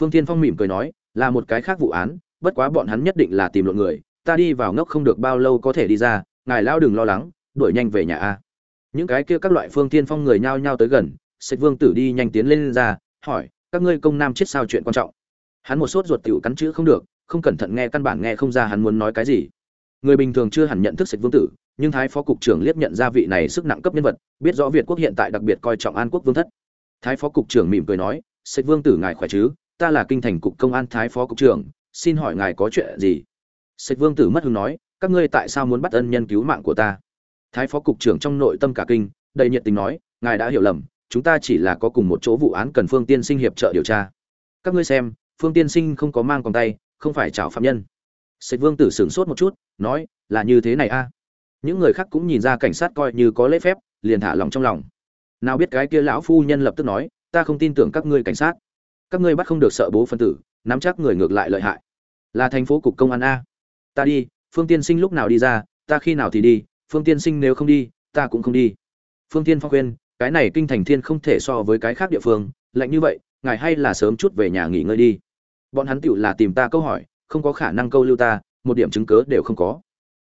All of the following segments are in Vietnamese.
phương tiên phong mỉm cười nói là một cái khác vụ án bất quá bọn hắn nhất định là tìm lộn người ta đi vào ngốc không được bao lâu có thể đi ra ngài lao đừng lo lắng đuổi nhanh về nhà a. Những cái kia các loại phương tiên phong người nhao nhao tới gần sạch vương tử đi nhanh tiến lên, lên ra hỏi các ngươi công nam chết sao chuyện quan trọng? Hắn một sốt ruột tiểu cắn chữ không được không cẩn thận nghe căn bản nghe không ra hắn muốn nói cái gì. Người bình thường chưa hẳn nhận thức sạch vương tử nhưng thái phó cục trưởng liếc nhận ra vị này sức nặng cấp nhân vật biết rõ việt quốc hiện tại đặc biệt coi trọng an quốc vương thất. Thái phó cục trưởng mỉm cười nói sạch vương tử ngài khỏe chứ? Ta là kinh thành cục công an thái phó cục trưởng, xin hỏi ngài có chuyện gì? Sạch vương tử mất hứng nói, các ngươi tại sao muốn bắt ân nhân cứu mạng của ta? Thái phó cục trưởng trong nội tâm cả kinh, đầy nhiệt tình nói, ngài đã hiểu lầm, chúng ta chỉ là có cùng một chỗ vụ án cần phương tiên sinh hiệp trợ điều tra. Các ngươi xem, phương tiên sinh không có mang còn tay, không phải chào phạm nhân. Sạch vương tử sửng sốt một chút, nói, là như thế này a. Những người khác cũng nhìn ra cảnh sát coi như có lễ phép, liền thả lòng trong lòng. Nào biết cái kia lão phu nhân lập tức nói, ta không tin tưởng các ngươi cảnh sát các ngươi bắt không được sợ bố phân tử, nắm chắc người ngược lại lợi hại. Là thành phố cục công an a. Ta đi, phương tiên sinh lúc nào đi ra, ta khi nào thì đi, phương tiên sinh nếu không đi, ta cũng không đi. Phương tiên phong khuyên, cái này kinh thành thiên không thể so với cái khác địa phương, lạnh như vậy, ngài hay là sớm chút về nhà nghỉ ngơi đi. Bọn hắn tựu là tìm ta câu hỏi, không có khả năng câu lưu ta, một điểm chứng cớ đều không có.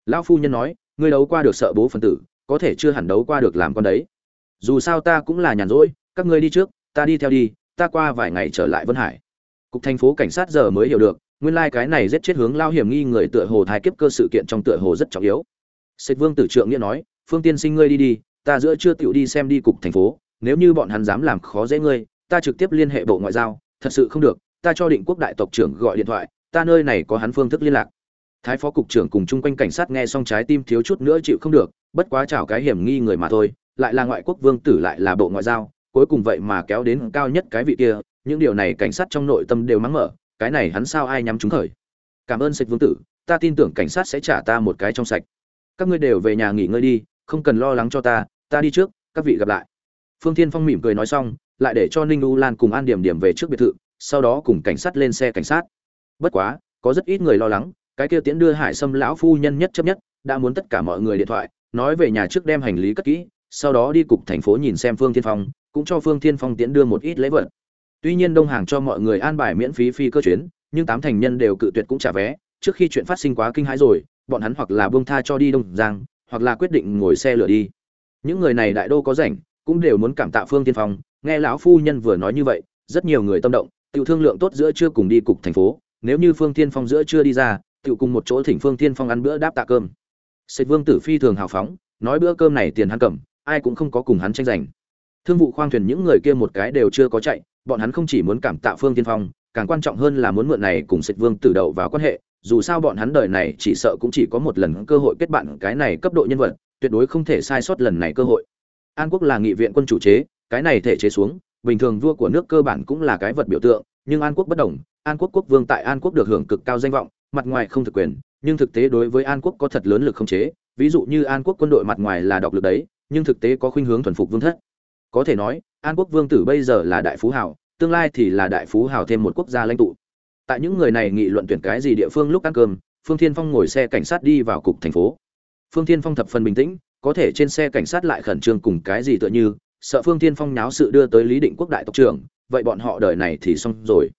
Lão phu nhân nói, ngươi đấu qua được sợ bố phần tử, có thể chưa hẳn đấu qua được làm con đấy. Dù sao ta cũng là nhàn rỗi, các ngươi đi trước, ta đi theo đi ta qua vài ngày trở lại vân hải. Cục thành phố cảnh sát giờ mới hiểu được, nguyên lai cái này giết chết hướng lao hiểm nghi người tựa hồ thái kiếp cơ sự kiện trong tựa hồ rất trọng yếu. Sệt vương tử trượng nghĩa nói, phương tiên sinh ngươi đi đi, ta giữa chưa tựu đi xem đi cục thành phố, nếu như bọn hắn dám làm khó dễ ngươi, ta trực tiếp liên hệ bộ ngoại giao, thật sự không được, ta cho định quốc đại tộc trưởng gọi điện thoại, ta nơi này có hắn phương thức liên lạc. Thái phó cục trưởng cùng chung quanh cảnh sát nghe xong trái tim thiếu chút nữa chịu không được, bất quá chảo cái hiểm nghi người mà thôi, lại là ngoại quốc vương tử lại là bộ ngoại giao cuối cùng vậy mà kéo đến cao nhất cái vị kia, những điều này cảnh sát trong nội tâm đều mắng mở, cái này hắn sao ai nhắm chúng khởi. Cảm ơn sạch vương tử, ta tin tưởng cảnh sát sẽ trả ta một cái trong sạch. Các ngươi đều về nhà nghỉ ngơi đi, không cần lo lắng cho ta ta đi trước, các vị gặp lại. Phương thiên phong mỉm cười nói xong, lại để cho ninh u lan cùng an điểm điểm về trước biệt thự, sau đó cùng cảnh sát lên xe cảnh sát. Bất quá, có rất ít người lo lắng, cái kia tiễn đưa hải sâm lão phu nhân nhất chấp nhất, đã muốn tất cả mọi người điện thoại, nói về nhà trước đem hành lý cất kỹ, sau đó đi cục thành phố nhìn xem phương thiên phong cũng cho phương thiên phong tiễn đưa một ít lễ vật. Tuy nhiên đông hàng cho mọi người an bài miễn phí phi cơ chuyến, nhưng tám thành nhân đều cự tuyệt cũng trả vé. Trước khi chuyện phát sinh quá kinh hãi rồi, bọn hắn hoặc là buông tha cho đi đông giang, hoặc là quyết định ngồi xe lửa đi. Những người này đại đô có rảnh, cũng đều muốn cảm tạ phương Thiên phong. Nghe lão phu nhân vừa nói như vậy, rất nhiều người tâm động, Tiểu thương lượng tốt giữa chưa cùng đi cục thành phố. Nếu như phương Thiên phong giữa chưa đi ra, Tiểu cùng một chỗ thỉnh phương Thiên phong ăn bữa đáp tạ cơm. Sệt vương tử phi thường hào phóng, nói bữa cơm này tiền hắn cầm, ai cũng không có cùng hắn tranh giành thương vụ khoang thuyền những người kia một cái đều chưa có chạy, bọn hắn không chỉ muốn cảm tạ phương tiên phong, càng quan trọng hơn là muốn mượn này cùng sệt vương tử đậu vào quan hệ, dù sao bọn hắn đời này chỉ sợ cũng chỉ có một lần cơ hội kết bạn cái này cấp độ nhân vật, tuyệt đối không thể sai sót lần này cơ hội. An quốc là nghị viện quân chủ chế, cái này thể chế xuống, bình thường vua của nước cơ bản cũng là cái vật biểu tượng, nhưng an quốc bất đồng, an quốc quốc vương tại an quốc được hưởng cực cao danh vọng, mặt ngoài không thực quyền, nhưng thực tế đối với an quốc có thật lớn lực không chế, ví dụ như an quốc quân đội mặt ngoài là độc lực đấy, nhưng thực tế có khuynh hướng thuần phục vương thất có thể nói, an quốc vương tử bây giờ là đại phú hào, tương lai thì là đại phú hào thêm một quốc gia lãnh tụ. Tại những người này nghị luận tuyển cái gì địa phương lúc ăn cơm, phương thiên phong ngồi xe cảnh sát đi vào cục thành phố. Phương thiên phong thập phần bình tĩnh, có thể trên xe cảnh sát lại khẩn trương cùng cái gì tựa như, sợ phương thiên phong nháo sự đưa tới lý định quốc đại tộc trưởng, vậy bọn họ đời này thì xong rồi.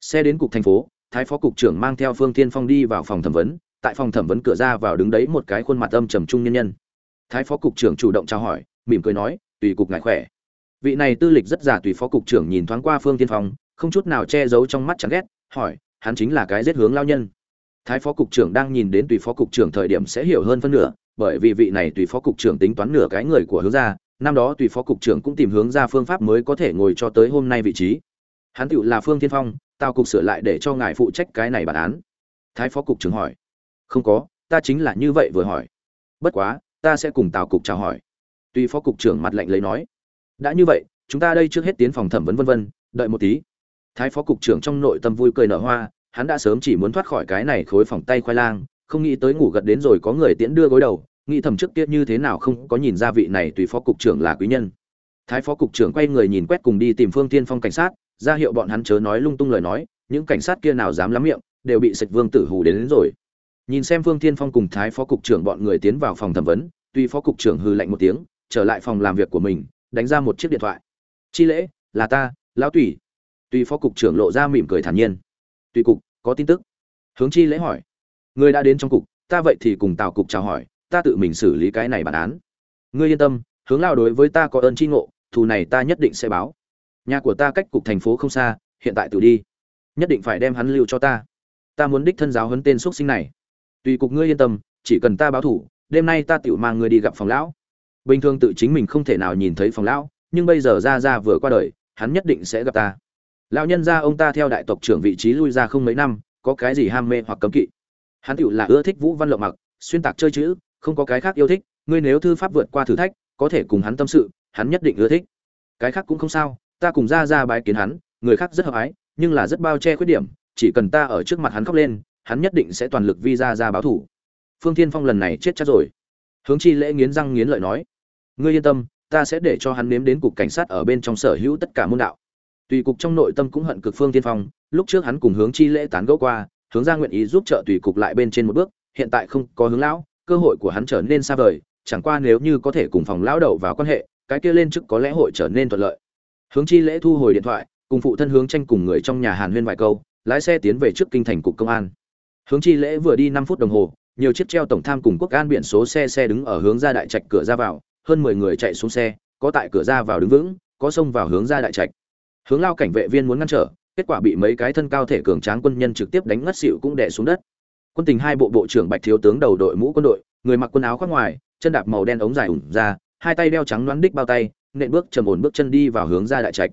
Xe đến cục thành phố, thái phó cục trưởng mang theo phương thiên phong đi vào phòng thẩm vấn, tại phòng thẩm vấn cửa ra vào đứng đấy một cái khuôn mặt âm trầm trung nhân nhân. Thái phó cục trưởng chủ động chào hỏi, mỉm cười nói tùy cục ngài khỏe. Vị này tư lịch rất giả tùy phó cục trưởng nhìn thoáng qua phương thiên phong, không chút nào che giấu trong mắt chán ghét, hỏi, hắn chính là cái giết hướng lao nhân. Thái phó cục trưởng đang nhìn đến tùy phó cục trưởng thời điểm sẽ hiểu hơn phân nửa, bởi vì vị này tùy phó cục trưởng tính toán nửa cái người của hướng gia, năm đó tùy phó cục trưởng cũng tìm hướng ra phương pháp mới có thể ngồi cho tới hôm nay vị trí. Hắn tựu là phương tiên phong tao cục sửa lại để cho ngài phụ trách cái này bản án. Thái phó cục trưởng hỏi. Không có, ta chính là như vậy vừa hỏi. Bất quá, ta sẽ cùng tào cục chào hỏi tùy phó cục trưởng mặt lạnh lấy nói đã như vậy chúng ta đây trước hết tiến phòng thẩm vấn vân vân đợi một tí. Thái phó cục trưởng trong nội tâm vui cười nở hoa hắn đã sớm chỉ muốn thoát khỏi cái này khối phòng tay khoai lang không nghĩ tới ngủ gật đến rồi có người tiễn đưa gối đầu nghĩ thầm trước tiết như thế nào không có nhìn ra vị này tùy phó cục trưởng là quý nhân. Thái phó cục trưởng quay người nhìn quét cùng đi tìm phương tiên phong cảnh sát ra hiệu bọn hắn chớ nói lung tung lời nói những cảnh sát kia nào dám lắm miệng đều bị sạch vương tử hù đến, đến rồi. Nhìn xem phương tiên phong cùng thái phó cục trưởng bọn người tiến vào phòng thẩm vấn tùy phó cục trưởng hư lạnh một tiếng trở lại phòng làm việc của mình, đánh ra một chiếc điện thoại. Chi lễ, là ta, lão tùy. Tùy phó cục trưởng lộ ra mỉm cười thản nhiên. Tùy cục, có tin tức. Hướng chi lễ hỏi. Người đã đến trong cục, ta vậy thì cùng tào cục chào hỏi, ta tự mình xử lý cái này bản án. Ngươi yên tâm, hướng lao đối với ta có ơn tri ngộ, thù này ta nhất định sẽ báo. Nhà của ta cách cục thành phố không xa, hiện tại tự đi. Nhất định phải đem hắn lưu cho ta. Ta muốn đích thân giáo huấn tên xuất sinh này. Tùy cục ngươi yên tâm, chỉ cần ta báo thủ, đêm nay ta tự mang ngươi đi gặp phòng lão bình thường tự chính mình không thể nào nhìn thấy phòng lão, nhưng bây giờ ra ra vừa qua đời, hắn nhất định sẽ gặp ta. Lão nhân gia ông ta theo đại tộc trưởng vị trí lui ra không mấy năm, có cái gì ham mê hoặc cấm kỵ? Hắn tựu là ưa thích vũ văn lộng mặc, xuyên tạc chơi chữ, không có cái khác yêu thích, ngươi nếu thư pháp vượt qua thử thách, có thể cùng hắn tâm sự, hắn nhất định ưa thích. Cái khác cũng không sao, ta cùng ra ra bái kiến hắn, người khác rất hợp ái, nhưng là rất bao che khuyết điểm, chỉ cần ta ở trước mặt hắn khóc lên, hắn nhất định sẽ toàn lực vi ra ra báo thủ. Phương thiên phong lần này chết chắc rồi. Hướng chi lễ nghiến răng nghiến lợi nói ngươi yên tâm, ta sẽ để cho hắn nếm đến cục cảnh sát ở bên trong sở hữu tất cả môn đạo. Tùy cục trong nội tâm cũng hận cực phương tiên phong, lúc trước hắn cùng hướng chi lễ tán gẫu qua, hướng ra nguyện ý giúp trợ tùy cục lại bên trên một bước, hiện tại không có hướng lão, cơ hội của hắn trở nên xa vời, chẳng qua nếu như có thể cùng phòng lão đầu vào quan hệ, cái kia lên chức có lẽ hội trở nên thuận lợi. Hướng chi lễ thu hồi điện thoại, cùng phụ thân hướng tranh cùng người trong nhà hàn huyên vài câu, lái xe tiến về trước kinh thành cục công an. Hướng chi lễ vừa đi năm phút đồng hồ, nhiều chiếc treo tổng tham cùng quốc an biển số xe xe đứng ở hướng ra đại trạch cửa ra vào hơn mười người chạy xuống xe, có tại cửa ra vào đứng vững, có xông vào hướng ra đại trạch. Hướng lao cảnh vệ viên muốn ngăn trở, kết quả bị mấy cái thân cao thể cường tráng quân nhân trực tiếp đánh ngất xỉu cũng đè xuống đất. Quân tình hai bộ bộ trưởng bạch thiếu tướng đầu đội mũ quân đội, người mặc quần áo khoác ngoài, chân đạp màu đen ống dài ủng ra, hai tay đeo trắng đoán đích bao tay, nện bước trầm ổn bước chân đi vào hướng ra đại trạch.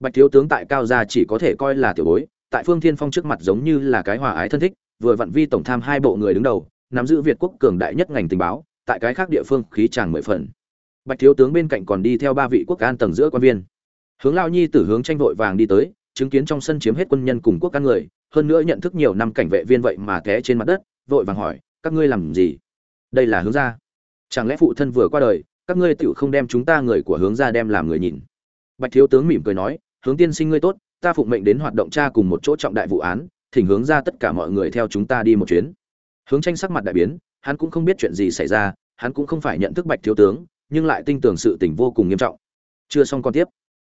Bạch thiếu tướng tại cao gia chỉ có thể coi là tiểu bối, tại phương thiên phong trước mặt giống như là cái hòa ái thân thích, vừa vặn vi tổng tham hai bộ người đứng đầu, nắm giữ việt quốc cường đại nhất ngành tình báo, tại cái khác địa phương khí chàng mười phần bạch thiếu tướng bên cạnh còn đi theo ba vị quốc an tầng giữa quan viên. Hướng lao nhi tử hướng tranh vội vàng đi tới, chứng kiến trong sân chiếm hết quân nhân cùng quốc can người, hơn nữa nhận thức nhiều năm cảnh vệ viên vậy mà té trên mặt đất, vội vàng hỏi, các ngươi làm gì? Đây là hướng gia. Chẳng lẽ phụ thân vừa qua đời, các ngươi tựu không đem chúng ta người của hướng gia đem làm người nhìn bạch thiếu tướng mỉm cười nói, hướng tiên sinh ngươi tốt, ta phụng mệnh đến hoạt động tra cùng một chỗ trọng đại vụ án, thỉnh hướng ra tất cả mọi người theo chúng ta đi một chuyến. Hướng tranh sắc mặt đại biến, hắn cũng không biết chuyện gì xảy ra, hắn cũng không phải nhận thức bạch thiếu tướng nhưng lại tin tưởng sự tình vô cùng nghiêm trọng. Chưa xong con tiếp.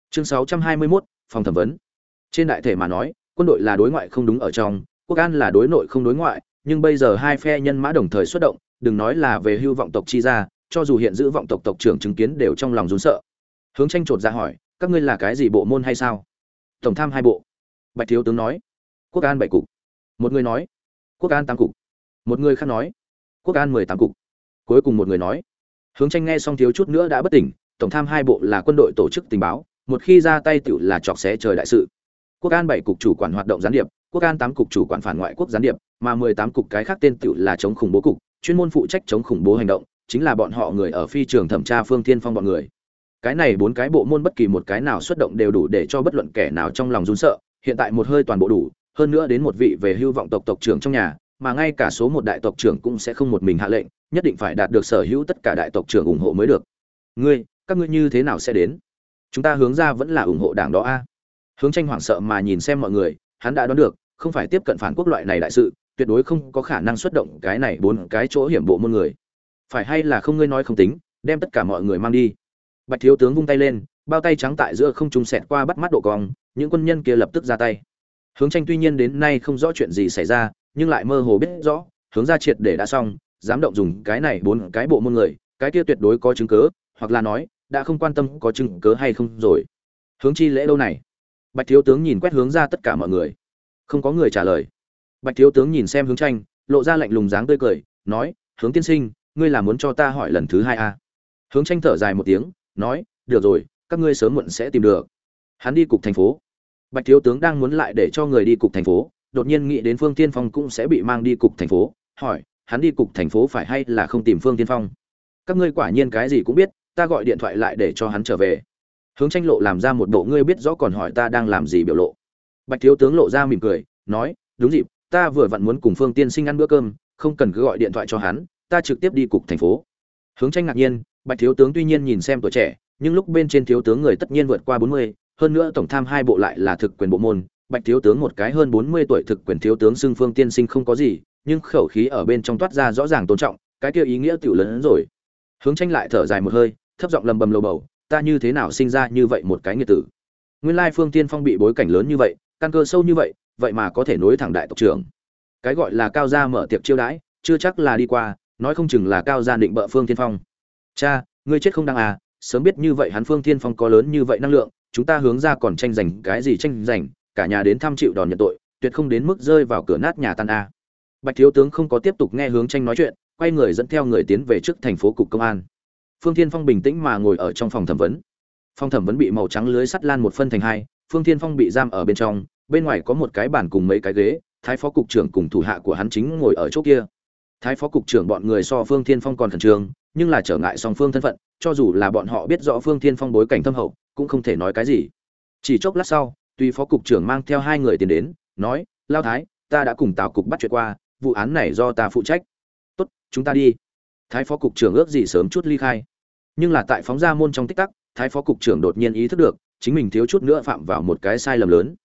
Chương 621, phòng thẩm vấn. Trên đại thể mà nói quân đội là đối ngoại không đúng ở trong quốc an là đối nội không đối ngoại nhưng bây giờ hai phe nhân mã đồng thời xuất động đừng nói là về hưu vọng tộc chi ra cho dù hiện giữ vọng tộc tộc trưởng chứng kiến đều trong lòng run sợ. Hướng tranh trột ra hỏi các ngươi là cái gì bộ môn hay sao? Tổng tham hai bộ. Bạch thiếu tướng nói quốc an bảy cục. Một người nói quốc an tám cục. Một người khác nói quốc an mười tám cục. Cuối cùng một người nói hướng tranh nghe xong thiếu chút nữa đã bất tỉnh, tổng tham hai bộ là quân đội tổ chức tình báo, một khi ra tay tiểu là chọc xé trời đại sự. Quốc an bảy cục chủ quản hoạt động gián điệp, quốc an tám cục chủ quản phản ngoại quốc gián điệp, mà mười tám cục cái khác tên tiểu là chống khủng bố cục, chuyên môn phụ trách chống khủng bố hành động, chính là bọn họ người ở phi trường thẩm tra phương thiên phong bọn người. Cái này bốn cái bộ môn bất kỳ một cái nào xuất động đều đủ để cho bất luận kẻ nào trong lòng run sợ, hiện tại một hơi toàn bộ đủ, hơn nữa đến một vị về hưu vọng tộc tộc trưởng trong nhà, mà ngay cả số một đại tộc trưởng cũng sẽ không một mình hạ lệnh nhất định phải đạt được sở hữu tất cả đại tộc trưởng ủng hộ mới được. Ngươi, các ngươi như thế nào sẽ đến? Chúng ta hướng ra vẫn là ủng hộ đảng đó a. Hướng tranh hoảng sợ mà nhìn xem mọi người, hắn đã đoán được, không phải tiếp cận phản quốc loại này đại sự, tuyệt đối không có khả năng xuất động cái này bốn cái chỗ hiểm bộ môn người. Phải hay là không ngươi nói không tính, đem tất cả mọi người mang đi. Bạch thiếu tướng vung tay lên, bao tay trắng tại giữa không trung xẹt qua bắt mắt độ cong, những quân nhân kia lập tức ra tay. Hướng tranh tuy nhiên đến nay không rõ chuyện gì xảy ra, nhưng lại mơ hồ biết rõ, hướng ra triệt để đã xong dám động dùng cái này bốn cái bộ môn người, cái kia tuyệt đối có chứng cớ hoặc là nói, đã không quan tâm có chứng cớ hay không rồi. Hướng chi lễ đâu này? Bạch thiếu tướng nhìn quét hướng ra tất cả mọi người. Không có người trả lời. Bạch thiếu tướng nhìn xem hướng tranh, lộ ra lạnh lùng dáng tươi cười, nói, hướng tiên sinh, ngươi là muốn cho ta hỏi lần thứ hai à? hướng tranh thở dài một tiếng, nói, được rồi, các ngươi sớm muộn sẽ tìm được. Hắn đi cục thành phố. Bạch thiếu tướng đang muốn lại để cho người đi cục thành phố, đột nhiên nghĩ đến phương tiên phong cũng sẽ bị mang đi cục thành phố, hỏi hắn đi cục thành phố phải hay là không tìm phương tiên phong? Các ngươi quả nhiên cái gì cũng biết, ta gọi điện thoại lại để cho hắn trở về. Hướng tranh lộ làm ra một bộ ngươi biết rõ còn hỏi ta đang làm gì biểu lộ. Bạch thiếu tướng lộ ra mỉm cười, nói, đúng dịp, ta vừa vặn muốn cùng phương tiên sinh ăn bữa cơm, không cần cứ gọi điện thoại cho hắn, ta trực tiếp đi cục thành phố. Hướng tranh ngạc nhiên, bạch thiếu tướng tuy nhiên nhìn xem tuổi trẻ, nhưng lúc bên trên thiếu tướng người tất nhiên vượt qua bốn mươi, hơn nữa tổng tham hai bộ lại là thực quyền bộ môn. Bạch thiếu tướng một cái hơn bốn mươi tuổi thực quyền thiếu tướng xưng phương tiên sinh không có gì nhưng khẩu khí ở bên trong toát ra rõ ràng tôn trọng, cái kia ý nghĩa tiểu lớn hơn rồi. Hướng tranh lại thở dài một hơi, thấp giọng lầm bầm lầu bầu, ta như thế nào sinh ra như vậy một cái nghiệt tử? Nguyên lai phương tiên phong bị bối cảnh lớn như vậy, căn cơ sâu như vậy vậy mà có thể nối thẳng đại tộc trưởng. Cái gọi là cao gia mở tiệc chiêu đãi, chưa chắc là đi qua, nói không chừng là cao gia định bợ phương tiên phong. Cha, ngươi chết không đáng à sớm biết như vậy hắn phương tiên phong có lớn như vậy năng lượng, chúng ta hướng ra còn tranh giành cái gì tranh giành, cả nhà đến thăm chịu đòn nhận tội, tuyệt không đến mức rơi vào cửa nát nhà tan a bạch thiếu tướng không có tiếp tục nghe hướng tranh nói chuyện, quay người dẫn theo người tiến về trước thành phố cục công an. Phương thiên phong bình tĩnh mà ngồi ở trong phòng thẩm vấn. Phòng thẩm vấn bị màu trắng lưới sắt lan một phân thành hai, phương thiên phong bị giam ở bên trong, bên ngoài có một cái bàn cùng mấy cái ghế, thái phó cục trưởng cùng thủ hạ của hắn chính ngồi ở chỗ kia. Thái phó cục trưởng bọn người so phương thiên phong còn khẩn trương, nhưng là trở ngại song phương thân phận, cho dù là bọn họ biết rõ phương thiên phong bối cảnh thâm hậu, cũng không thể nói cái gì. Chỉ chốc lát sau tùy phó cục trưởng mang theo hai người tiến đến, nói, lao thái, ta đã cùng tào cục bắt chuyện qua vụ án này do ta phụ trách. Tốt, chúng ta đi. Thái phó cục trưởng ước gì sớm chút ly khai. Nhưng là tại phóng ra môn trong tích tắc, thái phó cục trưởng đột nhiên ý thức được, chính mình thiếu chút nữa phạm vào một cái sai lầm lớn.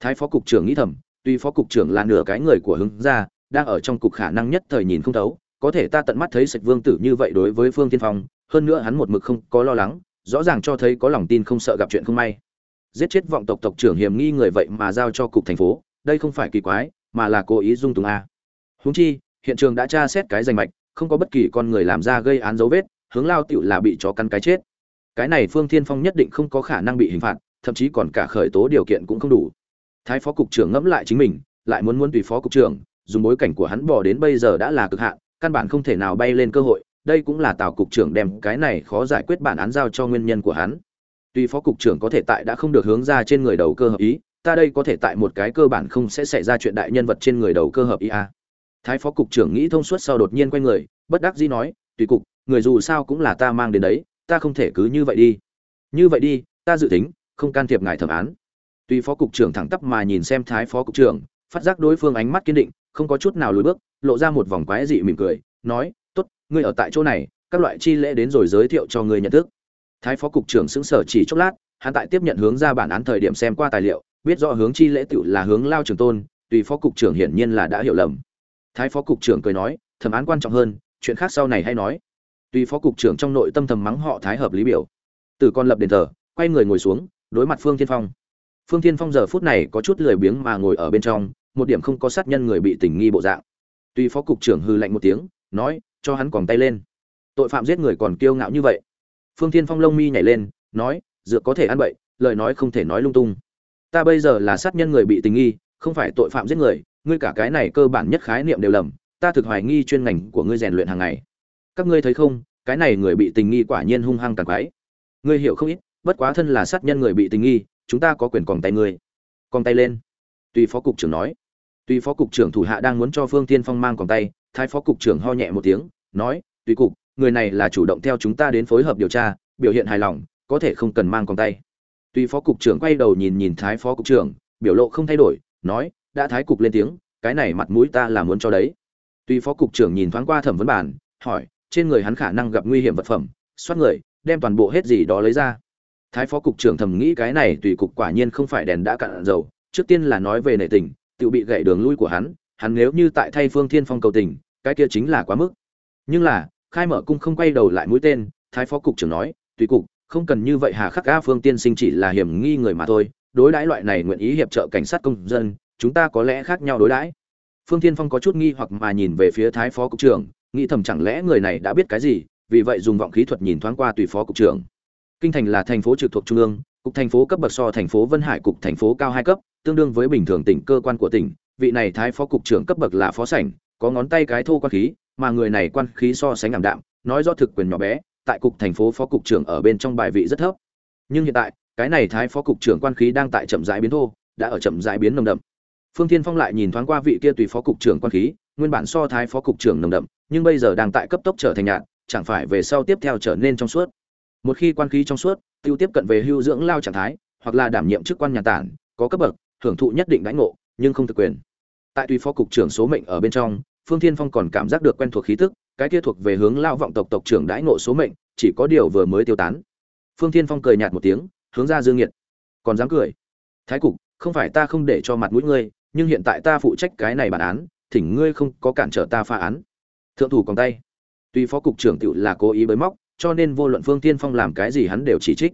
Thái phó cục trưởng nghĩ thầm, tuy phó cục trưởng là nửa cái người của Hưng gia, đang ở trong cục khả năng nhất thời nhìn không thấu, có thể ta tận mắt thấy sạch vương tử như vậy đối với phương tiên phong, hơn nữa hắn một mực không có lo lắng, rõ ràng cho thấy có lòng tin không sợ gặp chuyện không may. Giết chết vọng tộc tộc trưởng hiểm nghi người vậy mà giao cho cục thành phố, đây không phải kỳ quái, mà là cố ý dung túng a huống chi, hiện trường đã tra xét cái danh mạch, không có bất kỳ con người làm ra gây án dấu vết, hướng lao tựu là bị chó cắn cái chết. Cái này phương thiên phong nhất định không có khả năng bị hình phạt, thậm chí còn cả khởi tố điều kiện cũng không đủ. Thái phó cục trưởng ngẫm lại chính mình, lại muốn muốn tùy phó cục trưởng, dùng bối cảnh của hắn bỏ đến bây giờ đã là cực hạn, căn bản không thể nào bay lên cơ hội, đây cũng là tào cục trưởng đem cái này khó giải quyết bản án giao cho nguyên nhân của hắn. Tuy phó cục trưởng có thể tại đã không được hướng ra trên người đầu cơ hợp ý, ta đây có thể tại một cái cơ bản không sẽ xảy ra chuyện đại nhân vật trên người đầu cơ hợp ý a à thái phó cục trưởng nghĩ thông suốt sau đột nhiên quay người, bất đắc dĩ nói, tùy cục, người dù sao cũng là ta mang đến đấy, ta không thể cứ như vậy đi. Như vậy đi, ta dự tính, không can thiệp ngài thẩm án. Tuy phó cục trưởng thẳng tắp mà nhìn xem thái phó cục trưởng, phát giác đối phương ánh mắt kiên định, không có chút nào lùi bước, lộ ra một vòng quái dị mỉm cười, nói, tốt, ngươi ở tại chỗ này, các loại chi lễ đến rồi giới thiệu cho ngươi nhận thức. Thái phó cục trưởng xứng sở chỉ chốc lát, hắn tại tiếp nhận hướng ra bản án thời điểm xem qua tài liệu, biết rõ hướng chi lễ tự là hướng lao trường tôn, tùy phó cục trưởng hiển nhiên là đã hiểu lầm thái phó cục trưởng cười nói, thẩm án quan trọng hơn, chuyện khác sau này hay nói. Tùy phó cục trưởng trong nội tâm thầm mắng họ thái hợp lý biểu từ con lập đền thờ, quay người ngồi xuống, đối mặt phương thiên phong. Phương thiên phong giờ phút này có chút lười biếng mà ngồi ở bên trong, một điểm không có sát nhân người bị tình nghi bộ dạng. Tùy phó cục trưởng hư lạnh một tiếng, nói, cho hắn còn tay lên. Tội phạm giết người còn kiêu ngạo như vậy. Phương thiên phong lông mi nhảy lên, nói dựa có thể ăn bậy, lời nói không thể nói lung tung. Ta bây giờ là sát nhân người bị tình nghi, không phải tội phạm giết người ngươi cả cái này cơ bản nhất khái niệm đều lầm, ta thực hoài nghi chuyên ngành của ngươi rèn luyện hàng ngày. Các ngươi thấy không, cái này người bị tình nghi quả nhiên hung hăng tàn quái. Ngươi hiểu không ít, bất quá thân là sát nhân người bị tình nghi, chúng ta có quyền còn tay ngươi. Còn tay lên. Tùy phó cục trưởng nói. Tùy phó cục trưởng thủ hạ đang muốn cho phương tiên phong mang còn tay, thái phó cục trưởng ho nhẹ một tiếng, nói, tùy cục, người này là chủ động theo chúng ta đến phối hợp điều tra, biểu hiện hài lòng, có thể không cần mang còn tay. Tùy phó cục trưởng quay đầu nhìn nhìn thái phó cục trưởng, biểu lộ không thay đổi, nói đã thái cục lên tiếng, cái này mặt mũi ta là muốn cho đấy. Tùy phó cục trưởng nhìn thoáng qua thẩm vấn bản, hỏi, trên người hắn khả năng gặp nguy hiểm vật phẩm. Xoát người, đem toàn bộ hết gì đó lấy ra. Thái phó cục trưởng thầm nghĩ cái này tùy cục quả nhiên không phải đèn đã cạn dầu, trước tiên là nói về nệ tình, tự bị gãy đường lui của hắn hắn nếu như tại thay phương thiên phong cầu tình, cái kia chính là quá mức. Nhưng là, khai mở cung không quay đầu lại mũi tên, thái phó cục trưởng nói, tùy cục, không cần như vậy hà khắc a phương tiên sinh chỉ là hiểm nghi người mà thôi, đối đãi loại này nguyện ý hiệp trợ cảnh sát công dân chúng ta có lẽ khác nhau đối đãi. Phương tiên phong có chút nghi hoặc mà nhìn về phía thái phó cục trưởng, nghĩ thầm chẳng lẽ người này đã biết cái gì, vì vậy dùng vọng khí thuật nhìn thoáng qua tùy phó cục trưởng. Kinh thành là thành phố trực thuộc trung ương, cục thành phố cấp bậc so thành phố vân hải cục thành phố cao hai cấp, tương đương với bình thường tỉnh cơ quan của tỉnh. Vị này thái phó cục trưởng cấp bậc là phó sảnh, có ngón tay cái thô quan khí, mà người này quan khí so sánh ảm đạm, nói do thực quyền nhỏ bé, tại cục thành phố phó cục trưởng ở bên trong bài vị rất thấp. Nhưng hiện tại, cái này thái phó cục trưởng quan khí đang tại chậm rãi biến thô, đã ở chậm rãi biến nồng đậm phương thiên phong lại nhìn thoáng qua vị kia tùy phó cục trưởng quan khí, nguyên bản so thái phó cục trưởng nồng đậm, nhưng bây giờ đang tại cấp tốc trở thành nhạt chẳng phải về sau tiếp theo trở nên trong suốt. Một khi quan khí trong suốt, tiêu tiếp cận về hưu dưỡng lao trạng thái, hoặc là đảm nhiệm chức quan nhà tản, có cấp bậc, hưởng thụ nhất định đãi ngộ, nhưng không thực quyền. Tại tùy phó cục trưởng số mệnh ở bên trong, phương thiên phong còn cảm giác được quen thuộc khí tức, cái kia thuộc về hướng lao vọng tộc tộc trưởng đãi ngộ số mệnh, chỉ có điều vừa mới tiêu tán. Phương thiên phong cười nhạt một tiếng, hướng ra dương nhiệt còn dám cười? Thái cục, không phải ta không để cho mặt mũi ngươi nhưng hiện tại ta phụ trách cái này bản án, thỉnh ngươi không có cản trở ta phá án. Thượng thủ còn tay. Tuy phó cục trưởng tự là cố ý bới móc, cho nên vô luận phương tiên phong làm cái gì hắn đều chỉ trích.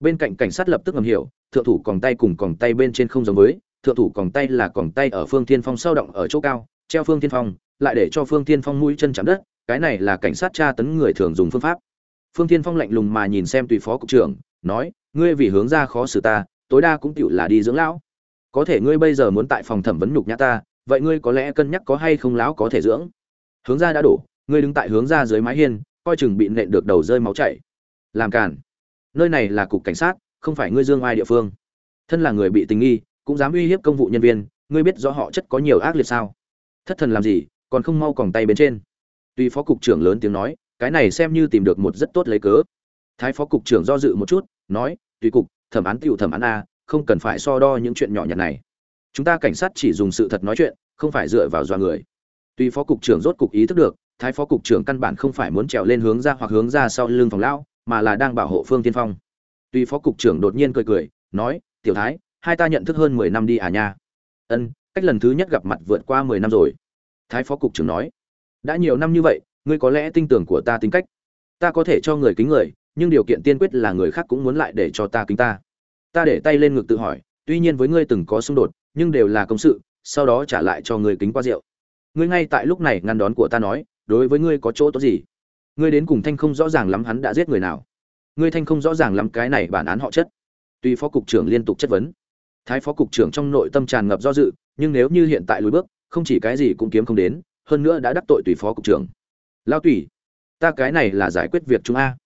Bên cạnh cảnh sát lập tức ngầm hiểu, thượng thủ còn tay cùng còn tay bên trên không giống với, thượng thủ còn tay là còn tay ở phương thiên phong sâu động ở chỗ cao, treo phương thiên phong, lại để cho phương thiên phong mũi chân chạm đất, cái này là cảnh sát tra tấn người thường dùng phương pháp. Phương thiên phong lạnh lùng mà nhìn xem tùy phó cục trưởng, nói, ngươi vì hướng ra khó xử ta, tối đa cũng tựu là đi dưỡng lão có thể ngươi bây giờ muốn tại phòng thẩm vấn nhục nhã ta, vậy ngươi có lẽ cân nhắc có hay không lão có thể dưỡng? Hướng ra đã đổ, ngươi đứng tại hướng ra dưới mái hiên, coi chừng bị nện được đầu rơi máu chảy. Làm cản nơi này là cục cảnh sát, không phải ngươi dương ai địa phương. Thân là người bị tình nghi, cũng dám uy hiếp công vụ nhân viên, ngươi biết rõ họ chất có nhiều ác liệt sao? Thất thần làm gì, còn không mau còng tay bên trên. Tuy phó cục trưởng lớn tiếng nói, cái này xem như tìm được một rất tốt lấy cớ. Thái phó cục trưởng do dự một chút, nói, tùy cục, thẩm án tựu thẩm án a không cần phải so đo những chuyện nhỏ nhặt này. Chúng ta cảnh sát chỉ dùng sự thật nói chuyện, không phải dựa vào dọa người. Tuy phó cục trưởng rốt cục ý thức được, thái phó cục trưởng căn bản không phải muốn trèo lên hướng ra hoặc hướng ra sau lưng phòng lão, mà là đang bảo hộ phương tiên phong. Tuy phó cục trưởng đột nhiên cười cười, nói, tiểu thái, hai ta nhận thức hơn mười năm đi à nha. Ân, cách lần thứ nhất gặp mặt vượt qua mười năm rồi. Thái phó cục trưởng nói, đã nhiều năm như vậy, ngươi có lẽ tin tưởng của ta tính cách. Ta có thể cho người kính người, nhưng điều kiện tiên quyết là người khác cũng muốn lại để cho ta kính ta ta để tay lên ngực tự hỏi, tuy nhiên với ngươi từng có xung đột, nhưng đều là công sự, sau đó trả lại cho ngươi kính qua rượu. Ngươi ngay tại lúc này ngăn đón của ta nói, đối với ngươi có chỗ tốt gì? Ngươi đến cùng thanh không rõ ràng lắm hắn đã giết người nào. Ngươi thanh không rõ ràng lắm cái này bản án họ chất. Tuy phó cục trưởng liên tục chất vấn, thái phó cục trưởng trong nội tâm tràn ngập do dự, nhưng nếu như hiện tại lùi bước, không chỉ cái gì cũng kiếm không đến, hơn nữa đã đắc tội tùy phó cục trưởng. Lao tùy, ta cái này là giải quyết việc chúng a.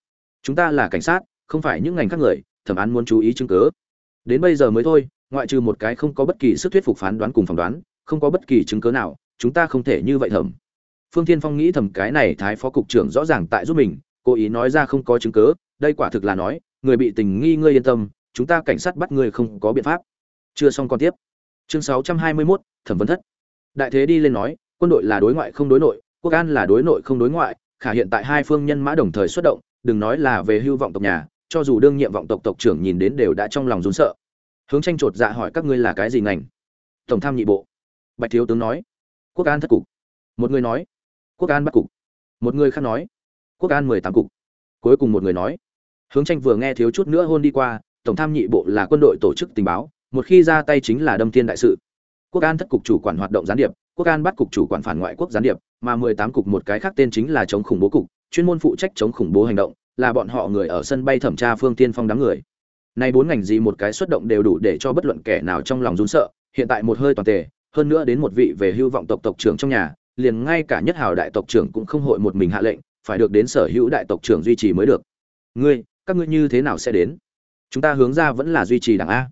Chúng ta là cảnh sát, không phải những ngành khác người thẩm án muốn chú ý chứng cứ, đến bây giờ mới thôi ngoại trừ một cái không có bất kỳ sức thuyết phục phán đoán cùng phỏng đoán không có bất kỳ chứng cứ nào chúng ta không thể như vậy thẩm. Phương thiên phong nghĩ thầm cái này thái phó cục trưởng rõ ràng tại giúp mình cố ý nói ra không có chứng cứ, đây quả thực là nói người bị tình nghi ngươi yên tâm chúng ta cảnh sát bắt ngươi không có biện pháp. Chưa xong còn tiếp. Chương 621, thẩm vấn thất. Đại thế đi lên nói quân đội là đối ngoại không đối nội quốc an là đối nội không đối ngoại khả hiện tại hai phương nhân mã đồng thời xuất động đừng nói là về hưu vọng tộc nhà cho dù đương nhiệm vọng tộc tộc trưởng nhìn đến đều đã trong lòng run sợ. Hướng tranh trột dạ hỏi các ngươi là cái gì ngành? Tổng tham nhị bộ. Bạch thiếu tướng nói. Quốc an thất cục. Một người nói. Quốc an bắt cục. Một người khác nói. Quốc an mười tám cục. Cuối cùng một người nói. Hướng tranh vừa nghe thiếu chút nữa hôn đi qua, tổng tham nhị bộ là quân đội tổ chức tình báo, một khi ra tay chính là đâm thiên đại sự. Quốc an thất cục chủ quản hoạt động gián điệp, quốc an bắt cục chủ quản phản ngoại quốc gián điệp, mà mười tám cục một cái khác tên chính là chống khủng bố cục, chuyên môn phụ trách chống khủng bố hành động là bọn họ người ở sân bay thẩm tra phương tiên phong đám người. Nay bốn ngành gì một cái xuất động đều đủ để cho bất luận kẻ nào trong lòng run sợ, hiện tại một hơi toàn tề, hơn nữa đến một vị về hưu vọng tộc tộc trưởng trong nhà, liền ngay cả nhất hào đại tộc trưởng cũng không hội một mình hạ lệnh, phải được đến sở hữu đại tộc trưởng duy trì mới được. Ngươi, các ngươi như thế nào sẽ đến? Chúng ta hướng ra vẫn là duy trì đảng a.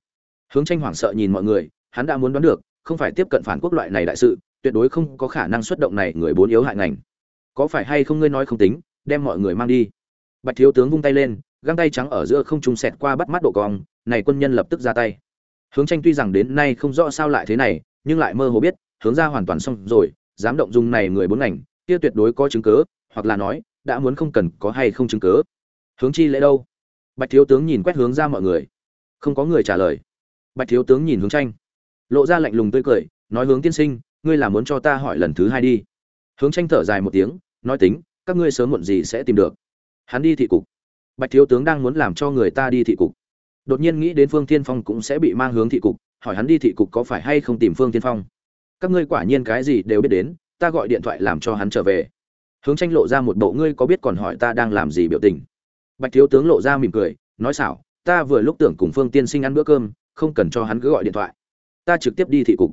Hướng tranh hoảng sợ nhìn mọi người, hắn đã muốn đoán được, không phải tiếp cận phản quốc loại này đại sự, tuyệt đối không có khả năng xuất động này người bốn yếu hại ngành. Có phải hay không ngươi nói không tính, đem mọi người mang đi? Bạch thiếu tướng vung tay lên, găng tay trắng ở giữa không trùng sẹt qua bắt mắt độ cong, này quân nhân lập tức ra tay. Hướng tranh tuy rằng đến nay không rõ sao lại thế này, nhưng lại mơ hồ biết, hướng ra hoàn toàn xong rồi, dám động dùng này người bốn ngành, kia tuyệt đối có chứng cớ, hoặc là nói, đã muốn không cần có hay không chứng cớ. Hướng chi lễ đâu? Bạch thiếu tướng nhìn quét hướng ra mọi người. Không có người trả lời. Bạch thiếu tướng nhìn hướng tranh. Lộ ra lạnh lùng tươi cười, nói hướng tiên sinh, ngươi là muốn cho ta hỏi lần thứ hai đi. Hướng tranh thở dài một tiếng, nói tính, các ngươi sớm muộn gì sẽ tìm được hắn đi thị cục. Bạch thiếu tướng đang muốn làm cho người ta đi thị cục. Đột nhiên nghĩ đến phương tiên phong cũng sẽ bị mang hướng thị cục, hỏi hắn đi thị cục có phải hay không tìm phương tiên phong. Các ngươi quả nhiên cái gì đều biết đến, ta gọi điện thoại làm cho hắn trở về. Hướng tranh lộ ra một bộ ngươi có biết còn hỏi ta đang làm gì biểu tình. Bạch thiếu tướng lộ ra mỉm cười, nói xảo, ta vừa lúc tưởng cùng phương tiên sinh ăn bữa cơm, không cần cho hắn cứ gọi điện thoại. Ta trực tiếp đi thị cục.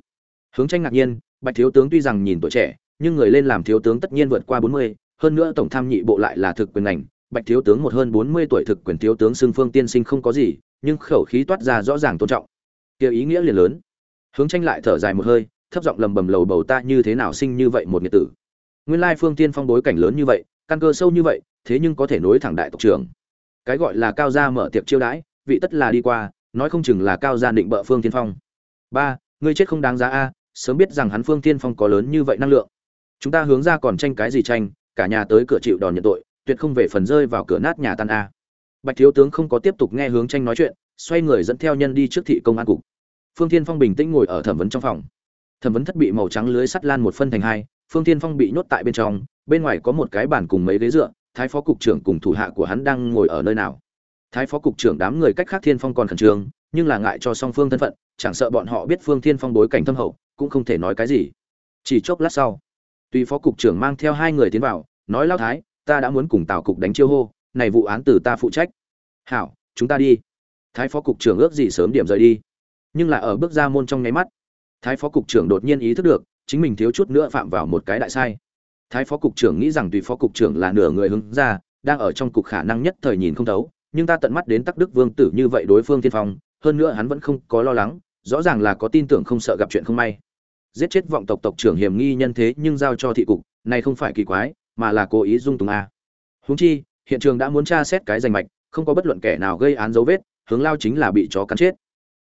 Hướng tranh ngạc nhiên, bạch thiếu tướng tuy rằng nhìn tuổi trẻ, nhưng người lên làm thiếu tướng tất nhiên vượt qua bốn mươi, hơn nữa tổng tham nhị bộ lại là thực quyền ngành bạch thiếu tướng một hơn bốn mươi tuổi thực quyền thiếu tướng xưng phương tiên sinh không có gì, nhưng khẩu khí toát ra rõ ràng tôn trọng. Kia ý nghĩa liền lớn. Hướng tranh lại thở dài một hơi, thấp giọng lầm bầm lầu bầu ta như thế nào sinh như vậy một nghiệt tử. Nguyên lai phương tiên phong bối cảnh lớn như vậy, căn cơ sâu như vậy, thế nhưng có thể nối thẳng đại tộc trưởng. Cái gọi là cao gia mở tiệc chiêu đãi, vị tất là đi qua, nói không chừng là cao gia định bợ phương tiên phong. Ba, ngươi chết không đáng giá a, sớm biết rằng hắn phương tiên phong có lớn như vậy năng lượng. Chúng ta hướng ra còn tranh cái gì tranh, cả nhà tới cửa chịu đòn nhận tội tuyệt không về phần rơi vào cửa nát nhà tan a. Bạch thiếu tướng không có tiếp tục nghe hướng tranh nói chuyện, xoay người dẫn theo nhân đi trước thị công an cục. Phương thiên phong bình tĩnh ngồi ở thẩm vấn trong phòng. Thẩm vấn thất bị màu trắng lưới sắt lan một phân thành hai, phương thiên phong bị nhốt tại bên trong, bên ngoài có một cái bàn cùng mấy ghế dựa, thái phó cục trưởng cùng thủ hạ của hắn đang ngồi ở nơi nào. Thái phó cục trưởng đám người cách khác thiên phong còn khẩn trương, nhưng là ngại cho song phương thân phận, chẳng sợ bọn họ biết phương thiên phong bối cảnh thâm hậu, cũng không thể nói cái gì. Chỉ chốc lát sau, tùy phó cục trưởng mang theo hai người tiến vào, nói lao thái ta đã muốn cùng tào cục đánh chiêu hô, này vụ án từ ta phụ trách. Hảo, chúng ta đi. Thái phó cục trưởng ước gì sớm điểm rời đi. Nhưng là ở bước ra môn trong nháy mắt, thái phó cục trưởng đột nhiên ý thức được, chính mình thiếu chút nữa phạm vào một cái đại sai. Thái phó cục trưởng nghĩ rằng tùy phó cục trưởng là nửa người hướng ra, đang ở trong cục khả năng nhất thời nhìn không thấu, nhưng ta tận mắt đến tắc đức vương tử như vậy đối phương tiên phong, hơn nữa hắn vẫn không có lo lắng, rõ ràng là có tin tưởng không sợ gặp chuyện không may. Giết chết vọng tộc tộc trưởng hiểm nghi nhân thế nhưng giao cho thị cục, này không phải kỳ quái mà là cố ý dung túng a. Húng chi, hiện trường đã muốn tra xét cái danh mạch, không có bất luận kẻ nào gây án dấu vết, hướng lao chính là bị chó cắn chết.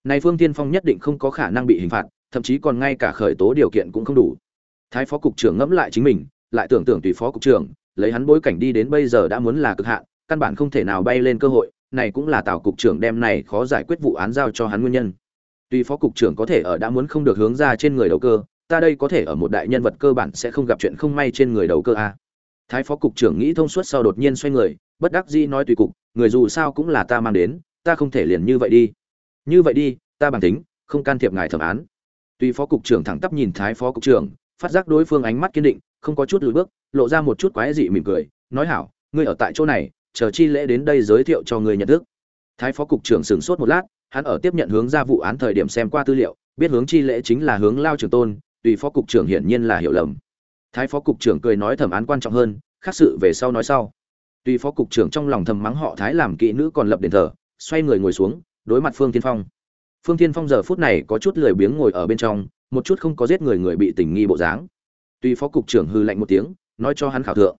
Này phương tiên phong nhất định không có khả năng bị hình phạt, thậm chí còn ngay cả khởi tố điều kiện cũng không đủ. Thái phó cục trưởng ngẫm lại chính mình, lại tưởng tượng tùy phó cục trưởng, lấy hắn bối cảnh đi đến bây giờ đã muốn là cực hạn, căn bản không thể nào bay lên cơ hội, này cũng là tào cục trưởng đem này khó giải quyết vụ án giao cho hắn nguyên nhân. Tuy phó cục trưởng có thể ở đã muốn không được hướng ra trên người đầu cơ, ta đây có thể ở một đại nhân vật cơ bản sẽ không gặp chuyện không may trên người đầu cơ a thái phó cục trưởng nghĩ thông suốt sau đột nhiên xoay người, bất đắc dĩ nói tùy cục, người dù sao cũng là ta mang đến, ta không thể liền như vậy đi. Như vậy đi, ta bằng tính, không can thiệp ngài thẩm án. Tuy phó cục trưởng thẳng tắp nhìn thái phó cục trưởng, phát giác đối phương ánh mắt kiên định, không có chút lùi bước, lộ ra một chút quái dị mỉm cười, nói hảo, ngươi ở tại chỗ này, chờ chi lễ đến đây giới thiệu cho người nhận thức. Thái phó cục trưởng sửng sốt một lát, hắn ở tiếp nhận hướng ra vụ án thời điểm xem qua tư liệu, biết hướng chi lễ chính là hướng lao trường tôn, tùy phó cục trưởng hiển nhiên là hiểu lầm thái phó cục trưởng cười nói thẩm án quan trọng hơn, khác sự về sau nói sau. Tuy phó cục trưởng trong lòng thầm mắng họ thái làm kỹ nữ còn lập đền thờ, xoay người ngồi xuống, đối mặt phương tiên phong. Phương tiên phong giờ phút này có chút lười biếng ngồi ở bên trong, một chút không có giết người người bị tình nghi bộ dáng. Tuy phó cục trưởng hư lạnh một tiếng, nói cho hắn khảo thượng.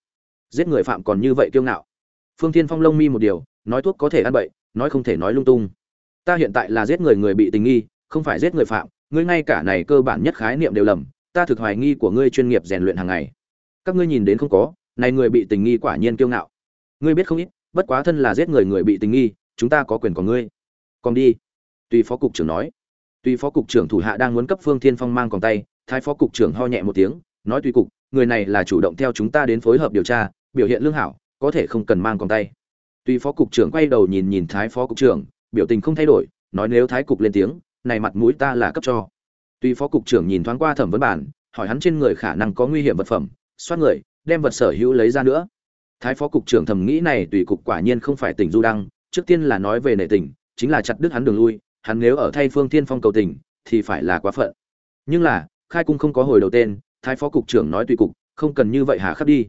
Giết người phạm còn như vậy kiêu ngạo. Phương tiên phong lông mi một điều, nói thuốc có thể ăn bậy, nói không thể nói lung tung. Ta hiện tại là giết người người bị tình nghi, không phải giết người phạm, ngươi ngay cả này cơ bản nhất khái niệm đều lầm ta thực hoài nghi của ngươi chuyên nghiệp rèn luyện hàng ngày. Các ngươi nhìn đến không có, này người bị tình nghi quả nhiên kiêu ngạo. Ngươi biết không ít, bất quá thân là giết người người bị tình nghi, chúng ta có quyền của ngươi. Còn đi. Tùy phó cục trưởng nói. Tùy phó cục trưởng thủ hạ đang muốn cấp phương thiên phong mang còn tay, thái phó cục trưởng ho nhẹ một tiếng, nói tùy cục, người này là chủ động theo chúng ta đến phối hợp điều tra, biểu hiện lương hảo, có thể không cần mang còn tay. Tùy phó cục trưởng quay đầu nhìn nhìn thái phó cục trưởng, biểu tình không thay đổi, nói nếu thái cục lên tiếng, này mặt mũi ta là cấp cho tuy phó cục trưởng nhìn thoáng qua thẩm vấn bản, hỏi hắn trên người khả năng có nguy hiểm vật phẩm, xoát người, đem vật sở hữu lấy ra nữa. Thái phó cục trưởng thầm nghĩ này tùy cục quả nhiên không phải tỉnh du đăng, trước tiên là nói về nệ tình, chính là chặt đứt hắn đường lui, hắn nếu ở thay phương thiên phong cầu tình, thì phải là quá phận. Nhưng là, khai cung không có hồi đầu tên, thái phó cục trưởng nói tùy cục, không cần như vậy hà khắc đi.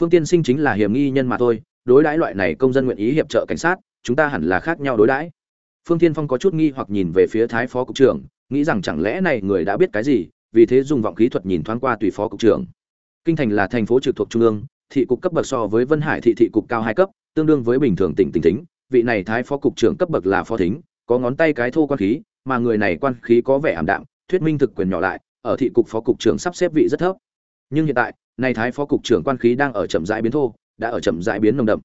Phương tiên sinh chính là hiểm nghi nhân mà thôi, đối đãi loại này công dân nguyện ý hiệp trợ cảnh sát, chúng ta hẳn là khác nhau đối đãi. Phương tiên phong có chút nghi hoặc nhìn về phía thái phó cục trưởng nghĩ rằng chẳng lẽ này người đã biết cái gì, vì thế dùng vọng khí thuật nhìn thoáng qua tùy phó cục trưởng. Kinh thành là thành phố trực thuộc trung ương, thị cục cấp bậc so với vân hải thị thị cục cao hai cấp, tương đương với bình thường tỉnh tỉnh tính vị này thái phó cục trưởng cấp bậc là phó thính, có ngón tay cái thô quan khí, mà người này quan khí có vẻ ảm đạm, thuyết minh thực quyền nhỏ lại, ở thị cục phó cục trưởng sắp xếp vị rất thấp. Nhưng hiện tại, này thái phó cục trưởng quan khí đang ở chậm rãi biến thô, đã ở chậm rãi biến nồng đậm.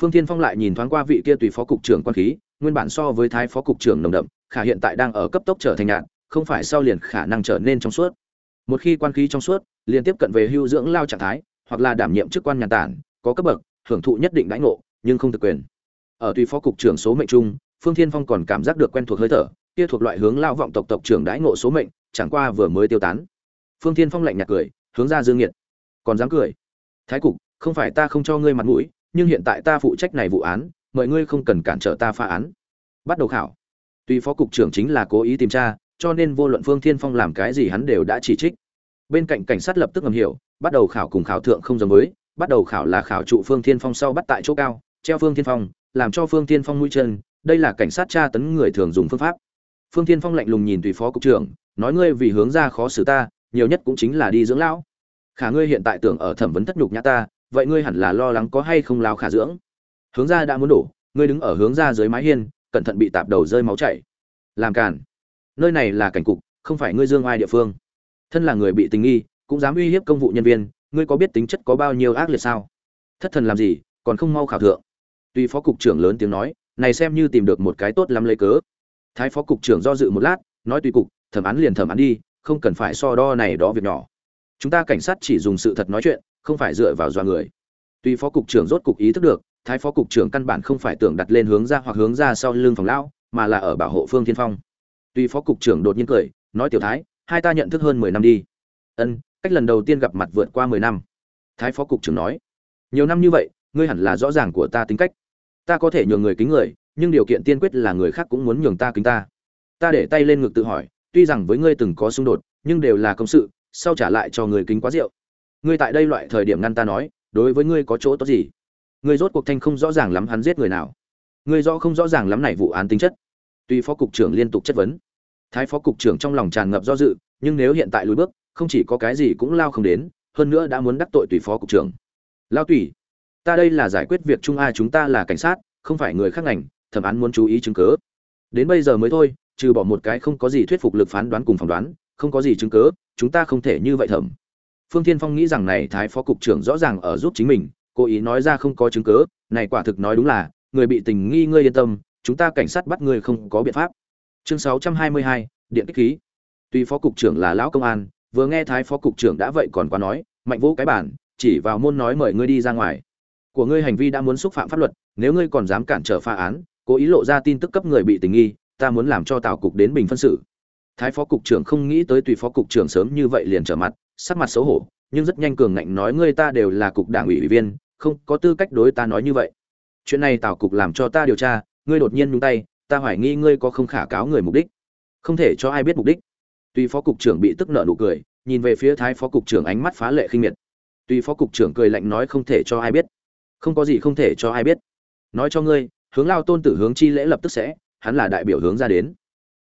Phương thiên phong lại nhìn thoáng qua vị kia tùy phó cục trưởng quan khí, nguyên bản so với thái phó cục trưởng nồng đậm khả hiện tại đang ở cấp tốc trở thành nhạt không phải sau liền khả năng trở nên trong suốt. Một khi quan khí trong suốt liên tiếp cận về hưu dưỡng lao trạng thái, hoặc là đảm nhiệm chức quan nhàn tản, có cấp bậc, hưởng thụ nhất định đãi ngộ, nhưng không thực quyền. Ở tùy phó cục trưởng số mệnh chung phương thiên phong còn cảm giác được quen thuộc hơi thở, kia thuộc loại hướng lao vọng tộc tộc trưởng đãi ngộ số mệnh, chẳng qua vừa mới tiêu tán. Phương thiên phong lạnh nhạt cười, hướng ra dương nghiệt. Còn dám cười? Thái cục, không phải ta không cho ngươi mặt mũi, nhưng hiện tại ta phụ trách này vụ án mọi ngươi không cần cản trở ta phá án. Bắt đầu khảo tuy phó cục trưởng chính là cố ý tìm tra cho nên vô luận phương thiên phong làm cái gì hắn đều đã chỉ trích. Bên cạnh cảnh sát lập tức ngầm hiểu bắt đầu khảo cùng khảo thượng không giống mới, bắt đầu khảo là khảo trụ phương thiên phong sau bắt tại chỗ cao treo phương thiên phong làm cho phương thiên phong mũi chân đây là cảnh sát tra tấn người thường dùng phương pháp. Phương thiên phong lạnh lùng nhìn tùy phó cục trưởng nói ngươi vì hướng ra khó xử ta nhiều nhất cũng chính là đi dưỡng lão. Khả ngươi hiện tại tưởng ở thẩm vấn thất nhục nhã ta vậy ngươi hẳn là lo lắng có hay không lao khả dưỡng. Hướng ra đã muốn đổ ngươi đứng ở hướng ra dưới mái hiên cẩn thận bị tạp đầu rơi máu chảy. Làm cản nơi này là cảnh cục, không phải ngươi dương ai địa phương. Thân là người bị tình nghi, cũng dám uy hiếp công vụ nhân viên, ngươi có biết tính chất có bao nhiêu ác liệt sao? Thất thần làm gì, còn không mau khảo thượng. Tuy phó cục trưởng lớn tiếng nói, này xem như tìm được một cái tốt lắm lấy cớ. Thái phó cục trưởng do dự một lát, nói tùy cục, thẩm án liền thẩm án đi, không cần phải so đo này đó việc nhỏ. Chúng ta cảnh sát chỉ dùng sự thật nói chuyện, không phải dựa vào dọa người. Tuy phó cục trưởng rốt cục ý thức được thái phó cục trưởng căn bản không phải tưởng đặt lên hướng ra hoặc hướng ra sau lưng phòng lão, mà là ở bảo hộ phương thiên phong. Tuy phó cục trưởng đột nhiên cười, nói tiểu thái, hai ta nhận thức hơn mười năm đi. Ân, cách lần đầu tiên gặp mặt vượt qua mười năm. Thái phó cục trưởng nói, nhiều năm như vậy, ngươi hẳn là rõ ràng của ta tính cách. Ta có thể nhường người kính người, nhưng điều kiện tiên quyết là người khác cũng muốn nhường ta kính ta. Ta để tay lên ngực tự hỏi, tuy rằng với ngươi từng có xung đột, nhưng đều là công sự, sau trả lại cho người kính quá rượu. Ngươi tại đây loại thời điểm ngăn ta nói, đối với ngươi có chỗ tốt gì? Ngươi rốt cuộc thanh không rõ ràng lắm hắn giết người nào. Ngươi rõ không rõ ràng lắm này vụ án tính chất. Tuy phó cục trưởng liên tục chất vấn, thái phó cục trưởng trong lòng tràn ngập do dự, nhưng nếu hiện tại lùi bước, không chỉ có cái gì cũng lao không đến, hơn nữa đã muốn đắc tội tùy phó cục trưởng. Lao tùy, ta đây là giải quyết việc chung a, chúng ta là cảnh sát, không phải người khác ngành, thẩm án muốn chú ý chứng cớ đến bây giờ mới thôi, trừ bỏ một cái không có gì thuyết phục lực phán đoán cùng phỏng đoán, không có gì chứng cớ chúng ta không thể như vậy thẩm. Phương thiên phong nghĩ rằng này thái phó cục trưởng rõ ràng ở giúp chính mình cố ý nói ra không có chứng cứ, này quả thực nói đúng là người bị tình nghi ngươi yên tâm chúng ta cảnh sát bắt ngươi không có biện pháp. Chương 622, điện kích khí. Tuy phó cục trưởng là lão công an vừa nghe thái phó cục trưởng đã vậy còn quá nói mạnh vũ cái bản chỉ vào môn nói mời ngươi đi ra ngoài. Của ngươi hành vi đã muốn xúc phạm pháp luật nếu ngươi còn dám cản trở phá án cố ý lộ ra tin tức cấp người bị tình nghi ta muốn làm cho tào cục đến bình phân xử. Thái phó cục trưởng không nghĩ tới tùy phó cục trưởng sớm như vậy liền trở mặt sắc mặt xấu hổ nhưng rất nhanh cường ngạnh nói ngươi ta đều là cục đảng ủy ủy viên không có tư cách đối ta nói như vậy. Chuyện này tào cục làm cho ta điều tra, ngươi đột nhiên nhúng tay, ta hoài nghi ngươi có không khả cáo người mục đích. Không thể cho ai biết mục đích. Tuy phó cục trưởng bị tức nợ nụ cười, nhìn về phía thái phó cục trưởng ánh mắt phá lệ khinh miệt. Tuy phó cục trưởng cười lạnh nói không thể cho ai biết. Không có gì không thể cho ai biết. Nói cho ngươi, hướng lao tôn tử hướng chi lễ lập tức sẽ, hắn là đại biểu hướng ra đến.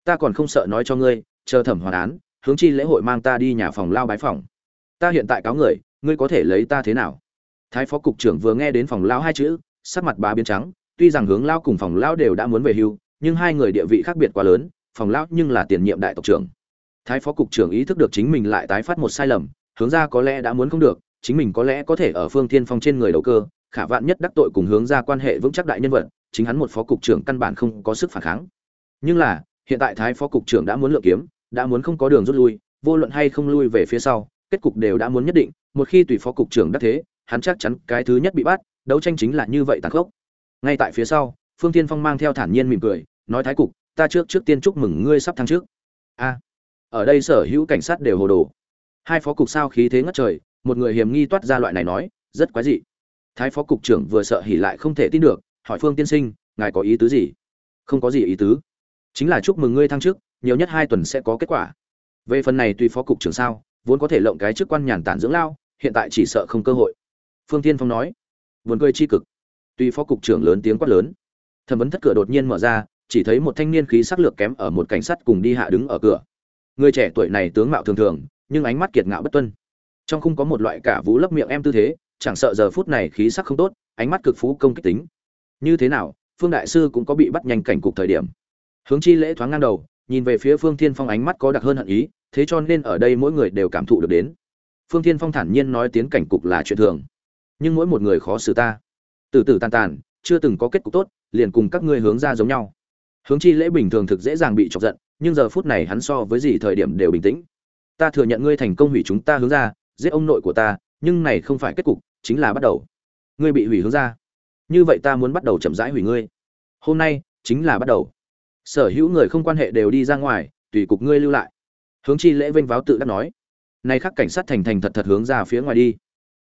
Ta còn không sợ nói cho ngươi, chờ thẩm hoàn án, hướng chi lễ hội mang ta đi nhà phòng lao bái phòng. Ta hiện tại cáo người, ngươi có thể lấy ta thế nào? Thái phó cục trưởng vừa nghe đến phòng lao hai chữ, sắc mặt bà biến trắng, tuy rằng hướng lao cùng phòng lao đều đã muốn về hưu, nhưng hai người địa vị khác biệt quá lớn, phòng lao nhưng là tiền nhiệm đại tộc trưởng. Thái phó cục trưởng ý thức được chính mình lại tái phát một sai lầm, hướng ra có lẽ đã muốn không được, chính mình có lẽ có thể ở phương thiên phong trên người đầu cơ, khả vạn nhất đắc tội cùng hướng ra quan hệ vững chắc đại nhân vật, chính hắn một phó cục trưởng căn bản không có sức phản kháng. Nhưng là, hiện tại thái phó cục trưởng đã muốn lựa kiếm, đã muốn không có đường rút lui, vô luận hay không lui về phía sau, kết cục đều đã muốn nhất định, một khi tùy phó cục trưởng đắc thế hắn chắc chắn cái thứ nhất bị bắt, đấu tranh chính là như vậy tàn khốc. Ngay tại phía sau, phương thiên phong mang theo thản nhiên mỉm cười, nói thái cục, ta trước trước tiên chúc mừng ngươi sắp thăng trước a. Ở đây sở hữu cảnh sát đều hồ đồ. Hai phó cục sao khí thế ngất trời, một người hiểm nghi toát ra loại này nói, rất quái dị. Thái phó cục trưởng vừa sợ hỉ lại không thể tin được, hỏi phương tiên sinh, ngài có ý tứ gì? Không có gì ý tứ. Chính là chúc mừng ngươi thăng chức, nhiều nhất hai tuần sẽ có kết quả. Về phần này tùy phó cục trưởng sao, vốn có thể lộng cái chức quan nhàn tản dưỡng lao, hiện tại chỉ sợ không cơ hội phương tiên phong nói. Vốn cười chi cực. Tuy phó cục trưởng lớn tiếng quát lớn, thẩm vấn thất cửa đột nhiên mở ra, chỉ thấy một thanh niên khí sắc lược kém ở một cảnh sát cùng đi hạ đứng ở cửa. Người trẻ tuổi này tướng mạo thường thường, nhưng ánh mắt kiệt ngạo bất tuân. Trong khung có một loại cả vũ lấp miệng em tư thế, chẳng sợ giờ phút này khí sắc không tốt, ánh mắt cực phú công kích tính. Như thế nào, phương đại sư cũng có bị bắt nhanh cảnh cục thời điểm. Hướng chi lễ thoáng ngang đầu, nhìn về phía phương thiên phong ánh mắt có đặc hơn hận ý, thế cho nên ở đây mỗi người đều cảm thụ được đến. Phương thiên phong thản nhiên nói tiến cảnh cục là chuyện thường nhưng mỗi một người khó xử ta. Từ từ tàn tàn, chưa từng có kết cục tốt, liền cùng các ngươi hướng ra giống nhau. Hướng chi lễ bình thường thực dễ dàng bị chọc giận, nhưng giờ phút này hắn so với gì thời điểm đều bình tĩnh. Ta thừa nhận ngươi thành công hủy chúng ta hướng ra, giết ông nội của ta, nhưng này không phải kết cục, chính là bắt đầu. Ngươi bị hủy hướng ra. Như vậy ta muốn bắt đầu chậm rãi hủy ngươi. Hôm nay, chính là bắt đầu. Sở hữu người không quan hệ đều đi ra ngoài, tùy cục ngươi lưu lại. Hướng chi lễ vênh váo tự đắc nói. Nay khắc cảnh sát thành thành thật thật hướng ra phía ngoài đi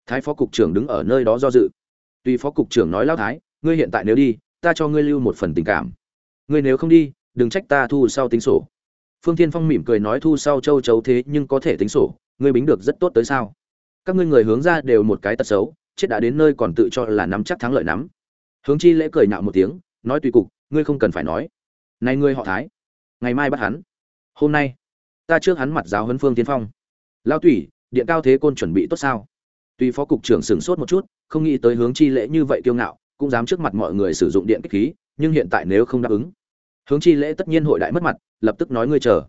thái phó cục trưởng đứng ở nơi đó do dự. Tuy phó cục trưởng nói lao thái, ngươi hiện tại nếu đi, ta cho ngươi lưu một phần tình cảm. Ngươi nếu không đi, đừng trách ta thu sau tính sổ. Phương tiên phong mỉm cười nói thu sau châu chấu thế nhưng có thể tính sổ, ngươi bính được rất tốt tới sao? Các ngươi người hướng ra đều một cái tật xấu, chết đã đến nơi còn tự cho là nắm chắc thắng lợi nắm. Hướng chi lễ cười nhạo một tiếng, nói tùy cục, ngươi không cần phải nói. Này ngươi họ thái, ngày mai bắt hắn. Hôm nay, ta trước hắn mặt giáo huấn phương tiên phong. Lao tủy, điện cao thế côn chuẩn bị tốt sao? Tuy phó cục trưởng sửng sốt một chút, không nghĩ tới hướng chi lễ như vậy kiêu ngạo, cũng dám trước mặt mọi người sử dụng điện kích khí, nhưng hiện tại nếu không đáp ứng, hướng chi lễ tất nhiên hội đại mất mặt, lập tức nói ngươi chờ.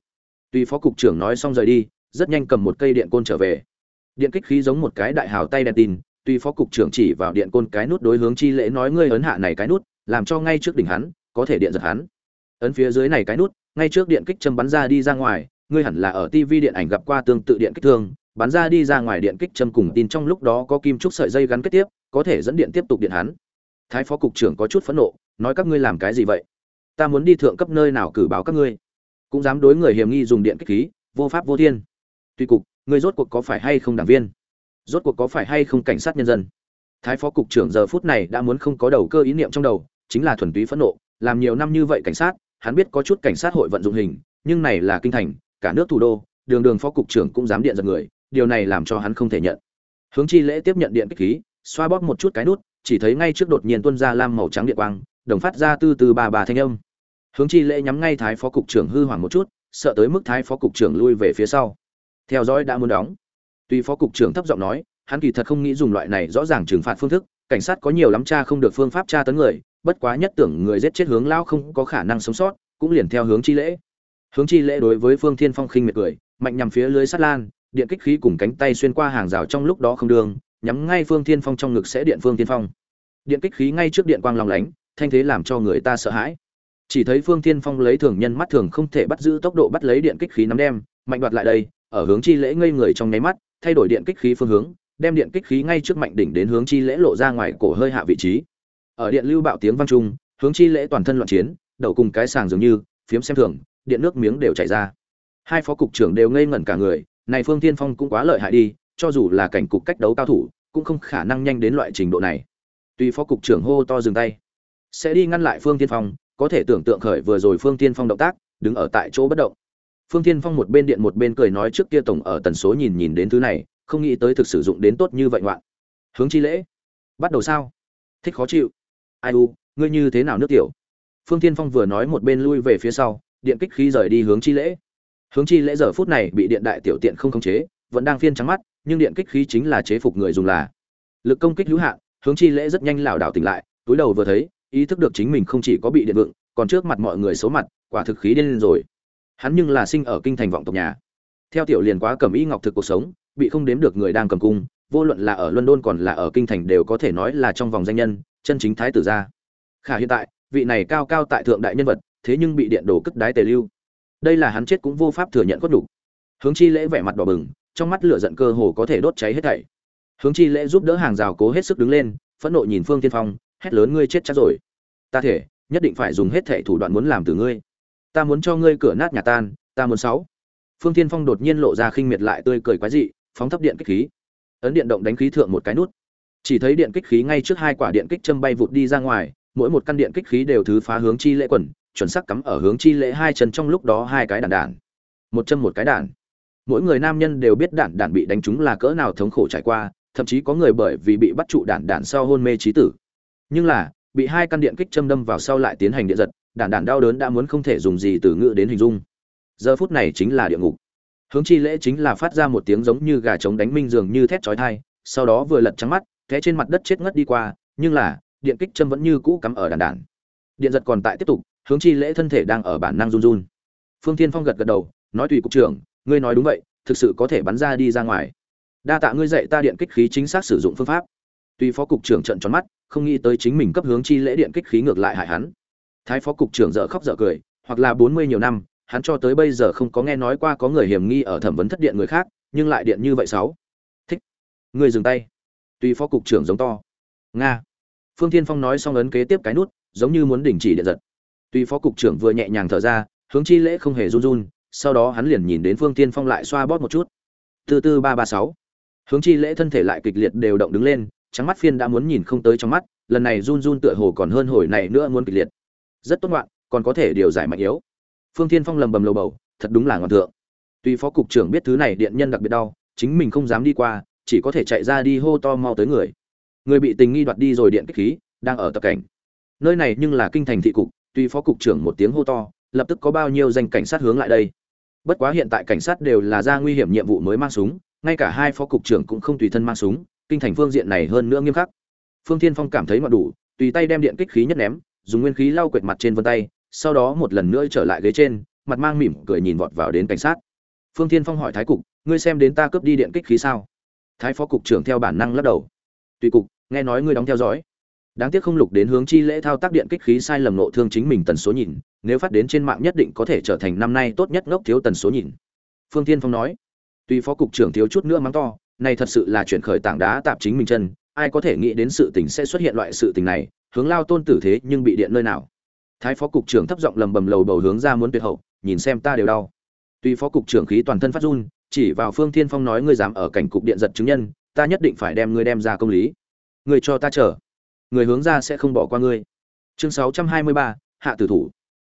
Tuy phó cục trưởng nói xong rời đi, rất nhanh cầm một cây điện côn trở về. Điện kích khí giống một cái đại hào tay đèn tin, tuy phó cục trưởng chỉ vào điện côn cái nút đối hướng chi lễ nói ngươi ấn hạ này cái nút, làm cho ngay trước đỉnh hắn, có thể điện giật hắn. Ấn phía dưới này cái nút, ngay trước điện kích châm bắn ra đi ra ngoài, ngươi hẳn là ở tivi điện ảnh gặp qua tương tự điện kích thương bắn ra đi ra ngoài điện kích châm cùng tin trong lúc đó có kim trúc sợi dây gắn kết tiếp, có thể dẫn điện tiếp tục điện hắn. Thái phó cục trưởng có chút phẫn nộ, nói các ngươi làm cái gì vậy? Ta muốn đi thượng cấp nơi nào cử báo các ngươi? Cũng dám đối người hiểm nghi dùng điện kích khí, vô pháp vô thiên. Tuy cục, ngươi rốt cuộc có phải hay không đảng viên? Rốt cuộc có phải hay không cảnh sát nhân dân? Thái phó cục trưởng giờ phút này đã muốn không có đầu cơ ý niệm trong đầu, chính là thuần túy phẫn nộ. Làm nhiều năm như vậy cảnh sát, hắn biết có chút cảnh sát hội vận dụng hình, nhưng này là kinh thành, cả nước thủ đô, đường đường phó cục trưởng cũng dám điện giật người điều này làm cho hắn không thể nhận. Hướng chi lễ tiếp nhận điện kích khí, xoa bóp một chút cái nút, chỉ thấy ngay trước đột nhiên tuôn ra lam màu trắng điện quang, đồng phát ra từ từ bà bà thanh âm. Hướng chi lễ nhắm ngay thái phó cục trưởng hư hoảng một chút, sợ tới mức thái phó cục trưởng lui về phía sau. Theo dõi đã muốn đóng. Tuy phó cục trưởng thấp giọng nói, hắn kỳ thật không nghĩ dùng loại này rõ ràng trừng phạt phương thức, cảnh sát có nhiều lắm cha không được phương pháp tra tấn người, bất quá nhất tưởng người giết chết hướng lão không có khả năng sống sót, cũng liền theo hướng chi lễ. Hướng chi lễ đối với phương thiên phong khinh miệt cười, mạnh nhằm phía lưới sắt lan điện kích khí cùng cánh tay xuyên qua hàng rào trong lúc đó không đường, nhắm ngay phương thiên phong trong ngực sẽ điện phương thiên phong. Điện kích khí ngay trước điện quang long lánh, thanh thế làm cho người ta sợ hãi. Chỉ thấy phương thiên phong lấy thường nhân mắt thường không thể bắt giữ tốc độ bắt lấy điện kích khí nắm đem, mạnh đoạt lại đây, ở hướng chi lễ ngây người trong nháy mắt, thay đổi điện kích khí phương hướng, đem điện kích khí ngay trước mạnh đỉnh đến hướng chi lễ lộ ra ngoài cổ hơi hạ vị trí. Ở điện lưu bạo tiếng vang trung, hướng chi lễ toàn thân loạn chiến, đầu cùng cái sàng dường như, phiếm xem thường, điện nước miếng đều chảy ra. Hai phó cục trưởng đều ngây ngẩn cả người này phương tiên phong cũng quá lợi hại đi, cho dù là cảnh cục cách đấu cao thủ, cũng không khả năng nhanh đến loại trình độ này. Tuy phó cục trưởng hô to dừng tay, sẽ đi ngăn lại phương tiên phong, có thể tưởng tượng khởi vừa rồi phương tiên phong động tác, đứng ở tại chỗ bất động. Phương tiên phong một bên điện một bên cười nói trước kia tổng ở tần số nhìn nhìn đến thứ này, không nghĩ tới thực sử dụng đến tốt như vậy ngoạn. Hướng chi lễ. Bắt đầu sao? Thích khó chịu. Ai u, ngươi như thế nào nước tiểu? Phương tiên phong vừa nói một bên lui về phía sau, điện kích khí rời đi hướng chi lễ hướng chi lễ giờ phút này bị điện đại tiểu tiện không khống chế, vẫn đang phiên trắng mắt, nhưng điện kích khí chính là chế phục người dùng là. Lực công kích hữu hạn, hướng chi lễ rất nhanh lảo đảo tỉnh lại, túi đầu vừa thấy, ý thức được chính mình không chỉ có bị điện vượng, còn trước mặt mọi người số mặt, quả thực khí điên lên rồi. Hắn nhưng là sinh ở kinh thành vọng tộc nhà. Theo tiểu liền quá cầm y ngọc thực cuộc sống, bị không đếm được người đang cầm cung, vô luận là ở london còn là ở kinh thành đều có thể nói là trong vòng danh nhân, chân chính thái tử gia. Khả hiện tại, vị này cao cao tại thượng đại nhân vật, thế nhưng bị điện đổ cất đái tề lưu đây là hắn chết cũng vô pháp thừa nhận cốt đủ hướng chi lễ vẻ mặt đỏ bừng, trong mắt lửa giận cơ hồ có thể đốt cháy hết thảy. Hướng chi lễ giúp đỡ hàng rào cố hết sức đứng lên, phẫn nộ nhìn phương thiên phong, hét lớn, ngươi chết chắc rồi. Ta thể, nhất định phải dùng hết thảy thủ đoạn muốn làm từ ngươi. Ta muốn cho ngươi cửa nát nhà tan, ta muốn sáu. Phương thiên phong đột nhiên lộ ra khinh miệt lại tươi cười quái dị, phóng thấp điện kích khí. Ấn điện động đánh khí thượng một cái nút. Chỉ thấy điện kích khí ngay trước hai quả điện kích châm bay vụt đi ra ngoài, mỗi một căn điện kích khí đều thứ phá hướng chi lễ quần chuẩn xác cắm ở hướng chi lễ hai chân trong lúc đó hai cái đạn đạn. Một chân một cái đạn. Mỗi người nam nhân đều biết đạn đạn bị đánh trúng là cỡ nào thống khổ trải qua, thậm chí có người bởi vì bị bắt trụ đạn đạn sau hôn mê trí tử. Nhưng là, bị hai căn điện kích châm đâm vào sau lại tiến hành điện giật, đạn đạn đau đớn đã muốn không thể dùng gì từ ngữ đến hình dung. Giờ phút này chính là địa ngục. Hướng chi lễ chính là phát ra một tiếng giống như gà trống đánh minh dường như thét chói tai, sau đó vừa lật trắng mắt, té trên mặt đất chết ngất đi qua, nhưng là, điện kích châm vẫn như cũ cắm ở đàn đàn điện giật còn tại tiếp tục hướng chi lễ thân thể đang ở bản năng run run. Phương tiên phong gật gật đầu, nói tùy cục trưởng, ngươi nói đúng vậy, thực sự có thể bắn ra đi ra ngoài. Đa tạ ngươi dạy ta điện kích khí chính xác sử dụng phương pháp. Tùy phó cục trưởng trận tròn mắt, không nghĩ tới chính mình cấp hướng chi lễ điện kích khí ngược lại hại hắn. Thái phó cục trưởng dở khóc dở cười, hoặc là bốn mươi nhiều năm, hắn cho tới bây giờ không có nghe nói qua có người hiểm nghi ở thẩm vấn thất điện người khác, nhưng lại điện như vậy sáu. Thích. Người dừng tay. Tùy phó cục trưởng giống to. Nga. Phương tiên phong nói xong ấn kế tiếp cái nút, giống như muốn đình chỉ điện giật tuy phó cục trưởng vừa nhẹ nhàng thở ra, hướng chi lễ không hề run run, sau đó hắn liền nhìn đến phương tiên phong lại xoa bóp một chút. Từ từ ba ba sáu. Hướng chi lễ thân thể lại kịch liệt đều động đứng lên, trắng mắt phiên đã muốn nhìn không tới trong mắt, lần này run run tựa hồ còn hơn hồi này nữa muốn kịch liệt. Rất tốt ngoạn, còn có thể điều giải mạnh yếu. Phương tiên phong lầm bầm lầu bầu, thật đúng là ngọn thượng. Tuy phó cục trưởng biết thứ này điện nhân đặc biệt đau, chính mình không dám đi qua, chỉ có thể chạy ra đi hô to mau tới người. Người bị tình nghi đoạt đi rồi điện kích khí, đang ở tập cảnh. Nơi này nhưng là kinh thành thị cục tuy phó cục trưởng một tiếng hô to, lập tức có bao nhiêu danh cảnh sát hướng lại đây. Bất quá hiện tại cảnh sát đều là ra nguy hiểm nhiệm vụ mới mang súng, ngay cả hai phó cục trưởng cũng không tùy thân mang súng, kinh thành phương diện này hơn nữa nghiêm khắc. Phương thiên phong cảm thấy ngoạn đủ, tùy tay đem điện kích khí nhất ném, dùng nguyên khí lau quệt mặt trên vân tay, sau đó một lần nữa trở lại ghế trên, mặt mang mỉm cười nhìn vọt vào đến cảnh sát. Phương thiên phong hỏi thái cục, ngươi xem đến ta cướp đi điện kích khí sao? Thái phó cục trưởng theo bản năng lắc đầu. Tùy cục, nghe nói ngươi đóng theo dõi đáng tiếc không lục đến hướng chi lễ thao tác điện kích khí sai lầm nộ thương chính mình tần số nhìn, nếu phát đến trên mạng nhất định có thể trở thành năm nay tốt nhất ngốc thiếu tần số nhìn. Phương tiên phong nói, tuy phó cục trưởng thiếu chút nữa mắng to, này thật sự là chuyển khởi tảng đá tạp chính mình chân, ai có thể nghĩ đến sự tình sẽ xuất hiện loại sự tình này, hướng lao tôn tử thế nhưng bị điện nơi nào. Thái phó cục trưởng thấp giọng lầm bầm lầu bầu hướng ra muốn tuyệt hậu, nhìn xem ta đều đau. Tuy phó cục trưởng khí toàn thân phát run, chỉ vào phương thiên phong nói ngươi dám ở cảnh cục điện giật chứng nhân, ta nhất định phải đem ngươi đem ra công lý. Ngươi cho ta chờ người hướng ra sẽ không bỏ qua ngươi. Chương sáu trăm hai mươi ba, hạ tử thủ.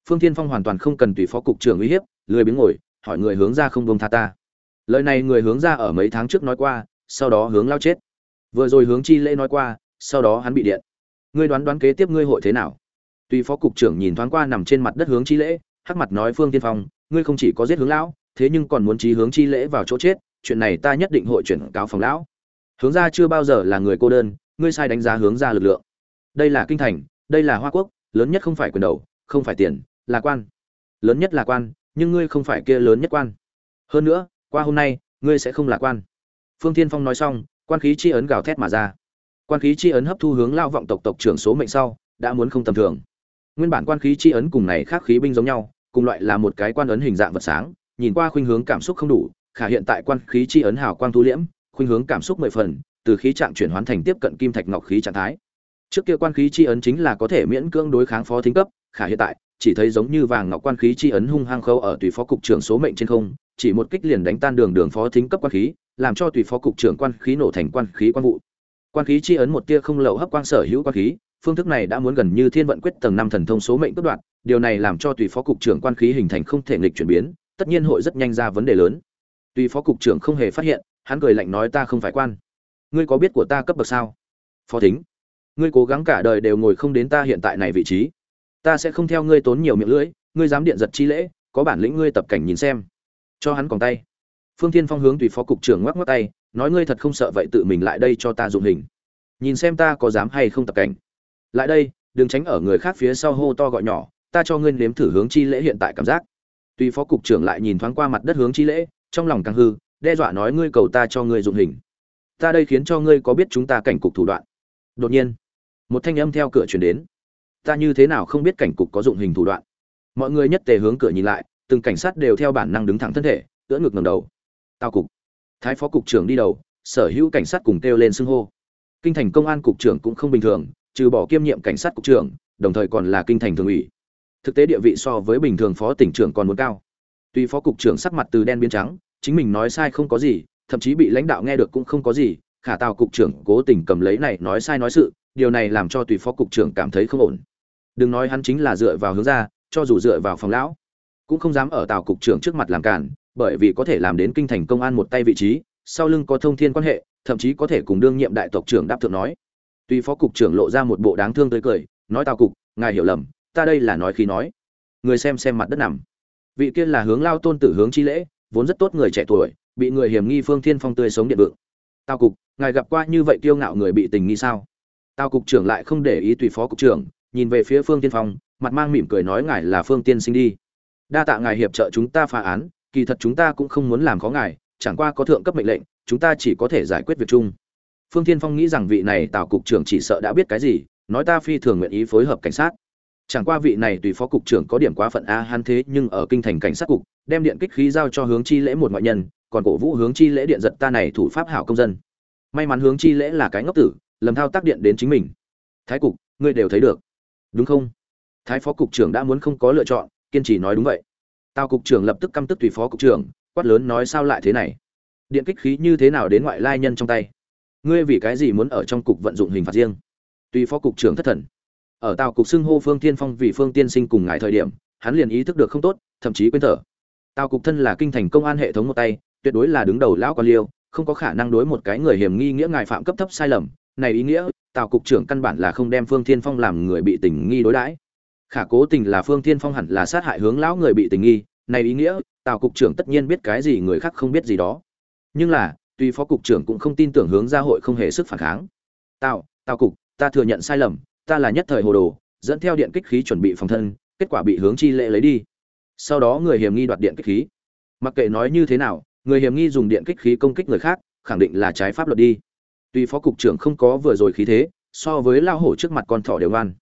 Phương thiên phong hoàn toàn không cần tùy phó cục trưởng uy hiếp, lười biếng ngồi, hỏi người hướng ra không bông tha ta. Lời này người hướng ra ở mấy tháng trước nói qua, sau đó hướng lao chết. Vừa rồi hướng chi lễ nói qua, sau đó hắn bị điện. Ngươi đoán đoán kế tiếp ngươi hội thế nào? Tùy phó cục trưởng nhìn thoáng qua nằm trên mặt đất hướng chi lễ, hắc mặt nói phương tiên phong, ngươi không chỉ có giết hướng lão, thế nhưng còn muốn trí hướng chi lễ vào chỗ chết, chuyện này ta nhất định hội chuyển cáo phòng lão. Hướng ra chưa bao giờ là người cô đơn ngươi sai đánh giá hướng ra lực lượng. Đây là kinh thành, đây là hoa quốc, lớn nhất không phải quyền đầu, không phải tiền, là quan. Lớn nhất là quan, nhưng ngươi không phải kia lớn nhất quan. Hơn nữa, qua hôm nay, ngươi sẽ không là quan. Phương thiên phong nói xong, quan khí chi ấn gào thét mà ra. Quan khí chi ấn hấp thu hướng lao vọng tộc tộc trưởng số mệnh sau, đã muốn không tầm thường. Nguyên bản quan khí chi ấn cùng này khác khí binh giống nhau, cùng loại là một cái quan ấn hình dạng vật sáng, nhìn qua khuynh hướng cảm xúc không đủ, khả hiện tại quan khí chi ấn hào quang thu liễm, khuynh hướng cảm xúc mười phần từ khí trạng chuyển hoán thành tiếp cận kim thạch ngọc khí trạng thái. Trước kia quan khí chi ấn chính là có thể miễn cưỡng đối kháng phó thính cấp, khả hiện tại, chỉ thấy giống như vàng ngọc quan khí chi ấn hung hăng khâu ở tùy phó cục trưởng số mệnh trên không, chỉ một kích liền đánh tan đường đường phó thính cấp quan khí, làm cho tùy phó cục trưởng quan khí nổ thành quan khí quan vụ. Quan khí chi ấn một tia không lậu hấp quang sở hữu quan khí, phương thức này đã muốn gần như thiên vận quyết tầng năm thần thông số mệnh cướp đoạt điều này làm cho tùy phó cục trưởng quan khí hình thành không thể nghịch chuyển biến, tất nhiên hội rất nhanh ra vấn đề lớn. Tùy phó cục trưởng không hề phát hiện, hắn cười lạnh nói ta không phải quan ngươi có biết của ta cấp bậc sao? Phó thính, ngươi cố gắng cả đời đều ngồi không đến ta hiện tại này vị trí. Ta sẽ không theo ngươi tốn nhiều miệng lưỡi, ngươi dám điện giật chi lễ, có bản lĩnh ngươi tập cảnh nhìn xem. Cho hắn còn tay. Phương thiên phong hướng tùy phó cục trưởng ngoắc ngoắc tay, nói ngươi thật không sợ vậy tự mình lại đây cho ta dụng hình. Nhìn xem ta có dám hay không tập cảnh. Lại đây, đừng tránh ở người khác phía sau hô to gọi nhỏ, ta cho ngươi nếm thử hướng chi lễ hiện tại cảm giác. Tùy phó cục trưởng lại nhìn thoáng qua mặt đất hướng chi lễ, trong lòng càng hư, đe dọa nói ngươi cầu ta cho ngươi dụng hình ta đây khiến cho ngươi có biết chúng ta cảnh cục thủ đoạn. Đột nhiên, một thanh âm theo cửa chuyển đến. Ta như thế nào không biết cảnh cục có dụng hình thủ đoạn? Mọi người nhất tề hướng cửa nhìn lại, từng cảnh sát đều theo bản năng đứng thẳng thân thể, ưỡn ngực ngầm đầu. Tao cục. Thái phó cục trưởng đi đầu, sở hữu cảnh sát cùng kêu lên xưng hô. Kinh thành công an cục trưởng cũng không bình thường, trừ bỏ kiêm nhiệm cảnh sát cục trưởng, đồng thời còn là kinh thành thường ủy. Thực tế địa vị so với bình thường phó tỉnh trưởng còn muốn cao. Tuy phó cục trưởng sắc mặt từ đen biến trắng, chính mình nói sai không có gì thậm chí bị lãnh đạo nghe được cũng không có gì, khả tào cục trưởng cố tình cầm lấy này nói sai nói sự, điều này làm cho tùy phó cục trưởng cảm thấy không ổn. Đừng nói hắn chính là dựa vào hướng ra, cho dù dựa vào phòng lão, cũng không dám ở tào cục trưởng trước mặt làm cản, bởi vì có thể làm đến kinh thành công an một tay vị trí, sau lưng có thông thiên quan hệ, thậm chí có thể cùng đương nhiệm đại tộc trưởng đáp thượng nói. Tuy phó cục trưởng lộ ra một bộ đáng thương tới cười, nói tào cục, ngài hiểu lầm, ta đây là nói khi nói. Người xem xem mặt đất nằm. Vị kia là hướng lao tôn tử hướng chi lễ, vốn rất tốt người trẻ tuổi bị người hiểm nghi phương thiên phong tươi sống điện vượng. Tào cục, ngài gặp qua như vậy kiêu ngạo người bị tình nghi sao? Tào cục trưởng lại không để ý tùy phó cục trưởng, nhìn về phía phương tiên phong, mặt mang mỉm cười nói ngài là phương tiên sinh đi. Đa tạ ngài hiệp trợ chúng ta phá án, kỳ thật chúng ta cũng không muốn làm khó ngài, chẳng qua có thượng cấp mệnh lệnh, chúng ta chỉ có thể giải quyết việc chung. Phương tiên phong nghĩ rằng vị này tào cục trưởng chỉ sợ đã biết cái gì, nói ta phi thường nguyện ý phối hợp cảnh sát. Chẳng qua vị này tùy phó cục trưởng có điểm quá phận a, hắn thế nhưng ở kinh thành cảnh sát cục, đem điện kích khí giao cho hướng chi lễ một ngoại nhân còn cổ vũ hướng chi lễ điện giật ta này thủ pháp hảo công dân. May mắn hướng chi lễ là cái ngốc tử, lầm thao tác điện đến chính mình. Thái cục, ngươi đều thấy được. Đúng không? Thái phó cục trưởng đã muốn không có lựa chọn, kiên trì nói đúng vậy. Tao cục trưởng lập tức căm tức tùy phó cục trưởng, quát lớn nói sao lại thế này? Điện kích khí như thế nào đến ngoại lai nhân trong tay? Ngươi vì cái gì muốn ở trong cục vận dụng hình phạt riêng? Tùy phó cục trưởng thất thần. Ở tàu cục xưng hô phương tiên phong vì phương tiên sinh cùng ngài thời điểm, hắn liền ý thức được không tốt, thậm chí quên thở. Tàu cục thân là kinh thành công an hệ thống một tay tuyệt đối là đứng đầu lão quan liêu, không có khả năng đối một cái người hiểm nghi nghĩa ngài phạm cấp thấp sai lầm. Này ý nghĩa, tào cục trưởng căn bản là không đem phương thiên phong làm người bị tình nghi đối đãi. Khả cố tình là phương thiên phong hẳn là sát hại hướng lão người bị tình nghi. Này ý nghĩa, tào cục trưởng tất nhiên biết cái gì người khác không biết gì đó. Nhưng là, tuy phó cục trưởng cũng không tin tưởng hướng gia hội không hề sức phản kháng. Tào tào cục, ta thừa nhận sai lầm, ta là nhất thời hồ đồ, dẫn theo điện kích khí chuẩn bị phòng thân, kết quả bị hướng chi lệ lấy đi. Sau đó người hiểm nghi đoạt điện kích khí. Mặc kệ nói như thế nào người hiểm nghi dùng điện kích khí công kích người khác, khẳng định là trái pháp luật đi. Tuy phó cục trưởng không có vừa rồi khí thế, so với lao hổ trước mặt con thỏ đều ngoan.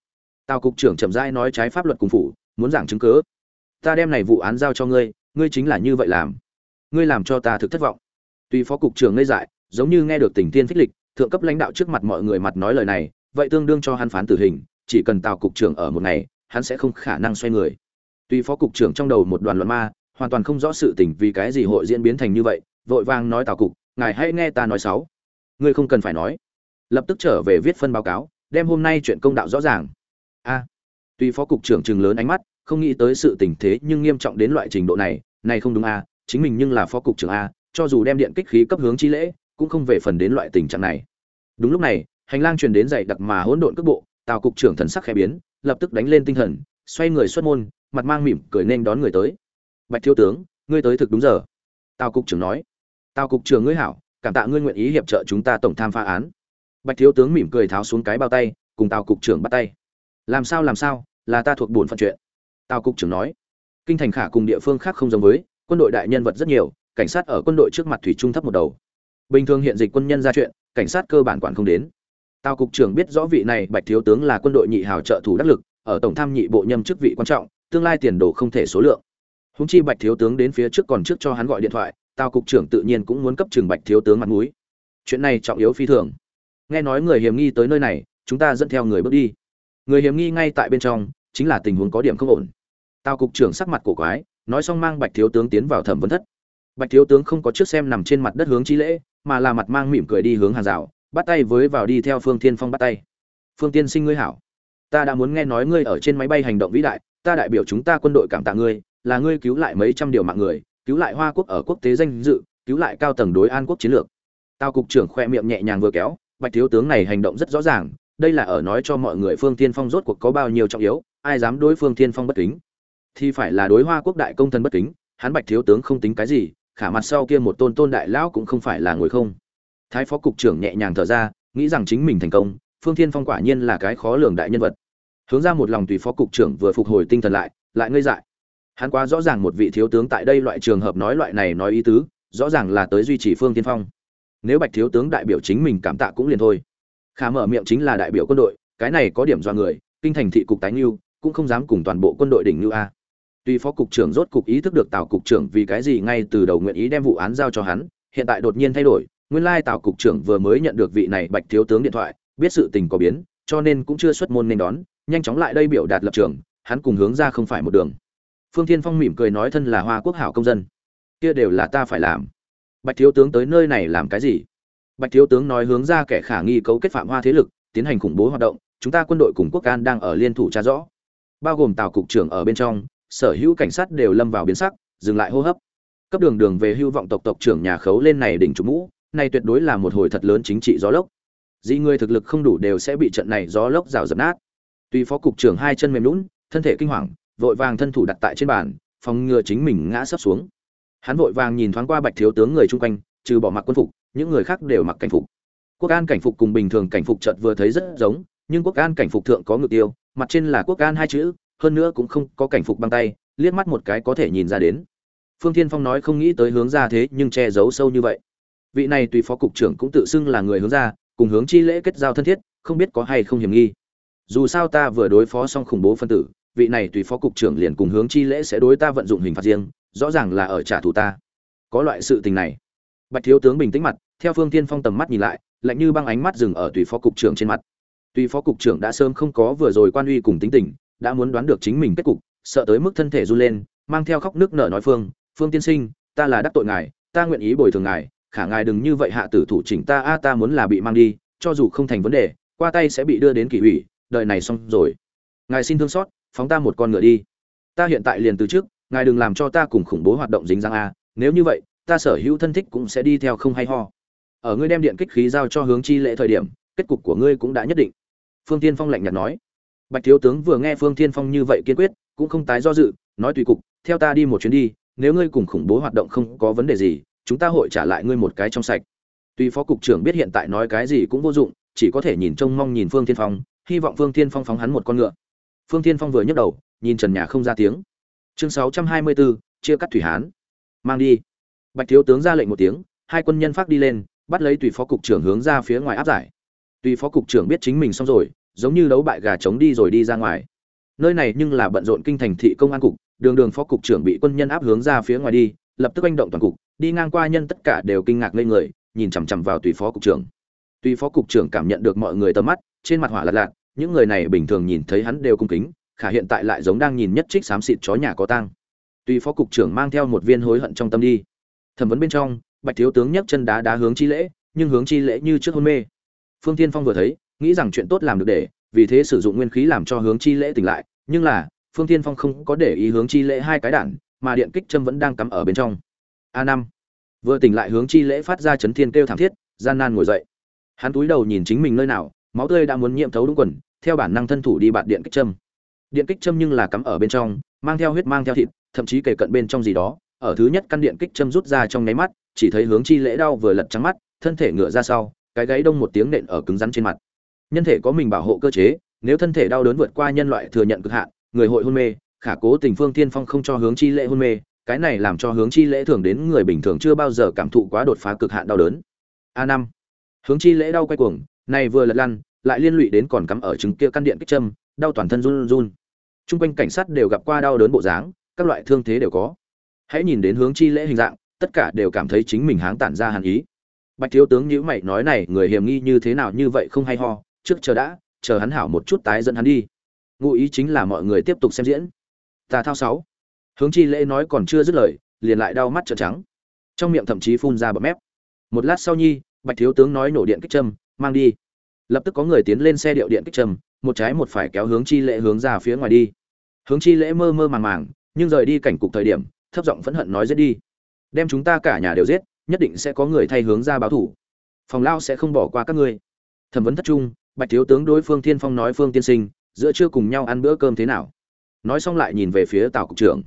Tào cục trưởng chậm rãi nói trái pháp luật cùng phủ, muốn giảng chứng cớ. Ta đem này vụ án giao cho ngươi ngươi chính là như vậy làm. Ngươi làm cho ta thực thất vọng. Tuy phó cục trưởng ngây dại, giống như nghe được tình tiên phích lịch, thượng cấp lãnh đạo trước mặt mọi người mặt nói lời này, vậy tương đương cho hắn phán tử hình, chỉ cần tào cục trưởng ở một ngày, hắn sẽ không khả năng xoay người. Tuy phó cục trưởng trong đầu một đoàn luận ma hoàn toàn không rõ sự tình vì cái gì hội diễn biến thành như vậy, vội vàng nói tào cục, ngài hãy nghe ta nói sáu ngươi không cần phải nói. Lập tức trở về viết phân báo cáo, đem hôm nay chuyện công đạo rõ ràng. A, tuy phó cục trưởng trừng lớn ánh mắt, không nghĩ tới sự tình thế nhưng nghiêm trọng đến loại trình độ này này không đúng a, chính mình nhưng là phó cục trưởng a, cho dù đem điện kích khí cấp hướng chi lễ, cũng không về phần đến loại tình trạng này. Đúng lúc này, hành lang truyền đến dày đặc mà hỗn độn cước bộ, tào cục trưởng thần sắc khẽ biến, lập tức đánh lên tinh thần, xoay người xuất môn, mặt mang mỉm cười nên đón người tới bạch thiếu tướng, ngươi tới thực đúng giờ. Tào cục trưởng nói. Tào cục trưởng ngươi hảo, cảm tạ ngươi nguyện ý hiệp trợ chúng ta tổng tham phá án. Bạch thiếu tướng mỉm cười tháo xuống cái bao tay, cùng tào cục trưởng bắt tay. Làm sao làm sao, là ta thuộc bổn phận chuyện. Tào cục trưởng nói. Kinh thành khả cùng địa phương khác không giống với, quân đội đại nhân vật rất nhiều, cảnh sát ở quân đội trước mặt thủy trung thấp một đầu. Bình thường hiện dịch quân nhân ra chuyện, cảnh sát cơ bản quản không đến. Tào cục trưởng biết rõ vị này bạch thiếu tướng là quân đội nhị hào trợ thủ đắc lực, ở tổng tham nhị bộ nhâm chức vị quan trọng, tương lai tiền đồ không thể số lượng húng chi bạch thiếu tướng đến phía trước còn trước cho hắn gọi điện thoại, tào cục trưởng tự nhiên cũng muốn cấp trường bạch thiếu tướng mặt mũi. Chuyện này trọng yếu phi thường. Nghe nói người hiểm nghi tới nơi này, chúng ta dẫn theo người bước đi. Người hiểm nghi ngay tại bên trong, chính là tình huống có điểm không ổn. Tào cục trưởng sắc mặt cổ quái, nói xong mang bạch thiếu tướng tiến vào thẩm vấn thất. Bạch thiếu tướng không có trước xem nằm trên mặt đất hướng chi lễ, mà là mặt mang mỉm cười đi hướng hàng rào bắt tay với vào đi theo phương thiên phong bắt tay. Phương tiên sinh ngươi hảo. Ta đã muốn nghe nói ngươi ở trên máy bay hành động vĩ đại, ta đại biểu chúng ta quân đội cảm tạ ngươi là ngươi cứu lại mấy trăm điều mạng người, cứu lại hoa quốc ở quốc tế danh dự, cứu lại cao tầng đối an quốc chiến lược. Tao cục trưởng khoe miệng nhẹ nhàng vừa kéo, bạch thiếu tướng này hành động rất rõ ràng, đây là ở nói cho mọi người phương tiên phong rốt cuộc có bao nhiêu trọng yếu, ai dám đối phương tiên phong bất kính. Thì phải là đối hoa quốc đại công thần bất kính, hắn bạch thiếu tướng không tính cái gì, khả mặt sau kia một tôn tôn đại lão cũng không phải là ngồi không. Thái phó cục trưởng nhẹ nhàng thở ra, nghĩ rằng chính mình thành công, phương thiên phong quả nhiên là cái khó lường đại nhân vật. Hướng ra một lòng tùy phó cục trưởng vừa phục hồi tinh thần lại lại ngây dại hắn quá rõ ràng một vị thiếu tướng tại đây loại trường hợp nói loại này nói ý tứ, rõ ràng là tới duy trì phương tiên phong. Nếu bạch thiếu tướng đại biểu chính mình cảm tạ cũng liền thôi. Khả mở miệng chính là đại biểu quân đội, cái này có điểm do người, kinh thành thị cục tái ngưu, cũng không dám cùng toàn bộ quân đội đỉnh như a. Tuy phó cục trưởng rốt cục ý thức được tào cục trưởng vì cái gì ngay từ đầu nguyện ý đem vụ án giao cho hắn, hiện tại đột nhiên thay đổi, nguyên lai tào cục trưởng vừa mới nhận được vị này bạch thiếu tướng điện thoại, biết sự tình có biến, cho nên cũng chưa xuất môn nên đón, nhanh chóng lại đây biểu đạt lập trường, hắn cùng hướng ra không phải một đường phương thiên phong mỉm cười nói thân là hoa quốc hảo công dân. Kia đều là ta phải làm. Bạch thiếu tướng tới nơi này làm cái gì? Bạch thiếu tướng nói hướng ra kẻ khả nghi cấu kết phạm hoa thế lực, tiến hành khủng bố hoạt động, chúng ta quân đội cùng quốc an đang ở liên thủ tra rõ. Bao gồm tào cục trưởng ở bên trong, sở hữu cảnh sát đều lâm vào biến sắc, dừng lại hô hấp. Cấp đường đường về hưu vọng tộc tộc trưởng nhà khấu lên này đỉnh chủ mũ, này tuyệt đối là một hồi thật lớn chính trị gió lốc. Dĩ người thực lực không đủ đều sẽ bị trận này gió lốc rào dập nát. Tuy phó cục trưởng hai chân mềm lún thân thể kinh hoàng vội vàng thân thủ đặt tại trên bàn, phòng ngừa chính mình ngã sấp xuống. Hắn vội vàng nhìn thoáng qua bạch thiếu tướng người chung quanh, trừ bỏ mặc quân phục, những người khác đều mặc cảnh phục. Quốc an cảnh phục cùng bình thường cảnh phục chợt vừa thấy rất giống, nhưng quốc an cảnh phục thượng có ngược tiêu, mặt trên là quốc an hai chữ, hơn nữa cũng không có cảnh phục băng tay, liếc mắt một cái có thể nhìn ra đến. Phương thiên phong nói không nghĩ tới hướng ra thế nhưng che giấu sâu như vậy. Vị này tùy phó cục trưởng cũng tự xưng là người hướng ra, cùng hướng chi lễ kết giao thân thiết, không biết có hay không hiểm nghi. Dù sao ta vừa đối phó xong khủng bố phân tử vị này tùy phó cục trưởng liền cùng hướng chi lễ sẽ đối ta vận dụng hình phạt riêng, rõ ràng là ở trả thù ta. Có loại sự tình này. Bạch thiếu tướng bình tĩnh mặt, theo phương tiên phong tầm mắt nhìn lại, lạnh như băng ánh mắt dừng ở tùy phó cục trưởng trên mặt. Tùy phó cục trưởng đã sớm không có vừa rồi quan uy cùng tính tình, đã muốn đoán được chính mình kết cục, sợ tới mức thân thể run lên, mang theo khóc nước nở nói phương phương tiên sinh, ta là đắc tội ngài, ta nguyện ý bồi thường ngài, khả ngài đừng như vậy hạ tử thủ chỉnh ta, a, ta muốn là bị mang đi, cho dù không thành vấn đề, qua tay sẽ bị đưa đến kỷ ủy đợi này xong rồi. Ngài xin thương xót phóng ta một con ngựa đi. Ta hiện tại liền từ trước, ngài đừng làm cho ta cùng khủng bố hoạt động dính dáng a, nếu như vậy, ta sở hữu thân thích cũng sẽ đi theo không hay ho. Ở ngươi đem điện kích khí giao cho hướng chi lễ thời điểm, kết cục của ngươi cũng đã nhất định. Phương tiên phong lạnh nhạt nói. Bạch thiếu tướng vừa nghe phương tiên phong như vậy kiên quyết, cũng không tái do dự, nói tùy cục, theo ta đi một chuyến đi, nếu ngươi cùng khủng bố hoạt động không có vấn đề gì, chúng ta hội trả lại ngươi một cái trong sạch. Tuy phó cục trưởng biết hiện tại nói cái gì cũng vô dụng, chỉ có thể nhìn trông mong nhìn phương tiên phong, hy vọng phương tiên phong phóng hắn một con ngựa phương Thiên phong vừa nhấc đầu, nhìn trần nhà không ra tiếng. Chương sáu trăm hai mươi bốn chia cắt thủy hán. Mang đi. Bạch thiếu tướng ra lệnh một tiếng, hai quân nhân phát đi lên, bắt lấy tùy phó cục trưởng hướng ra phía ngoài áp giải. Tùy phó cục trưởng biết chính mình xong rồi, giống như đấu bại gà trống đi rồi đi ra ngoài. Nơi này nhưng là bận rộn kinh thành thị công an cục, đường đường phó cục trưởng bị quân nhân áp hướng ra phía ngoài đi, lập tức anh động toàn cục, đi ngang qua nhân tất cả đều kinh ngạc lên người, nhìn chằm chằm vào tùy phó cục trưởng. Tùy phó cục trưởng cảm nhận được mọi người tầm mắt, trên mặt hỏa lật lạt những người này bình thường nhìn thấy hắn đều cung kính, khả hiện tại lại giống đang nhìn nhất trích xám xịt chó nhà có tang. Tuy phó cục trưởng mang theo một viên hối hận trong tâm đi. Thẩm vấn bên trong, bạch thiếu tướng nhấc chân đá đá hướng chi lễ, nhưng hướng chi lễ như trước hôn mê. Phương tiên phong vừa thấy, nghĩ rằng chuyện tốt làm được để, vì thế sử dụng nguyên khí làm cho hướng chi lễ tỉnh lại, nhưng là, phương tiên phong không có để ý hướng chi lễ hai cái đạn, mà điện kích châm vẫn đang cắm ở bên trong. A năm. Vừa tỉnh lại hướng chi lễ phát ra chấn thiên kêu thảm thiết, gian nan ngồi dậy. Hắn túi đầu nhìn chính mình nơi nào máu tươi đã muốn nhiễm thấu đúng quần, theo bản năng thân thủ đi bạt điện kích châm. Điện kích châm nhưng là cắm ở bên trong, mang theo huyết, mang theo thịt, thậm chí kể cận bên trong gì đó. Ở thứ nhất căn điện kích châm rút ra trong nháy mắt, chỉ thấy hướng chi lễ đau vừa lật trắng mắt, thân thể ngựa ra sau, cái gáy đông một tiếng nện ở cứng rắn trên mặt. Nhân thể có mình bảo hộ cơ chế, nếu thân thể đau đớn vượt qua nhân loại thừa nhận cực hạn, người hội hôn mê, khả cố tình phương tiên phong không cho hướng chi lễ hôn mê, cái này làm cho hướng chi lễ thường đến người bình thường chưa bao giờ cảm thụ quá đột phá cực hạn đau đớn. A năm. Hướng chi lễ đau quay cuồng này vừa lật lăn, lại liên lụy đến còn cắm ở trứng kia căn điện kích châm, đau toàn thân run run trung quanh cảnh sát đều gặp qua đau đớn bộ dáng, các loại thương thế đều có. Hãy nhìn đến hướng chi lễ hình dạng, tất cả đều cảm thấy chính mình háng tản ra hàn ý. Bạch thiếu tướng nhữ mày nói này, người hiểm nghi như thế nào như vậy không hay ho, trước chờ đã, chờ hắn hảo một chút tái dẫn hắn đi. Ngụ ý chính là mọi người tiếp tục xem diễn. Ta thao sáu. Hướng chi lễ nói còn chưa dứt lời, liền lại đau mắt trợn trắng. Trong miệng thậm chí phun ra bọt mép. Một lát sau nhi, bạch thiếu tướng nói nổ điện kích châm mang đi. Lập tức có người tiến lên xe điệu điện kích trầm, một trái một phải kéo hướng chi lễ hướng ra phía ngoài đi. Hướng chi lễ mơ mơ màng màng nhưng rời đi cảnh cục thời điểm thấp giọng phẫn hận nói giết đi. Đem chúng ta cả nhà đều giết nhất định sẽ có người thay hướng ra báo thủ. Phòng lao sẽ không bỏ qua các ngươi. Thẩm vấn thất trung bạch thiếu tướng đối phương thiên phong nói phương tiên sinh giữa trưa cùng nhau ăn bữa cơm thế nào? Nói xong lại nhìn về phía tào cục trưởng.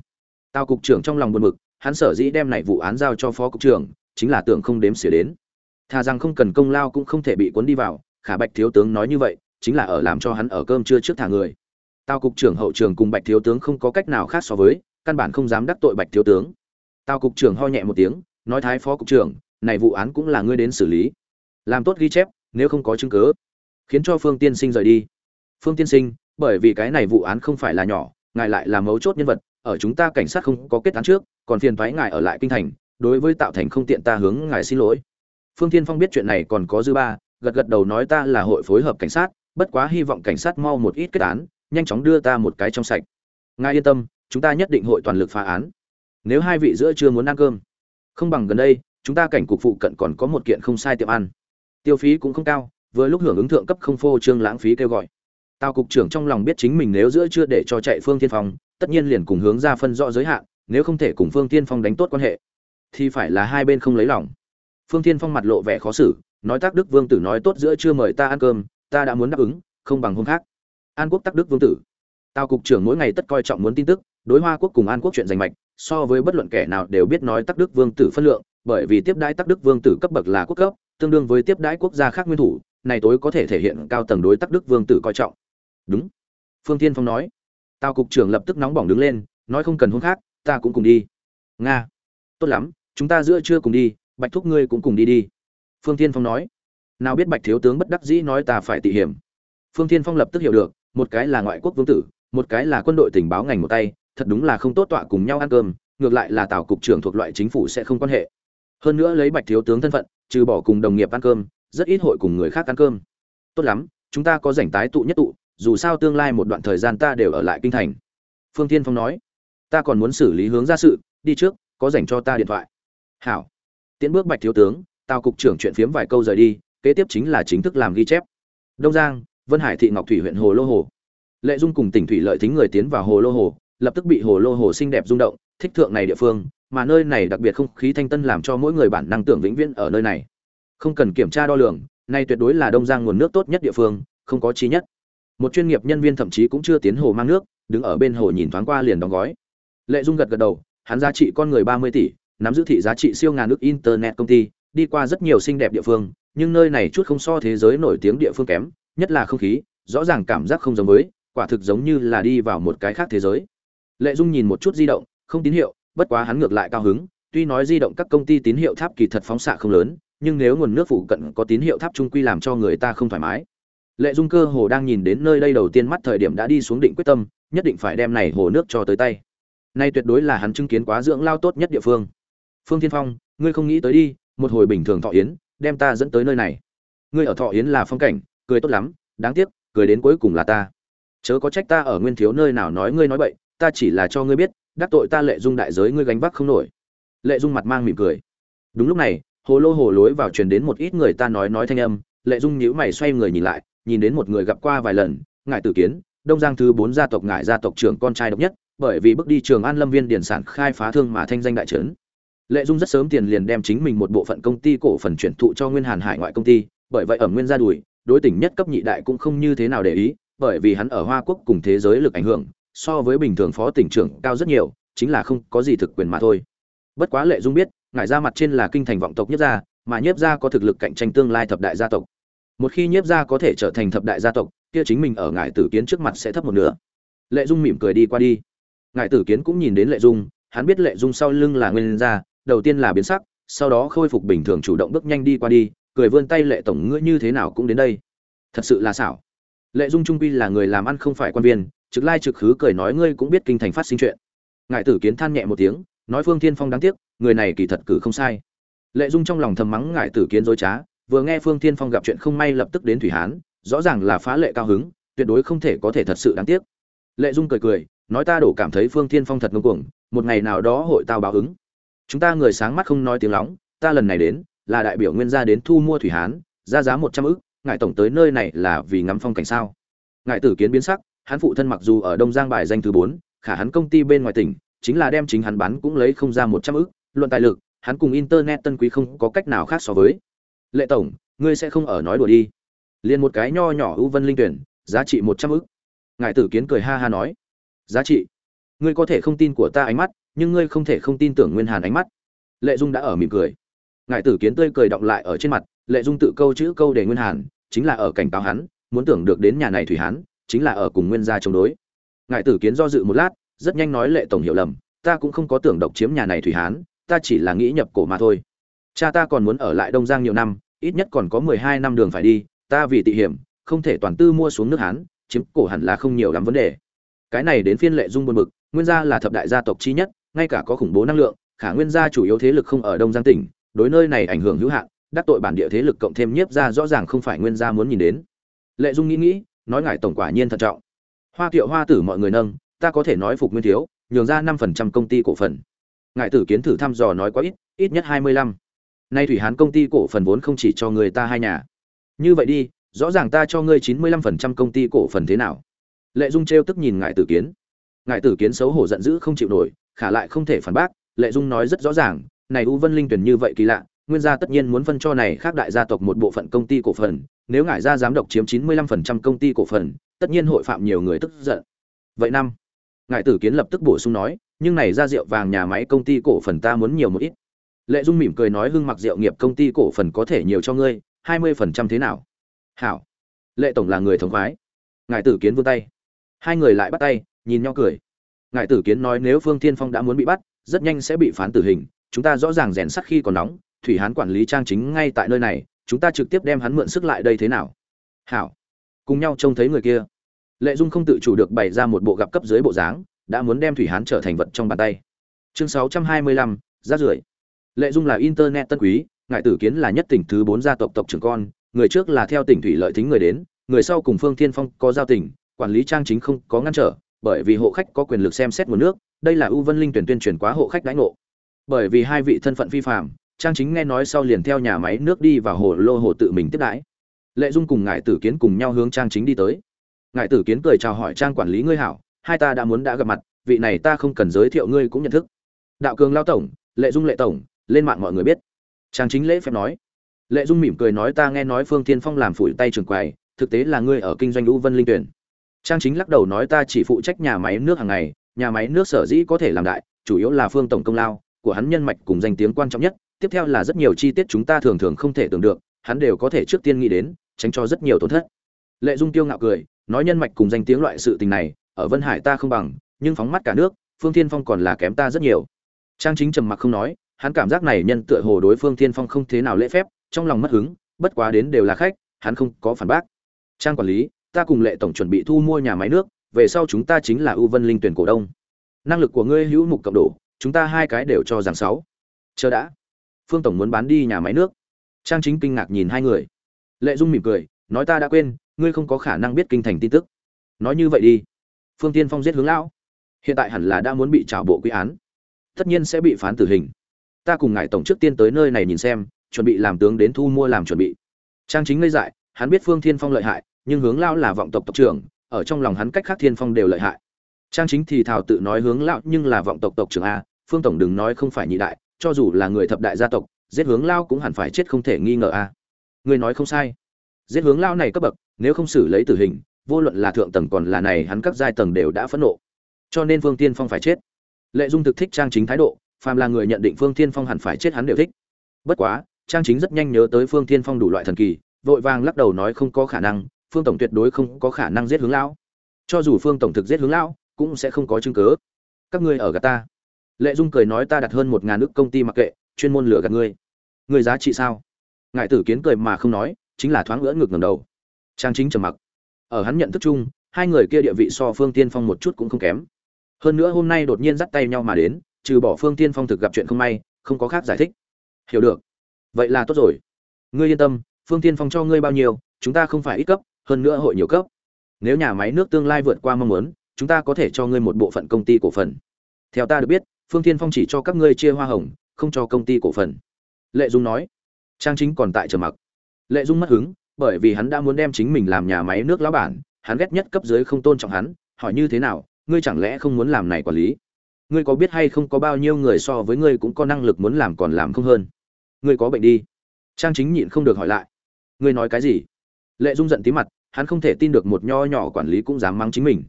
Tào cục trưởng trong lòng buồn bực hắn sở dĩ đem này vụ án giao cho phó cục trưởng chính là tưởng không đếm xỉa đến thà rằng không cần công lao cũng không thể bị cuốn đi vào, khả bạch thiếu tướng nói như vậy, chính là ở làm cho hắn ở cơm trưa trước thả người. Tào cục trưởng hậu trường cùng bạch thiếu tướng không có cách nào khác so với, căn bản không dám đắc tội bạch thiếu tướng. Tào cục trưởng ho nhẹ một tiếng, nói thái phó cục trưởng, này vụ án cũng là ngươi đến xử lý. Làm tốt ghi chép, nếu không có chứng cứ, khiến cho phương tiên sinh rời đi. Phương tiên sinh, bởi vì cái này vụ án không phải là nhỏ, ngài lại là mấu chốt nhân vật, ở chúng ta cảnh sát không có kết án trước, còn phiền thoái ngài ở lại kinh thành, đối với tạo thành không tiện ta hướng ngài xin lỗi phương Thiên phong biết chuyện này còn có dư ba, gật gật đầu nói ta là hội phối hợp cảnh sát, bất quá hy vọng cảnh sát mau một ít kết án, nhanh chóng đưa ta một cái trong sạch. Ngài yên tâm, chúng ta nhất định hội toàn lực phá án. Nếu hai vị giữa chưa muốn ăn cơm, không bằng gần đây, chúng ta cảnh cục phụ cận còn có một kiện không sai tiệm ăn. Tiêu phí cũng không cao, vừa lúc hưởng ứng thượng cấp không phô trương lãng phí kêu gọi. Tao cục trưởng trong lòng biết chính mình nếu giữa chưa để cho chạy phương Thiên phong, tất nhiên liền cùng hướng ra phân rõ giới hạn, nếu không thể cùng phương Thiên phong đánh tốt quan hệ, thì phải là hai bên không lấy lòng phương Thiên phong mặt lộ vẻ khó xử, nói tác đức vương tử nói tốt giữa chưa mời ta ăn cơm, ta đã muốn đáp ứng, không bằng hôm khác. An quốc tác đức vương tử. Tào cục trưởng mỗi ngày tất coi trọng muốn tin tức, đối hoa quốc cùng an quốc chuyện giành mạch, so với bất luận kẻ nào đều biết nói tác đức vương tử phân lượng, bởi vì tiếp đãi tác đức vương tử cấp bậc là quốc cấp, tương đương với tiếp đãi quốc gia khác nguyên thủ, này tối có thể thể hiện cao tầng đối tác đức vương tử coi trọng. Đúng, phương Thiên phong nói. Tào cục trưởng lập tức nóng bỏng đứng lên, nói không cần hôm khác, ta cũng cùng đi. Nga, tốt lắm, chúng ta giữa trưa cùng đi bạch thúc ngươi cũng cùng đi đi. Phương tiên phong nói. Nào biết bạch thiếu tướng bất đắc dĩ nói ta phải tị hiểm. Phương tiên phong lập tức hiểu được, một cái là ngoại quốc vương tử, một cái là quân đội tình báo ngành một tay, thật đúng là không tốt tọa cùng nhau ăn cơm, ngược lại là tào cục trưởng thuộc loại chính phủ sẽ không quan hệ. Hơn nữa lấy bạch thiếu tướng thân phận, trừ bỏ cùng đồng nghiệp ăn cơm, rất ít hội cùng người khác ăn cơm. Tốt lắm, chúng ta có rảnh tái tụ nhất tụ, dù sao tương lai một đoạn thời gian ta đều ở lại kinh thành. Phương tiên phong nói. Ta còn muốn xử lý hướng ra sự, đi trước, có dành cho ta điện thoại. Hảo tiến bước bạch thiếu tướng, tào cục trưởng chuyện phiếm vài câu rời đi, kế tiếp chính là chính thức làm ghi chép. Đông giang, vân hải thị ngọc thủy huyện hồ lô hồ. Lệ dung cùng tỉnh thủy lợi thính người tiến vào hồ lô hồ, lập tức bị hồ lô hồ xinh đẹp rung động, thích thượng này địa phương, mà nơi này đặc biệt không khí thanh tân làm cho mỗi người bản năng tưởng vĩnh viễn ở nơi này. Không cần kiểm tra đo lường, nay tuyệt đối là đông giang nguồn nước tốt nhất địa phương, không có chi nhất. Một chuyên nghiệp nhân viên thậm chí cũng chưa tiến hồ mang nước, đứng ở bên hồ nhìn thoáng qua liền đóng gói. Lệ dung gật gật đầu, hắn giá trị con người ba mươi tỷ nắm giữ thị giá trị siêu ngàn nước internet công ty, đi qua rất nhiều xinh đẹp địa phương, nhưng nơi này chút không so thế giới nổi tiếng địa phương kém, nhất là không khí, rõ ràng cảm giác không giống với, quả thực giống như là đi vào một cái khác thế giới. Lệ dung nhìn một chút di động, không tín hiệu, bất quá hắn ngược lại cao hứng, tuy nói di động các công ty tín hiệu tháp kỳ thật phóng xạ không lớn, nhưng nếu nguồn nước phụ cận có tín hiệu tháp trung quy làm cho người ta không thoải mái. Lệ dung cơ hồ đang nhìn đến nơi đây đầu tiên mắt thời điểm đã đi xuống định quyết tâm, nhất định phải đem này hồ nước cho tới tay. Nay tuyệt đối là hắn chứng kiến quá dưỡng lao tốt nhất địa phương phương thiên phong, ngươi không nghĩ tới đi, một hồi bình thường thọ yến, đem ta dẫn tới nơi này. Ngươi ở thọ yến là phong cảnh, cười tốt lắm, đáng tiếc, cười đến cuối cùng là ta. Chớ có trách ta ở nguyên thiếu nơi nào nói ngươi nói bậy, ta chỉ là cho ngươi biết, đắc tội ta lệ dung đại giới ngươi gánh vác không nổi. Lệ dung mặt mang mỉm cười. Đúng lúc này, hồ lô hồ lối vào truyền đến một ít người ta nói nói thanh âm, lệ dung nhíu mày xoay người nhìn lại, nhìn đến một người gặp qua vài lần ngại tử kiến, đông giang thứ bốn gia tộc ngại gia tộc trưởng con trai độc nhất, bởi vì bước đi trường an lâm viên điển sản khai phá thương mà thanh danh đại trấn lệ dung rất sớm tiền liền đem chính mình một bộ phận công ty cổ phần chuyển thụ cho nguyên hàn hải ngoại công ty, bởi vậy ở nguyên gia đùi, đối tỉnh nhất cấp nhị đại cũng không như thế nào để ý, bởi vì hắn ở hoa quốc cùng thế giới lực ảnh hưởng, so với bình thường phó tỉnh trưởng cao rất nhiều, chính là không có gì thực quyền mà thôi. Bất quá lệ dung biết, ngải ra mặt trên là kinh thành vọng tộc nhất gia, mà nhiếp gia có thực lực cạnh tranh tương lai thập đại gia tộc. Một khi nhiếp gia có thể trở thành thập đại gia tộc, kia chính mình ở ngải tử kiến trước mặt sẽ thấp một nửa. Lệ dung mỉm cười đi qua đi. Ngải tử kiến cũng nhìn đến lệ dung, hắn biết lệ dung sau lưng là nguyên gia đầu tiên là biến sắc, sau đó khôi phục bình thường chủ động bước nhanh đi qua đi, cười vươn tay lệ tổng ngươi như thế nào cũng đến đây. Thật sự là xảo. Lệ dung trung quy là người làm ăn không phải quan viên, trực lai trực khứ cười nói ngươi cũng biết kinh thành phát sinh chuyện. Ngại tử kiến than nhẹ một tiếng, nói phương thiên phong đáng tiếc, người này kỳ thật cử không sai. Lệ dung trong lòng thầm mắng ngại tử kiến dối trá, vừa nghe phương thiên phong gặp chuyện không may lập tức đến thủy hán, rõ ràng là phá lệ cao hứng, tuyệt đối không thể có thể thật sự đáng tiếc. Lệ dung cười cười, nói ta đổ cảm thấy phương thiên phong thật ngông cuồng, một ngày nào đó hội tao báo ứng chúng ta người sáng mắt không nói tiếng lóng, ta lần này đến, là đại biểu nguyên gia đến thu mua thủy hán, ra giá một trăm ức, ngài tổng tới nơi này là vì ngắm phong cảnh sao? Ngài tử kiến biến sắc, hắn phụ thân mặc dù ở đông giang bài danh thứ bốn, khả hắn công ty bên ngoài tỉnh, chính là đem chính hắn bán cũng lấy không ra một trăm ức, luận tài lực, hắn cùng internet tân quý không có cách nào khác so với. Lệ tổng, ngươi sẽ không ở nói đùa đi. Liền một cái nho nhỏ ưu vân linh tuyển, giá trị một trăm ức. Ngài tử kiến cười ha ha nói. Giá trị? Ngươi có thể không tin của ta ánh mắt nhưng ngươi không thể không tin tưởng nguyên hàn ánh mắt. Lệ dung đã ở mỉm cười. Ngài tử kiến tươi cười động lại ở trên mặt, lệ dung tự câu chữ câu để nguyên hàn, chính là ở cảnh cáo hắn, muốn tưởng được đến nhà này thủy hán, chính là ở cùng nguyên gia chống đối. Ngài tử kiến do dự một lát, rất nhanh nói lệ tổng hiểu lầm, ta cũng không có tưởng độc chiếm nhà này thủy hán, ta chỉ là nghĩ nhập cổ mà thôi. Cha ta còn muốn ở lại đông giang nhiều năm, ít nhất còn có mười hai năm đường phải đi, ta vì tị hiểm, không thể toàn tư mua xuống nước hán, chiếm cổ hẳn là không nhiều lắm vấn đề. Cái này đến phiên lệ dung buồn bực, nguyên gia là thập đại gia tộc chi nhất ngay cả có khủng bố năng lượng, khả nguyên gia chủ yếu thế lực không ở đông giang tỉnh, đối nơi này ảnh hưởng hữu hạn, đắc tội bản địa thế lực cộng thêm nhiếp ra rõ ràng không phải nguyên gia muốn nhìn đến. Lệ dung nghĩ nghĩ, nói ngài tổng quả nhiên thận trọng. Hoa kiệu hoa tử mọi người nâng, ta có thể nói phục nguyên thiếu, nhường ra năm phần trăm công ty cổ phần. Ngài tử kiến thử thăm dò nói quá ít ít nhất hai mươi lăm. Nay thủy hán công ty cổ phần vốn không chỉ cho người ta hai nhà. Như vậy đi, rõ ràng ta cho ngươi chín mươi lăm phần trăm công ty cổ phần thế nào. Lệ dung trêu tức nhìn ngài tử kiến. Ngài tử kiến xấu hổ giận dữ không chịu nổi khả lại không thể phản bác, lệ dung nói rất rõ ràng, này u vân linh tuyển như vậy kỳ lạ, nguyên gia tất nhiên muốn phân cho này khác đại gia tộc một bộ phận công ty cổ phần, nếu Ngải gia giám độc chiếm chín mươi lăm phần trăm công ty cổ phần, tất nhiên hội phạm nhiều người tức giận. Vậy năm, ngài tử kiến lập tức bổ sung nói, nhưng này ra rượu vàng nhà máy công ty cổ phần ta muốn nhiều một ít. Lệ dung mỉm cười nói hưng mặc rượu nghiệp công ty cổ phần có thể nhiều cho ngươi, hai mươi phần trăm thế nào? Hảo. Lệ tổng là người thống khoái. Ngài tử kiến vươn tay. Hai người lại bắt tay, nhìn nhau cười ngài tử kiến nói nếu phương thiên phong đã muốn bị bắt rất nhanh sẽ bị phán tử hình. Chúng ta rõ ràng rèn sắt khi còn nóng thủy hán quản lý trang chính ngay tại nơi này chúng ta trực tiếp đem hắn mượn sức lại đây thế nào? Hảo. Cùng nhau trông thấy người kia. Lệ dung không tự chủ được bày ra một bộ gặp cấp dưới bộ dáng đã muốn đem thủy hán trở thành vật trong bàn tay. Chương 625, rát rưởi. Lệ dung là internet tân quý ngại tử kiến là nhất tỉnh thứ bốn gia tộc tộc trưởng con người trước là theo tỉnh thủy lợi thính người đến người sau cùng phương thiên phong có giao tỉnh quản lý trang chính không có ngăn trở bởi vì hộ khách có quyền lực xem xét nguồn nước, đây là u vân linh tuyển tuyên truyền quá hộ khách đãi ngộ. Bởi vì hai vị thân phận phi phạm trang chính nghe nói sau liền theo nhà máy nước đi vào hồ lô hồ tự mình tiếp đãi. Lệ dung cùng ngài tử kiến cùng nhau hướng trang chính đi tới. Ngài tử kiến cười chào hỏi trang quản lý ngươi hảo, hai ta đã muốn đã gặp mặt, vị này ta không cần giới thiệu ngươi cũng nhận thức. Đạo cường lao tổng, lệ dung lệ tổng, lên mạng mọi người biết. Trang chính lễ phép nói. Lệ dung mỉm cười nói ta nghe nói phương thiên phong làm phủi tay trường quầy, thực tế là ngươi ở kinh doanh U vân linh tuyển trang chính lắc đầu nói ta chỉ phụ trách nhà máy nước hàng ngày, nhà máy nước sở dĩ có thể làm đại, chủ yếu là phương tổng công lao, của hắn nhân mạch cùng danh tiếng quan trọng nhất, tiếp theo là rất nhiều chi tiết chúng ta thường thường không thể tưởng được, hắn đều có thể trước tiên nghĩ đến, tránh cho rất nhiều tổn thất. Lệ dung tiêu ngạo cười, nói nhân mạch cùng danh tiếng loại sự tình này, ở vân hải ta không bằng, nhưng phóng mắt cả nước, phương thiên phong còn là kém ta rất nhiều. Trang chính trầm mặc không nói, hắn cảm giác này nhân tựa hồ đối phương thiên phong không thế nào lễ phép, trong lòng mất hứng, bất quá đến đều là khách, hắn không có phản bác. Trang quản lý ta cùng lệ tổng chuẩn bị thu mua nhà máy nước về sau chúng ta chính là ưu vân linh tuyển cổ đông. Năng lực của ngươi hữu mục cộng đổ, chúng ta hai cái đều cho rằng sáu. Chờ đã. Phương tổng muốn bán đi nhà máy nước. Trang chính kinh ngạc nhìn hai người. Lệ dung mỉm cười nói ta đã quên ngươi không có khả năng biết kinh thành tin tức. Nói như vậy đi. Phương tiên phong giết hướng lão. Hiện tại hẳn là đã muốn bị trào bộ quy án. Tất nhiên sẽ bị phán tử hình. Ta cùng ngài tổng trước tiên tới nơi này nhìn xem chuẩn bị làm tướng đến thu mua làm chuẩn bị. Trang chính ngây dại hắn biết phương thiên phong lợi hại nhưng hướng lao là vọng tộc tộc trưởng, ở trong lòng hắn cách khác thiên phong đều lợi hại. Trang chính thì thảo tự nói hướng lão nhưng là vọng tộc tộc trưởng a, phương tổng đừng nói không phải nhị đại, cho dù là người thập đại gia tộc, giết hướng lao cũng hẳn phải chết không thể nghi ngờ a. Người nói không sai. Giết hướng lao này cấp bậc, nếu không xử lấy tử hình, vô luận là thượng tầng còn là này hắn các giai tầng đều đã phẫn nộ. Cho nên phương tiên phong phải chết. Lệ dung thực thích trang chính thái độ, phàm là người nhận định phương tiên phong hẳn phải chết hắn đều thích. Bất quá, trang chính rất nhanh nhớ tới phương tiên phong đủ loại thần kỳ, vội vàng lắc đầu nói không có khả năng phương tổng tuyệt đối không có khả năng giết hướng lão. Cho dù phương tổng thực giết hướng lão, cũng sẽ không có chứng cớ các ngươi ở gạt ta. Lệ dung cười nói ta đặt hơn một ngàn ước công ty mặc kệ, chuyên môn lừa gạt ngươi. Ngươi giá trị sao? Ngại tử kiến cười mà không nói, chính là thoáng ngỡ ngược ngầm đầu. Trang chính trầm mặc. Ở hắn nhận thức chung, hai người kia địa vị so phương tiên phong một chút cũng không kém. Hơn nữa hôm nay đột nhiên dắt tay nhau mà đến, trừ bỏ phương tiên phong thực gặp chuyện không may, không có khác giải thích. Hiểu được. Vậy là tốt rồi. Ngươi yên tâm, phương tiên phong cho ngươi bao nhiêu, chúng ta không phải ít cấp hơn nữa hội nhiều cấp. Nếu nhà máy nước tương lai vượt qua mong muốn, chúng ta có thể cho ngươi một bộ phận công ty cổ phần. Theo ta được biết, phương thiên phong chỉ cho các ngươi chia hoa hồng, không cho công ty cổ phần. Lệ dung nói. Trang chính còn tại trầm mặc. Lệ dung mất hứng, bởi vì hắn đã muốn đem chính mình làm nhà máy nước lão bản, hắn ghét nhất cấp dưới không tôn trọng hắn, hỏi như thế nào, ngươi chẳng lẽ không muốn làm này quản lý? Ngươi có biết hay không có bao nhiêu người so với ngươi cũng có năng lực muốn làm còn làm không hơn? Ngươi có bệnh đi. Trang chính nhịn không được hỏi lại. Ngươi nói cái gì? Lệ dung giận tí mặt, hắn không thể tin được một nho nhỏ quản lý cũng dám mắng chính mình.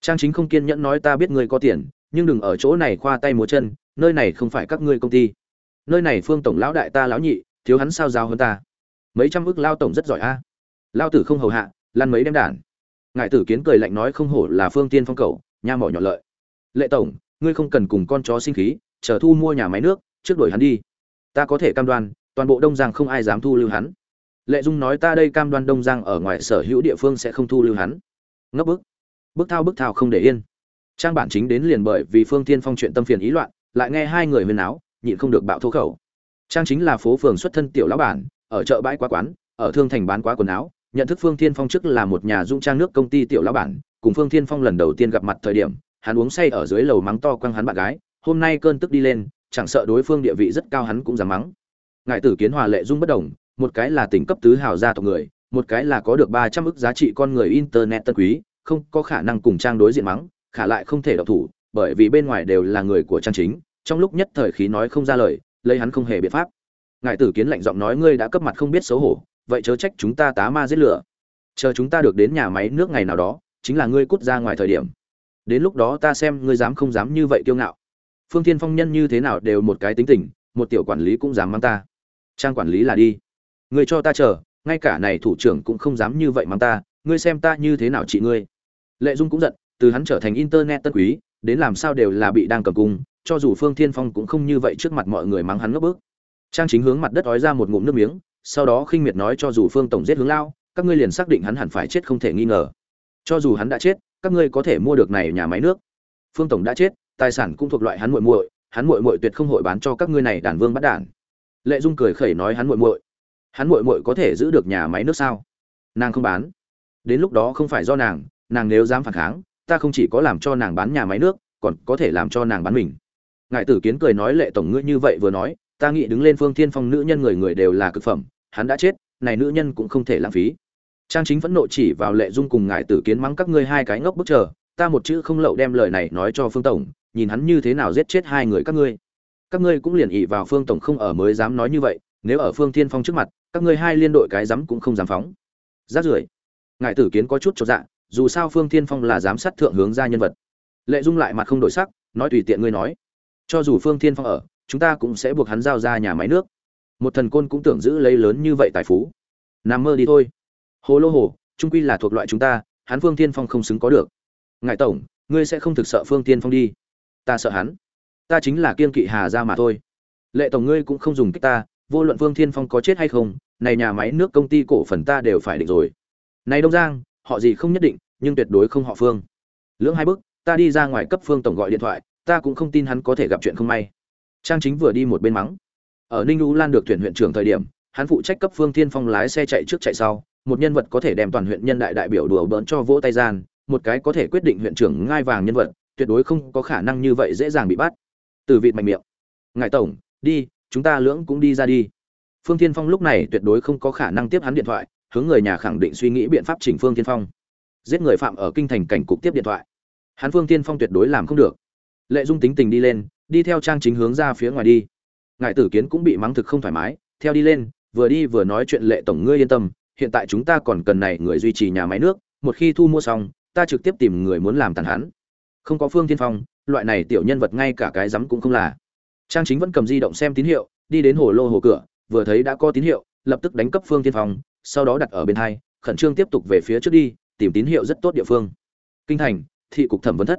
Trang chính không kiên nhẫn nói ta biết ngươi có tiền, nhưng đừng ở chỗ này khoa tay múa chân, nơi này không phải các ngươi công ty. Nơi này phương tổng lão đại ta lão nhị, thiếu hắn sao giao hơn ta? Mấy trăm ức lao tổng rất giỏi a. À? lao tử không hầu hạ, lăn mấy đem đản ngại tử kiến cười lạnh nói không hổ là phương tiên phong cầu nha mỏ nhỏ lợi. Lệ tổng, ngươi không cần cùng con chó sinh khí, chờ thu mua nhà máy nước, trước đuổi hắn đi. Ta có thể cam đoan, toàn bộ đông giang không ai dám thu lưu hắn lệ dung nói ta đây cam đoan đông giang ở ngoài sở hữu địa phương sẽ không thu lưu hắn. Ngấp bức. Bức thao bức thao không để yên. Trang bản chính đến liền bởi vì phương tiên phong chuyện tâm phiền ý loạn, lại nghe hai người huyên áo, nhịn không được bạo thô khẩu. Trang chính là phố phường xuất thân tiểu lão bản, ở chợ bãi quá quán, ở thương thành bán quá quần áo, nhận thức phương thiên phong trước là một nhà dung trang nước công ty tiểu lão bản, cùng phương thiên phong lần đầu tiên gặp mặt thời điểm, hắn uống say ở dưới lầu mắng to quăng hắn bạn gái, hôm nay cơn tức đi lên, chẳng sợ đối phương địa vị rất cao hắn cũng dám mắng. Ngài tử kiến hòa lệ dung bất đồng một cái là tỉnh cấp tứ hào gia tộc người, một cái là có được ba trăm ức giá trị con người internet tân quý, không có khả năng cùng trang đối diện mắng, khả lại không thể động thủ, bởi vì bên ngoài đều là người của trang chính, trong lúc nhất thời khí nói không ra lời, lấy hắn không hề biện pháp. Ngại tử kiến lạnh giọng nói ngươi đã cấp mặt không biết xấu hổ, vậy chớ trách chúng ta tá ma giết lửa. Chờ chúng ta được đến nhà máy nước ngày nào đó, chính là ngươi cút ra ngoài thời điểm. Đến lúc đó ta xem ngươi dám không dám như vậy kiêu ngạo. Phương thiên phong nhân như thế nào đều một cái tính tình, một tiểu quản lý cũng dám mang ta. Trang quản lý là đi ngươi cho ta chờ, ngay cả này thủ trưởng cũng không dám như vậy mang ta, ngươi xem ta như thế nào chị ngươi. Lệ dung cũng giận, từ hắn trở thành internet tân quý, đến làm sao đều là bị đang cầm cung, cho dù phương thiên phong cũng không như vậy trước mặt mọi người mắng hắn ngấp bước trang chính hướng mặt đất ói ra một ngụm nước miếng, sau đó khinh miệt nói cho dù phương tổng giết hướng lao, các ngươi liền xác định hắn hẳn phải chết không thể nghi ngờ. Cho dù hắn đã chết, các ngươi có thể mua được này nhà máy nước. Phương tổng đã chết, tài sản cũng thuộc loại hắn muội muội, hắn muội muội tuyệt không hội bán cho các ngươi này đàn vương bắt đản. Lệ dung cười khẩy nói hắn muội muội hắn muội muội có thể giữ được nhà máy nước sao? Nàng không bán. Đến lúc đó không phải do nàng nàng nếu dám phản kháng, ta không chỉ có làm cho nàng bán nhà máy nước, còn có thể làm cho nàng bán mình. Ngài tử kiến cười nói lệ tổng ngươi như vậy vừa nói, ta nghĩ đứng lên phương thiên phong nữ nhân người người đều là cực phẩm, hắn đã chết, này nữ nhân cũng không thể lãng phí. Trang chính phẫn nộ chỉ vào lệ dung cùng ngài tử kiến mắng các ngươi hai cái ngốc bức chờ, ta một chữ không lậu đem lời này nói cho phương tổng, nhìn hắn như thế nào giết chết hai người các ngươi. Các ngươi cũng liền ỵ vào phương tổng không ở mới dám nói như vậy, nếu ở phương thiên phong trước mặt các ngươi hai liên đội cái dám cũng không dám phóng. Rát rưởi, ngài tử kiến có chút cho dạ dù sao phương thiên phong là giám sát thượng hướng ra nhân vật. Lệ dung lại mặt không đổi sắc, nói tùy tiện ngươi nói. Cho dù phương thiên phong ở, chúng ta cũng sẽ buộc hắn giao ra nhà máy nước. Một thần côn cũng tưởng giữ lấy lớn như vậy tài phú. Nằm mơ đi thôi. Hồ lô hồ, trung quy là thuộc loại chúng ta, hắn phương tiên phong không xứng có được. Ngài tổng, ngươi sẽ không thực sợ phương tiên phong đi. Ta sợ hắn. Ta chính là kiên kỵ hà ra mà thôi. Lệ tổng ngươi cũng không dùng cách ta vô luận Vương thiên phong có chết hay không, này nhà máy nước công ty cổ phần ta đều phải định rồi. Này đông giang, họ gì không nhất định, nhưng tuyệt đối không họ phương. Lưỡng hai bước, ta đi ra ngoài cấp phương tổng gọi điện thoại, ta cũng không tin hắn có thể gặp chuyện không may. Trang chính vừa đi một bên mắng. Ở ninh u lan được tuyển huyện trưởng thời điểm, hắn phụ trách cấp phương thiên phong lái xe chạy trước chạy sau, một nhân vật có thể đem toàn huyện nhân đại đại biểu đùa bỡn cho vỗ tay gian, một cái có thể quyết định huyện trưởng ngai vàng nhân vật, tuyệt đối không có khả năng như vậy dễ dàng bị bắt. Từ vịt mạnh miệng. Ngài tổng, đi chúng ta lưỡng cũng đi ra đi. Phương tiên phong lúc này tuyệt đối không có khả năng tiếp hắn điện thoại, hướng người nhà khẳng định suy nghĩ biện pháp chỉnh phương tiên phong. Giết người phạm ở kinh thành cảnh cục tiếp điện thoại. Hắn phương tiên phong tuyệt đối làm không được. Lệ dung tính tình đi lên, đi theo trang chính hướng ra phía ngoài đi. Ngài tử kiến cũng bị mắng thực không thoải mái, theo đi lên, vừa đi vừa nói chuyện lệ tổng ngươi yên tâm, hiện tại chúng ta còn cần này người duy trì nhà máy nước, một khi thu mua xong, ta trực tiếp tìm người muốn làm tàn hắn. Không có phương tiên phong, loại này tiểu nhân vật ngay cả cái rắm cũng không là trang chính vẫn cầm di động xem tín hiệu, đi đến hồ lô hồ cửa, vừa thấy đã có tín hiệu, lập tức đánh cấp phương tiên phong, sau đó đặt ở bên hai, khẩn trương tiếp tục về phía trước đi, tìm tín hiệu rất tốt địa phương. Kinh thành, thị cục thẩm vấn thất.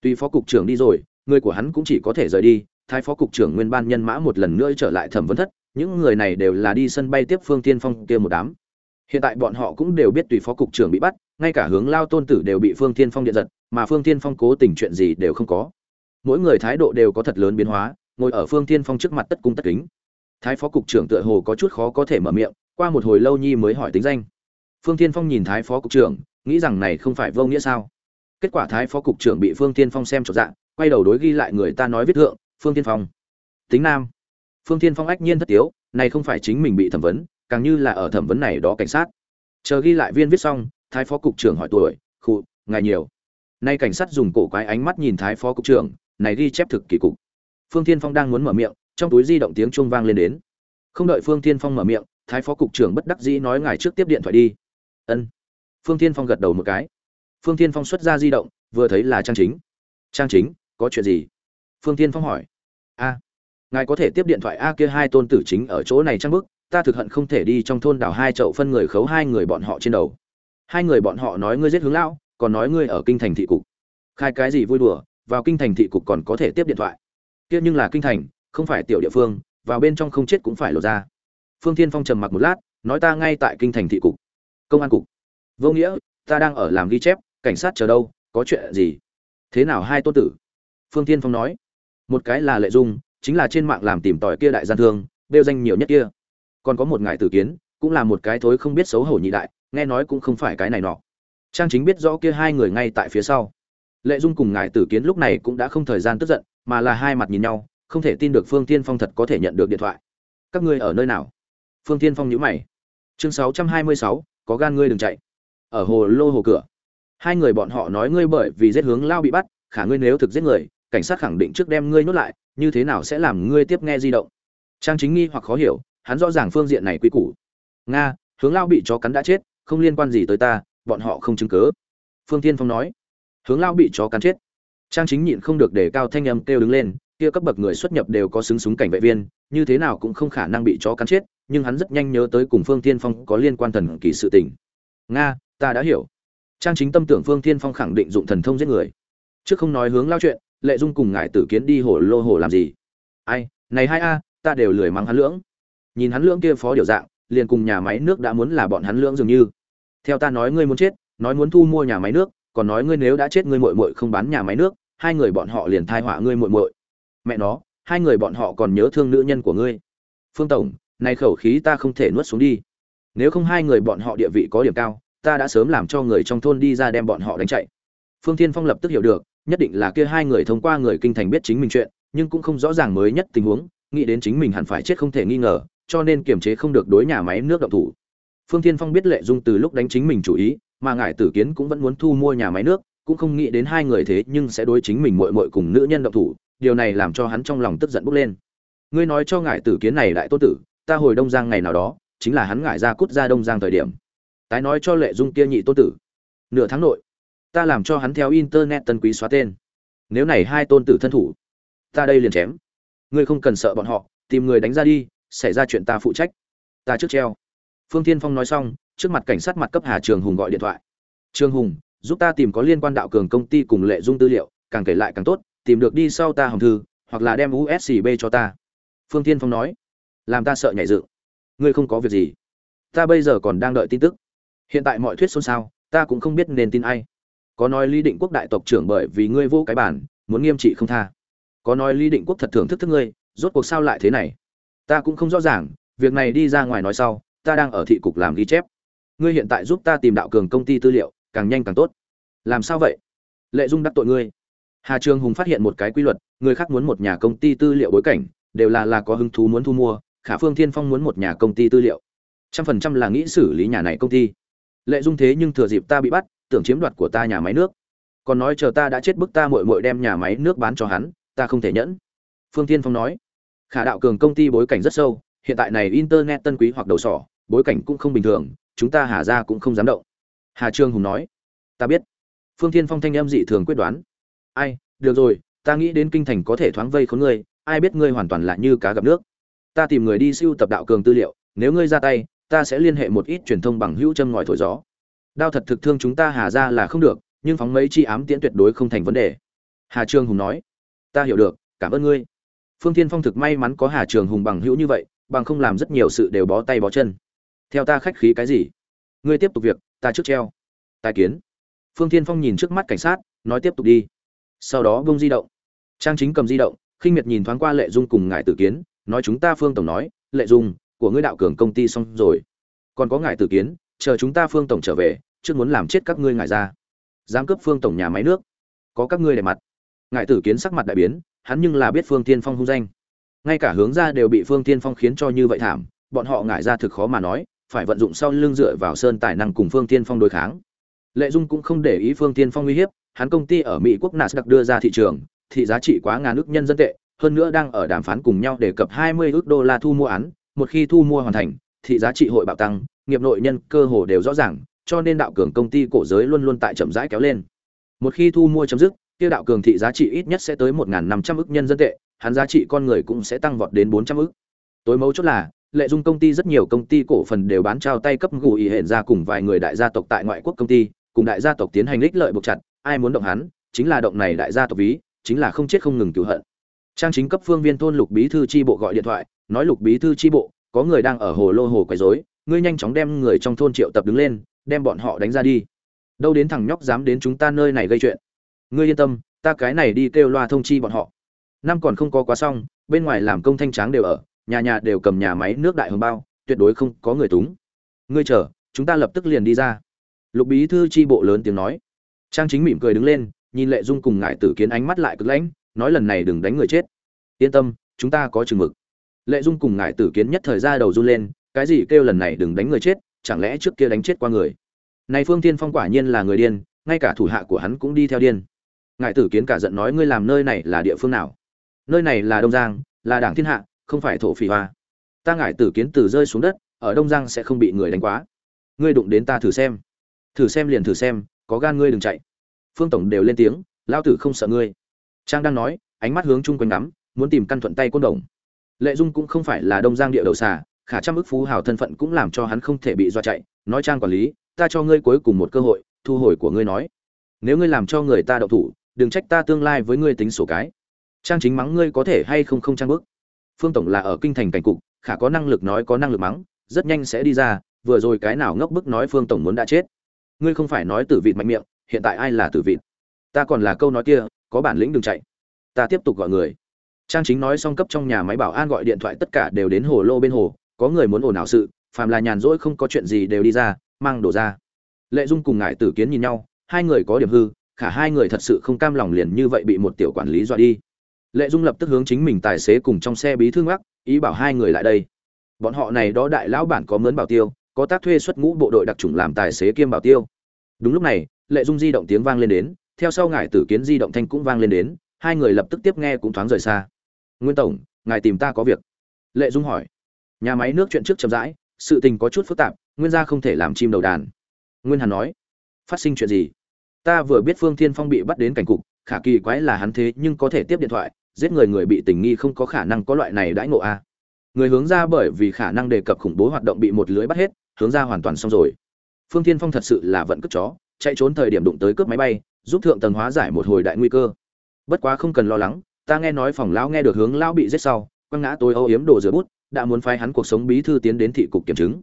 Tuy phó cục trưởng đi rồi, người của hắn cũng chỉ có thể rời đi, thái phó cục trưởng nguyên ban nhân mã một lần nữa trở lại thẩm vấn thất, những người này đều là đi sân bay tiếp phương tiên phong kia một đám. Hiện tại bọn họ cũng đều biết tùy phó cục trưởng bị bắt, ngay cả hướng lao tôn tử đều bị phương tiên phong điện giật, mà phương tiên phong cố tình chuyện gì đều không có. Mỗi người thái độ đều có thật lớn biến hóa ngồi ở phương Thiên phong trước mặt tất cung tất kính. Thái phó cục trưởng tựa hồ có chút khó có thể mở miệng, qua một hồi lâu nhi mới hỏi tính danh. Phương Thiên phong nhìn thái phó cục trưởng, nghĩ rằng này không phải vô nghĩa sao? Kết quả thái phó cục trưởng bị phương Thiên phong xem trọn dạng quay đầu đối ghi lại người ta nói viết thượng, phương Thiên phong. Tính nam. Phương Thiên phong ách nhiên thất tiếu, này không phải chính mình bị thẩm vấn, càng như là ở thẩm vấn này đó cảnh sát. Chờ ghi lại viên viết xong, thái phó cục trưởng hỏi tuổi, khụ, ngài nhiều. Nay cảnh sát dùng cổ quái ánh mắt nhìn thái phó cục trưởng, này ghi chép thực kỳ cục phương Thiên phong đang muốn mở miệng, trong túi di động tiếng chuông vang lên đến. Không đợi phương Thiên phong mở miệng, thái phó cục trưởng bất đắc dĩ nói ngài trước tiếp điện thoại đi. Ân. Phương Thiên phong gật đầu một cái. Phương Thiên phong xuất ra di động, vừa thấy là trang chính. Trang chính, có chuyện gì? Phương Thiên phong hỏi. A. Ngài có thể tiếp điện thoại a kia hai tôn tử chính ở chỗ này trang bức ta thực hận không thể đi trong thôn đảo hai chậu phân người khấu hai người bọn họ trên đầu. Hai người bọn họ nói ngươi giết hướng lão, còn nói ngươi ở kinh thành thị cục. Khai cái gì vui đùa, vào kinh thành thị cục còn có thể tiếp điện thoại kia nhưng là kinh thành, không phải tiểu địa phương, vào bên trong không chết cũng phải lột ra. Phương thiên phong trầm mặc một lát, nói ta ngay tại kinh thành thị cục. Công an cục. Vô nghĩa, ta đang ở làm ghi chép, cảnh sát chờ đâu, có chuyện gì? Thế nào hai tôn tử? Phương thiên phong nói. Một cái là lệ dung, chính là trên mạng làm tìm tòi kia đại gian thương đeo danh nhiều nhất kia. Còn có một ngài tử kiến, cũng là một cái thối không biết xấu hổ nhị đại, nghe nói cũng không phải cái này nọ. Trang chính biết rõ kia hai người ngay tại phía sau lệ dung cùng ngài tử kiến lúc này cũng đã không thời gian tức giận mà là hai mặt nhìn nhau không thể tin được phương tiên phong thật có thể nhận được điện thoại. Các ngươi ở nơi nào? Phương tiên phong nhíu mày. Chương 626, có gan ngươi đừng chạy. Ở hồ lô hồ cửa. Hai người bọn họ nói ngươi bởi vì giết hướng lao bị bắt khả ngươi nếu thực giết người cảnh sát khẳng định trước đem ngươi nhốt lại như thế nào sẽ làm ngươi tiếp nghe di động? Trang chính nghi hoặc khó hiểu hắn rõ ràng phương diện này quy củ. Nga hướng lao bị chó cắn đã chết không liên quan gì tới ta bọn họ không chứng cớ phương tiên phong nói hướng lao bị chó cắn chết. Trang chính nhịn không được để cao thanh âm kêu đứng lên, kia cấp bậc người xuất nhập đều có xứng súng cảnh vệ viên, như thế nào cũng không khả năng bị chó cắn chết, nhưng hắn rất nhanh nhớ tới cùng phương tiên phong có liên quan thần kỳ sự tình. Nga, ta đã hiểu. Trang chính tâm tưởng phương tiên phong khẳng định dụng thần thông giết người. Trước không nói hướng lao chuyện, lệ dung cùng ngài tử kiến đi hổ lô hổ làm gì? Ai, này hai a, ta đều lười mắng hắn lưỡng. Nhìn hắn lưỡng kia phó điều dạng, liền cùng nhà máy nước đã muốn là bọn hắn lưỡng dường như. Theo ta nói ngươi muốn chết, nói muốn thu mua nhà máy nước còn nói ngươi nếu đã chết ngươi muội muội không bán nhà máy nước, hai người bọn họ liền thai họa ngươi muội muội. Mẹ nó, hai người bọn họ còn nhớ thương nữ nhân của ngươi. Phương tổng, này khẩu khí ta không thể nuốt xuống đi. Nếu không hai người bọn họ địa vị có điểm cao, ta đã sớm làm cho người trong thôn đi ra đem bọn họ đánh chạy. Phương thiên phong lập tức hiểu được, nhất định là kia hai người thông qua người kinh thành biết chính mình chuyện, nhưng cũng không rõ ràng mới nhất tình huống, nghĩ đến chính mình hẳn phải chết không thể nghi ngờ, cho nên kiềm chế không được đối nhà máy nước động thủ. Phương thiên phong biết lệ dung từ lúc đánh chính mình chủ ý mà ngải tử kiến cũng vẫn muốn thu mua nhà máy nước, cũng không nghĩ đến hai người thế nhưng sẽ đối chính mình muội muội cùng nữ nhân động thủ, điều này làm cho hắn trong lòng tức giận bốc lên. Ngươi nói cho ngải tử kiến này đại tốt tử, ta hồi đông giang ngày nào đó, chính là hắn ngải ra cút ra đông giang thời điểm. Tái nói cho lệ dung kia nhị tôn tử. Nửa tháng nội, ta làm cho hắn theo internet tân quý xóa tên. Nếu này hai tôn tử thân thủ, ta đây liền chém. Ngươi không cần sợ bọn họ, tìm người đánh ra đi, xảy ra chuyện ta phụ trách. Ta trước treo phương tiên phong nói xong, trước mặt cảnh sát mặt cấp hà trường hùng gọi điện thoại. Trường hùng, giúp ta tìm có liên quan đạo cường công ty cùng lệ dung tư liệu, càng kể lại càng tốt, tìm được đi sau ta hồng thư, hoặc là đem uscb cho ta. Phương tiên phong nói. Làm ta sợ nhảy dựng. Ngươi không có việc gì. Ta bây giờ còn đang đợi tin tức. Hiện tại mọi thuyết xôn xao, ta cũng không biết nên tin ai. Có nói lý định quốc đại tộc trưởng bởi vì ngươi vô cái bản, muốn nghiêm trị không tha. Có nói lý định quốc thật thưởng thức thức ngươi, rốt cuộc sao lại thế này? Ta cũng không rõ ràng, việc này đi ra ngoài nói sau ta đang ở thị cục làm ghi chép. Ngươi hiện tại giúp ta tìm đạo cường công ty tư liệu, càng nhanh càng tốt. Làm sao vậy? Lệ dung đắc tội ngươi. Hà trường hùng phát hiện một cái quy luật, người khác muốn một nhà công ty tư liệu bối cảnh, đều là là có hứng thú muốn thu mua, khả phương thiên phong muốn một nhà công ty tư liệu. Trăm phần trăm là nghĩ xử lý nhà này công ty. Lệ dung thế nhưng thừa dịp ta bị bắt, tưởng chiếm đoạt của ta nhà máy nước. Còn nói chờ ta đã chết bức ta mội mội đem nhà máy nước bán cho hắn, ta không thể nhẫn. Phương tiên phong nói. Khả đạo cường công ty bối cảnh rất sâu, hiện tại này internet tân quý hoặc đầu sỏ bối cảnh cũng không bình thường, chúng ta hà ra cũng không dám động. Hà trương hùng nói. Ta biết. Phương Thiên phong thanh em dị thường quyết đoán. Ai, được rồi, ta nghĩ đến kinh thành có thể thoáng vây khốn ngươi, ai biết ngươi hoàn toàn là như cá gặp nước. Ta tìm người đi siêu tập đạo cường tư liệu, nếu ngươi ra tay, ta sẽ liên hệ một ít truyền thông bằng hữu châm ngòi thổi gió. Đao thật thực thương chúng ta hà ra là không được, nhưng phóng mấy chi ám tiễn tuyệt đối không thành vấn đề. Hà trương hùng nói. Ta hiểu được, cảm ơn ngươi. Phương thiên phong thực may mắn có hà trường hùng bằng hữu như vậy, bằng không làm rất nhiều sự đều bó tay bó chân theo ta khách khí cái gì? Ngươi tiếp tục việc, ta trước treo. Tài kiến. Phương thiên phong nhìn trước mắt cảnh sát, nói tiếp tục đi. Sau đó bông di động. Trang chính cầm di động, khinh miệt nhìn thoáng qua lệ dung cùng ngài tử kiến, nói chúng ta phương tổng nói, lệ dung, của ngươi đạo cường công ty xong rồi. Còn có ngài tử kiến, chờ chúng ta phương tổng trở về, trước muốn làm chết các ngươi ngài ra. Dám cướp phương tổng nhà máy nước. Có các ngươi để mặt. Ngài tử kiến sắc mặt đại biến, hắn nhưng là biết phương tiên phong hung danh. Ngay cả hướng ra đều bị phương tiên phong khiến cho như vậy thảm, bọn họ ngại ra thực khó mà nói phải vận dụng sau lưng dựa vào sơn tài năng cùng phương tiên phong đối kháng. Lệ dung cũng không để ý phương tiên phong uy hiếp, hắn công ty ở mỹ quốc nasdaq đưa ra thị trường, thị giá trị quá ngàn ước nhân dân tệ, hơn nữa đang ở đàm phán cùng nhau đề cập 20 ước đô la thu mua án, một khi thu mua hoàn thành, thị giá trị hội bạo tăng, nghiệp nội nhân cơ hồ đều rõ ràng, cho nên đạo cường công ty cổ giới luôn luôn tại chậm rãi kéo lên. Một khi thu mua chấm dứt, kia đạo cường thị giá trị ít nhất sẽ tới một năm trăm ức nhân dân tệ, hắn giá trị con người cũng sẽ tăng vọt đến bốn trăm ức tối mấu chốt là lệ dung công ty rất nhiều công ty cổ phần đều bán trao tay cấp gù ý hẹn ra cùng vài người đại gia tộc tại ngoại quốc công ty, cùng đại gia tộc tiến hành lích lợi buộc chặt, ai muốn động hắn, chính là động này đại gia tộc ví, chính là không chết không ngừng cứu hận. Trang chính cấp phương viên thôn lục bí thư tri bộ gọi điện thoại, nói lục bí thư tri bộ, có người đang ở hồ lô hồ quấy rối, ngươi nhanh chóng đem người trong thôn triệu tập đứng lên, đem bọn họ đánh ra đi. Đâu đến thằng nhóc dám đến chúng ta nơi này gây chuyện. Ngươi yên tâm, ta cái này đi kêu loa thông chi bọn họ. Năm còn không có quá xong, bên ngoài làm công thanh tráng đều ở nhà nhà đều cầm nhà máy nước đại hồng bao, tuyệt đối không có người túng. Ngươi chờ, chúng ta lập tức liền đi ra. Lục bí thư tri bộ lớn tiếng nói. Trang chính mỉm cười đứng lên, nhìn lệ dung cùng ngại tử kiến ánh mắt lại cực lãnh, nói lần này đừng đánh người chết. Yên tâm, chúng ta có chừng mực. Lệ dung cùng ngại tử kiến nhất thời ra đầu run lên, cái gì kêu lần này đừng đánh người chết, chẳng lẽ trước kia đánh chết qua người? Này phương tiên phong quả nhiên là người điên, ngay cả thủ hạ của hắn cũng đi theo điên. Ngài tử kiến cả giận nói, ngươi làm nơi này là địa phương nào? Nơi này là đông giang, là đảng thiên hạ không phải thổ phỉ hoa. Ta ngại tử kiến từ rơi xuống đất, ở đông giang sẽ không bị người đánh quá. Ngươi đụng đến ta thử xem. Thử xem liền thử xem, có gan ngươi đừng chạy. Phương tổng đều lên tiếng, lao tử không sợ ngươi. Trang đang nói, ánh mắt hướng chung quanh ngắm, muốn tìm căn thuận tay côn đồng. Lệ dung cũng không phải là đông giang địa đầu xà, khả trăm ức phú hào thân phận cũng làm cho hắn không thể bị dọa chạy. Nói trang quản lý, ta cho ngươi cuối cùng một cơ hội, thu hồi của ngươi nói. Nếu ngươi làm cho người ta đậu thủ, đừng trách ta tương lai với ngươi tính sổ cái. Trang chính mắng ngươi có thể hay không không trang bức phương tổng là ở kinh thành cảnh cục, khả có năng lực nói có năng lực mắng, rất nhanh sẽ đi ra, vừa rồi cái nào ngốc bức nói phương tổng muốn đã chết. Ngươi không phải nói tử vịt mạnh miệng, hiện tại ai là tử vịt? Ta còn là câu nói kia, có bản lĩnh đừng chạy. Ta tiếp tục gọi người. Trang chính nói xong cấp trong nhà máy bảo an gọi điện thoại tất cả đều đến hồ lô bên hồ, có người muốn ồn ào sự, phàm là nhàn rỗi không có chuyện gì đều đi ra, mang đồ ra. Lệ dung cùng ngải tử kiến nhìn nhau, hai người có điểm hư, khả hai người thật sự không cam lòng liền như vậy bị một tiểu quản lý dọa đi lệ dung lập tức hướng chính mình tài xế cùng trong xe bí thư ngắc, ý bảo hai người lại đây. Bọn họ này đó đại lão bản có mướn bảo tiêu, có tác thuê xuất ngũ bộ đội đặc trùng làm tài xế kiêm bảo tiêu. Đúng lúc này, lệ dung di động tiếng vang lên đến, theo sau ngài tử kiến di động thanh cũng vang lên đến, hai người lập tức tiếp nghe cũng thoáng rời xa. Nguyên tổng, ngài tìm ta có việc. Lệ dung hỏi. Nhà máy nước chuyện trước chậm rãi, sự tình có chút phức tạp, nguyên gia không thể làm chim đầu đàn. Nguyên hàn nói. Phát sinh chuyện gì? Ta vừa biết phương thiên phong bị bắt đến cảnh cục, khả kỳ quái là hắn thế nhưng có thể tiếp điện thoại giết người người bị tình nghi không có khả năng có loại này đãi ngộ a. À. người hướng ra bởi vì khả năng đề cập khủng bố hoạt động bị một lưới bắt hết, hướng ra hoàn toàn xong rồi. Phương thiên phong thật sự là vận cướp chó, chạy trốn thời điểm đụng tới cướp máy bay, giúp thượng tầng hóa giải một hồi đại nguy cơ. Bất quá không cần lo lắng, ta nghe nói phòng lão nghe được hướng lão bị giết sau, quăng ngã tôi âu yếm đồ rửa bút, đã muốn phái hắn cuộc sống bí thư tiến đến thị cục kiểm chứng.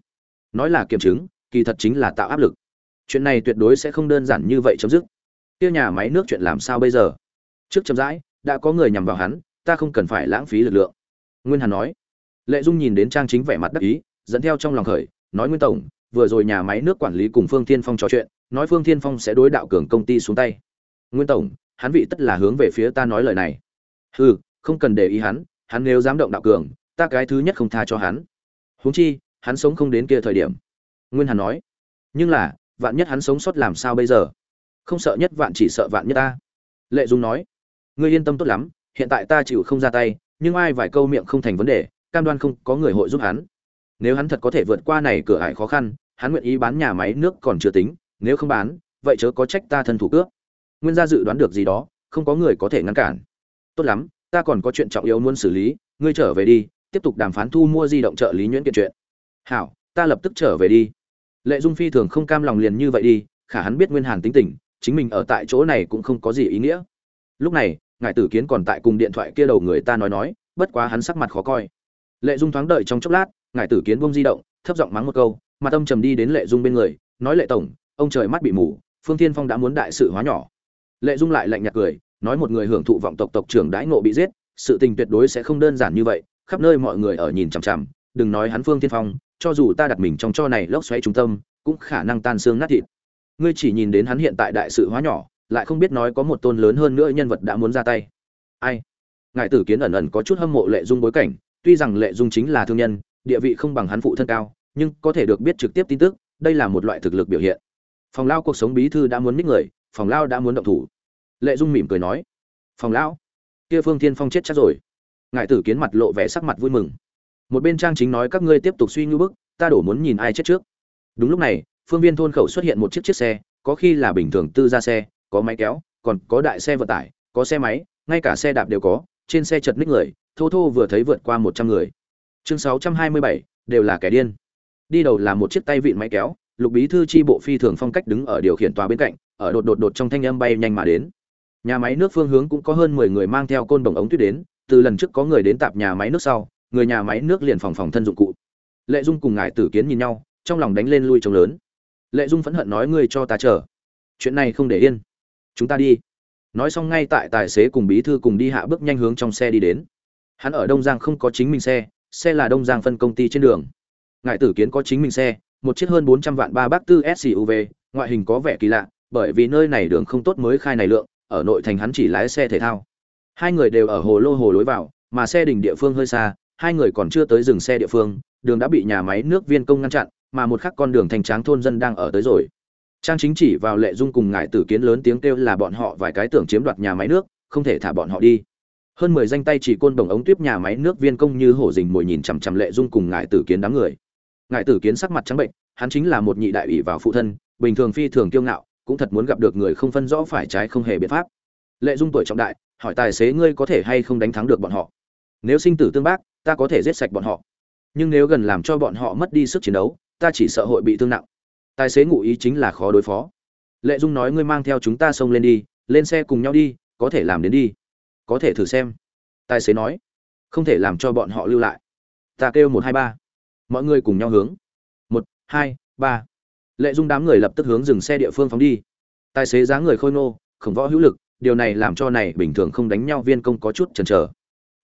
Nói là kiểm chứng, kỳ thật chính là tạo áp lực. Chuyện này tuyệt đối sẽ không đơn giản như vậy chấm dứt. Kia nhà máy nước chuyện làm sao bây giờ? Trước chậm rãi đã có người nhằm vào hắn, ta không cần phải lãng phí lực lượng. Nguyên hàn nói. Lệ dung nhìn đến trang chính vẻ mặt đắc ý, dẫn theo trong lòng khởi, nói nguyên tổng, vừa rồi nhà máy nước quản lý cùng phương tiên phong trò chuyện, nói phương thiên phong sẽ đối đạo cường công ty xuống tay. Nguyên tổng, hắn vị tất là hướng về phía ta nói lời này. Hừ, không cần để ý hắn hắn nếu dám động đạo cường, ta cái thứ nhất không tha cho hắn. Huống chi, hắn sống không đến kia thời điểm. Nguyên hàn nói. Nhưng là, vạn nhất hắn sống sót làm sao bây giờ? Không sợ nhất vạn chỉ sợ vạn nhất ta. Lệ dung nói ngươi yên tâm tốt lắm, hiện tại ta chịu không ra tay, nhưng ai vài câu miệng không thành vấn đề, cam đoan không có người hội giúp hắn. Nếu hắn thật có thể vượt qua này cửa ải khó khăn, hắn nguyện ý bán nhà máy nước còn chưa tính, nếu không bán, vậy chớ có trách ta thân thủ cướp. Nguyên gia dự đoán được gì đó, không có người có thể ngăn cản. Tốt lắm, ta còn có chuyện trọng yếu muốn xử lý, ngươi trở về đi, tiếp tục đàm phán thu mua di động trợ lý nhuyễn kiện chuyện. Hảo, ta lập tức trở về đi. Lệ dung phi thường không cam lòng liền như vậy đi, khả hắn biết nguyên hàn tính tình, chính mình ở tại chỗ này cũng không có gì ý nghĩa. Lúc này ngài tử kiến còn tại cùng điện thoại kia đầu người ta nói nói, bất quá hắn sắc mặt khó coi. Lệ dung thoáng đợi trong chốc lát, ngài tử kiến bông di động, thấp giọng mắng một câu mà tâm trầm đi đến lệ dung bên người, nói lệ tổng, ông trời mắt bị mù, phương thiên phong đã muốn đại sự hóa nhỏ. Lệ dung lại lạnh nhạt cười, nói một người hưởng thụ vọng tộc tộc trưởng đãi ngộ bị giết, sự tình tuyệt đối sẽ không đơn giản như vậy, khắp nơi mọi người ở nhìn chằm chằm, đừng nói hắn phương thiên phong, cho dù ta đặt mình trong cho này lốc xoáy trung tâm, cũng khả năng tan xương nát thịt. Ngươi chỉ nhìn đến hắn hiện tại đại sự hóa nhỏ lại không biết nói có một tôn lớn hơn nữa nhân vật đã muốn ra tay. Ai? Ngài tử kiến ẩn ẩn có chút hâm mộ lệ dung bối cảnh, tuy rằng lệ dung chính là thương nhân, địa vị không bằng hắn phụ thân cao, nhưng có thể được biết trực tiếp tin tức, đây là một loại thực lực biểu hiện. Phòng lao cuộc sống bí thư đã muốn ních người, phòng lao đã muốn động thủ. Lệ dung mỉm cười nói, phòng lão kia phương thiên phong chết chắc rồi. Ngài tử kiến mặt lộ vẻ sắc mặt vui mừng. Một bên trang chính nói các ngươi tiếp tục suy ngư bức, ta đổ muốn nhìn ai chết trước. Đúng lúc này, phương viên thôn khẩu xuất hiện một chiếc chiếc xe, có khi là bình thường tư ra xe có máy kéo, còn có đại xe vận tải, có xe máy, ngay cả xe đạp đều có, trên xe chật ních người, thô thô vừa thấy vượt qua một trăm người. Chương sáu trăm hai mươi bảy, đều là kẻ điên. Đi đầu là một chiếc tay vịn máy kéo, lục bí thư tri bộ phi thường phong cách đứng ở điều khiển tòa bên cạnh, ở đột đột đột trong thanh âm bay nhanh mà đến. Nhà máy nước phương hướng cũng có hơn mười người mang theo côn đồng ống tuyết đến, từ lần trước có người đến tạp nhà máy nước sau, người nhà máy nước liền phòng phòng thân dụng cụ. Lệ dung cùng ngài tử kiến nhìn nhau, trong lòng đánh lên lui trông lớn. Lệ dung phẫn hận nói, ngươi cho ta chờ. Chuyện này không để yên chúng ta đi. Nói xong ngay tại tài xế cùng bí thư cùng đi hạ bước nhanh hướng trong xe đi đến. Hắn ở đông giang không có chính mình xe xe là đông giang phân công ty trên đường. Ngài tử kiến có chính mình xe, một chiếc hơn bốn trăm vạn ba bác tư suv ngoại hình có vẻ kỳ lạ, bởi vì nơi này đường không tốt mới khai này lượng, ở nội thành hắn chỉ lái xe thể thao. Hai người đều ở hồ lô hồ lối vào, mà xe đỉnh địa phương hơi xa, hai người còn chưa tới dừng xe địa phương, đường đã bị nhà máy nước viên công ngăn chặn, mà một khắc con đường thành tráng thôn dân đang ở tới rồi trang chính chỉ vào lệ dung cùng ngài tử kiến lớn tiếng kêu là bọn họ vài cái tưởng chiếm đoạt nhà máy nước, không thể thả bọn họ đi. Hơn mười danh tay chỉ côn đồng ống tuyếp nhà máy nước viên công như hổ dình mồi nhìn chằm chằm lệ dung cùng ngài tử kiến đám người. Ngài tử kiến sắc mặt trắng bệnh, hắn chính là một nhị đại ủy vào phụ thân, bình thường phi thường kiêu ngạo, cũng thật muốn gặp được người không phân rõ phải trái không hề biện pháp. Lệ dung tuổi trọng đại, hỏi tài xế ngươi có thể hay không đánh thắng được bọn họ? Nếu sinh tử tương bác, ta có thể giết sạch bọn họ. Nhưng nếu gần làm cho bọn họ mất đi sức chiến đấu, ta chỉ sợ hội bị thương nặng tài xế ngụ ý chính là khó đối phó. Lệ dung nói, ngươi mang theo chúng ta xông lên đi, lên xe cùng nhau đi, có thể làm đến đi. Có thể thử xem. Tài xế nói, không thể làm cho bọn họ lưu lại. Ta kêu một hai ba. Mọi người cùng nhau hướng. Một, hai, ba. Lệ dung đám người lập tức hướng dừng xe địa phương phóng đi. Tài xế giá người khôi nô khổng võ hữu lực, điều này làm cho này bình thường không đánh nhau viên công có chút chần chờ.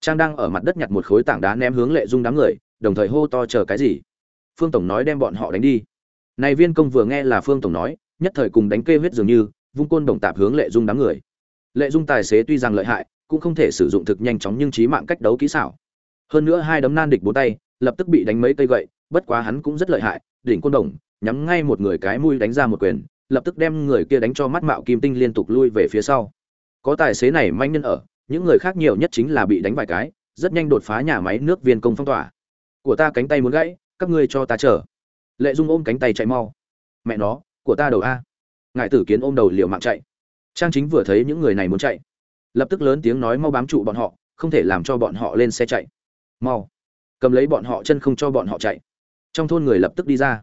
Trang đang ở mặt đất nhặt một khối tảng đá ném hướng lệ dung đám người, đồng thời hô to, chờ cái gì? Phương tổng nói, đem bọn họ đánh đi này viên công vừa nghe là phương tổng nói, nhất thời cùng đánh kê huyết dường như, vung côn đồng tạp hướng lệ dung đám người. Lệ dung tài xế tuy rằng lợi hại, cũng không thể sử dụng thực nhanh chóng nhưng trí mạng cách đấu kỹ xảo. Hơn nữa hai đấm nan địch bốn tay, lập tức bị đánh mấy cây gậy, bất quá hắn cũng rất lợi hại, đỉnh côn đồng, nhắm ngay một người cái mũi đánh ra một quyền, lập tức đem người kia đánh cho mắt mạo kim tinh liên tục lui về phía sau. Có tài xế này manh nhân ở, những người khác nhiều nhất chính là bị đánh vài cái, rất nhanh đột phá nhà máy nước viên công phong tỏa. Của ta cánh tay muốn gãy, các ngươi cho ta chờ lệ dung ôm cánh tay chạy mau. Mẹ nó, của ta đầu a. Ngại tử kiến ôm đầu liều mạng chạy. Trang chính vừa thấy những người này muốn chạy. Lập tức lớn tiếng nói mau bám trụ bọn họ, không thể làm cho bọn họ lên xe chạy. Mau. Cầm lấy bọn họ chân không cho bọn họ chạy. Trong thôn người lập tức đi ra.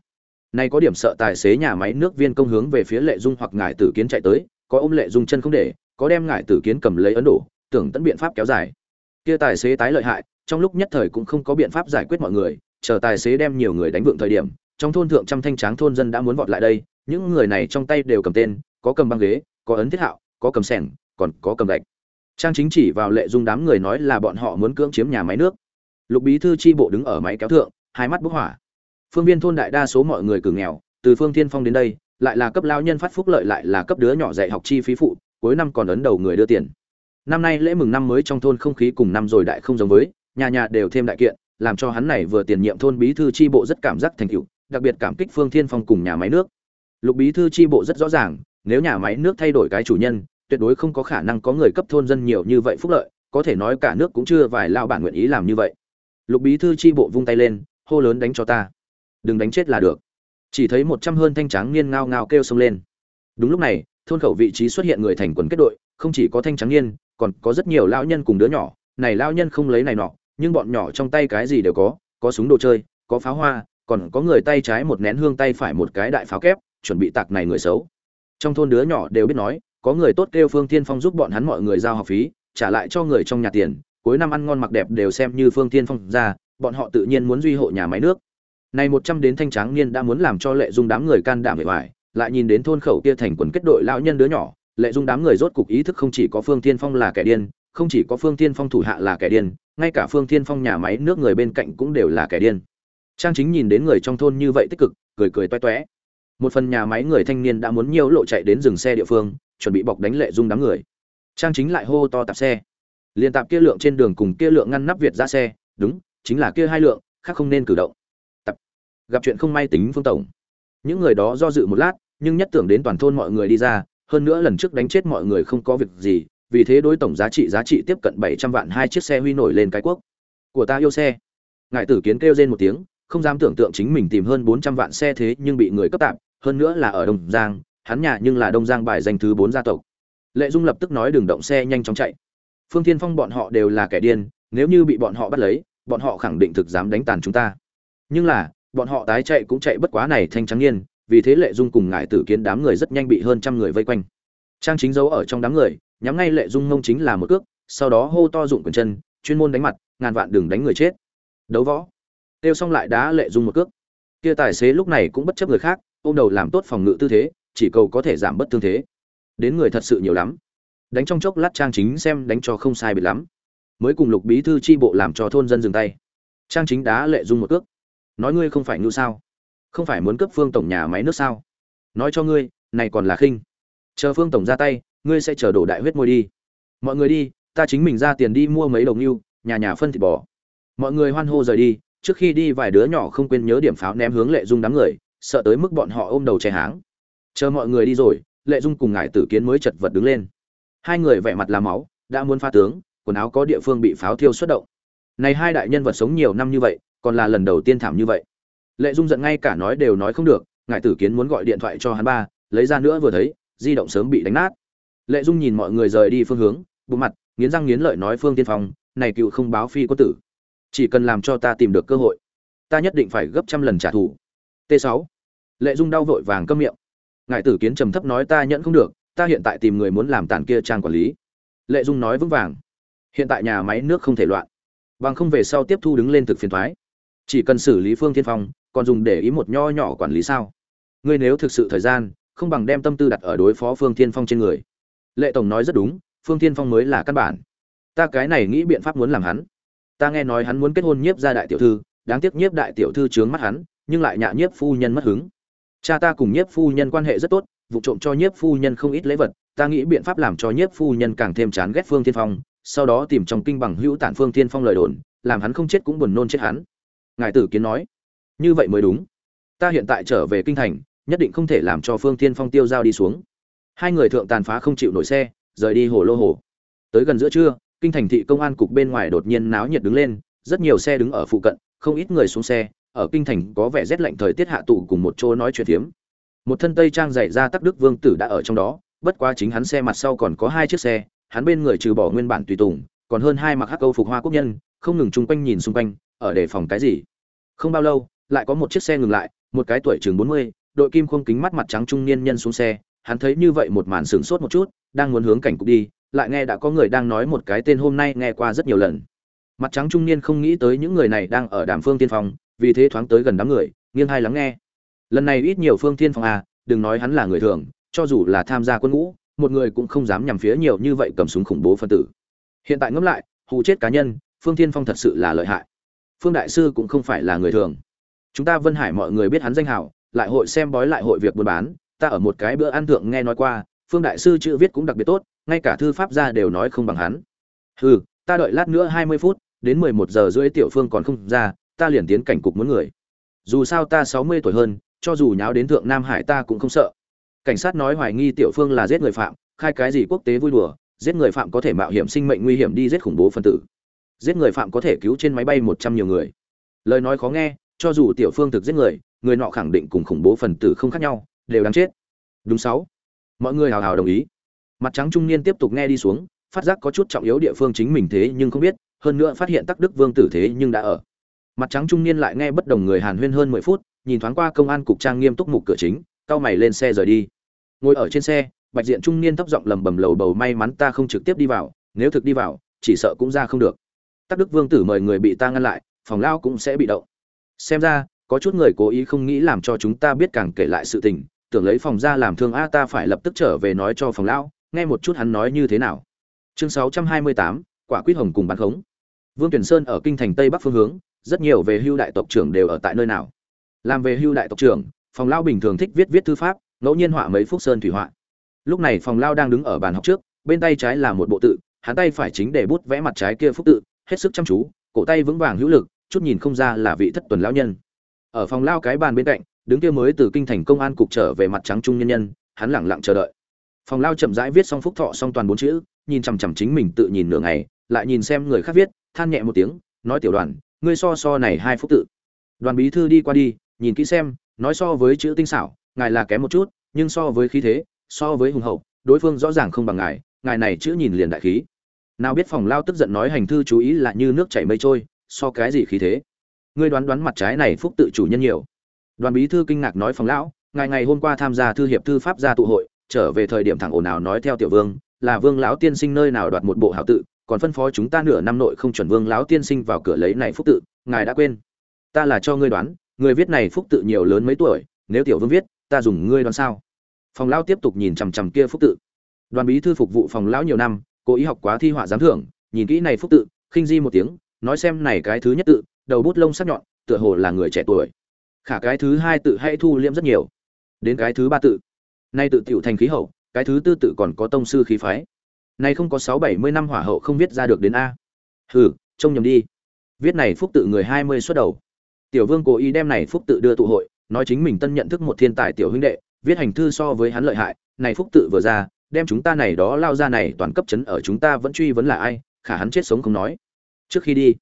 Nay có điểm sợ tài xế nhà máy nước viên công hướng về phía lệ dung hoặc ngài tử kiến chạy tới, có ôm lệ dung chân không để, có đem ngài tử kiến cầm lấy ấn độ tưởng tận biện pháp kéo dài. Kia tài xế tái lợi hại, trong lúc nhất thời cũng không có biện pháp giải quyết mọi người, chờ tài xế đem nhiều người đánh vượng thời điểm trong thôn thượng trăm thanh tráng thôn dân đã muốn vọt lại đây, những người này trong tay đều cầm tên, có cầm băng ghế, có ấn thiết hạo, có cầm sẻng, còn có cầm gạch. Trang chính chỉ vào lệ dung đám người nói là bọn họ muốn cưỡng chiếm nhà máy nước. Lục bí thư tri bộ đứng ở máy kéo thượng, hai mắt bốc hỏa. Phương viên thôn đại đa số mọi người cử nghèo, từ phương thiên phong đến đây, lại là cấp lao nhân phát phúc lợi lại là cấp đứa nhỏ dạy học chi phí phụ, cuối năm còn ấn đầu người đưa tiền. Năm nay lễ mừng năm mới trong thôn không khí cùng năm rồi đại không giống với, nhà nhà đều thêm đại kiện, làm cho hắn này vừa tiền nhiệm thôn bí thư tri bộ rất cảm giác thành tựu đặc biệt cảm kích phương thiên phong cùng nhà máy nước. Lục bí thư tri bộ rất rõ ràng, nếu nhà máy nước thay đổi cái chủ nhân, tuyệt đối không có khả năng có người cấp thôn dân nhiều như vậy phúc lợi, có thể nói cả nước cũng chưa vài lao bản nguyện ý làm như vậy. Lục bí thư tri bộ vung tay lên, hô lớn đánh cho ta. Đừng đánh chết là được. Chỉ thấy một trăm hơn thanh tráng niên ngao ngao kêu xông lên. Đúng lúc này, thôn khẩu vị trí xuất hiện người thành quần kết đội, không chỉ có thanh tráng niên, còn có rất nhiều lão nhân cùng đứa nhỏ. Này lão nhân không lấy này nọ, nhưng bọn nhỏ trong tay cái gì đều có có súng đồ chơi, có pháo hoa còn có người tay trái một nén hương tay phải một cái đại pháo kép, chuẩn bị tạc này người xấu. Trong thôn đứa nhỏ đều biết nói, có người tốt kêu phương Thiên phong giúp bọn hắn mọi người giao học phí, trả lại cho người trong nhà tiền, cuối năm ăn ngon mặc đẹp đều xem như phương Thiên phong ra, bọn họ tự nhiên muốn duy hộ nhà máy nước. Này một trăm đến thanh tráng niên đã muốn làm cho lệ dung đám người can đảm bề ngoài lại nhìn đến thôn khẩu kia thành quần kết đội lão nhân đứa nhỏ, lệ dung đám người rốt cục ý thức không chỉ có phương Thiên phong là kẻ điên, không chỉ có phương Thiên phong thủ hạ là kẻ điên, ngay cả phương Thiên phong nhà máy nước người bên cạnh cũng đều là kẻ điên trang chính nhìn đến người trong thôn như vậy tích cực, cười cười toe toé một phần nhà máy người thanh niên đã muốn nhiều lộ chạy đến dừng xe địa phương, chuẩn bị bọc đánh lệ dung đám người. Trang chính lại hô to tạp xe. Liên tạp kia lượng trên đường cùng kia lượng ngăn nắp việt ra xe, đúng, chính là kia hai lượng, khác không nên cử động. Tập gặp chuyện không may tính phương tổng. Những người đó do dự một lát, nhưng nhất tưởng đến toàn thôn mọi người đi ra, hơn nữa lần trước đánh chết mọi người không có việc gì, vì thế đối tổng giá trị giá trị tiếp cận bảy trăm vạn hai chiếc xe huy nổi lên cái quốc. Của ta yêu xe. Ngài tử kiến kêu rên một tiếng không dám tưởng tượng chính mình tìm hơn bốn trăm vạn xe thế nhưng bị người cấp tạm hơn nữa là ở đông giang, hắn nhà nhưng là đông giang bài danh thứ bốn gia tộc. Lệ dung lập tức nói đường động xe nhanh chóng chạy. Phương thiên phong bọn họ đều là kẻ điên, nếu như bị bọn họ bắt lấy, bọn họ khẳng định thực dám đánh tàn chúng ta. Nhưng là, bọn họ tái chạy cũng chạy bất quá này thanh trắng niên, vì thế lệ dung cùng ngải tử kiến đám người rất nhanh bị hơn trăm người vây quanh. Trang chính dấu ở trong đám người, nhắm ngay lệ dung ngông chính là một cước, sau đó hô to dụng quyền chân, chuyên môn đánh mặt, ngàn vạn đừng đánh người chết. Đấu võ tiêu xong lại đá lệ dung một cước. Kia tài xế lúc này cũng bất chấp người khác, ôm đầu làm tốt phòng ngự tư thế, chỉ cầu có thể giảm bất thương thế. Đến người thật sự nhiều lắm. Đánh trong chốc lát trang chính xem đánh cho không sai biệt lắm. Mới cùng lục bí thư tri bộ làm cho thôn dân dừng tay. Trang chính đá lệ dung một cước. Nói ngươi không phải ngưu sao? Không phải muốn cấp phương tổng nhà máy nước sao? Nói cho ngươi, này còn là khinh. Chờ phương tổng ra tay, ngươi sẽ chờ đổ đại huyết môi đi. Mọi người đi, ta chính mình ra tiền đi mua mấy đồng ngưu nhà nhà phân thịt bò. Mọi người hoan hô rời đi trước khi đi vài đứa nhỏ không quên nhớ điểm pháo ném hướng lệ dung đám người, sợ tới mức bọn họ ôm đầu che háng. Chờ mọi người đi rồi, lệ dung cùng ngải tử kiến mới chật vật đứng lên. Hai người vẻ mặt làm máu, đã muốn pha tướng, quần áo có địa phương bị pháo thiêu xuất động. Này hai đại nhân vật sống nhiều năm như vậy, còn là lần đầu tiên thảm như vậy. Lệ dung giận ngay cả nói đều nói không được ngải tử kiến muốn gọi điện thoại cho hắn ba, lấy ra nữa vừa thấy, di động sớm bị đánh nát. Lệ dung nhìn mọi người rời đi phương hướng bộ mặt, nghiến răng nghiến lợi nói phương tiên phong, này cựu không báo phi có tử chỉ cần làm cho ta tìm được cơ hội, ta nhất định phải gấp trăm lần trả thù. T 6 lệ dung đau vội vàng câm miệng. Ngài tử kiến trầm thấp nói ta nhận không được, ta hiện tại tìm người muốn làm tàn kia trang quản lý. Lệ dung nói vững vàng. Hiện tại nhà máy nước không thể loạn. Bằng không về sau tiếp thu đứng lên thực phiền thoái. Chỉ cần xử lý phương thiên phong, còn dùng để ý một nho nhỏ quản lý sao? Ngươi nếu thực sự thời gian, không bằng đem tâm tư đặt ở đối phó phương thiên phong trên người. Lệ tổng nói rất đúng, phương thiên phong mới là căn bản. Ta cái này nghĩ biện pháp muốn làm hắn ta nghe nói hắn muốn kết hôn nhiếp gia đại tiểu thư, đáng tiếc nhiếp đại tiểu thư trướng mắt hắn, nhưng lại nhạ nhiếp phu nhân mất hứng. Cha ta cùng nhiếp phu nhân quan hệ rất tốt, vụ trộm cho nhiếp phu nhân không ít lễ vật, ta nghĩ biện pháp làm cho nhiếp phu nhân càng thêm chán ghét phương thiên phong, sau đó tìm trong kinh bằng hữu tản phương thiên phong lời đồn, làm hắn không chết cũng buồn nôn chết hắn. Ngài tử kiến nói, như vậy mới đúng. Ta hiện tại trở về kinh thành, nhất định không thể làm cho phương thiên phong tiêu dao đi xuống. Hai người thượng tàn phá không chịu nổi xe, rời đi hồ lô hồ. Tới gần giữa trưa kinh thành thị công an cục bên ngoài đột nhiên náo nhiệt đứng lên rất nhiều xe đứng ở phụ cận không ít người xuống xe ở kinh thành có vẻ rét lạnh thời tiết hạ tụ cùng một chỗ nói chuyện thiếm. một thân tây trang dày ra tắc đức vương tử đã ở trong đó bất quá chính hắn xe mặt sau còn có hai chiếc xe hắn bên người trừ bỏ nguyên bản tùy tùng còn hơn hai mặc hắc câu phục hoa quốc nhân không ngừng chung quanh nhìn xung quanh ở đề phòng cái gì không bao lâu lại có một chiếc xe ngừng lại một cái tuổi chừng mươi, đội kim khung kính mắt mặt trắng trung niên nhân xuống xe hắn thấy như vậy một màn sửng sốt một chút đang muốn hướng cảnh cục đi lại nghe đã có người đang nói một cái tên hôm nay nghe qua rất nhiều lần. Mặt trắng trung niên không nghĩ tới những người này đang ở đàm phương tiên phong, vì thế thoáng tới gần đám người, nghiêng hai lắng nghe. Lần này ít nhiều phương tiên phong à đừng nói hắn là người thường, cho dù là tham gia quân ngũ, một người cũng không dám nhằm phía nhiều như vậy cầm súng khủng bố phân tử. Hiện tại ngẫm lại, hù chết cá nhân, phương tiên phong thật sự là lợi hại. Phương đại sư cũng không phải là người thường. Chúng ta vân hải mọi người biết hắn danh hào, lại hội xem bói lại hội việc buôn bán, ta ở một cái bữa ăn thượng nghe nói qua, phương đại sư chữ viết cũng đặc biệt tốt ngay cả thư pháp gia đều nói không bằng hắn. Hừ, ta đợi lát nữa hai mươi phút, đến mười một giờ rưỡi tiểu phương còn không ra, ta liền tiến cảnh cục muốn người. Dù sao ta sáu mươi tuổi hơn, cho dù nháo đến thượng nam hải ta cũng không sợ. Cảnh sát nói hoài nghi tiểu phương là giết người phạm, khai cái gì quốc tế vui đùa, giết người phạm có thể mạo hiểm sinh mệnh nguy hiểm đi giết khủng bố phân tử. Giết người phạm có thể cứu trên máy bay một trăm nhiều người. Lời nói khó nghe, cho dù tiểu phương thực giết người người nọ khẳng định cùng khủng bố phần tử không khác nhau, đều đáng chết. Đúng sáu. Mọi người hào hào đồng ý mặt trắng trung niên tiếp tục nghe đi xuống, phát giác có chút trọng yếu địa phương chính mình thế nhưng không biết, hơn nữa phát hiện tắc đức vương tử thế nhưng đã ở. Mặt trắng trung niên lại nghe bất đồng người hàn huyên hơn mười phút, nhìn thoáng qua công an cục trang nghiêm túc mục cửa chính cao mày lên xe rời đi. Ngồi ở trên xe, bạch diện trung niên thấp giọng lầm bầm lầu bầu, may mắn ta không trực tiếp đi vào, nếu thực đi vào, chỉ sợ cũng ra không được. Tắc đức vương tử mời người bị ta ngăn lại, phòng lao cũng sẽ bị động. Xem ra, có chút người cố ý không nghĩ làm cho chúng ta biết càng kể lại sự tình, tưởng lấy phòng ra làm thương a, ta phải lập tức trở về nói cho phòng lão nghe một chút hắn nói như thế nào. Chương 628, quả quýt hồng cùng bán khống. Vương tuyển sơn ở kinh thành tây bắc phương hướng rất nhiều về hưu đại tộc trưởng đều ở tại nơi nào. Làm về hưu đại tộc trưởng phòng lao bình thường thích viết viết thư pháp ngẫu nhiên họa mấy phúc sơn thủy họa. Lúc này phòng lao đang đứng ở bàn học trước bên tay trái là một bộ tự hắn tay phải chính để bút vẽ mặt trái kia phúc tự hết sức chăm chú cổ tay vững vàng hữu lực chút nhìn không ra là vị thất tuần lão nhân. Ở phòng lao cái bàn bên cạnh đứng kia mới từ kinh thành công an cục trở về mặt trắng trung nhân nhân hắn lẳng lặng chờ đợi phòng lao chậm rãi viết xong phúc thọ xong toàn bốn chữ, nhìn chằm chằm chính mình tự nhìn nửa ngày, lại nhìn xem người khác viết, than nhẹ một tiếng, nói tiểu đoàn, ngươi so so này hai phúc tự. Đoàn bí thư đi qua đi, nhìn kỹ xem, nói so với chữ tinh xảo, ngài là kém một chút, nhưng so với khí thế, so với hùng hậu, đối phương rõ ràng không bằng ngài ngài này chữ nhìn liền đại khí. Nào biết phòng lao tức giận nói hành thư chú ý là như nước chảy mây trôi, so cái gì khí thế? Ngươi đoán đoán mặt trái này phúc tự chủ nhân nhiều. Đoàn bí thư kinh ngạc nói phòng lão, ngài ngày hôm qua tham gia thư hiệp thư pháp gia tụ hội trở về thời điểm thẳng ồn ào nói theo tiểu vương, là vương lão tiên sinh nơi nào đoạt một bộ hảo tự, còn phân phó chúng ta nửa năm nội không chuẩn vương lão tiên sinh vào cửa lấy này phúc tự, ngài đã quên. Ta là cho ngươi đoán, người viết này phúc tự nhiều lớn mấy tuổi, nếu tiểu vương viết, ta dùng ngươi đoán sao? Phòng lão tiếp tục nhìn chằm chằm kia phúc tự. Đoàn bí thư phục vụ phòng lão nhiều năm, cố ý học quá thi họa giám thưởng, nhìn kỹ này phúc tự, khinh di một tiếng, nói xem này cái thứ nhất tự, đầu bút lông sắc nhọn, tựa hồ là người trẻ tuổi. Khả cái thứ hai tự hay thu liễm rất nhiều. Đến cái thứ ba tự nay tự tiểu thành khí hậu, cái thứ tư tự còn có tông sư khí phái. Nay không có sáu bảy mươi năm hỏa hậu không viết ra được đến a. Hừ, trông nhầm đi. Viết này phúc tự người hai mươi xuất đầu. Tiểu vương cố ý đem này phúc tự đưa tụ hội, nói chính mình tân nhận thức một thiên tài tiểu huynh đệ, viết hành thư so với hắn lợi hại. Này phúc tự vừa ra, đem chúng ta này đó lao ra này toàn cấp chấn ở chúng ta vẫn truy vấn là ai, khả hắn chết sống không nói. Trước khi đi,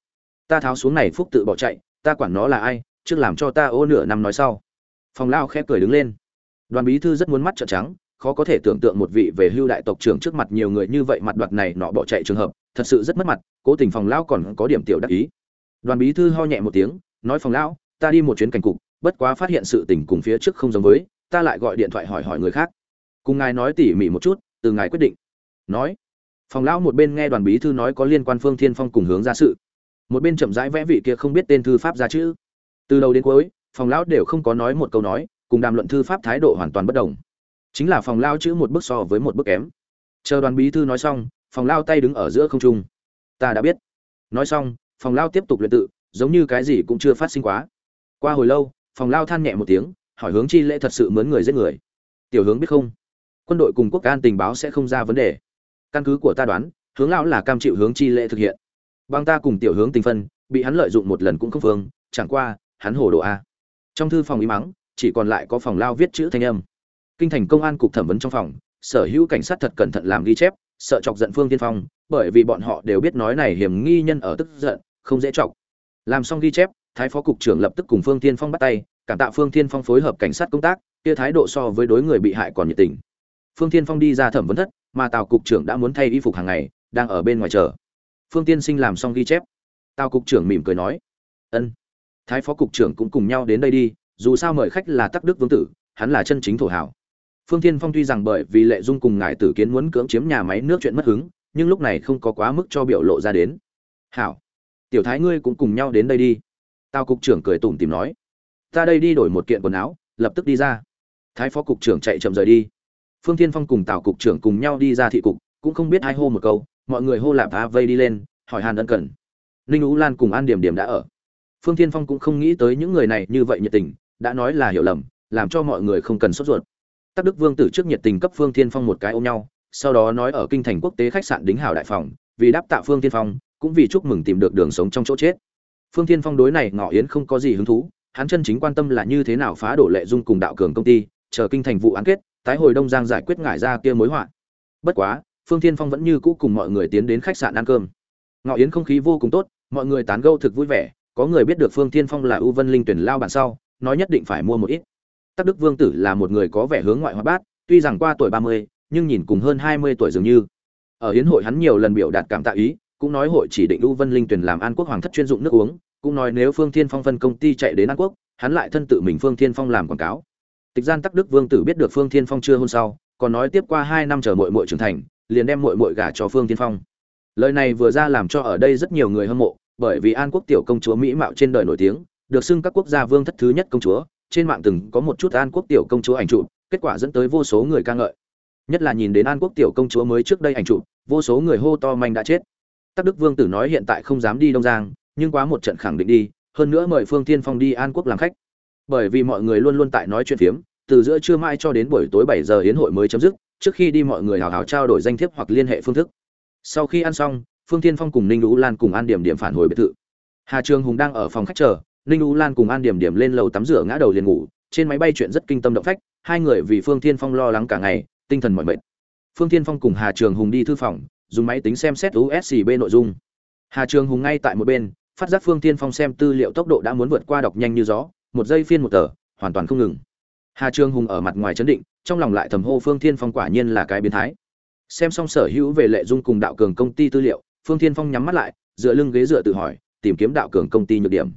ta tháo xuống này phúc tự bỏ chạy, ta quản nó là ai, trước làm cho ta ô nửa năm nói sau. Phòng lao khẽ cười đứng lên đoàn bí thư rất muốn mắt trợn trắng, khó có thể tưởng tượng một vị về hưu đại tộc trưởng trước mặt nhiều người như vậy mặt đoạt này nọ bỏ chạy trường hợp, thật sự rất mất mặt, cố tình phòng lão còn có điểm tiểu đắc ý. Đoàn bí thư ho nhẹ một tiếng, nói phòng lão, ta đi một chuyến cảnh cục, bất quá phát hiện sự tình cùng phía trước không giống với, ta lại gọi điện thoại hỏi hỏi người khác. Cùng ngài nói tỉ mỉ một chút, từ ngài quyết định. Nói, phòng lão một bên nghe đoàn bí thư nói có liên quan phương thiên phong cùng hướng ra sự. Một bên chậm rãi vẽ vị kia không biết tên thư pháp ra chữ. Từ đầu đến cuối, phòng lão đều không có nói một câu nói cùng đàm luận thư pháp thái độ hoàn toàn bất đồng. Chính là phòng lao chữ một bước so với một bước kém. Chờ đoàn bí thư nói xong, phòng lao tay đứng ở giữa không trung. Ta đã biết. Nói xong, phòng lao tiếp tục luyện tự, giống như cái gì cũng chưa phát sinh quá. Qua hồi lâu, phòng lao than nhẹ một tiếng, hỏi hướng chi lễ thật sự mướn người giết người. Tiểu hướng biết không? Quân đội cùng quốc an tình báo sẽ không ra vấn đề. Căn cứ của ta đoán, hướng lão là cam chịu hướng chi lễ thực hiện. Bằng ta cùng tiểu hướng tình phân, bị hắn lợi dụng một lần cũng không phương, chẳng qua, hắn hồ đồ a. Trong thư phòng ý mắng chỉ còn lại có phòng lao viết chữ thanh âm. Kinh thành công an cục thẩm vấn trong phòng, sở hữu cảnh sát thật cẩn thận làm ghi chép, sợ chọc giận phương tiên phong, bởi vì bọn họ đều biết nói này hiểm nghi nhân ở tức giận, không dễ chọc. Làm xong ghi chép, thái phó cục trưởng lập tức cùng phương tiên phong bắt tay, cảm tạ phương tiên phong phối hợp cảnh sát công tác, kia thái độ so với đối người bị hại còn nhiệt tình. Phương tiên phong đi ra thẩm vấn thất, mà tào cục trưởng đã muốn thay y phục hàng ngày, đang ở bên ngoài chờ. Phương tiên sinh làm xong ghi chép. Tào cục trưởng mỉm cười nói, ân. Thái phó cục trưởng cũng cùng nhau đến đây đi dù sao mời khách là tắc đức vương tử, hắn là chân chính thổ hảo. Phương tiên phong tuy rằng bởi vì lệ dung cùng ngài tử kiến muốn cưỡng chiếm nhà máy nước chuyện mất hứng, nhưng lúc này không có quá mức cho biểu lộ ra đến. Hảo, tiểu thái ngươi cũng cùng nhau đến đây đi. Tào cục trưởng cười tủm tìm nói. Ta đây đi đổi một kiện quần áo, lập tức đi ra. Thái phó cục trưởng chạy chậm rời đi. Phương Thiên phong cùng tào cục trưởng cùng nhau đi ra thị cục, cũng không biết ai hô một câu, mọi người hô lạp a vây đi lên, hỏi hàn ân cần. Ninh ú lan cùng an điểm điểm đã ở. Phương Thiên phong cũng không nghĩ tới những người này như vậy nhiệt tình đã nói là hiểu lầm làm cho mọi người không cần sốt ruột Tắc Đức Vương tử trước nhiệt tình cấp Phương Thiên Phong một cái ôm nhau, sau đó nói ở kinh thành quốc tế khách sạn đính hảo đại phòng, vì đáp tạ Phương Thiên Phong, cũng vì chúc mừng tìm được đường sống trong chỗ chết. Phương Thiên Phong đối này ngọ yến không có gì hứng thú, hắn chân chính quan tâm là như thế nào phá đổ lệ dung cùng đạo cường công ty, chờ kinh thành vụ án kết, tái hồi Đông Giang giải quyết ngải ra kia mối họa. Bất quá, Phương Thiên Phong vẫn như cũ cùng mọi người tiến đến khách sạn ăn cơm. Ngọ yến không khí vô cùng tốt, mọi người tán gẫu thực vui vẻ, có người biết được Phương Thiên Phong là ưu vân linh tuyển lao bản sau, nói nhất định phải mua một ít. Tắc Đức Vương tử là một người có vẻ hướng ngoại hoạt bát, tuy rằng qua tuổi 30, nhưng nhìn cùng hơn 20 tuổi dường như. Ở hiến hội hắn nhiều lần biểu đạt cảm tạ ý, cũng nói hội chỉ định lưu vân linh tuyển làm an quốc hoàng thất chuyên dụng nước uống, cũng nói nếu Phương Thiên Phong phân công ty chạy đến An Quốc, hắn lại thân tự mình Phương Thiên Phong làm quảng cáo. Tịch gian Tắc Đức Vương tử biết được Phương Thiên Phong chưa hôn sau, còn nói tiếp qua 2 năm chờ muội muội trưởng thành, liền đem muội muội gả cho Phương Thiên Phong. Lời này vừa ra làm cho ở đây rất nhiều người hâm mộ, bởi vì An Quốc tiểu công chúa mỹ mạo trên đời nổi tiếng, được xưng các quốc gia vương thất thứ nhất công chúa, trên mạng từng có một chút An Quốc tiểu công chúa ảnh trụ kết quả dẫn tới vô số người ca ngợi. Nhất là nhìn đến An Quốc tiểu công chúa mới trước đây ảnh trụ vô số người hô to manh đã chết. Tắc Đức Vương tử nói hiện tại không dám đi Đông Giang, nhưng quá một trận khẳng định đi, hơn nữa mời Phương Thiên Phong đi An Quốc làm khách. Bởi vì mọi người luôn luôn tại nói chuyện phiếm, từ giữa trưa mai cho đến buổi tối 7 giờ hiến hội mới chấm dứt, trước khi đi mọi người hào hào trao đổi danh thiếp hoặc liên hệ phương thức. Sau khi ăn xong, Phương Thiên Phong cùng Ninh Lũ Lan cùng An Điểm Điểm phản hồi biệt thự. Hà Trường Hùng đang ở phòng khách chờ, Ninh u Lan cùng An Điểm Điểm lên lầu tắm rửa ngã đầu liền ngủ, trên máy bay chuyện rất kinh tâm động phách, hai người vì Phương Thiên Phong lo lắng cả ngày, tinh thần mỏi mệt. Phương Thiên Phong cùng Hà Trường Hùng đi thư phòng, dùng máy tính xem xét uscb nội dung. Hà Trường Hùng ngay tại một bên, phát giác Phương Thiên Phong xem tư liệu tốc độ đã muốn vượt qua đọc nhanh như gió, một giây phiên một tờ, hoàn toàn không ngừng. Hà Trường Hùng ở mặt ngoài chấn định, trong lòng lại thầm hô Phương Thiên Phong quả nhiên là cái biến thái. Xem xong sở hữu về lệ dung cùng đạo cường công ty tư liệu, Phương Thiên Phong nhắm mắt lại, dựa lưng ghế dựa tự hỏi, tìm kiếm đạo cường công ty nhược điểm.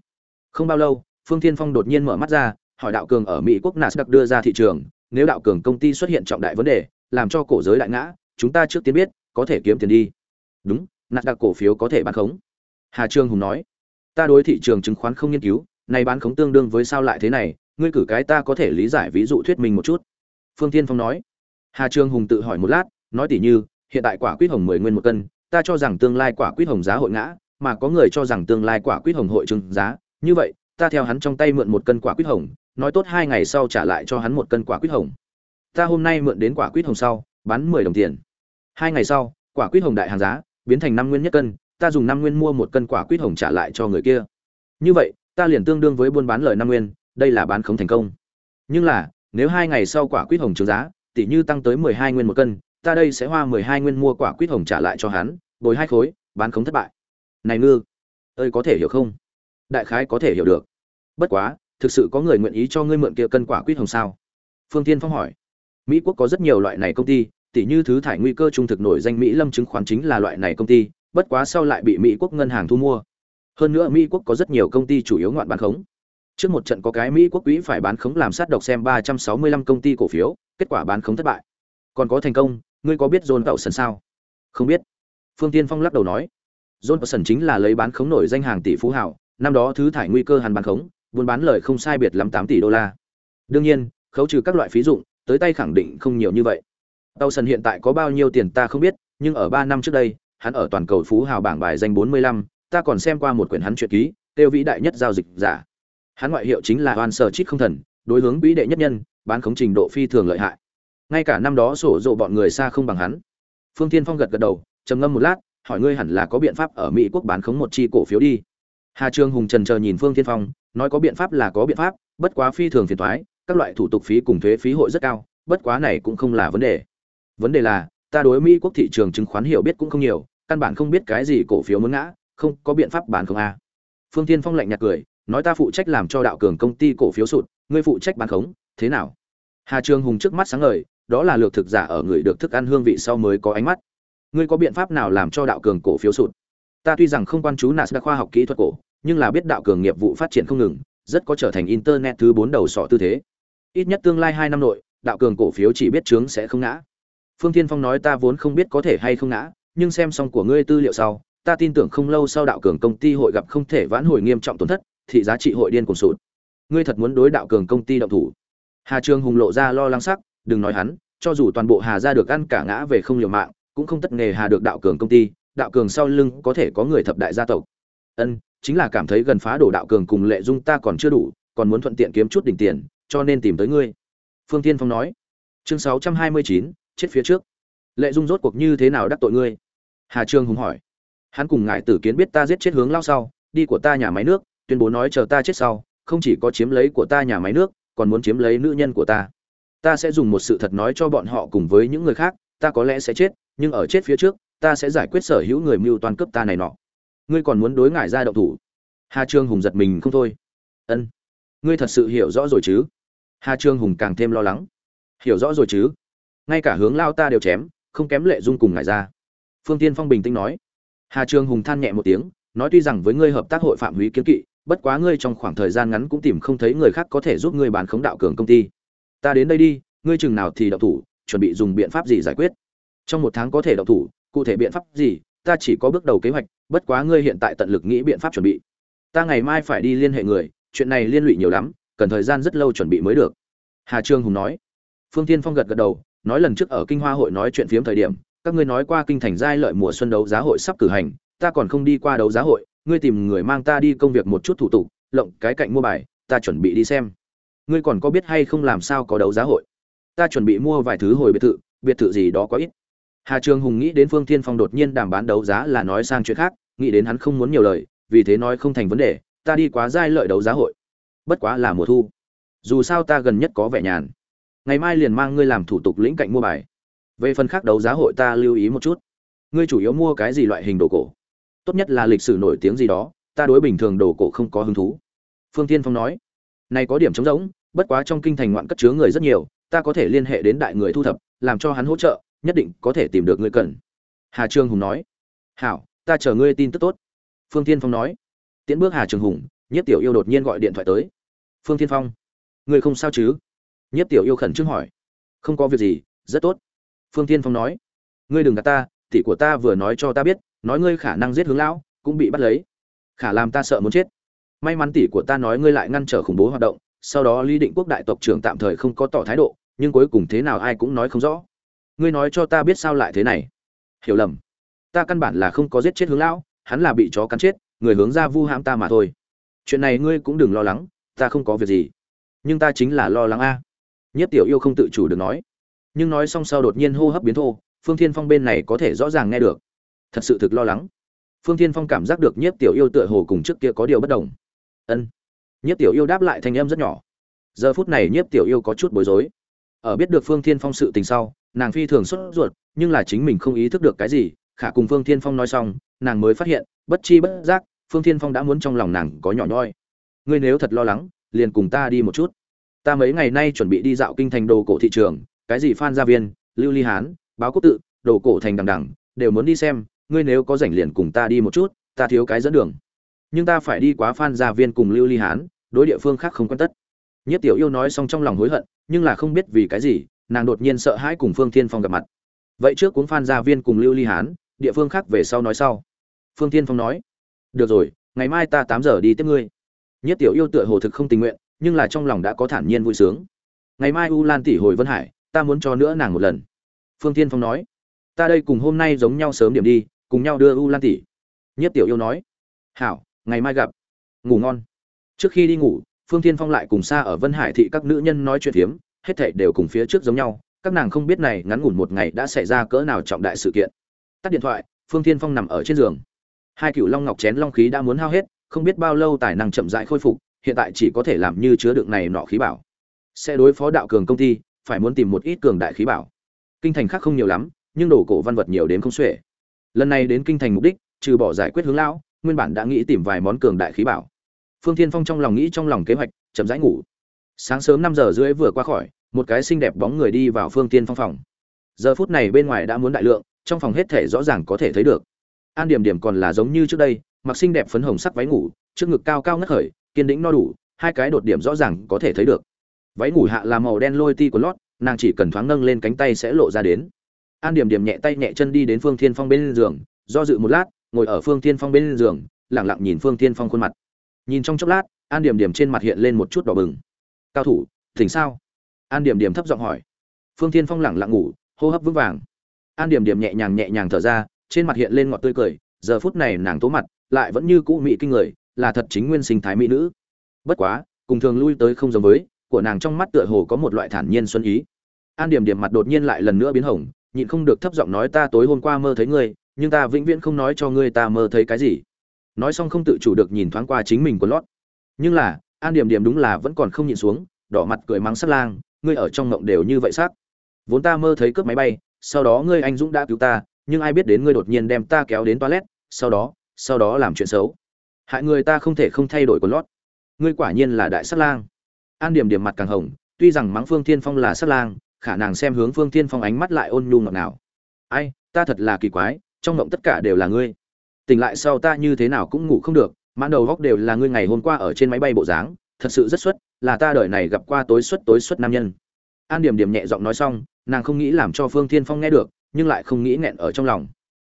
Không bao lâu, Phương Thiên Phong đột nhiên mở mắt ra, hỏi đạo cường ở Mỹ quốc Nasdaq đưa ra thị trường, nếu đạo cường công ty xuất hiện trọng đại vấn đề, làm cho cổ giới đại ngã, chúng ta trước tiên biết, có thể kiếm tiền đi. Đúng, Nasdaq cổ phiếu có thể bán khống. Hà Trương Hùng nói, ta đối thị trường chứng khoán không nghiên cứu, này bán khống tương đương với sao lại thế này, ngươi cử cái ta có thể lý giải ví dụ thuyết minh một chút. Phương Thiên Phong nói. Hà Trương Hùng tự hỏi một lát, nói tỉ như, hiện tại quả quýt hồng 10 nguyên một cân, ta cho rằng tương lai quả quýt hồng giá hội ngã, mà có người cho rằng tương lai quả quýt hồng hội trừng giá, như vậy, ta theo hắn trong tay mượn một cân quả quýt hồng, nói tốt hai ngày sau trả lại cho hắn một cân quả quýt hồng. Ta hôm nay mượn đến quả quýt hồng sau, bán 10 đồng tiền. Hai ngày sau, quả quýt hồng đại hàng giá, biến thành năm nguyên nhất cân, ta dùng năm nguyên mua một cân quả quýt hồng trả lại cho người kia. Như vậy, ta liền tương đương với buôn bán lời năm nguyên, đây là bán không thành công. Nhưng là, nếu hai ngày sau quả quýt hồng trướng giá, tỷ như tăng tới 12 nguyên một cân, ta đây sẽ hoa 12 nguyên mua quả quýt hồng trả lại cho hắn, bồi hai khối, bán không thất bại. Này ngư, ơi có thể hiểu không? Đại khái có thể hiểu được. Bất quá, thực sự có người nguyện ý cho ngươi mượn kia cân quả quýt hồng sao? Phương Thiên Phong hỏi. Mỹ quốc có rất nhiều loại này công ty, tỷ như thứ thải nguy cơ trung thực nổi danh Mỹ Lâm chứng khoán chính là loại này công ty, bất quá sau lại bị Mỹ quốc ngân hàng thu mua. Hơn nữa Mỹ quốc có rất nhiều công ty chủ yếu ngoạn bán khống. Trước một trận có cái Mỹ quốc quỹ phải bán khống làm sát độc xem 365 công ty cổ phiếu, kết quả bán khống thất bại. Còn có thành công, ngươi có biết John Paulson sao? Không biết. Phương Tiên Phong lắc đầu nói. John Paulson chính là lấy bán khống nổi danh hàng tỷ phú hào, năm đó thứ thải nguy cơ hắn bán khống, buôn bán lời không sai biệt lắm 8 tỷ đô la. Đương nhiên, khấu trừ các loại phí dụng, tới tay khẳng định không nhiều như vậy. Paulson hiện tại có bao nhiêu tiền ta không biết, nhưng ở 3 năm trước đây, hắn ở toàn cầu phú hào bảng bài danh 45, ta còn xem qua một quyển hắn truyện ký, tiêu vĩ đại nhất giao dịch giả. Hắn ngoại hiệu chính là Oan Sở Chít không thần, đối hướng vĩ đệ nhất nhân, bán khống trình độ phi thường lợi hại. Ngay cả năm đó sổ rộ bọn người xa không bằng hắn. Phương Thiên Phong gật gật đầu, trầm ngâm một lát, hỏi ngươi hẳn là có biện pháp ở Mỹ quốc bán khống một chi cổ phiếu đi. Hà Trương Hùng trần chờ nhìn Phương Thiên Phong, nói có biện pháp là có biện pháp, bất quá phi thường phiền toái, các loại thủ tục phí cùng thuế phí hội rất cao, bất quá này cũng không là vấn đề. Vấn đề là, ta đối Mỹ quốc thị trường chứng khoán hiểu biết cũng không nhiều, căn bản không biết cái gì cổ phiếu muốn ngã, không có biện pháp bán không a. Phương Thiên Phong lạnh nhạt cười, nói ta phụ trách làm cho đạo cường công ty cổ phiếu sụt ngươi phụ trách bán khống thế nào hà trương hùng trước mắt sáng ngời đó là lược thực giả ở người được thức ăn hương vị sau mới có ánh mắt ngươi có biện pháp nào làm cho đạo cường cổ phiếu sụt ta tuy rằng không quan chú nasdaq khoa học kỹ thuật cổ nhưng là biết đạo cường nghiệp vụ phát triển không ngừng rất có trở thành internet thứ bốn đầu sọ tư thế ít nhất tương lai hai năm nội đạo cường cổ phiếu chỉ biết trướng sẽ không ngã phương thiên phong nói ta vốn không biết có thể hay không ngã nhưng xem xong của ngươi tư liệu sau ta tin tưởng không lâu sau đạo cường công ty hội gặp không thể vãn hồi nghiêm trọng tổn thất thị giá trị hội điên cuồng sụt. Ngươi thật muốn đối đạo cường công ty động thủ? Hà Trường Hùng lộ ra lo lắng sắc, đừng nói hắn, cho dù toàn bộ Hà gia được ăn cả ngã về không liều mạng, cũng không tất nghề Hà được đạo cường công ty, đạo cường sau lưng có thể có người thập đại gia tộc. Ân, chính là cảm thấy gần phá đổ đạo cường cùng Lệ Dung ta còn chưa đủ, còn muốn thuận tiện kiếm chút đỉnh tiền, cho nên tìm tới ngươi." Phương Thiên Phong nói. chương sáu trăm hai mươi chín chết phía trước lệ dung rốt cuộc như thế nào đắc tội ngươi hà trương hùng hỏi hắn cùng ngài tử kiến biết ta giết chết hướng lao sau đi của ta nhà máy nước tuyên bố nói chờ ta chết sau không chỉ có chiếm lấy của ta nhà máy nước còn muốn chiếm lấy nữ nhân của ta ta sẽ dùng một sự thật nói cho bọn họ cùng với những người khác ta có lẽ sẽ chết nhưng ở chết phía trước ta sẽ giải quyết sở hữu người mưu toàn cấp ta này nọ. Ngươi còn muốn đối ngại ra động thủ? Hà trương hùng giật mình không thôi. Ân, ngươi thật sự hiểu rõ rồi chứ? Hà trương hùng càng thêm lo lắng. Hiểu rõ rồi chứ? Ngay cả hướng lao ta đều chém, không kém lệ dung cùng ngại ra. Phương tiên phong bình tĩnh nói. Hà trương hùng than nhẹ một tiếng, nói tuy rằng với ngươi hợp tác hội phạm húy kiến kỵ, bất quá ngươi trong khoảng thời gian ngắn cũng tìm không thấy người khác có thể giúp ngươi bán khống đạo cường công ty. Ta đến đây đi, ngươi chừng nào thì đậu thủ, chuẩn bị dùng biện pháp gì giải quyết? Trong một tháng có thể đậu thủ cụ thể biện pháp gì, ta chỉ có bước đầu kế hoạch, bất quá ngươi hiện tại tận lực nghĩ biện pháp chuẩn bị. Ta ngày mai phải đi liên hệ người, chuyện này liên lụy nhiều lắm, cần thời gian rất lâu chuẩn bị mới được. Hà trương hùng nói. Phương tiên phong gật gật đầu, nói lần trước ở kinh hoa hội nói chuyện phiếm thời điểm, các ngươi nói qua kinh thành giai lợi mùa xuân đấu giá hội sắp cử hành, ta còn không đi qua đấu giá hội, ngươi tìm người mang ta đi công việc một chút thủ tục, lộng cái cạnh mua bài, ta chuẩn bị đi xem. Ngươi còn có biết hay không làm sao có đấu giá hội? Ta chuẩn bị mua vài thứ hồi biệt thự biệt thự gì đó có ít hà trường hùng nghĩ đến phương Thiên phong đột nhiên đảm bán đấu giá là nói sang chuyện khác, nghĩ đến hắn không muốn nhiều lời, vì thế nói không thành vấn đề, ta đi quá giai lợi đấu giá hội. Bất quá là mùa thu. Dù sao ta gần nhất có vẻ nhàn. Ngày mai liền mang ngươi làm thủ tục lĩnh cạnh mua bài. Về phần khác đấu giá hội ta lưu ý một chút. Ngươi chủ yếu mua cái gì loại hình đồ cổ? Tốt nhất là lịch sử nổi tiếng gì đó, ta đối bình thường đồ cổ không có hứng thú. Phương Thiên phong nói. Này có điểm trống rỗng, bất quá trong kinh thành ngoạn cất chứa người rất nhiều, ta có thể liên hệ đến đại người thu thập, làm cho hắn hỗ trợ nhất định có thể tìm được ngươi cần. Hà trương hùng nói. Hảo, ta chờ ngươi tin tức tốt. Phương tiên phong nói. Tiễn bước hà trường hùng nhất tiểu yêu đột nhiên gọi điện thoại tới. Phương tiên phong. Ngươi không sao chứ? Nhất tiểu yêu khẩn trương hỏi. Không có việc gì, rất tốt. Phương tiên phong nói. Ngươi đừng gạt ta, tỷ của ta vừa nói cho ta biết, nói ngươi khả năng giết hướng lão, cũng bị bắt lấy. Khả làm ta sợ muốn chết. May mắn tỷ của ta nói ngươi lại ngăn trở khủng bố hoạt động, sau đó lý định quốc đại tộc trưởng tạm thời không có tỏ thái độ, nhưng cuối cùng thế nào ai cũng nói không rõ ngươi nói cho ta biết sao lại thế này? Hiểu lầm. Ta căn bản là không có giết chết hướng lão, hắn là bị chó cắn chết, người hướng ra vu hãm ta mà thôi. Chuyện này ngươi cũng đừng lo lắng, ta không có việc gì. Nhưng ta chính là lo lắng a. Nhất tiểu yêu không tự chủ được nói. Nhưng nói xong sau đột nhiên hô hấp biến thô, phương thiên phong bên này có thể rõ ràng nghe được. Thật sự thực lo lắng. Phương thiên phong cảm giác được nhất tiểu yêu tựa hồ cùng trước kia có điều bất đồng. Ân. Nhất tiểu yêu đáp lại thanh âm rất nhỏ. Giờ phút này nhất tiểu yêu có chút bối rối ở biết được phương thiên phong sự tình sau, nàng phi thường xuất ruột, nhưng là chính mình không ý thức được cái gì, khả cùng phương thiên phong nói xong, nàng mới phát hiện, bất chi bất giác, phương thiên phong đã muốn trong lòng nàng có nhỏ nhoi. Ngươi nếu thật lo lắng, liền cùng ta đi một chút. Ta mấy ngày nay chuẩn bị đi dạo kinh thành đồ cổ thị trường, cái gì phan gia viên, lưu ly hán, báo quốc tự, đồ cổ thành đằng đằng, đều muốn đi xem, ngươi nếu có rảnh liền cùng ta đi một chút, ta thiếu cái dẫn đường. Nhưng ta phải đi quá phan gia viên cùng lưu ly hán, đối địa phương khác không quan tất. Nhất tiểu yêu nói xong trong lòng hối hận nhưng là không biết vì cái gì, nàng đột nhiên sợ hãi cùng phương thiên phong gặp mặt. Vậy trước cuốn phan gia viên cùng lưu ly hán, địa phương khác về sau nói sau. Phương thiên phong nói, được rồi, ngày mai ta tám giờ đi tiếp ngươi. Nhất tiểu yêu tựa hồ thực không tình nguyện, nhưng là trong lòng đã có thản nhiên vui sướng. Ngày mai u lan tỷ hồi vân hải, ta muốn cho nữa nàng một lần. Phương thiên phong nói, ta đây cùng hôm nay giống nhau sớm điểm đi, cùng nhau đưa u lan tỷ. Nhất tiểu yêu nói, hảo, ngày mai gặp. Ngủ ngon. Trước khi đi ngủ phương thiên phong lại cùng xa ở vân hải thị các nữ nhân nói chuyện phiếm, hết thảy đều cùng phía trước giống nhau, các nàng không biết này ngắn ngủn một ngày đã xảy ra cỡ nào trọng đại sự kiện. Tắt điện thoại, phương thiên phong nằm ở trên giường. Hai cựu long ngọc chén long khí đã muốn hao hết, không biết bao lâu tài năng chậm rãi khôi phục, hiện tại chỉ có thể làm như chứa đựng này nọ khí bảo. Sẽ đối phó đạo cường công ty, phải muốn tìm một ít cường đại khí bảo. Kinh thành khác không nhiều lắm, nhưng đồ cổ văn vật nhiều đến không xuể. Lần này đến kinh thành mục đích, trừ bỏ giải quyết hướng lão, nguyên bản đã nghĩ tìm vài món cường đại khí bảo phương thiên phong trong lòng nghĩ trong lòng kế hoạch, chậm rãi ngủ. Sáng sớm năm giờ rưỡi vừa qua khỏi, một cái xinh đẹp bóng người đi vào phương tiên phong phòng. Giờ phút này bên ngoài đã muốn đại lượng, trong phòng hết thể rõ ràng có thể thấy được. An điểm điểm còn là giống như trước đây, mặc xinh đẹp phấn hồng sắc váy ngủ, trước ngực cao cao ngất khởi, kiên đĩnh no đủ, hai cái đột điểm rõ ràng có thể thấy được. Váy ngủ hạ là màu đen lôi ti của lót, nàng chỉ cần thoáng nâng lên cánh tay sẽ lộ ra đến. An điểm điểm nhẹ tay nhẹ chân đi đến phương thiên phong bên giường, do dự một lát, ngồi ở phương thiên phong bên giường lẳng lặng nhìn phương thiên phong khuôn mặt nhìn trong chốc lát, an điểm điểm trên mặt hiện lên một chút đỏ bừng. Cao thủ thỉnh sao? An điểm điểm thấp giọng hỏi. Phương thiên phong lẳng lặng ngủ, hô hấp vững vàng. An điểm điểm nhẹ nhàng nhẹ nhàng thở ra, trên mặt hiện lên ngọt tươi cười, giờ phút này nàng tố mặt, lại vẫn như cũ mị kinh người, là thật chính nguyên sinh thái mỹ nữ. Bất quá, cùng thường lui tới không giống với, của nàng trong mắt tựa hồ có một loại thản nhiên xuân ý. An điểm điểm mặt đột nhiên lại lần nữa biến hồng, nhịn không được thấp giọng nói, ta tối hôm qua mơ thấy ngươi, nhưng ta vĩnh viễn không nói cho ngươi ta mơ thấy cái gì nói xong không tự chủ được nhìn thoáng qua chính mình quần lót. Nhưng là, an điểm điểm đúng là vẫn còn không nhịn xuống, đỏ mặt cười mắng sắt lang, ngươi ở trong mộng đều như vậy xác. Vốn ta mơ thấy cướp máy bay, sau đó ngươi anh dũng đã cứu ta, nhưng ai biết đến ngươi đột nhiên đem ta kéo đến toilet, sau đó sau đó làm chuyện xấu. Hại người ta không thể không thay đổi quần lót. Ngươi quả nhiên là đại sát lang. An điểm điểm mặt càng hồng, tuy rằng mắng phương thiên phong là sát lang, khả năng xem hướng phương thiên phong ánh mắt lại ôn nhu ngọt ngào. Ai, ta thật là kỳ quái, trong mộng tất cả đều là ngươi tỉnh lại sau ta như thế nào cũng ngủ không được, mãn đầu góc đều là ngươi ngày hôm qua ở trên máy bay bộ dáng, thật sự rất xuất, là ta đời này gặp qua tối xuất tối xuất nam nhân. An điểm điểm nhẹ giọng nói xong, nàng không nghĩ làm cho phương thiên phong nghe được, nhưng lại không nghĩ nghẹn ở trong lòng.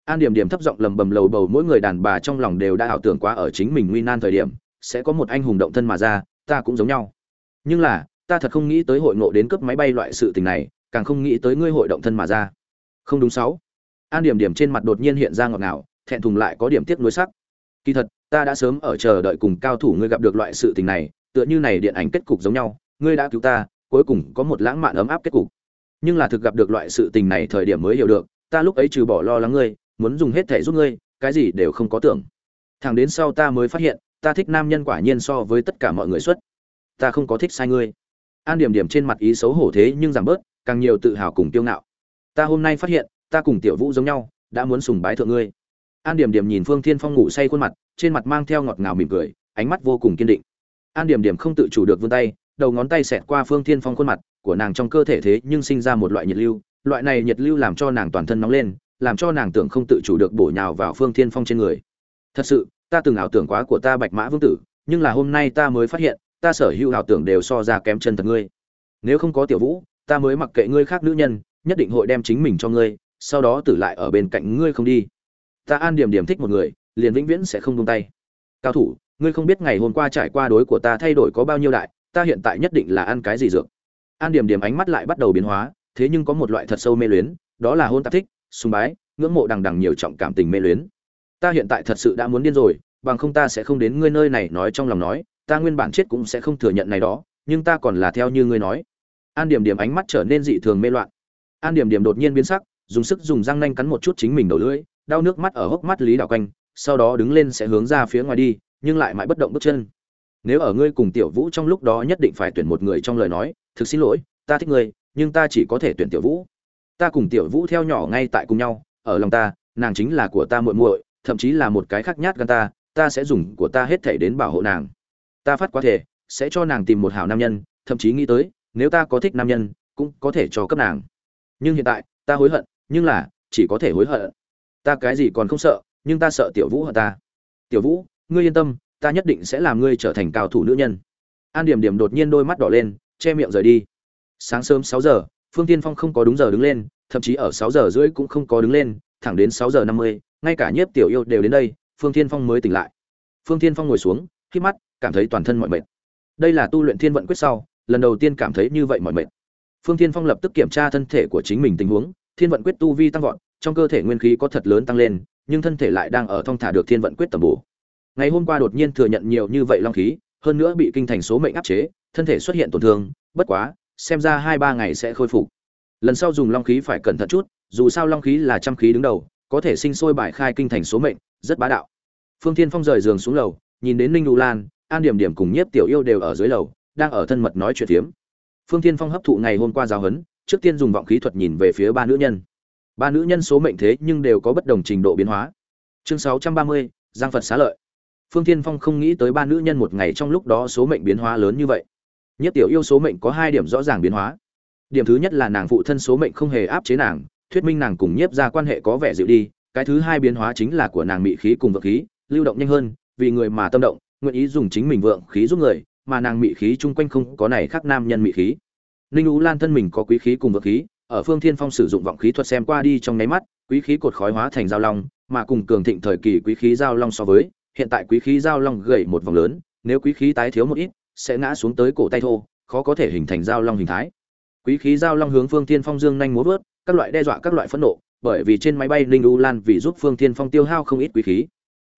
An điểm điểm thấp giọng lầm bầm lầu bầu mỗi người đàn bà trong lòng đều đã ảo tưởng quá ở chính mình nguy nan thời điểm, sẽ có một anh hùng động thân mà ra, ta cũng giống nhau. Nhưng là, ta thật không nghĩ tới hội ngộ đến cướp máy bay loại sự tình này, càng không nghĩ tới ngươi hội động thân mà ra. Không đúng sáu. An điểm điểm trên mặt đột nhiên hiện ra ngọt ngào thẹn thùng lại có điểm tiếc nuối sắc. Kỳ thật, ta đã sớm ở chờ đợi cùng cao thủ ngươi gặp được loại sự tình này, tựa như này điện ảnh kết cục giống nhau, ngươi đã cứu ta, cuối cùng có một lãng mạn ấm áp kết cục. Nhưng là thực gặp được loại sự tình này thời điểm mới hiểu được, ta lúc ấy trừ bỏ lo lắng ngươi, muốn dùng hết thể giúp ngươi, cái gì đều không có tưởng. Thẳng đến sau ta mới phát hiện, ta thích nam nhân quả nhiên so với tất cả mọi người xuất. Ta không có thích sai ngươi. An điểm điểm trên mặt ý xấu hổ thế nhưng giảm bớt, càng nhiều tự hào cùng kiêu ngạo. Ta hôm nay phát hiện, ta cùng tiểu vũ giống nhau, đã muốn sùng bái thượng ngươi an điểm điểm nhìn phương thiên phong ngủ say khuôn mặt, trên mặt mang theo ngọt ngào mỉm cười, ánh mắt vô cùng kiên định. An điểm điểm không tự chủ được vươn tay, đầu ngón tay xẹt qua phương thiên phong khuôn mặt, của nàng trong cơ thể thế nhưng sinh ra một loại nhiệt lưu, loại này nhiệt lưu làm cho nàng toàn thân nóng lên, làm cho nàng tưởng không tự chủ được bổ nhào vào phương thiên phong trên người. Thật sự, ta từng ảo tưởng quá của ta bạch mã vương tử, nhưng là hôm nay ta mới phát hiện, ta sở hữu ảo tưởng đều so ra kém chân thật ngươi. Nếu không có tiểu vũ, ta mới mặc kệ ngươi khác nữ nhân, nhất định hội đem chính mình cho ngươi, sau đó tử lại ở bên cạnh ngươi không đi ta an điểm điểm thích một người, liền vĩnh viễn sẽ không buông tay. Cao thủ, ngươi không biết ngày hôm qua trải qua đối của ta thay đổi có bao nhiêu đại, ta hiện tại nhất định là ăn cái gì dược. An điểm điểm ánh mắt lại bắt đầu biến hóa, thế nhưng có một loại thật sâu mê luyến, đó là hôn tạp thích, sùng bái, ngưỡng mộ đằng đằng nhiều trọng cảm tình mê luyến. Ta hiện tại thật sự đã muốn điên rồi, bằng không ta sẽ không đến ngươi nơi này nói trong lòng nói, ta nguyên bản chết cũng sẽ không thừa nhận này đó, nhưng ta còn là theo như ngươi nói. An điểm điểm ánh mắt trở nên dị thường mê loạn. An điểm điểm đột nhiên biến sắc, dùng sức dùng răng nanh cắn một chút chính mình đầu lưỡi đau nước mắt ở hốc mắt lý đảo quanh sau đó đứng lên sẽ hướng ra phía ngoài đi, nhưng lại mãi bất động bước chân. Nếu ở ngươi cùng tiểu vũ trong lúc đó nhất định phải tuyển một người trong lời nói, thực xin lỗi, ta thích ngươi, nhưng ta chỉ có thể tuyển tiểu vũ. Ta cùng tiểu vũ theo nhỏ ngay tại cùng nhau, ở lòng ta, nàng chính là của ta muội muội, thậm chí là một cái khác nhát gan ta ta sẽ dùng của ta hết thể đến bảo hộ nàng. Ta phát quá thể, sẽ cho nàng tìm một hảo nam nhân, thậm chí nghĩ tới, nếu ta có thích nam nhân, cũng có thể cho cấp nàng. Nhưng hiện tại, ta hối hận, nhưng là, chỉ có thể hối hận ta cái gì còn không sợ, nhưng ta sợ tiểu vũ hận ta. Tiểu vũ, ngươi yên tâm, ta nhất định sẽ làm ngươi trở thành cao thủ nữ nhân. An điểm điểm đột nhiên đôi mắt đỏ lên, che miệng rời đi. Sáng sớm sáu giờ, phương tiên phong không có đúng giờ đứng lên, thậm chí ở sáu giờ rưỡi cũng không có đứng lên, thẳng đến sáu giờ năm mươi, ngay cả nhiếp tiểu yêu đều đến đây, phương tiên phong mới tỉnh lại. Phương tiên phong ngồi xuống khi mắt, cảm thấy toàn thân mọi mệt. Đây là tu luyện thiên vận quyết sau, lần đầu tiên cảm thấy như vậy mọi mệt. Phương tiên phong lập tức kiểm tra thân thể của chính mình tình huống, thiên vận quyết tu vi tăng vọt trong cơ thể nguyên khí có thật lớn tăng lên, nhưng thân thể lại đang ở thong thả được thiên vận quyết tầm bổ. Ngày hôm qua đột nhiên thừa nhận nhiều như vậy long khí, hơn nữa bị kinh thành số mệnh áp chế, thân thể xuất hiện tổn thương, bất quá, xem ra hai ba ngày sẽ khôi phục. Lần sau dùng long khí phải cẩn thận chút, dù sao long khí là trăm khí đứng đầu, có thể sinh sôi bài khai kinh thành số mệnh, rất bá đạo. Phương thiên phong rời giường xuống lầu, nhìn đến ninh đu lan, an điểm điểm cùng nhiếp tiểu yêu đều ở dưới lầu, đang ở thân mật nói chuyện phiếm. Phương thiên phong hấp thụ ngày hôm qua giáo huấn, trước tiên dùng vọng khí thuật nhìn về phía ba nữ nhân ba nữ nhân số mệnh thế nhưng đều có bất đồng trình độ biến hóa. Chương sáu trăm ba mươi, giang phật xá lợi. Phương thiên phong không nghĩ tới ba nữ nhân một ngày trong lúc đó số mệnh biến hóa lớn như vậy. Nhất tiểu yêu số mệnh có hai điểm rõ ràng biến hóa. Điểm thứ nhất là nàng phụ thân số mệnh không hề áp chế nàng, thuyết minh nàng cùng nhiếp ra quan hệ có vẻ dịu đi, cái thứ hai biến hóa chính là của nàng mị khí cùng vượng khí, lưu động nhanh hơn, vì người mà tâm động, nguyện ý dùng chính mình vượng khí giúp người, mà nàng mị khí chung quanh không có này khác nam nhân mị khí. Ninh ú lan thân mình có quý khí cùng vượng khí ở phương thiên phong sử dụng vọng khí thuật xem qua đi trong nháy mắt, quý khí cột khói hóa thành giao long, mà cùng cường thịnh thời kỳ quý khí giao long so với, hiện tại quý khí giao long gầy một vòng lớn, nếu quý khí tái thiếu một ít, sẽ ngã xuống tới cổ tay thô, khó có thể hình thành giao long hình thái. Quý khí giao long hướng phương thiên phong dương nhanh múa vớt, các loại đe dọa các loại phẫn nộ, bởi vì trên máy bay ninh u lan vì giúp phương thiên phong tiêu hao không ít quý khí.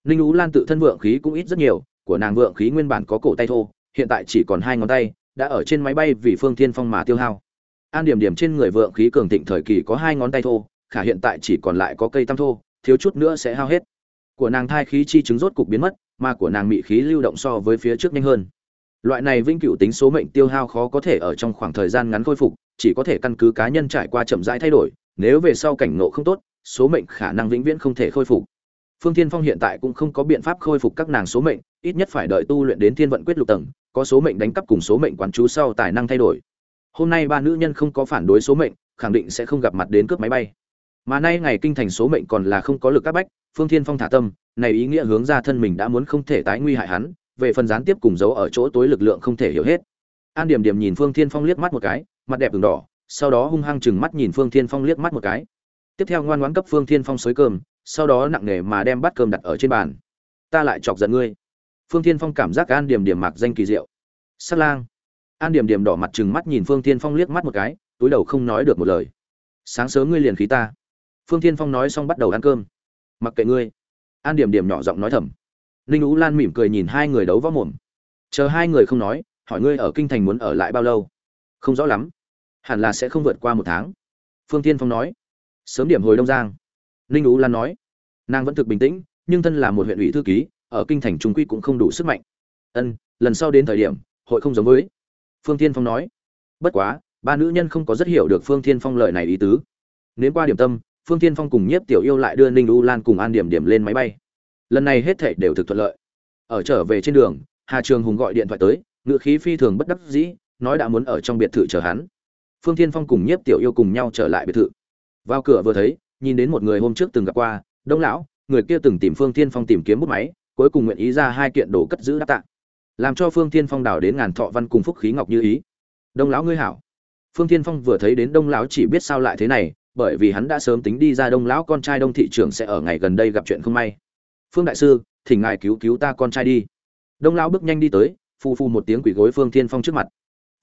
Ninh u lan tự thân vượng khí cũng ít rất nhiều, của nàng vượng khí nguyên bản có cổ tay thô, hiện tại chỉ còn hai ngón tay, đã ở trên máy bay vì phương thiên phong mà tiêu hao an điểm điểm trên người vượng khí cường thịnh thời kỳ có hai ngón tay thô, khả hiện tại chỉ còn lại có cây tam thô, thiếu chút nữa sẽ hao hết. Của nàng thai khí chi chứng rốt cục biến mất, mà của nàng mị khí lưu động so với phía trước nhanh hơn. Loại này vĩnh cửu tính số mệnh tiêu hao khó có thể ở trong khoảng thời gian ngắn khôi phục, chỉ có thể căn cứ cá nhân trải qua chậm rãi thay đổi, nếu về sau cảnh ngộ không tốt, số mệnh khả năng vĩnh viễn không thể khôi phục. Phương thiên phong hiện tại cũng không có biện pháp khôi phục các nàng số mệnh, ít nhất phải đợi tu luyện đến thiên vận quyết lục tầng, có số mệnh đánh cắp cùng số mệnh quán chú sau tài năng thay đổi hôm nay ba nữ nhân không có phản đối số mệnh, khẳng định sẽ không gặp mặt đến cướp máy bay. Mà nay ngày kinh thành số mệnh còn là không có lực các bách, phương thiên phong thả tâm, này ý nghĩa hướng ra thân mình đã muốn không thể tái nguy hại hắn, về phần gián tiếp cùng giấu ở chỗ tối lực lượng không thể hiểu hết. An điểm điểm nhìn phương thiên phong liếc mắt một cái, mặt đẹp ửng đỏ, sau đó hung hăng chừng mắt nhìn phương thiên phong liếc mắt một cái. Tiếp theo ngoan ngoãn cấp phương thiên phong xới cơm, sau đó nặng nề mà đem bát cơm đặt ở trên bàn. Ta lại chọc giận ngươi. Phương thiên phong cảm giác an điểm điểm mặc danh kỳ diệu. Sát lang an điểm điểm đỏ mặt chừng mắt nhìn phương thiên phong liếc mắt một cái, túi đầu không nói được một lời. Sáng sớm ngươi liền khí ta. Phương thiên phong nói xong bắt đầu ăn cơm. Mặc kệ ngươi. An điểm điểm nhỏ giọng nói thầm. Ninh ú lan mỉm cười nhìn hai người đấu võ mồm. Chờ hai người không nói, hỏi ngươi ở kinh thành muốn ở lại bao lâu? Không rõ lắm. Hẳn là sẽ không vượt qua một tháng. Phương tiên phong nói. Sớm điểm hồi đông giang. Ninh ú lan nói. Nàng vẫn thực bình tĩnh, nhưng thân là một huyện ủy thư ký, ở kinh thành trung quy cũng không đủ sức mạnh. Ân, lần sau đến thời điểm, hội không giống với phương tiên phong nói. Bất quá, ba nữ nhân không có rất hiểu được phương tiên phong lời này ý tứ. Nếu qua điểm tâm, phương tiên phong cùng nhiếp tiểu yêu lại đưa ninh u lan cùng an điểm điểm lên máy bay. Lần này hết thảy đều thực thuận lợi. Ở trở về trên đường, hà trường hùng gọi điện thoại tới ngựa khí phi thường bất đắc dĩ, nói đã muốn ở trong biệt thự chờ hắn. Phương thiên phong cùng nhiếp tiểu yêu cùng nhau trở lại biệt thự. Vào cửa vừa thấy, nhìn đến một người hôm trước từng gặp qua, đông lão, người kia từng tìm phương thiên phong tìm kiếm bút máy, cuối cùng nguyện ý ra hai kiện đồ cất giữ đáp tạng làm cho phương thiên phong đào đến ngàn thọ văn cùng phúc khí ngọc như ý. Đông lão ngươi hảo. Phương thiên phong vừa thấy đến đông lão chỉ biết sao lại thế này, bởi vì hắn đã sớm tính đi ra đông lão con trai đông thị trưởng sẽ ở ngày gần đây gặp chuyện không may. Phương đại sư, thỉnh ngài cứu cứu ta con trai đi. Đông lão bước nhanh đi tới phu phu một tiếng quỷ gối phương thiên phong trước mặt.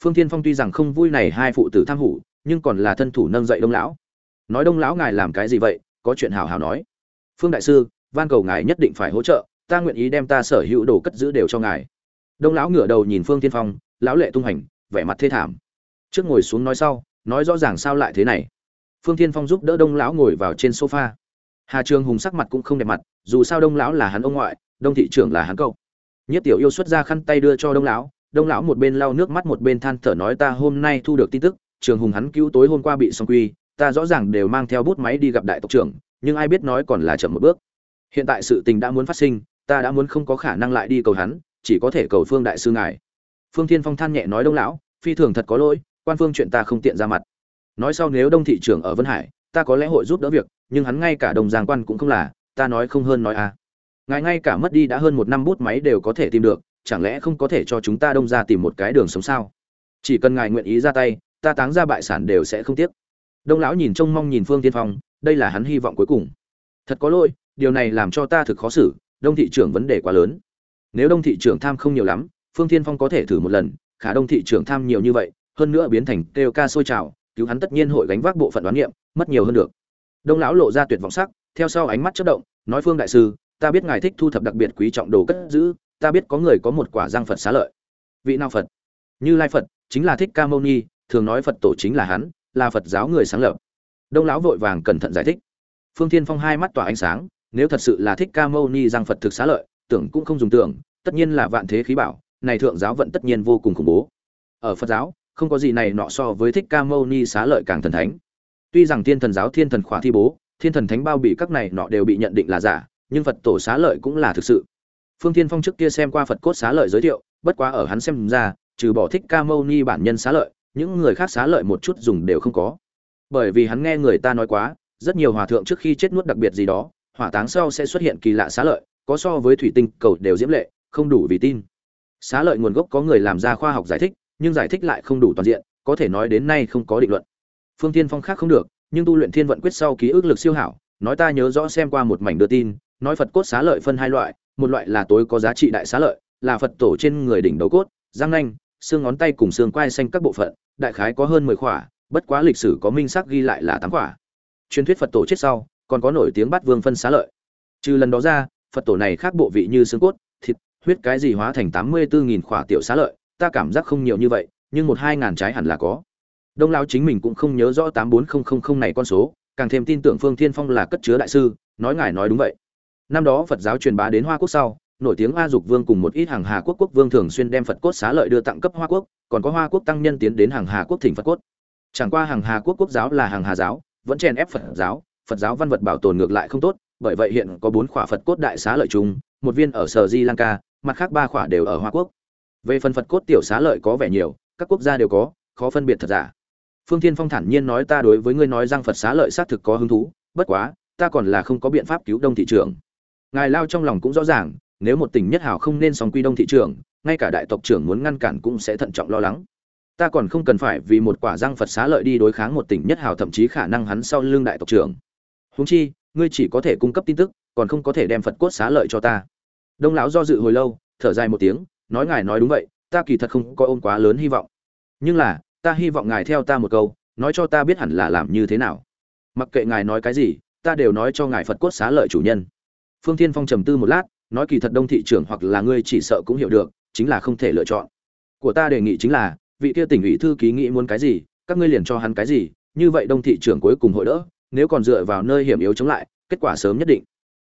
Phương thiên phong tuy rằng không vui này hai phụ tử tham hủ, nhưng còn là thân thủ nâng dậy đông lão. Nói đông lão ngài làm cái gì vậy, có chuyện hào hào nói. Phương đại sư, van cầu ngài nhất định phải hỗ trợ, ta nguyện ý đem ta sở hữu đồ cất giữ đều cho ngài đông lão ngửa đầu nhìn phương thiên phong, lão lệ tung hành, vẻ mặt thê thảm. Trước ngồi xuống nói sau, nói rõ ràng sao lại thế này. Phương thiên phong giúp đỡ đông lão ngồi vào trên sofa. Hà trường hùng sắc mặt cũng không đẹp mặt, dù sao đông lão là hắn ông ngoại, đông thị trưởng là hắn cậu. Nhất tiểu yêu xuất ra khăn tay đưa cho đông lão đông lão một bên lau nước mắt một bên than thở nói ta hôm nay thu được tin tức, trường hùng hắn cứu tối hôm qua bị xong quy, ta rõ ràng đều mang theo bút máy đi gặp đại tộc trưởng, nhưng ai biết nói còn là chậm một bước. Hiện tại sự tình đã muốn phát sinh, ta đã muốn không có khả năng lại đi cầu hắn chỉ có thể cầu phương đại sư ngài. Phương thiên phong than nhẹ nói đông lão, phi thường thật có lỗi, quan phương chuyện ta không tiện ra mặt. Nói sau nếu đông thị trưởng ở vân hải, ta có lẽ hội giúp đỡ việc, nhưng hắn ngay cả đồng giang quan cũng không là, ta nói không hơn nói à. Ngài ngay cả mất đi đã hơn một năm bút máy đều có thể tìm được, chẳng lẽ không có thể cho chúng ta đông ra tìm một cái đường sống sao? Chỉ cần ngài nguyện ý ra tay, ta táng ra bại sản đều sẽ không tiếc. Đông lão nhìn trông mong nhìn phương tiên phong, đây là hắn hy vọng cuối cùng. Thật có lỗi, điều này làm cho ta thực khó xử, đông thị trưởng vấn đề quá lớn nếu đông thị trưởng tham không nhiều lắm, phương thiên phong có thể thử một lần, khả đông thị trưởng tham nhiều như vậy, hơn nữa biến thành kêu ca sôi trào, cứu hắn tất nhiên hội gánh vác bộ phận đoán nghiệm, mất nhiều hơn được. Đông lão lộ ra tuyệt vọng sắc, theo sau ánh mắt chất động, nói phương đại sư, ta biết ngài thích thu thập đặc biệt quý trọng đồ cất giữ, ta biết có người có một quả giang phật xá lợi. Vị nào phật? Như lai phật, chính là thích ca mâu ni, thường nói phật tổ chính là hắn, là phật giáo người sáng lập. Đông lão vội vàng cẩn thận giải thích. Phương thiên phong hai mắt tỏa ánh sáng, nếu thật sự là thích ca mâu ni giang phật thực xá lợi tưởng cũng không dùng tưởng, tất nhiên là vạn thế khí bảo, này thượng giáo vận tất nhiên vô cùng khủng bố. Ở phật giáo, không có gì này nọ so với thích ca mâu ni xá lợi càng thần thánh. Tuy rằng thiên thần giáo, thiên thần khóa thi bố, thiên thần thánh bao bị các này nọ đều bị nhận định là giả, nhưng phật tổ xá lợi cũng là thực sự. Phương thiên phong trước kia xem qua phật cốt xá lợi giới thiệu, bất quá ở hắn xem ra, trừ bỏ thích ca mâu ni bản nhân xá lợi, những người khác xá lợi một chút dùng đều không có. Bởi vì hắn nghe người ta nói quá, rất nhiều hòa thượng trước khi chết nuốt đặc biệt gì đó, hỏa táng sau sẽ xuất hiện kỳ lạ xá lợi có so với thủy tinh cầu đều diễm lệ, không đủ vì tin. Xá lợi nguồn gốc có người làm ra khoa học giải thích, nhưng giải thích lại không đủ toàn diện, có thể nói đến nay không có định luận. Phương tiên phong khác không được, nhưng tu luyện thiên vận quyết sau ký ức lực siêu hảo, nói ta nhớ rõ xem qua một mảnh đưa tin, nói phật cốt xá lợi phân hai loại, một loại là tối có giá trị đại xá lợi, là phật tổ trên người đỉnh đầu cốt, răng nanh, xương ngón tay cùng xương quai xanh các bộ phận, đại khái có hơn mười khỏa, bất quá lịch sử có minh xác ghi lại là tám khỏa. Truyền thuyết phật tổ chết sau, còn có nổi tiếng bắt vương phân xá lợi. Trừ lần đó ra phật tổ này khác bộ vị như xương cốt, thịt, huyết cái gì hóa thành tám mươi bốn nghìn khỏa tiểu xá lợi, ta cảm giác không nhiều như vậy, nhưng một hai ngàn trái hẳn là có. Đông lão chính mình cũng không nhớ rõ tám bốn không không không này con số, càng thêm tin tưởng phương thiên phong là cất chứa đại sư, nói ngài nói đúng vậy. Năm đó phật giáo truyền bá đến hoa quốc sau, nổi tiếng a dục vương cùng một ít hàng hà quốc quốc vương thường xuyên đem phật cốt xá lợi đưa tặng cấp hoa quốc, còn có hoa quốc tăng nhân tiến đến hàng hà quốc thỉnh phật cốt. Chẳng qua hàng hà quốc quốc giáo là hàng hà giáo, vẫn chèn ép phật giáo phật giáo văn vật bảo tồn ngược lại không tốt bởi vậy hiện có bốn khỏa phật cốt đại xá lợi chung một viên ở sở di lanka mặt khác ba khỏa đều ở hoa quốc. Về phần phật cốt tiểu xá lợi có vẻ nhiều, các quốc gia đều có, khó phân biệt thật giả. Phương thiên phong thản nhiên nói ta đối với ngươi nói rằng phật xá lợi xác thực có hứng thú, bất quá, ta còn là không có biện pháp cứu đông thị trường. Ngài lao trong lòng cũng rõ ràng, nếu một tỉnh nhất hảo không nên song quy đông thị trường, ngay cả đại tộc trưởng muốn ngăn cản cũng sẽ thận trọng lo lắng. Ta còn không cần phải vì một quả răng phật xá lợi đi đối kháng một tỉnh nhất hảo thậm chí khả năng hắn sau lưng đại tộc trưởng. Húng chi ngươi chỉ có thể cung cấp tin tức, còn không có thể đem phật cốt xá lợi cho ta. Đông lão do dự hồi lâu, thở dài một tiếng, nói ngài nói đúng vậy, ta kỳ thật không có ôm quá lớn hy vọng. Nhưng là, ta hy vọng ngài theo ta một câu, nói cho ta biết hẳn là làm như thế nào. Mặc kệ ngài nói cái gì, ta đều nói cho ngài phật cốt xá lợi chủ nhân. Phương thiên phong trầm tư một lát, nói kỳ thật đông thị trưởng hoặc là ngươi chỉ sợ cũng hiểu được, chính là không thể lựa chọn. Của ta đề nghị chính là, vị kia tỉnh ủy thư ký nghĩ muốn cái gì, các ngươi liền cho hắn cái gì, như vậy đông thị trưởng cuối cùng hội đỡ nếu còn dựa vào nơi hiểm yếu chống lại, kết quả sớm nhất định.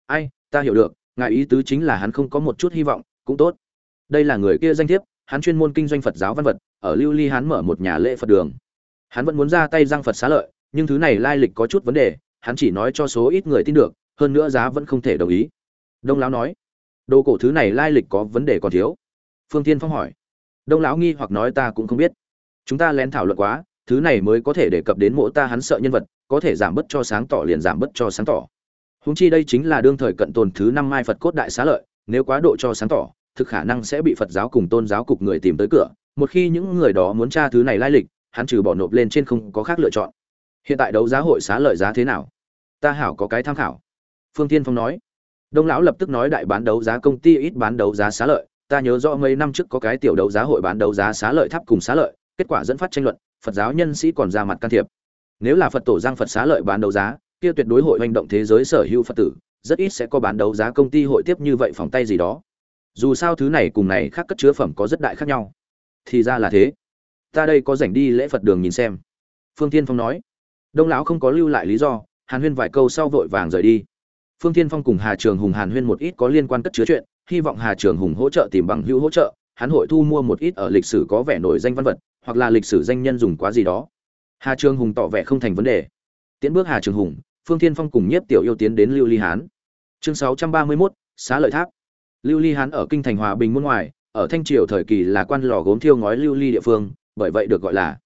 Ai, ta hiểu được, ngài ý tứ chính là hắn không có một chút hy vọng, cũng tốt. Đây là người kia danh thiếp, hắn chuyên môn kinh doanh phật giáo văn vật, ở lưu ly hắn mở một nhà lễ phật đường. Hắn vẫn muốn ra tay giang phật xá lợi, nhưng thứ này lai lịch có chút vấn đề, hắn chỉ nói cho số ít người tin được, hơn nữa giá vẫn không thể đồng ý. Đông lão nói, đồ cổ thứ này lai lịch có vấn đề còn thiếu. Phương tiên phong hỏi, đông lão nghi hoặc nói ta cũng không biết. Chúng ta lén thảo luận quá, thứ này mới có thể đề cập đến mỗi ta hắn sợ nhân vật có thể giảm bớt cho sáng tỏ liền giảm bớt cho sáng tỏ. Húng chi đây chính là đương thời cận tồn thứ năm mai phật cốt đại xá lợi, nếu quá độ cho sáng tỏ, thực khả năng sẽ bị phật giáo cùng tôn giáo cục người tìm tới cửa, một khi những người đó muốn tra thứ này lai lịch, hắn trừ bỏ nộp lên trên không có khác lựa chọn. Hiện tại đấu giá hội xá lợi giá thế nào? Ta hảo có cái tham khảo. Phương tiên phong nói. Đông lão lập tức nói đại bán đấu giá công ty ít bán đấu giá xá lợi. Ta nhớ rõ mấy năm trước có cái tiểu đấu giá hội bán đấu giá xá lợi tháp cùng xá lợi, kết quả dẫn phát tranh luận, phật giáo nhân sĩ còn ra mặt can thiệp nếu là phật tổ giang phật xá lợi bán đấu giá, kia tuyệt đối hội hành động thế giới sở hữu phật tử, rất ít sẽ có bán đấu giá công ty hội tiếp như vậy phòng tay gì đó. Dù sao thứ này cùng này khác cất chứa phẩm có rất đại khác nhau. Thì ra là thế. Ta đây có rảnh đi lễ phật đường nhìn xem. Phương tiên phong nói. Đông lão không có lưu lại lý do, hàn huyên vài câu sau vội vàng rời đi. Phương tiên phong cùng hà trường hùng, hàn huyên một ít có liên quan cất chứa chuyện, hy vọng hà trường hùng hỗ trợ tìm bằng hữu hỗ trợ, hắn hội thu mua một ít ở lịch sử có vẻ nổi danh văn vật, hoặc là lịch sử danh nhân dùng quá gì đó hà trường hùng tỏ vẻ không thành vấn đề. Tiến bước hà trường hùng phương Thiên phong cùng nhiếp tiểu yêu tiến đến lưu ly hán. Chương 631, xá lợi tháp. Lưu ly hán ở kinh thành hòa bình muôn ngoài ở thanh triều thời kỳ là quan lò gốm thiêu ngói lưu ly địa phương bởi vậy được gọi là.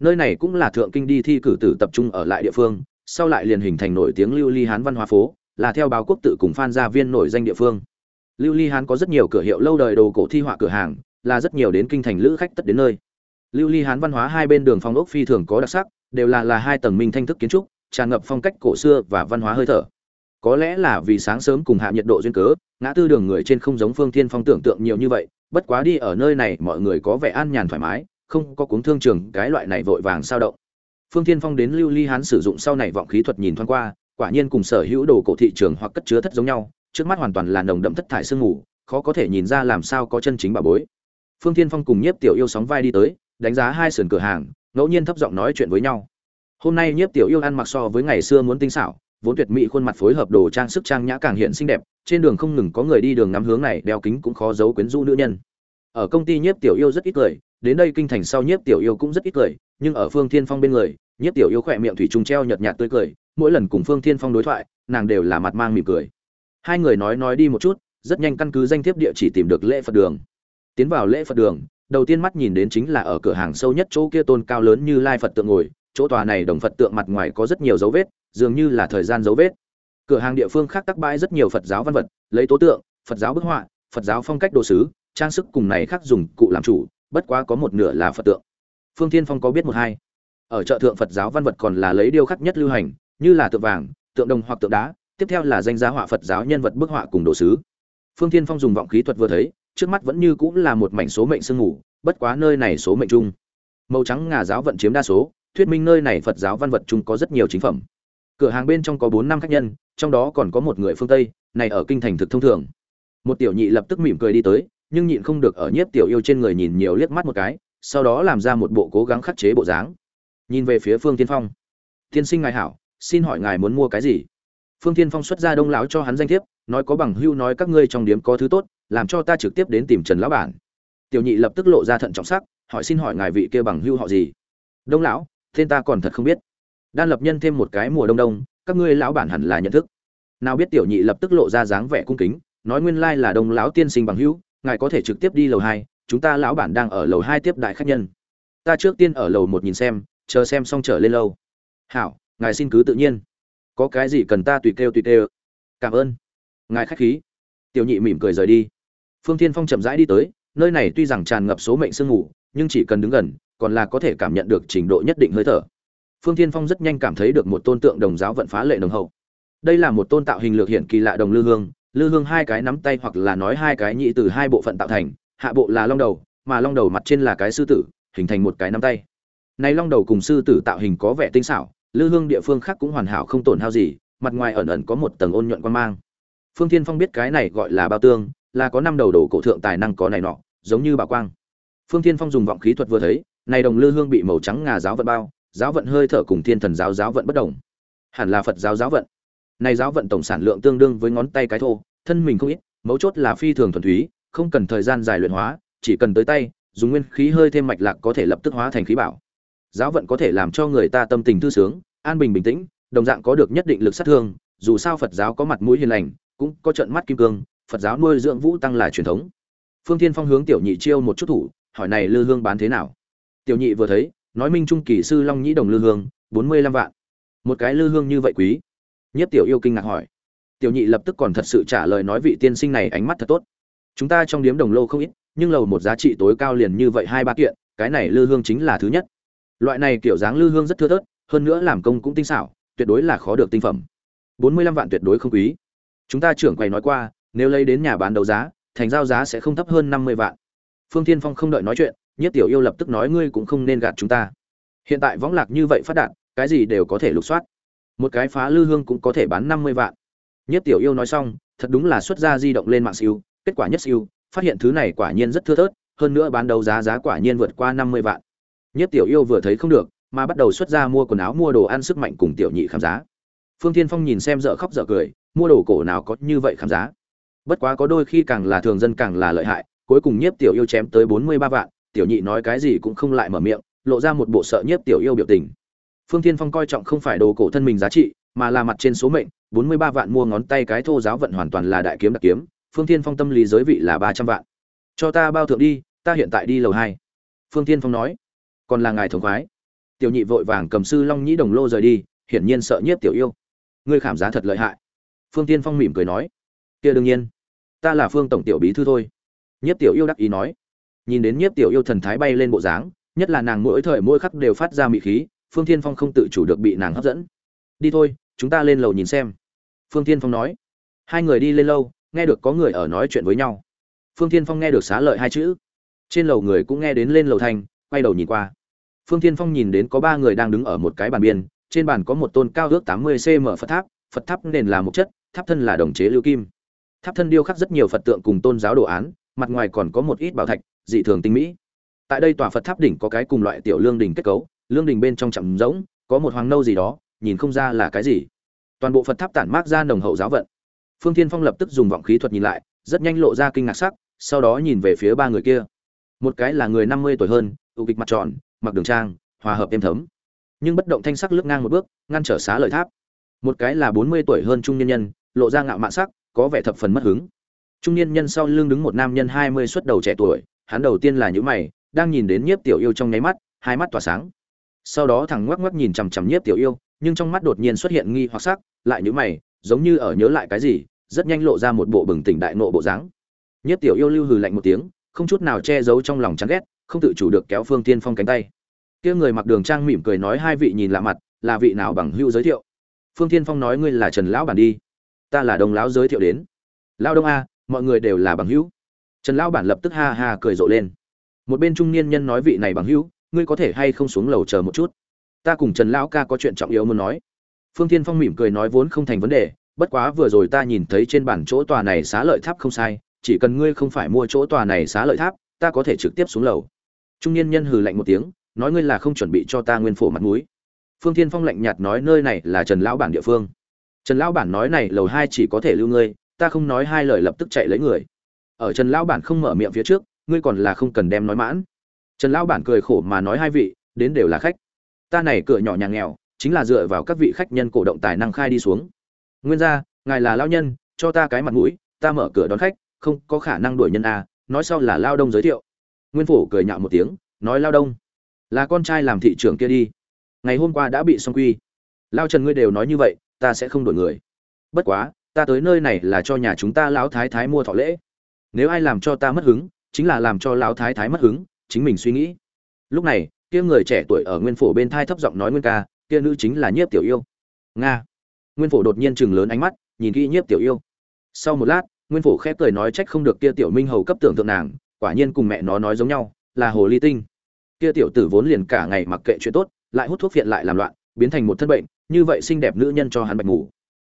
Nơi này cũng là thượng kinh đi thi cử tử tập trung ở lại địa phương sau lại liền hình thành nổi tiếng lưu ly hán văn hóa phố là theo báo quốc tự cùng phan gia viên nổi danh địa phương. Lưu ly hán có rất nhiều cửa hiệu lâu đời đồ cổ thi họa cửa hàng là rất nhiều đến kinh thành lữ khách tất đến nơi lưu ly hán văn hóa hai bên đường phong ốc phi thường có đặc sắc, đều là là hai tầng minh thanh thức kiến trúc, tràn ngập phong cách cổ xưa và văn hóa hơi thở. Có lẽ là vì sáng sớm cùng hạ nhiệt độ duyên cớ, ngã tư đường người trên không giống phương thiên phong tưởng tượng nhiều như vậy, bất quá đi ở nơi này mọi người có vẻ an nhàn thoải mái, không có cuống thương trường, cái loại này vội vàng sao động. Phương thiên phong đến lưu ly hán sử dụng sau này vọng khí thuật nhìn thoáng qua, quả nhiên cùng sở hữu đồ cổ thị trường hoặc cất chứa thất giống nhau, trước mắt hoàn toàn là nồng đậm thất thải sương mù, khó có thể nhìn ra làm sao có chân chính bà bối. Phương thiên phong cùng nhiếp tiểu yêu sóng vai đi tới đánh giá hai sườn cửa hàng, ngẫu nhiên thấp giọng nói chuyện với nhau. Hôm nay nhiếp tiểu yêu ăn mặc so với ngày xưa muốn tinh xảo, vốn tuyệt mỹ khuôn mặt phối hợp đồ trang sức trang nhã càng hiện xinh đẹp, trên đường không ngừng có người đi đường ngắm hướng này, đeo kính cũng khó giấu quyến rũ nữ nhân. Ở công ty nhiếp tiểu yêu rất ít cười đến đây kinh thành sau nhiếp tiểu yêu cũng rất ít cười nhưng ở phương thiên phong bên người, nhiếp tiểu yêu khỏe miệng thủy trùng treo nhợt nhạt tươi cười, mỗi lần cùng phương thiên phong đối thoại, nàng đều là mặt mang mỉm cười. Hai người nói nói đi một chút, rất nhanh căn cứ danh thiếp địa chỉ tìm được lễ phật đường. Tiến vào lễ phật đường đầu tiên mắt nhìn đến chính là ở cửa hàng sâu nhất chỗ kia tôn cao lớn như lai phật tượng ngồi, chỗ tòa này đồng phật tượng mặt ngoài có rất nhiều dấu vết, dường như là thời gian dấu vết. Cửa hàng địa phương khác tắc bãi rất nhiều phật giáo văn vật, lấy tố tượng, phật giáo bức họa, phật giáo phong cách đồ sứ, trang sức cùng này khác dùng cụ làm chủ, bất quá có một nửa là phật tượng. Phương thiên phong có biết một hai. Ở chợ thượng phật giáo văn vật còn là lấy điêu khắc nhất lưu hành, như là tượng vàng, tượng đồng hoặc tượng đá, tiếp theo là danh giá họa phật giáo nhân vật bức họa cùng đồ sứ. Phương thiên phong dùng vọng khí thuật vừa thấy trước mắt vẫn như cũng là một mảnh số mệnh sương ngủ bất quá nơi này số mệnh chung. Màu trắng ngà giáo vận chiếm đa số, thuyết minh nơi này phật giáo văn vật chung có rất nhiều chính phẩm. Cửa hàng bên trong có bốn năm khách nhân, trong đó còn có một người phương tây, này ở kinh thành thực thông thường. Một tiểu nhị lập tức mỉm cười đi tới, nhưng nhịn không được ở nhiếp tiểu yêu trên người nhìn nhiều liếc mắt một cái, sau đó làm ra một bộ cố gắng khắc chế bộ dáng. Nhìn về phía phương tiên phong. Tiên sinh ngài hảo, xin hỏi ngài muốn mua cái gì? Phương tiên phong xuất ra đông lão cho hắn danh thiếp, nói có bằng hưu nói các ngươi trong điếm có thứ tốt làm cho ta trực tiếp đến tìm trần lão bản. Tiểu nhị lập tức lộ ra thận trọng sắc, hỏi xin hỏi ngài vị kia bằng hưu họ gì? Đông lão, tên ta còn thật không biết. Đan lập nhân thêm một cái mùa đông đông, các ngươi lão bản hẳn là nhận thức. Nào biết tiểu nhị lập tức lộ ra dáng vẻ cung kính, nói nguyên lai là đông lão tiên sinh bằng hữu ngài có thể trực tiếp đi lầu hai, chúng ta lão bản đang ở lầu hai tiếp đại khách nhân. Ta trước tiên ở lầu một nhìn xem, chờ xem xong trở lên lâu. Hảo, ngài xin cứ tự nhiên. Có cái gì cần ta tùy kêu tùy kêu. Cảm ơn. Ngài khách khí. Tiểu nhị mỉm cười rời đi phương thiên phong chậm rãi đi tới, nơi này tuy rằng tràn ngập số mệnh sương ngủ nhưng chỉ cần đứng gần, còn là có thể cảm nhận được trình độ nhất định hơi thở. Phương thiên phong rất nhanh cảm thấy được một tôn tượng đồng giáo vận phá lệ đồng hậu. Đây là một tôn tạo hình lược hiện kỳ lạ đồng lư hương lư hương hai cái nắm tay hoặc là nói hai cái nhị từ hai bộ phận tạo thành, hạ bộ là long đầu, mà long đầu mặt trên là cái sư tử, hình thành một cái nắm tay. Này long đầu cùng sư tử tạo hình có vẻ tinh xảo, lư hương địa phương khác cũng hoàn hảo không tổn hao gì, mặt ngoài ẩn ẩn có một tầng ôn nhuận quan mang. Phương thiên phong biết cái này gọi là bao tương là có năm đầu đồ cổ thượng tài năng có này nọ, giống như bà quang. Phương thiên phong dùng vọng khí thuật vừa thấy, này đồng lư hương bị màu trắng ngà giáo vận bao, giáo vận hơi thở cùng thiên thần giáo giáo vận bất đồng. Hẳn là phật giáo giáo vận. Này giáo vận tổng sản lượng tương đương với ngón tay cái thô, thân mình không ít, mấu chốt là phi thường thuần túy, không cần thời gian dài luyện hóa, chỉ cần tới tay, dùng nguyên khí hơi thêm mạch lạc có thể lập tức hóa thành khí bảo. Giáo vận có thể làm cho người ta tâm tình thư sướng, an bình bình tĩnh, đồng dạng có được nhất định lực sát thương, dù sao phật giáo có mặt mũi hiền lành, cũng có trận mắt kim cương phật giáo nuôi dưỡng vũ tăng là truyền thống. Phương thiên phong hướng tiểu nhị chiêu một chút thủ, hỏi này lư hương bán thế nào? Tiểu nhị vừa thấy, nói minh trung kỳ sư long nhĩ đồng lư hương, bốn mươi lăm vạn. Một cái lư hương như vậy quý? Nhất tiểu yêu kinh ngạc hỏi. Tiểu nhị lập tức còn thật sự trả lời nói vị tiên sinh này ánh mắt thật tốt. Chúng ta trong điếm đồng lô không ít, nhưng lầu một giá trị tối cao liền như vậy hai ba kiện, cái này lư hương chính là thứ nhất. Loại này kiểu dáng lư hương rất thưa thớt, hơn nữa làm công cũng tinh xảo, tuyệt đối là khó được tinh phẩm. Bốn mươi lăm vạn tuyệt đối không quý. Chúng ta trưởng quầy nói qua nếu lấy đến nhà bán đấu giá, thành giao giá sẽ không thấp hơn năm mươi vạn. Phương thiên phong không đợi nói chuyện nhất tiểu yêu lập tức nói ngươi cũng không nên gạt chúng ta. Hiện tại võng lạc như vậy phát đạt, cái gì đều có thể lục soát. Một cái phá lư hương cũng có thể bán năm mươi vạn. Nhất tiểu yêu nói xong, thật đúng là xuất ra di động lên mạng siêu, kết quả nhất siêu, phát hiện thứ này quả nhiên rất thưa thớt, hơn nữa bán đấu giá giá quả nhiên vượt qua năm mươi vạn. Nhất tiểu yêu vừa thấy không được, mà bắt đầu xuất ra mua quần áo, mua đồ ăn sức mạnh cùng tiểu nhị khám giá. Phương tiên phong nhìn xem dở khóc dở cười, mua đồ cổ nào có như vậy khám giá? Bất quá có đôi khi càng là thường dân càng là lợi hại, cuối cùng nhiếp tiểu yêu chém tới bốn mươi ba vạn, tiểu nhị nói cái gì cũng không lại mở miệng, lộ ra một bộ sợ nhiếp tiểu yêu biểu tình. Phương tiên phong coi trọng không phải đồ cổ thân mình giá trị, mà là mặt trên số mệnh, bốn mươi ba vạn mua ngón tay cái thô giáo vận hoàn toàn là đại kiếm đặc kiếm, phương tiên phong tâm lý giới vị là ba trăm vạn. Cho ta bao thượng đi, ta hiện tại đi lầu hai. Phương tiên phong nói, còn là ngài thống khoái. Tiểu nhị vội vàng cầm sư long nhĩ đồng lô rời đi, hiển nhiên sợ nhiếp tiểu yêu. Ngươi khảm giá thật lợi hại. Phương tiên phong mỉm cười nói, kia đương nhiên ta là phương tổng tiểu bí thư thôi. Nhiếp tiểu yêu đắc ý nói. Nhìn đến nhiếp tiểu yêu thần thái bay lên bộ dáng, nhất là nàng mỗi thời mỗi khắc đều phát ra mị khí, phương thiên phong không tự chủ được bị nàng hấp dẫn. Đi thôi, chúng ta lên lầu nhìn xem. Phương thiên phong nói. Hai người đi lên lâu nghe được có người ở nói chuyện với nhau. Phương thiên phong nghe được xá lợi hai chữ. Trên lầu người cũng nghe đến lên lầu thành, quay đầu nhìn qua. Phương thiên phong nhìn đến có ba người đang đứng ở một cái bàn biên, trên bàn có một tôn cao ước tám mươi cm phật tháp phật tháp nền là một chất, tháp thân là đồng chế lưu kim tháp thân điêu khắc rất nhiều phật tượng cùng tôn giáo đồ án, mặt ngoài còn có một ít bảo thạch, dị thường tinh mỹ. Tại đây tòa phật tháp đỉnh có cái cùng loại tiểu lương đình kết cấu, lương đình bên trong chậm rỗng, có một hoàng nâu gì đó, nhìn không ra là cái gì. Toàn bộ phật tháp tản mát ra nồng hậu giáo vận. Phương thiên phong lập tức dùng vọng khí thuật nhìn lại, rất nhanh lộ ra kinh ngạc sắc, sau đó nhìn về phía ba người kia. Một cái là người năm mươi tuổi hơn, ưu kịch mặt tròn, mặc đường trang, hòa hợp êm thấm. Nhưng bất động thanh sắc lướt ngang một bước, ngăn trở xá lợi tháp. Một cái là bốn mươi tuổi hơn trung nhân nhân, lộ ra ngạo mạn sắc có vẻ thập phần mất hứng. Trung niên nhân sau lưng đứng một nam nhân hai mươi xuất đầu trẻ tuổi, hắn đầu tiên là những mày, đang nhìn đến nhiếp tiểu yêu trong nháy mắt, hai mắt tỏa sáng. Sau đó thằng ngoắc ngoắc nhìn chằm chằm nhiếp tiểu yêu, nhưng trong mắt đột nhiên xuất hiện nghi hoặc sắc, lại những mày, giống như ở nhớ lại cái gì, rất nhanh lộ ra một bộ bừng tỉnh đại nộ bộ dáng. Nhiếp tiểu yêu lưu hừ lạnh một tiếng, không chút nào che giấu trong lòng chán ghét, không tự chủ được kéo phương tiên phong cánh tay. Kia người mặc đường trang mỉm cười nói hai vị nhìn lạ mặt, là vị nào bằng hưu giới thiệu? Phương tiên phong nói ngươi là trần lão bản đi ta là đồng lão giới thiệu đến. Lao đông a, mọi người đều là bằng hữu. Trần lão bản lập tức ha ha cười rộ lên. Một bên trung niên nhân nói vị này bằng hữu, ngươi có thể hay không xuống lầu chờ một chút? Ta cùng trần lão ca có chuyện trọng yếu muốn nói. Phương tiên phong mỉm cười nói vốn không thành vấn đề, bất quá vừa rồi ta nhìn thấy trên bản chỗ tòa này xá lợi tháp không sai, chỉ cần ngươi không phải mua chỗ tòa này xá lợi tháp, ta có thể trực tiếp xuống lầu. Trung niên nhân hừ lạnh một tiếng, nói ngươi là không chuẩn bị cho ta nguyên phổ mặt mũi. Phương thiên phong lạnh nhạt nói nơi này là trần lão bản địa phương trần lão bản nói này lầu hai chỉ có thể lưu ngươi, ta không nói hai lời lập tức chạy lấy người. Ở trần lão bản không mở miệng phía trước, ngươi còn là không cần đem nói mãn. Trần lão bản cười khổ mà nói hai vị, đến đều là khách. Ta này cửa nhỏ nhà nghèo, chính là dựa vào các vị khách nhân cổ động tài năng khai đi xuống. Nguyên gia ngài là lão nhân, cho ta cái mặt mũi, ta mở cửa đón khách, không có khả năng đuổi nhân a nói sau là lao đông giới thiệu. Nguyên phủ cười nhạo một tiếng, nói lao đông, là con trai làm thị trưởng kia đi. Ngày hôm qua đã bị xong quy. Lao trần ngươi đều nói như vậy ta sẽ không đổi người. Bất quá, ta tới nơi này là cho nhà chúng ta lão thái thái mua thọ lễ. Nếu ai làm cho ta mất hứng, chính là làm cho lão thái thái mất hứng, chính mình suy nghĩ. Lúc này, kia người trẻ tuổi ở nguyên phủ bên thai thấp giọng nói nguyên ca, kia nữ chính là nhiếp tiểu yêu. Nga. Nguyên phủ đột nhiên chừng lớn ánh mắt, nhìn kỹ nhiếp tiểu yêu. Sau một lát, nguyên phủ khép cười nói trách không được kia tiểu minh hầu cấp tưởng tượng nàng, quả nhiên cùng mẹ nó nói giống nhau, là hồ ly tinh. Kia tiểu tử vốn liền cả ngày mặc kệ chuyện tốt, lại hút thuốc phiện lại làm loạn biến thành một thân bệnh, như vậy xinh đẹp nữ nhân cho hắn bạch ngủ.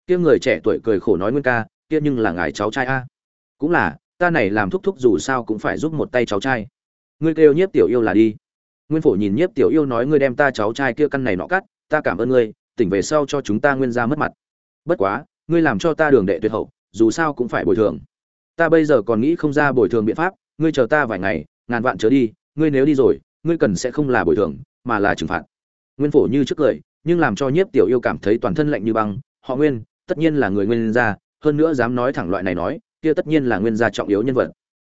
Kia người trẻ tuổi cười khổ nói nguyên ca, kia nhưng là ngài cháu trai a. Cũng là, ta này làm thúc thúc dù sao cũng phải giúp một tay cháu trai. Ngươi kêu nhiếp tiểu yêu là đi. Nguyên phổ nhìn nhiếp tiểu yêu nói ngươi đem ta cháu trai kia căn này nọ cắt, ta cảm ơn ngươi, tỉnh về sau cho chúng ta nguyên ra mất mặt. Bất quá, ngươi làm cho ta đường đệ tuyệt hậu, dù sao cũng phải bồi thường. Ta bây giờ còn nghĩ không ra bồi thường biện pháp, ngươi chờ ta vài ngày, ngàn vạn chớ đi, ngươi nếu đi rồi, ngươi cần sẽ không là bồi thường, mà là trừng phạt. Nguyên phổ như trước cười nhưng làm cho nhiếp tiểu yêu cảm thấy toàn thân lạnh như băng, họ nguyên, tất nhiên là người nguyên gia, hơn nữa dám nói thẳng loại này nói, kia tất nhiên là nguyên gia trọng yếu nhân vật.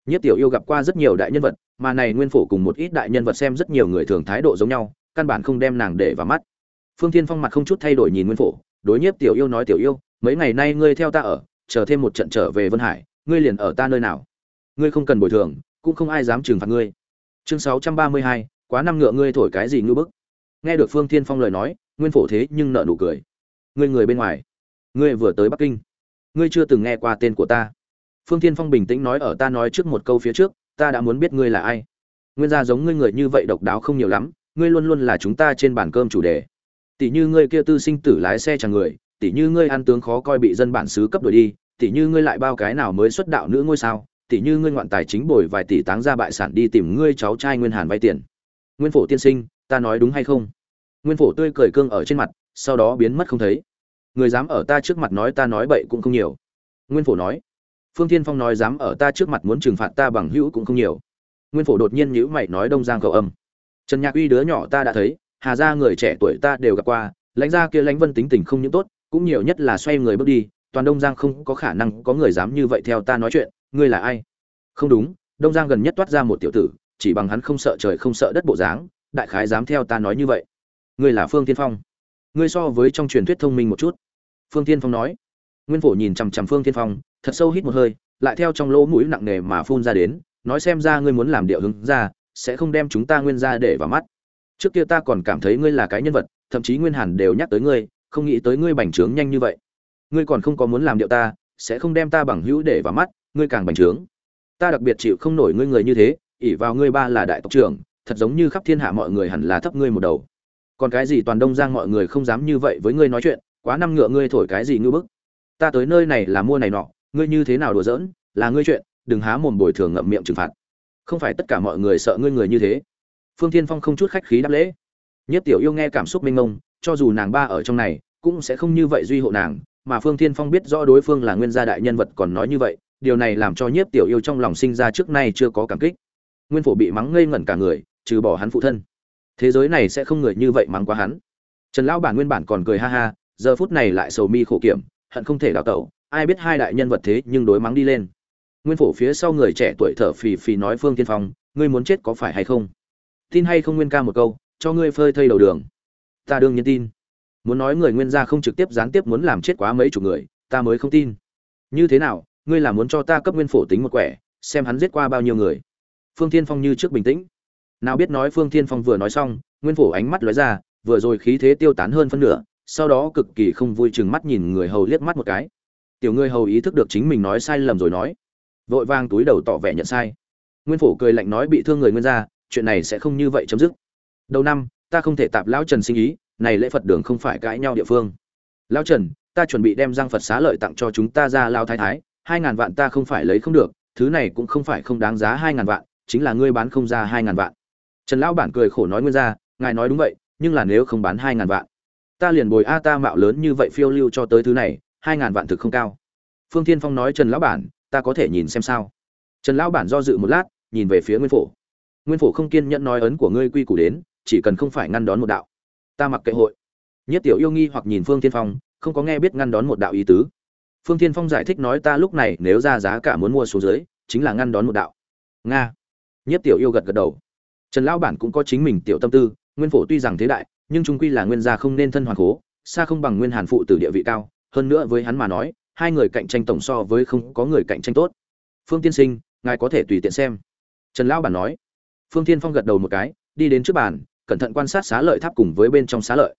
Nhiếp tiểu yêu gặp qua rất nhiều đại nhân vật, mà này nguyên phổ cùng một ít đại nhân vật xem rất nhiều người thường thái độ giống nhau, căn bản không đem nàng để vào mắt. Phương thiên phong mặt không chút thay đổi nhìn nguyên phổ, đối nhiếp tiểu yêu nói tiểu yêu, mấy ngày nay ngươi theo ta ở, chờ thêm một trận trở về vân hải, ngươi liền ở ta nơi nào? Ngươi không cần bồi thường, cũng không ai dám trừng phạt ngươi. Chương sáu trăm ba mươi hai, quá năm ngựa ngươi thổi cái gì ngư bức? Nghe được phương thiên phong lời nói nguyên phổ thế nhưng nợ nụ cười. Ngươi người bên ngoài, ngươi vừa tới bắc kinh, ngươi chưa từng nghe qua tên của ta. Phương thiên phong bình tĩnh nói ở ta nói trước một câu phía trước, ta đã muốn biết ngươi là ai. Nguyên gia giống ngươi người như vậy độc đáo không nhiều lắm, ngươi luôn luôn là chúng ta trên bàn cơm chủ đề. Tỷ như ngươi kia tư sinh tử lái xe chẳng người tỷ như ngươi ăn tướng khó coi bị dân bản xứ cấp đuổi đi tỷ như ngươi lại bao cái nào mới xuất đạo nữ ngôi sao tỷ như ngươi ngoạn tài chính bồi vài tỷ táng ra bại sản đi tìm ngươi cháu trai nguyên hàn vay tiền. Nguyên phổ tiên sinh, ta nói đúng hay không? Nguyên phổ tươi cười cương ở trên mặt, sau đó biến mất không thấy. Người dám ở ta trước mặt nói ta nói bậy cũng không nhiều. Nguyên phổ nói. Phương tiên phong nói dám ở ta trước mặt muốn trừng phạt ta bằng hữu cũng không nhiều. Nguyên phổ đột nhiên nhữ mày nói đông giang cầu âm. Trần nhạc uy đứa nhỏ ta đã thấy, hà ra người trẻ tuổi ta đều gặp qua, lãnh gia kia lãnh vân tính tình không những tốt, cũng nhiều nhất là xoay người bước đi, toàn đông giang không có khả năng có người dám như vậy theo ta nói chuyện, ngươi là ai? Không đúng, đông giang gần nhất toát ra một tiểu tử, chỉ bằng hắn không sợ trời không sợ đất bộ dáng, đại khái dám theo ta nói như vậy ngươi là phương tiên phong. Ngươi so với trong truyền thuyết thông minh một chút. Phương tiên phong nói. Nguyên phổ nhìn chằm chằm phương tiên phong, thật sâu hít một hơi, lại theo trong lỗ mũi nặng nề mà phun ra đến, nói xem ra ngươi muốn làm điệu hứng ra, sẽ không đem chúng ta nguyên ra để vào mắt. Trước kia ta còn cảm thấy ngươi là cái nhân vật, thậm chí nguyên hàn đều nhắc tới ngươi, không nghĩ tới ngươi bành trướng nhanh như vậy. Ngươi còn không có muốn làm điệu ta, sẽ không đem ta bằng hữu để vào mắt, ngươi càng bành trướng. Ta đặc biệt chịu không nổi ngươi người như thế, ỷ vào ngươi ba là đại tộc trưởng, thật giống như khắp thiên hạ mọi người hẳn là thấp ngươi một đầu còn cái gì toàn đông giang mọi người không dám như vậy với ngươi nói chuyện, quá năm ngựa ngươi thổi cái gì ngư bức. Ta tới nơi này là mua này nọ, ngươi như thế nào đùa giỡn, là ngươi chuyện, đừng há mồm bồi thường ngậm miệng trừng phạt. Không phải tất cả mọi người sợ ngươi người như thế. Phương thiên phong không chút khách khí đáp lễ. Nhất tiểu yêu nghe cảm xúc mênh mông, cho dù nàng ba ở trong này, cũng sẽ không như vậy duy hộ nàng, mà phương thiên phong biết rõ đối phương là nguyên gia đại nhân vật còn nói như vậy, điều này làm cho nhiếp tiểu yêu trong lòng sinh ra trước nay chưa có cảm kích. Nguyên phổ bị mắng ngây ngẩn cả người, trừ bỏ hắn phụ thân thế giới này sẽ không người như vậy mắng quá hắn. Trần lão bản nguyên bản còn cười ha ha, giờ phút này lại sầu mi khổ kiểm, hận không thể đào tẩu, ai biết hai đại nhân vật thế nhưng đối mắng đi lên. Nguyên phổ phía sau người trẻ tuổi thở phì phì nói phương tiên phong, ngươi muốn chết có phải hay không? Tin hay không nguyên ca một câu, cho ngươi phơi thây đầu đường. Ta đương nhiên tin. Muốn nói người nguyên gia không trực tiếp gián tiếp muốn làm chết quá mấy chục người, ta mới không tin. Như thế nào, ngươi là muốn cho ta cấp nguyên phổ tính một quẻ, xem hắn giết qua bao nhiêu người. Phương thiên phong như trước bình tĩnh nào biết nói phương thiên phong vừa nói xong, nguyên phổ ánh mắt lóe ra, vừa rồi khí thế tiêu tán hơn phân nửa, sau đó cực kỳ không vui chừng mắt nhìn người hầu liếc mắt một cái. Tiểu người hầu ý thức được chính mình nói sai lầm rồi nói. Vội vang túi đầu tỏ vẻ nhận sai. Nguyên phổ cười lạnh nói bị thương người nguyên gia, chuyện này sẽ không như vậy chấm dứt. Đầu năm, ta không thể tạp lão trần sinh ý, này lễ phật đường không phải cãi nhau địa phương. Lão trần, ta chuẩn bị đem giang phật xá lợi tặng cho chúng ta ra lao thái thái, hai ngàn vạn ta không phải lấy không được, thứ này cũng không phải không đáng giá hai ngàn vạn, chính là ngươi bán không ra hai ngàn vạn trần lão bản cười khổ nói nguyên ra, ngài nói đúng vậy nhưng là nếu không bán hai ngàn vạn ta liền bồi a ta mạo lớn như vậy phiêu lưu cho tới thứ này hai ngàn vạn thực không cao. Phương thiên phong nói trần lão bản ta có thể nhìn xem sao? Trần lão bản do dự một lát nhìn về phía nguyên phổ. Nguyên phổ không kiên nhẫn nói ấn của ngươi quy củ đến chỉ cần không phải ngăn đón một đạo ta mặc kệ hội. Nhất tiểu yêu nghi hoặc nhìn phương thiên phong không có nghe biết ngăn đón một đạo ý tứ. Phương thiên phong giải thích nói ta lúc này nếu ra giá cả muốn mua xuống dưới chính là ngăn đón một đạo. Nga. Nhất tiểu yêu gật gật đầu trần lão bản cũng có chính mình tiểu tâm tư, nguyên phổ tuy rằng thế đại, nhưng trung quy là nguyên gia không nên thân hoàn cố xa không bằng nguyên hàn phụ từ địa vị cao. Hơn nữa với hắn mà nói, hai người cạnh tranh tổng so với không có người cạnh tranh tốt. Phương tiên sinh, ngài có thể tùy tiện xem. Trần lão bản nói. Phương tiên phong gật đầu một cái, đi đến trước bàn, cẩn thận quan sát xá lợi tháp cùng với bên trong xá lợi.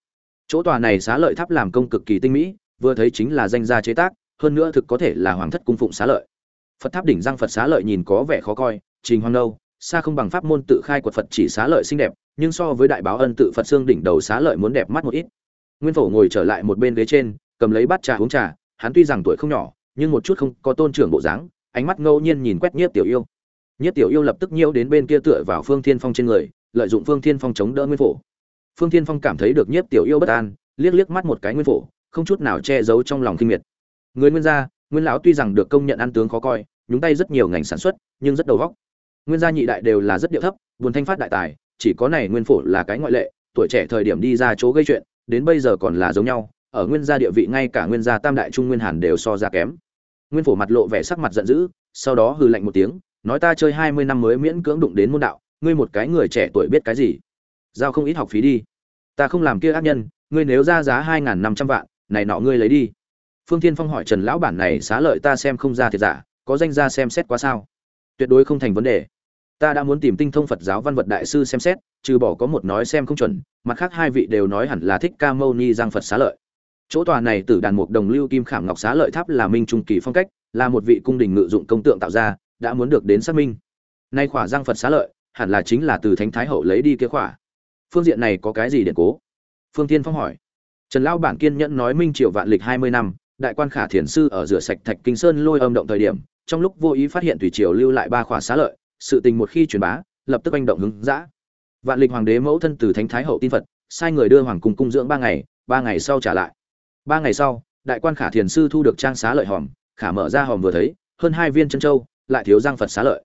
Chỗ tòa này xá lợi tháp làm công cực kỳ tinh mỹ, vừa thấy chính là danh gia chế tác, hơn nữa thực có thể là hoàng thất cung phụng xá lợi. Phật tháp đỉnh răng phật xá lợi nhìn có vẻ khó coi, trình hoang nâu xa không bằng pháp môn tự khai quật phật chỉ xá lợi xinh đẹp, nhưng so với đại báo ân tự phật xương đỉnh đầu xá lợi muốn đẹp mắt một ít. Nguyên phổ ngồi trở lại một bên ghế trên, cầm lấy bát trà uống trà, hắn tuy rằng tuổi không nhỏ, nhưng một chút không có tôn trưởng bộ dáng, ánh mắt ngẫu nhiên nhìn quét nhiếp tiểu yêu. Nhiếp tiểu yêu lập tức nhiễu đến bên kia tựa vào phương thiên phong trên người, lợi dụng phương thiên phong chống đỡ nguyên phổ. Phương thiên phong cảm thấy được nhiếp tiểu yêu bất an, liếc liếc mắt một cái nguyên phổ, không chút nào che giấu trong lòng kinh miệt. Người nguyên gia, nguyên lão tuy rằng được công nhận ăn tướng khó coi, nhúng tay rất nhiều ngành sản xuất, nhưng rất đầu vóc nguyên gia nhị đại đều là rất điệu thấp, buồn thanh phát đại tài, chỉ có này nguyên phổ là cái ngoại lệ, tuổi trẻ thời điểm đi ra chỗ gây chuyện, đến bây giờ còn là giống nhau, ở nguyên gia địa vị ngay cả nguyên gia tam đại trung nguyên hàn đều so ra kém. Nguyên phổ mặt lộ vẻ sắc mặt giận dữ, sau đó hừ lạnh một tiếng, nói ta chơi hai mươi năm mới miễn cưỡng đụng đến môn đạo, ngươi một cái người trẻ tuổi biết cái gì? Giao không ít học phí đi. Ta không làm kia ác nhân, ngươi nếu ra giá hai n g h n năm trăm vạn, này nọ ngươi lấy đi. Phương thiên phong hỏi trần lão bản này xá lợi ta xem không ra thiệt giả, có danh ra xem xét quá sao? Tuyệt đối không thành vấn đề ta đã muốn tìm tinh thông phật giáo văn vật đại sư xem xét, trừ bỏ có một nói xem không chuẩn, mặt khác hai vị đều nói hẳn là thích ca mâu ni giang phật xá lợi. Chỗ tòa này từ đàn mục đồng lưu kim khảm ngọc xá lợi tháp là minh trung kỳ phong cách, là một vị cung đình ngự dụng công tượng tạo ra, đã muốn được đến xác minh. Nay khỏa giang phật xá lợi, hẳn là chính là từ thánh thái hậu lấy đi kế khỏa. Phương diện này có cái gì điện cố? Phương tiên phong hỏi. Trần lão bản kiên nhẫn nói minh triều vạn lịch hai mươi năm, đại quan khả thiền sư ở rửa sạch thạch kinh sơn lôi âm động thời điểm, trong lúc vô ý phát hiện thủy triều lưu lại ba khỏa xá lợi sự tình một khi truyền bá, lập tức anh động hứng dã. Vạn lịch hoàng đế mẫu thân từ thánh thái hậu tin phật, sai người đưa hoàng cung cung dưỡng ba ngày ba ngày sau trả lại. Ba ngày sau, đại quan khả thiền sư thu được trang xá lợi hòm, khả mở ra hòm vừa thấy, hơn hai viên chân châu, lại thiếu giang phật xá lợi.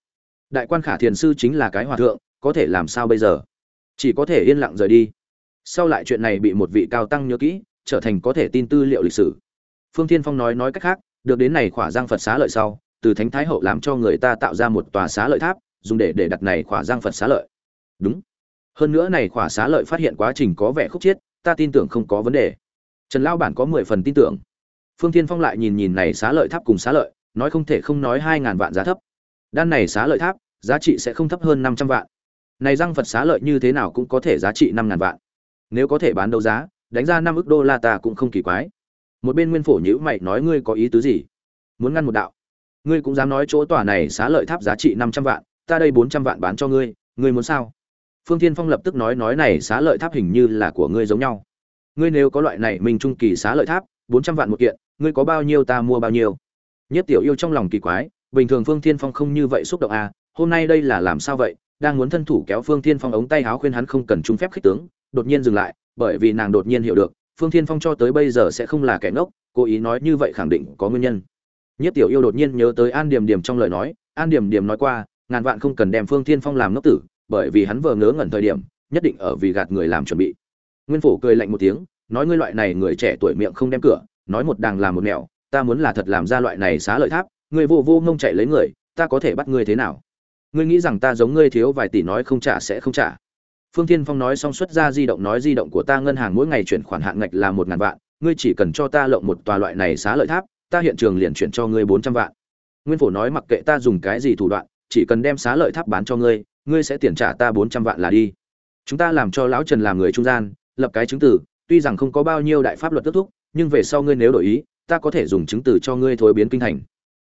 Đại quan khả thiền sư chính là cái hòa thượng, có thể làm sao bây giờ? Chỉ có thể yên lặng rời đi. Sau lại chuyện này bị một vị cao tăng nhớ kỹ, trở thành có thể tin tư liệu lịch sử. Phương thiên phong nói nói cách khác, được đến này khỏa giang phật xá lợi sau, từ thánh thái hậu làm cho người ta tạo ra một tòa xá lợi tháp dùng để để đặt này khỏa giang phật xá lợi. Đúng. Hơn nữa này khỏa xá lợi phát hiện quá trình có vẻ khúc chiết, ta tin tưởng không có vấn đề. Trần lao bản có mười phần tin tưởng. Phương thiên phong lại nhìn nhìn này xá lợi tháp cùng xá lợi, nói không thể không nói hai ngàn vạn giá thấp. Đan này xá lợi tháp, giá trị sẽ không thấp hơn năm trăm vạn. Này răng phật xá lợi như thế nào cũng có thể giá trị năm ngàn vạn. Nếu có thể bán đấu giá, đánh ra năm ức đô la ta cũng không kỳ quái. Một bên nguyên phổ nhữ mày nói ngươi có ý tứ gì? Muốn ngăn một đạo. Ngươi cũng dám nói chỗ tòa này xá lợi tháp giá trị năm trăm vạn ta đây bốn trăm vạn bán cho ngươi ngươi muốn sao? Phương thiên phong lập tức nói nói này xá lợi tháp hình như là của ngươi giống nhau. Ngươi nếu có loại này mình trung kỳ xá lợi tháp, bốn trăm vạn một kiện, ngươi có bao nhiêu ta mua bao nhiêu? Nhất tiểu yêu trong lòng kỳ quái, bình thường phương thiên phong không như vậy xúc động à hôm nay đây là làm sao vậy? Đang muốn thân thủ kéo phương thiên phong ống tay áo khuyên hắn không cần trung phép khích tướng, đột nhiên dừng lại, bởi vì nàng đột nhiên hiểu được, phương thiên phong cho tới bây giờ sẽ không là kẻ ngốc, cố ý nói như vậy khẳng định có nguyên nhân. Nhất tiểu yêu đột nhiên nhớ tới an điểm điểm trong lời nói, an điểm điểm nói qua ngàn vạn không cần đem phương thiên phong làm ngốc tử, bởi vì hắn vừa ngớ ngẩn thời điểm, nhất định ở vì gạt người làm chuẩn bị. Nguyên phổ cười lạnh một tiếng, nói ngươi loại này người trẻ tuổi miệng không đem cửa, nói một đàng làm một mẹo ta muốn là thật làm ra loại này xá lợi tháp, ngươi vô vô ngông chạy lấy người, ta có thể bắt ngươi thế nào? Ngươi nghĩ rằng ta giống ngươi thiếu vài tỷ nói không trả sẽ không trả. Phương thiên phong nói xong xuất ra di động, nói di động của ta ngân hàng mỗi ngày chuyển khoản hạn ngạch là một ngàn vạn, ngươi chỉ cần cho ta lộng một tòa loại này xá lợi tháp, ta hiện trường liền chuyển cho ngươi bốn trăm vạn. Nguyên phổ nói mặc kệ ta dùng cái gì thủ đoạn chỉ cần đem xá lợi tháp bán cho ngươi ngươi sẽ tiền trả ta bốn trăm vạn là đi. Chúng ta làm cho lão trần làm người trung gian, lập cái chứng từ tuy rằng không có bao nhiêu đại pháp luật kết thúc, nhưng về sau ngươi nếu đổi ý, ta có thể dùng chứng từ cho ngươi thối biến kinh thành.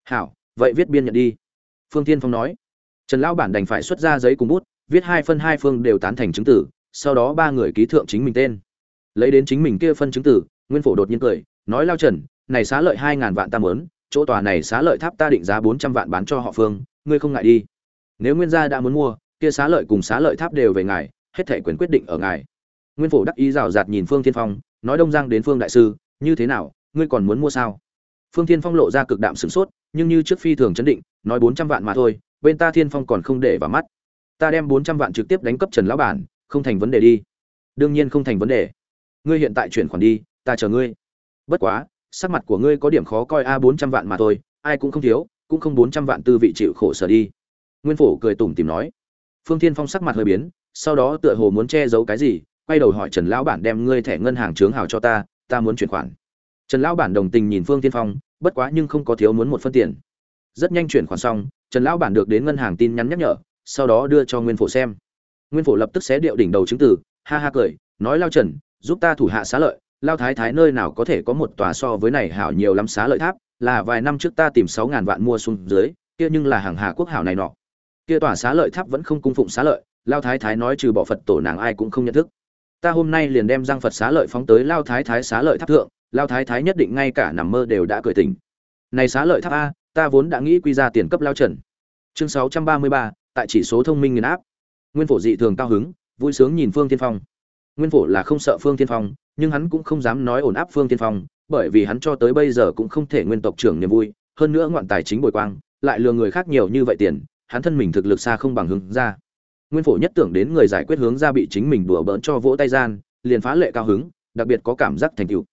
Hảo, vậy viết biên nhận đi. Phương tiên phong nói. Trần lão bản đành phải xuất ra giấy cùng bút, viết hai phân hai phương đều tán thành chứng tử, sau đó ba người ký thượng chính mình tên. Lấy đến chính mình kia phân chứng tử, nguyên phổ đột nhiên cười, nói lao trần, này xá lợi hai ngàn vạn ta mớn chỗ tòa này xá lợi tháp ta định giá bốn trăm vạn bán cho họ phương ngươi không ngại đi. Nếu nguyên gia đã muốn mua, kia xá lợi cùng xá lợi tháp đều về ngài, hết thể quyền quyết định ở ngài. Nguyên phổ đắc ý rào rạt nhìn phương thiên phong, nói đông giang đến phương đại sư, như thế nào, ngươi còn muốn mua sao? Phương thiên phong lộ ra cực đạm sửng sốt, nhưng như trước phi thường chấn định, nói bốn trăm vạn mà thôi, bên ta thiên phong còn không để vào mắt. Ta đem bốn trăm vạn trực tiếp đánh cấp trần lão bản, không thành vấn đề đi. Đương nhiên không thành vấn đề. Ngươi hiện tại chuyển khoản đi, ta chờ ngươi. Bất quá, sắc mặt của ngươi có điểm khó coi a, bốn trăm vạn mà thôi, ai cũng không thiếu cũng không bốn trăm vạn tư vị chịu khổ sở đi. Nguyên phổ cười tủm tìm nói. Phương thiên phong sắc mặt hơi biến, sau đó tựa hồ muốn che giấu cái gì, quay đầu hỏi trần lão bản đem ngươi thẻ ngân hàng trướng hào cho ta ta muốn chuyển khoản. Trần lão bản đồng tình nhìn phương thiên phong, bất quá nhưng không có thiếu muốn một phân tiền. Rất nhanh chuyển khoản xong, trần lão bản được đến ngân hàng tin nhắn nhắc nhở, sau đó đưa cho nguyên phổ xem. Nguyên phổ lập tức xé điệu đỉnh đầu chứng tử ha ha cười, nói lao trần, giúp ta thủ hạ xá lợi, lao thái thái nơi nào có thể có một tòa so với này hảo nhiều lắm xá lợi tháp là vài năm trước ta tìm sáu ngàn vạn mua xuống dưới, kia nhưng là hàng hà quốc hảo này nọ. Kia tòa xá lợi tháp vẫn không cung phụng xá lợi, lao thái thái nói trừ bỏ phật tổ nàng ai cũng không nhận thức. Ta hôm nay liền đem răng phật xá lợi phóng tới lao thái thái xá lợi tháp thượng, lao thái thái nhất định ngay cả nằm mơ đều đã cười tỉnh. Này xá lợi tháp a, ta vốn đã nghĩ quy ra tiền cấp lao trần. Chương sáu trăm ba mươi ba, tại chỉ số thông minh nghiền áp. Nguyên phổ dị thường cao hứng, vui sướng nhìn phương tiên phong nguyên phổ là không sợ phương tiên phong, nhưng hắn cũng không dám nói ổn áp phương tiên phong, bởi vì hắn cho tới bây giờ cũng không thể nguyên tộc trưởng niềm vui, hơn nữa ngoạn tài chính bồi quang, lại lừa người khác nhiều như vậy tiền, hắn thân mình thực lực xa không bằng hướng ra. Nguyên phổ nhất tưởng đến người giải quyết hướng ra bị chính mình đùa bỡn cho vỗ tay gian, liền phá lệ cao hứng, đặc biệt có cảm giác thành tựu.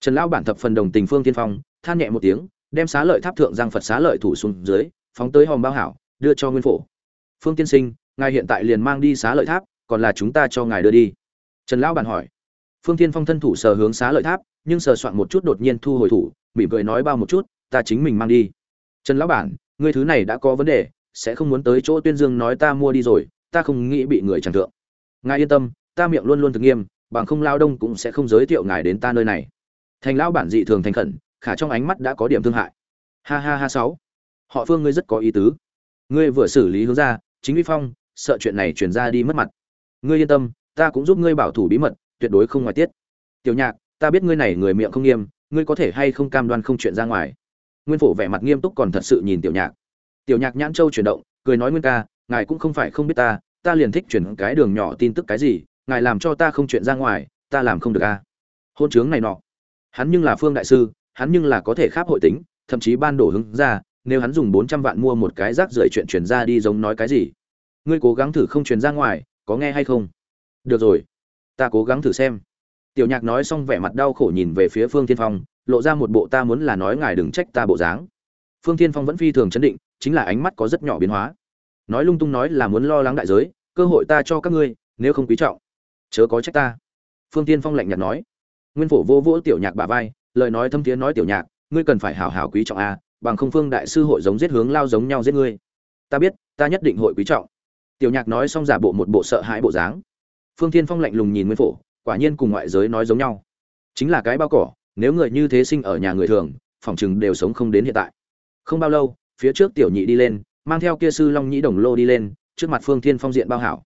Trần lão bản thập phần đồng tình phương tiên phong, than nhẹ một tiếng, đem xá lợi tháp thượng giang phật xá lợi thủ xuống dưới, phóng tới hòm bao hảo, đưa cho nguyên phổ. Phương tiên sinh, ngài hiện tại liền mang đi xá lợi tháp, còn là chúng ta cho ngài đưa đi trần lão bản hỏi. Phương Thiên phong thân thủ sờ hướng xá lợi tháp, nhưng sờ soạn một chút đột nhiên thu hồi thủ, mỉm cười nói bao một chút, ta chính mình mang đi. Trần lão bản, ngươi thứ này đã có vấn đề, sẽ không muốn tới chỗ tuyên dương nói ta mua đi rồi, ta không nghĩ bị người chẳng thượng. Ngài yên tâm, ta miệng luôn luôn thực nghiêm, bằng không lao đông cũng sẽ không giới thiệu ngài đến ta nơi này. Thành lão bản dị thường thành khẩn, khả trong ánh mắt đã có điểm thương hại. Ha ha ha sáu, họ phương ngươi rất có ý tứ. Ngươi vừa xử lý hướng ra, chính uy phong, sợ chuyện này truyền ra đi mất mặt. Ngươi yên tâm ta cũng giúp ngươi bảo thủ bí mật, tuyệt đối không ngoài tiết. Tiểu nhạc, ta biết ngươi này người miệng không nghiêm, ngươi có thể hay không cam đoan không chuyện ra ngoài? Nguyên phổ vẻ mặt nghiêm túc còn thật sự nhìn tiểu nhạc. Tiểu nhạc nhãn châu chuyển động, cười nói nguyên ca, ngài cũng không phải không biết ta ta liền thích chuyển cái đường nhỏ tin tức cái gì, ngài làm cho ta không chuyện ra ngoài, ta làm không được a à. hôn chướng này nọ. Hắn nhưng là phương đại sư, hắn nhưng là có thể kháp hội tính, thậm chí ban đổ hứng ra, nếu hắn dùng bốn trăm vạn mua một cái rác rưởi chuyện truyền ra đi giống nói cái gì? Ngươi cố gắng thử không truyền ra ngoài, có nghe hay không? Được rồi. Ta cố gắng thử xem. Tiểu nhạc nói xong vẻ mặt đau khổ nhìn về phía phương thiên phong, lộ ra một bộ ta muốn là nói ngài đừng trách ta bộ dáng. Phương thiên phong vẫn phi thường chấn định, chính là ánh mắt có rất nhỏ biến hóa. Nói lung tung nói là muốn lo lắng đại giới, cơ hội ta cho các ngươi, nếu không quý trọng. Chớ có trách ta. Phương tiên phong lạnh nhạt nói. Nguyên phổ vô vỗ tiểu nhạc bà vai, lời nói thâm thiế nói tiểu nhạc, ngươi cần phải hảo hảo quý trọng a, bằng không phương đại sư hội giống giết hướng lao giống nhau giết ngươi. Ta biết, ta nhất định hội quý trọng. Tiểu nhạc nói xong giả bộ một bộ sợ hãi bộ dáng phương Thiên phong lạnh lùng nhìn nguyên phổ, quả nhiên cùng ngoại giới nói giống nhau. Chính là cái bao cỏ, nếu người như thế sinh ở nhà người thường phỏng chừng đều sống không đến hiện tại. Không bao lâu, phía trước tiểu nhị đi lên, mang theo kia sư long nhĩ đồng lô đi lên, trước mặt phương thiên phong diện bao hảo.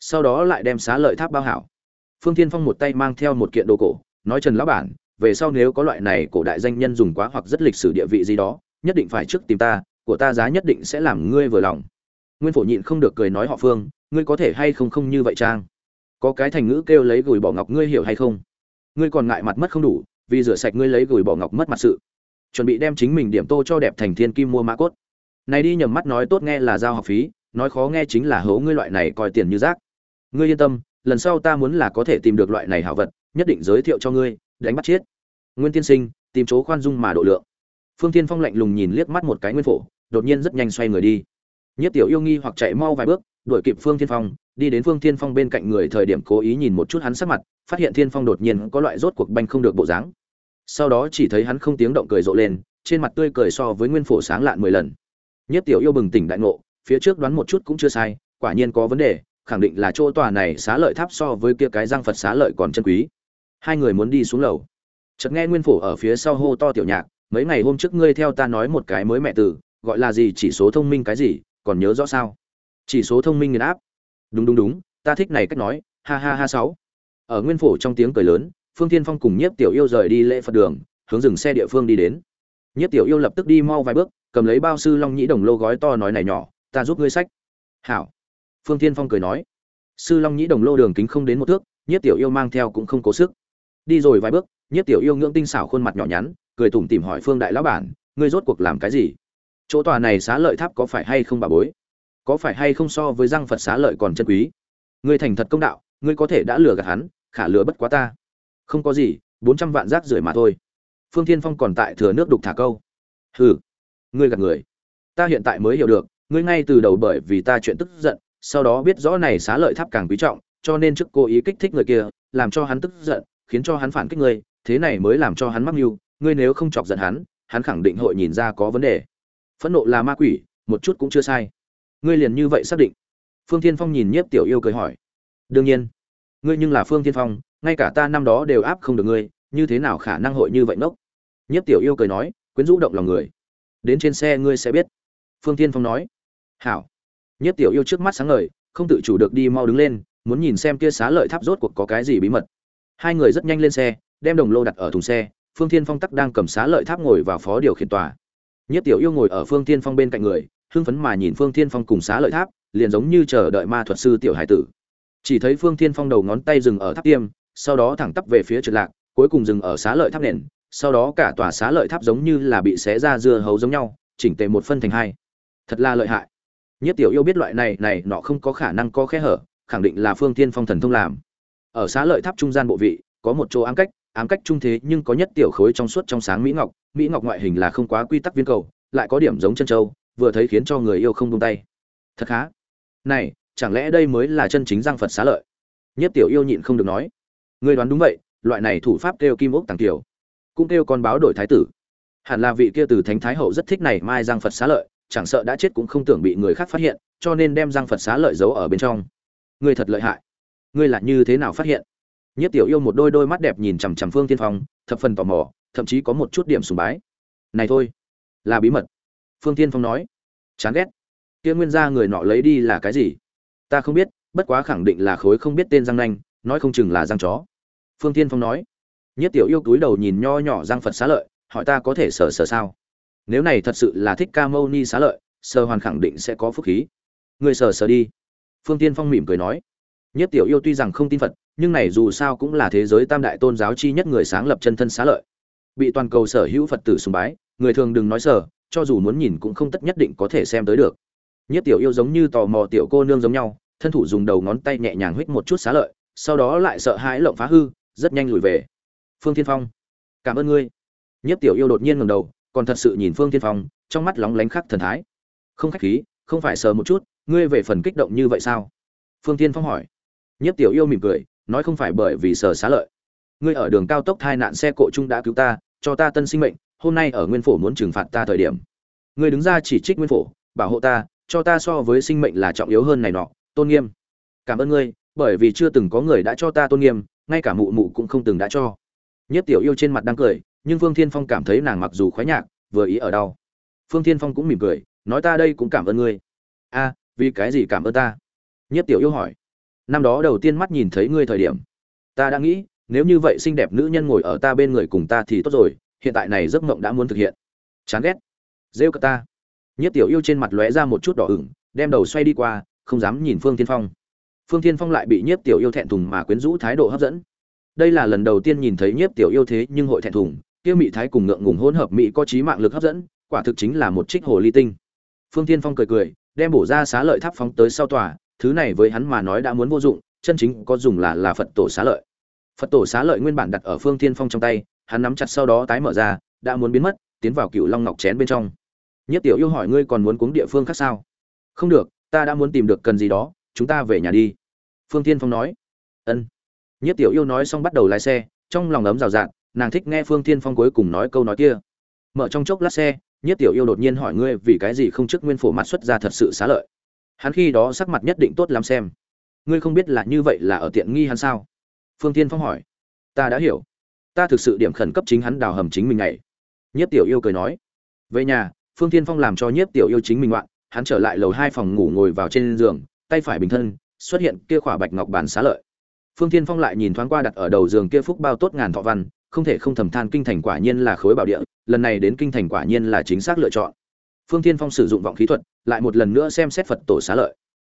Sau đó lại đem xá lợi tháp bao hảo. Phương thiên phong một tay mang theo một kiện đồ cổ, nói trần lão bản, về sau nếu có loại này cổ đại danh nhân dùng quá hoặc rất lịch sử địa vị gì đó, nhất định phải trước tìm ta, của ta giá nhất định sẽ làm ngươi vừa lòng. Nguyên phổ nhịn không được cười nói họ phương, ngươi có thể hay không không như vậy trang có cái thành ngữ kêu lấy gửi bỏ ngọc ngươi hiểu hay không? Ngươi còn ngại mặt mất không đủ, vì rửa sạch ngươi lấy gửi bỏ ngọc mất mặt sự. Chuẩn bị đem chính mình điểm tô cho đẹp thành thiên kim mua mã cốt. Này đi nhầm mắt nói tốt nghe là giao học phí, nói khó nghe chính là hố ngươi loại này coi tiền như rác. Ngươi yên tâm, lần sau ta muốn là có thể tìm được loại này hảo vật, nhất định giới thiệu cho ngươi, đánh bắt chết. Nguyên tiên sinh, tìm chỗ khoan dung mà độ lượng. Phương tiên phong lạnh lùng nhìn liếc mắt một cái nguyên phổ, đột nhiên rất nhanh xoay người đi. Nhất tiểu yêu nghi hoặc chạy mau vài bước đuổi kịp phương Thiên phong, đi đến phương Thiên phong bên cạnh người thời điểm cố ý nhìn một chút hắn sắc mặt, phát hiện thiên phong đột nhiên có loại rốt cuộc banh không được bộ dáng. Sau đó chỉ thấy hắn không tiếng động cười rộ lên, trên mặt tươi cười so với nguyên phổ sáng lạn mười lần. Nhất tiểu yêu bừng tỉnh đại ngộ, phía trước đoán một chút cũng chưa sai, quả nhiên có vấn đề, khẳng định là chỗ tòa này xá lợi tháp so với kia cái răng phật xá lợi còn chân quý. Hai người muốn đi xuống lầu. Chợt nghe nguyên phổ ở phía sau hô to tiểu nhạc, mấy ngày hôm trước ngươi theo ta nói một cái mới mẹ tử gọi là gì, chỉ số thông minh cái gì, còn nhớ rõ sao? Chỉ số thông minh nghiền áp. Đúng đúng đúng, ta thích này cách nói, ha ha ha, sáu. Ở nguyên phổ trong tiếng cười lớn, phương thiên phong cùng nhiếp tiểu yêu rời đi lễ phật đường, hướng dừng xe địa phương đi đến. Nhiếp tiểu yêu lập tức đi mau vài bước, cầm lấy bao sư long nhĩ đồng lô gói to nói này nhỏ, ta giúp ngươi sách. Hảo. Phương tiên phong cười nói. Sư long nhĩ đồng lô đường kính không đến một thước, nhiếp tiểu yêu mang theo cũng không cố sức. Đi rồi vài bước, nhiếp tiểu yêu ngưỡng tinh xảo khuôn mặt nhỏ nhắn, cười tủm tỉm hỏi phương đại lão bản, ngươi rốt cuộc làm cái gì? Chỗ tòa này xá lợi tháp có phải hay không bà bối? Có phải hay không so với răng phật xá lợi còn chân quý? Ngươi thành thật công đạo, ngươi có thể đã lừa gạt hắn, khả lừa bất quá ta. Không có gì, bốn trăm vạn rác rưởi mà thôi. Phương thiên phong còn tại thừa nước đục thả câu. Hừ, ngươi gạt người. Ta hiện tại mới hiểu được, ngươi ngay từ đầu bởi vì ta chuyện tức giận, sau đó biết rõ này xá lợi tháp càng quý trọng, cho nên trước cố ý kích thích người kia, làm cho hắn tức giận, khiến cho hắn phản kích ngươi, thế này mới làm cho hắn mắc mưu. Ngươi nếu không chọc giận hắn hắn khẳng định hội nhìn ra có vấn đề. Phẫn nộ là ma quỷ, một chút cũng chưa sai ngươi liền như vậy xác định? Phương thiên phong nhìn nhiếp tiểu yêu cười hỏi. Đương nhiên. Ngươi nhưng là phương thiên phong, ngay cả ta năm đó đều áp không được ngươi, như thế nào khả năng hội như vậy ngốc? Nhiếp tiểu yêu cười nói, quyến rũ động lòng người. Đến trên xe ngươi sẽ biết. Phương thiên phong nói. Hảo. Nhiếp tiểu yêu trước mắt sáng ngời, không tự chủ được đi mau đứng lên, muốn nhìn xem kia xá lợi tháp rốt cuộc có cái gì bí mật. Hai người rất nhanh lên xe, đem đồng lô đặt ở thùng xe, phương thiên phong tắc đang cầm xá lợi tháp ngồi vào phó điều khiển tòa. Nhất tiểu yêu ngồi ở phương thiên phong bên cạnh người hưng phấn mà nhìn phương thiên phong cùng xá lợi tháp, liền giống như chờ đợi ma thuật sư tiểu hải tử. Chỉ thấy phương thiên phong đầu ngón tay dừng ở tháp tiêm, sau đó thẳng tắp về phía trượt lạc, cuối cùng dừng ở xá lợi tháp nền, sau đó cả tòa xá lợi tháp giống như là bị xé ra dưa hấu giống nhau, chỉnh tề một phân thành hai. Thật là lợi hại. Nhất tiểu yêu biết loại này này nọ không có khả năng có khe hở, khẳng định là phương thiên phong thần thông làm. Ở xá lợi tháp trung gian bộ vị, có một chỗ ám cách ám cách trung thế nhưng có nhất tiểu khối trong suốt trong sáng mỹ ngọc mỹ ngọc ngoại hình là không quá quy tắc viên cầu, lại có điểm giống chân châu vừa thấy khiến cho người yêu không buông tay. Thật khá. Này, chẳng lẽ đây mới là chân chính giang phật xá lợi? Nhất tiểu yêu nhịn không được nói. Người đoán đúng vậy, loại này thủ pháp kêu kim ốc tàng tiểu cũng kêu con báo đổi thái tử. Hẳn là vị kia từ thánh thái hậu rất thích này mai giang phật xá lợi, chẳng sợ đã chết cũng không tưởng bị người khác phát hiện, cho nên đem giang phật xá lợi giấu ở bên trong. Ngươi thật lợi hại. Ngươi là như thế nào phát hiện? Nhất tiểu yêu một đôi đôi mắt đẹp nhìn chằm chằm phương tiên phong, thập phần tò mò, thậm chí có một chút điểm sùng bái. Này thôi, là bí mật. Phương tiên phong nói chán ghét. Kia nguyên gia người nọ lấy đi là cái gì? Ta không biết, bất quá khẳng định là khối không biết tên răng nanh, nói không chừng là răng chó. Phương tiên phong nói. Nhất tiểu yêu túi đầu nhìn nho nhỏ răng phật xá lợi, hỏi ta có thể sờ sờ sao? Nếu này thật sự là thích ca mâu ni xá lợi sờ hoàn khẳng định sẽ có phúc khí. Người sờ sờ đi. Phương tiên phong mỉm cười nói. Nhất tiểu yêu tuy rằng không tin phật, nhưng này dù sao cũng là thế giới tam đại tôn giáo chi nhất người sáng lập chân thân xá lợi. Bị toàn cầu sở hữu phật tử sùng bái, người thường đừng nói sở cho dù muốn nhìn cũng không tất nhất định có thể xem tới được. Nhất tiểu yêu giống như tò mò tiểu cô nương giống nhau, thân thủ dùng đầu ngón tay nhẹ nhàng huých một chút xá lợi, sau đó lại sợ hãi lộng phá hư, rất nhanh lùi về. Phương thiên phong, cảm ơn ngươi. Nhất tiểu yêu đột nhiên ngẩng đầu, còn thật sự nhìn phương thiên phong, trong mắt lóng lánh khắc thần thái. Không khách khí, không phải sờ một chút, ngươi về phần kích động như vậy sao? Phương thiên phong hỏi. Nhất tiểu yêu mỉm cười, nói không phải bởi vì sợ xá lợi. Ngươi ở đường cao tốc thai nạn xe cộ chung đã cứu ta, cho ta tân sinh mệnh hôm nay ở nguyên phổ muốn trừng phạt ta thời điểm. Ngươi đứng ra chỉ trích nguyên phổ, bảo hộ ta, cho ta so với sinh mệnh là trọng yếu hơn này nọ, tôn nghiêm. Cảm ơn ngươi, bởi vì chưa từng có người đã cho ta tôn nghiêm, ngay cả mụ mụ cũng không từng đã cho. Nhất tiểu yêu trên mặt đang cười, nhưng phương thiên phong cảm thấy nàng mặc dù khoái nhạc, vừa ý ở đau. Phương thiên phong cũng mỉm cười, nói ta đây cũng cảm ơn ngươi. A, vì cái gì cảm ơn ta? Nhất tiểu yêu hỏi. Năm đó đầu tiên mắt nhìn thấy ngươi thời điểm. Ta đã nghĩ, nếu như vậy xinh đẹp nữ nhân ngồi ở ta bên người cùng ta thì tốt rồi hiện tại này giấc mộng đã muốn thực hiện. Chán ghét. Rêu cờ ta. Nhất tiểu yêu trên mặt lóe ra một chút đỏ ửng, đem đầu xoay đi qua, không dám nhìn phương tiên phong. Phương tiên phong lại bị nhiếp tiểu yêu thẹn thùng mà quyến rũ thái độ hấp dẫn. Đây là lần đầu tiên nhìn thấy nhiếp tiểu yêu thế nhưng hội thẹn thùng, kia mỹ thái cùng ngượng ngùng hỗn hợp mỹ có trí mạng lực hấp dẫn, quả thực chính là một trích hồ ly tinh. Phương tiên phong cười cười, đem bổ ra xá lợi tháp phóng tới sau tòa, thứ này với hắn mà nói đã muốn vô dụng, chân chính có dùng là là phật tổ xá lợi. Phật tổ xá lợi nguyên bản đặt ở phương thiên phong trong tay hắn nắm chặt sau đó tái mở ra, đã muốn biến mất, tiến vào cựu long ngọc chén bên trong. Nhất tiểu yêu hỏi ngươi còn muốn cuống địa phương khác sao? Không được, ta đã muốn tìm được cần gì đó, chúng ta về nhà đi. Phương thiên phong nói. Ân. Nhất tiểu yêu nói xong bắt đầu lái xe, trong lòng ấm rào rạt, nàng thích nghe phương thiên phong cuối cùng nói câu nói kia. Mở trong chốc lát xe, nhất tiểu yêu đột nhiên hỏi ngươi vì cái gì không trước nguyên phổ mặt xuất ra thật sự xá lợi. Hắn khi đó sắc mặt nhất định tốt lắm xem. Ngươi không biết là như vậy là ở tiện nghi hắn sao? Phương tiên phong hỏi. Ta đã hiểu ta thực sự điểm khẩn cấp chính hắn đào hầm chính mình này nhất tiểu yêu cười nói về nhà phương tiên phong làm cho nhất tiểu yêu chính mình ngoạn hắn trở lại lầu hai phòng ngủ ngồi vào trên giường tay phải bình thân xuất hiện kia khỏa bạch ngọc bản xá lợi. Phương tiên phong lại nhìn thoáng qua đặt ở đầu giường kia phúc bao tốt ngàn thọ văn không thể không thầm than kinh thành quả nhiên là khối bảo địa lần này đến kinh thành quả nhiên là chính xác lựa chọn. Phương tiên phong sử dụng vọng khí thuật lại một lần nữa xem xét phật tổ xá lợi.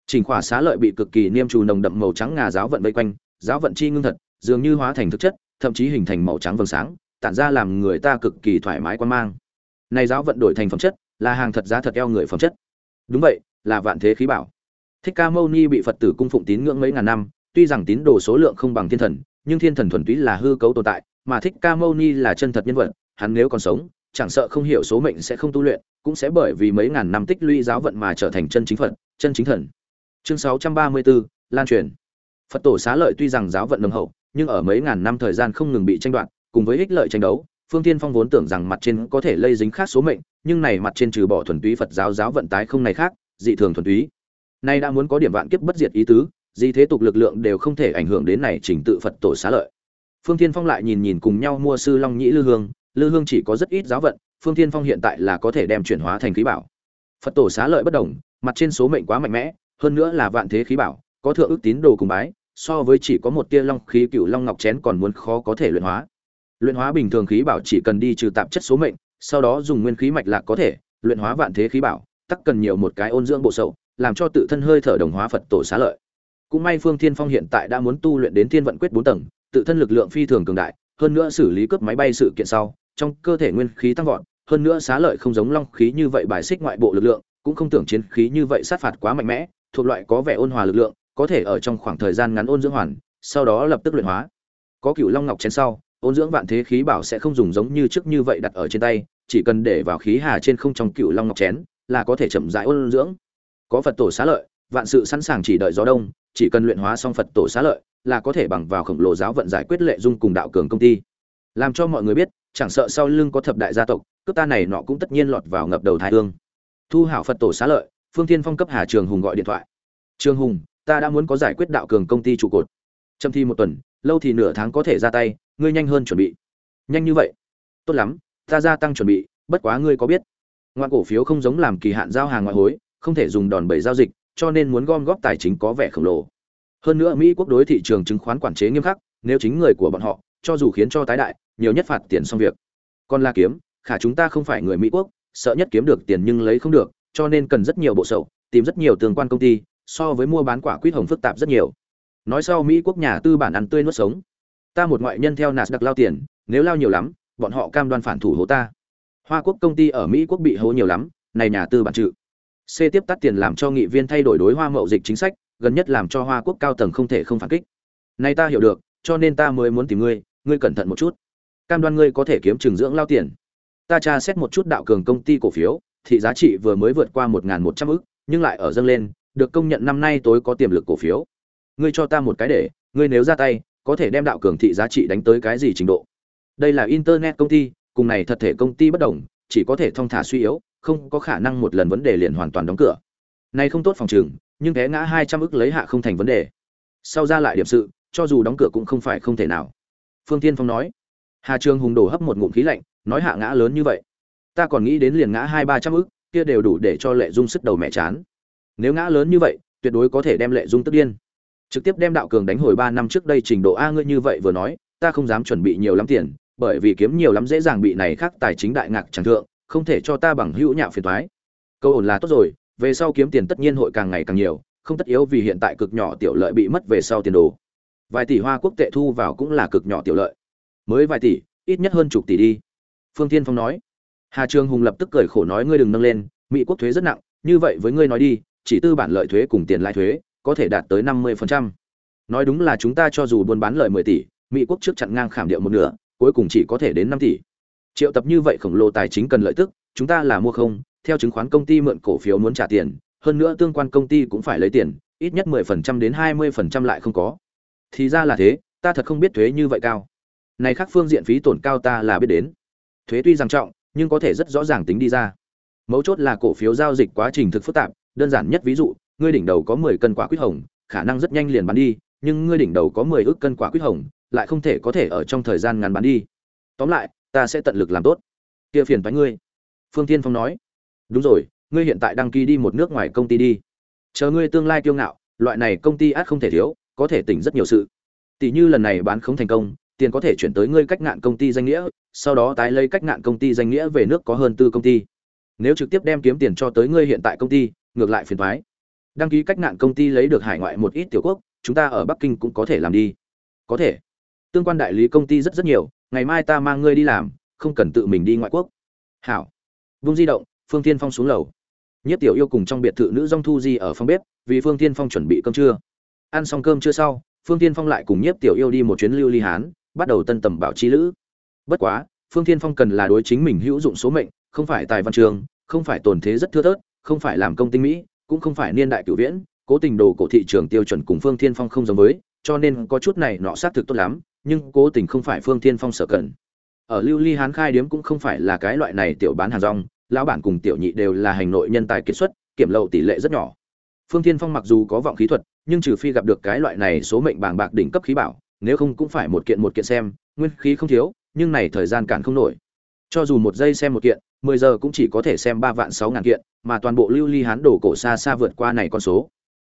Chỉnh khỏa xá lợi bị cực kỳ niêm trù nồng đậm màu trắng ngà giáo vận vây quanh, giáo vận chi ngưng thật, dường như hóa thành thực chất, thậm chí hình thành màu trắng vầng sáng, tản ra làm người ta cực kỳ thoải mái quan mang. Này giáo vận đổi thành phẩm chất, là hàng thật giá thật eo người phẩm chất. Đúng vậy, là vạn thế khí bảo. Thích Ca Mâu Ni bị Phật tử cung phụng tín ngưỡng mấy ngàn năm, tuy rằng tín đồ số lượng không bằng thiên thần, nhưng thiên thần thuần túy là hư cấu tồn tại, mà Thích Ca Mâu Ni là chân thật nhân vật, hắn nếu còn sống, chẳng sợ không hiểu số mệnh sẽ không tu luyện, cũng sẽ bởi vì mấy ngàn năm tích lũy giáo vận mà trở thành chân chính Phật, chân chính thần. Chương 634, lan truyền. Phật tổ xá lợi tuy rằng giáo vận nồng hậu, nhưng ở mấy ngàn năm thời gian không ngừng bị tranh đoạt, cùng với ích lợi tranh đấu, Phương Thiên Phong vốn tưởng rằng mặt trên có thể lây dính khác số mệnh, nhưng này mặt trên trừ bỏ thuần túy Phật giáo giáo vận tái không này khác, dị thường thuần túy. Nay đã muốn có điểm vạn kiếp bất diệt ý tứ, gì thế tục lực lượng đều không thể ảnh hưởng đến này trình tự Phật tổ xá lợi. Phương Thiên Phong lại nhìn nhìn cùng nhau mua sư Long Nhĩ Lư Hương, Lư Hương chỉ có rất ít giáo vận, Phương Thiên Phong hiện tại là có thể đem chuyển hóa thành khí bảo. Phật tổ xá lợi bất động, mặt trên số mệnh quá mạnh mẽ, hơn nữa là vạn thế khí bảo, có thượng ước tín đồ cùng bái, so với chỉ có một tia long khí cựu long ngọc chén còn muốn khó có thể luyện hóa. Luyện hóa bình thường khí bảo chỉ cần đi trừ tạp chất số mệnh, sau đó dùng nguyên khí mạch lạc có thể, luyện hóa vạn thế khí bảo, tắc cần nhiều một cái ôn dưỡng bộ sậu, làm cho tự thân hơi thở đồng hóa Phật tổ xá lợi. Cũng may Phương Thiên Phong hiện tại đã muốn tu luyện đến Thiên vận quyết bốn tầng, tự thân lực lượng phi thường cường đại, hơn nữa xử lý cướp máy bay sự kiện sau, trong cơ thể nguyên khí tăng vọt, hơn nữa xá lợi không giống long khí như vậy bài xích ngoại bộ lực lượng, cũng không tưởng chiến khí như vậy sát phạt quá mạnh mẽ, thuộc loại có vẻ ôn hòa lực lượng, có thể ở trong khoảng thời gian ngắn ôn dưỡng hoàn, sau đó lập tức luyện hóa. Có cựu long ngọc chén sau, ôn dưỡng vạn thế khí bảo sẽ không dùng giống như trước như vậy đặt ở trên tay, chỉ cần để vào khí hà trên không trong cựu long ngọc chén, là có thể chậm rãi ôn dưỡng. Có Phật tổ xá lợi, vạn sự sẵn sàng chỉ đợi gió đông, chỉ cần luyện hóa xong Phật tổ xá lợi, là có thể bằng vào khổng lồ giáo vận giải quyết lệ dung cùng đạo cường công ty. Làm cho mọi người biết, chẳng sợ sau lưng có thập đại gia tộc, cướp ta này nọ cũng tất nhiên lọt vào ngập đầu thái ương. Thu hảo Phật tổ xá lợi, Phương Thiên Phong cấp Hà Trường Hùng gọi điện thoại. "Trường Hùng, ta đã muốn có giải quyết đạo cường công ty trụ cột. Chậm thi một tuần, lâu thì nửa tháng có thể ra tay, ngươi nhanh hơn chuẩn bị." "Nhanh như vậy?" "Tốt lắm, ta gia tăng chuẩn bị, bất quá ngươi có biết, ngoạn cổ phiếu không giống làm kỳ hạn giao hàng ngoại hối, không thể dùng đòn bẩy giao dịch, cho nên muốn gom góp tài chính có vẻ khổng lồ. Hơn nữa Mỹ quốc đối thị trường chứng khoán quản chế nghiêm khắc, nếu chính người của bọn họ, cho dù khiến cho tái đại, nhiều nhất phạt tiền xong việc. Còn La Kiếm, khả chúng ta không phải người Mỹ quốc, sợ nhất kiếm được tiền nhưng lấy không được, cho nên cần rất nhiều bộ sậu, tìm rất nhiều tương quan công ty, so với mua bán quả quýt hồng phức tạp rất nhiều. Nói sau Mỹ quốc nhà tư bản ăn tươi nuốt sống. Ta một ngoại nhân theo Nasdaq lao tiền, nếu lao nhiều lắm, bọn họ cam đoan phản thủ hố ta. Hoa quốc công ty ở Mỹ quốc bị hố nhiều lắm, này nhà tư bản trự. C tiếp tắt tiền làm cho nghị viên thay đổi đối hoa mậu dịch chính sách, gần nhất làm cho Hoa quốc cao tầng không thể không phản kích. Này ta hiểu được, cho nên ta mới muốn tìm ngươi, ngươi cẩn thận một chút. Cam đoan ngươi có thể kiếm trường dưỡng lao tiền. Ta tra xét một chút đạo cường công ty cổ phiếu, thị giá trị vừa mới vượt qua 1100 ức, nhưng lại ở dâng lên, được công nhận năm nay tối có tiềm lực cổ phiếu. Ngươi cho ta một cái để, ngươi nếu ra tay, có thể đem đạo cường thị giá trị đánh tới cái gì trình độ? Đây là internet công ty, cùng này thật thể công ty bất đồng, chỉ có thể thông thả suy yếu, không có khả năng một lần vấn đề liền hoàn toàn đóng cửa. Này không tốt phòng trường, nhưng té ngã 200 ức lấy hạ không thành vấn đề. Sau ra lại điểm sự, cho dù đóng cửa cũng không phải không thể nào. Phương Thiên Phong nói. Hà Trường Hùng đổ hấp một ngụm khí lạnh, nói hạ ngã lớn như vậy, ta còn nghĩ đến liền ngã hai ba trăm ức, kia đều đủ để cho Lệ Dung sức đầu mẹ chán. Nếu ngã lớn như vậy, tuyệt đối có thể đem Lệ Dung tức điên. Trực tiếp đem đạo cường đánh hồi ba năm trước đây trình độ a ngươi như vậy vừa nói, ta không dám chuẩn bị nhiều lắm tiền, bởi vì kiếm nhiều lắm dễ dàng bị này khác tài chính đại ngạc chẳng thượng, không thể cho ta bằng hữu nhạo phiền thoái Câu ổn là tốt rồi, về sau kiếm tiền tất nhiên hội càng ngày càng nhiều, không tất yếu vì hiện tại cực nhỏ tiểu lợi bị mất về sau tiền đồ. Vài tỷ hoa quốc tệ thu vào cũng là cực nhỏ tiểu lợi. Mới vài tỷ, ít nhất hơn chục tỷ đi. Phương Thiên Phong nói. Hà Trường Hùng lập tức cười khổ nói ngươi đừng nâng lên, Mỹ quốc thuế rất nặng, như vậy với ngươi nói đi, chỉ tư bản lợi thuế cùng tiền lãi thuế, có thể đạt tới 50%. Nói đúng là chúng ta cho dù buôn bán lợi 10 tỷ, Mỹ quốc trước chặn ngang khảm điệu một nửa, cuối cùng chỉ có thể đến 5 tỷ. Triệu tập như vậy khổng lồ tài chính cần lợi tức, chúng ta là mua không, theo chứng khoán công ty mượn cổ phiếu muốn trả tiền, hơn nữa tương quan công ty cũng phải lấy tiền, ít nhất 10% đến 20% lại không có. Thì ra là thế, ta thật không biết thuế như vậy cao. Này khác phương diện phí tổn cao ta là biết đến. Thuế tuy rằng trọng, nhưng có thể rất rõ ràng tính đi ra. Mấu chốt là cổ phiếu giao dịch quá trình thực phức tạp, đơn giản nhất ví dụ, ngươi đỉnh đầu có 10 cân quả quýt hồng, khả năng rất nhanh liền bán đi, nhưng ngươi đỉnh đầu có 10 ức cân quả quýt hồng, lại không thể có thể ở trong thời gian ngắn bán đi. Tóm lại, ta sẽ tận lực làm tốt. Kia phiền toái ngươi." Phương Thiên Phong nói. "Đúng rồi, ngươi hiện tại đăng ký đi một nước ngoài công ty đi. Chờ ngươi tương lai kiêu ngạo, loại này công ty át không thể thiếu, có thể tỉnh rất nhiều sự. Tỷ như lần này bán không thành công, tiền có thể chuyển tới ngươi cách ngạn công ty danh nghĩa, sau đó tái lấy cách ngạn công ty danh nghĩa về nước có hơn tư công ty. Nếu trực tiếp đem kiếm tiền cho tới ngươi hiện tại công ty, ngược lại phiền toái. đăng ký cách nạn công ty lấy được hải ngoại một ít tiểu quốc, chúng ta ở bắc kinh cũng có thể làm đi. Có thể. Tương quan đại lý công ty rất rất nhiều, ngày mai ta mang ngươi đi làm, không cần tự mình đi ngoại quốc. Hảo. Vung di động, phương tiên phong xuống lầu. Nhất tiểu yêu cùng trong biệt thự nữ dong thu di ở phòng bếp, vì phương tiên phong chuẩn bị cơm trưa. Ăn xong cơm trưa sau, phương tiên phong lại cùng nhiếp tiểu yêu đi một chuyến lưu ly hán, bắt đầu tân tầm bảo chi lữ. Bất quá, phương tiên phong cần là đối chính mình hữu dụng số mệnh, không phải tài văn trường, không phải tồn thế rất thưa thớt không phải làm công tinh mỹ, cũng không phải niên đại cửu viễn, cố tình đồ cổ thị trường tiêu chuẩn cùng phương thiên phong không giống với, cho nên có chút này nọ xác thực tốt lắm, nhưng cố tình không phải phương thiên phong sở cần ở lưu ly hán khai điếm cũng không phải là cái loại này tiểu bán hàng rong, lão bản cùng tiểu nhị đều là hành nội nhân tài kiệt xuất, kiểm lậu tỷ lệ rất nhỏ. Phương thiên phong mặc dù có vọng khí thuật, nhưng trừ phi gặp được cái loại này số mệnh bàng bạc đỉnh cấp khí bảo, nếu không cũng phải một kiện một kiện xem, nguyên khí không thiếu, nhưng này thời gian cản không nổi. Cho dù một giây xem một kiện mười giờ cũng chỉ có thể xem ba vạn sáu ngàn kiện, mà toàn bộ lưu ly hán đồ cổ xa xa vượt qua này con số.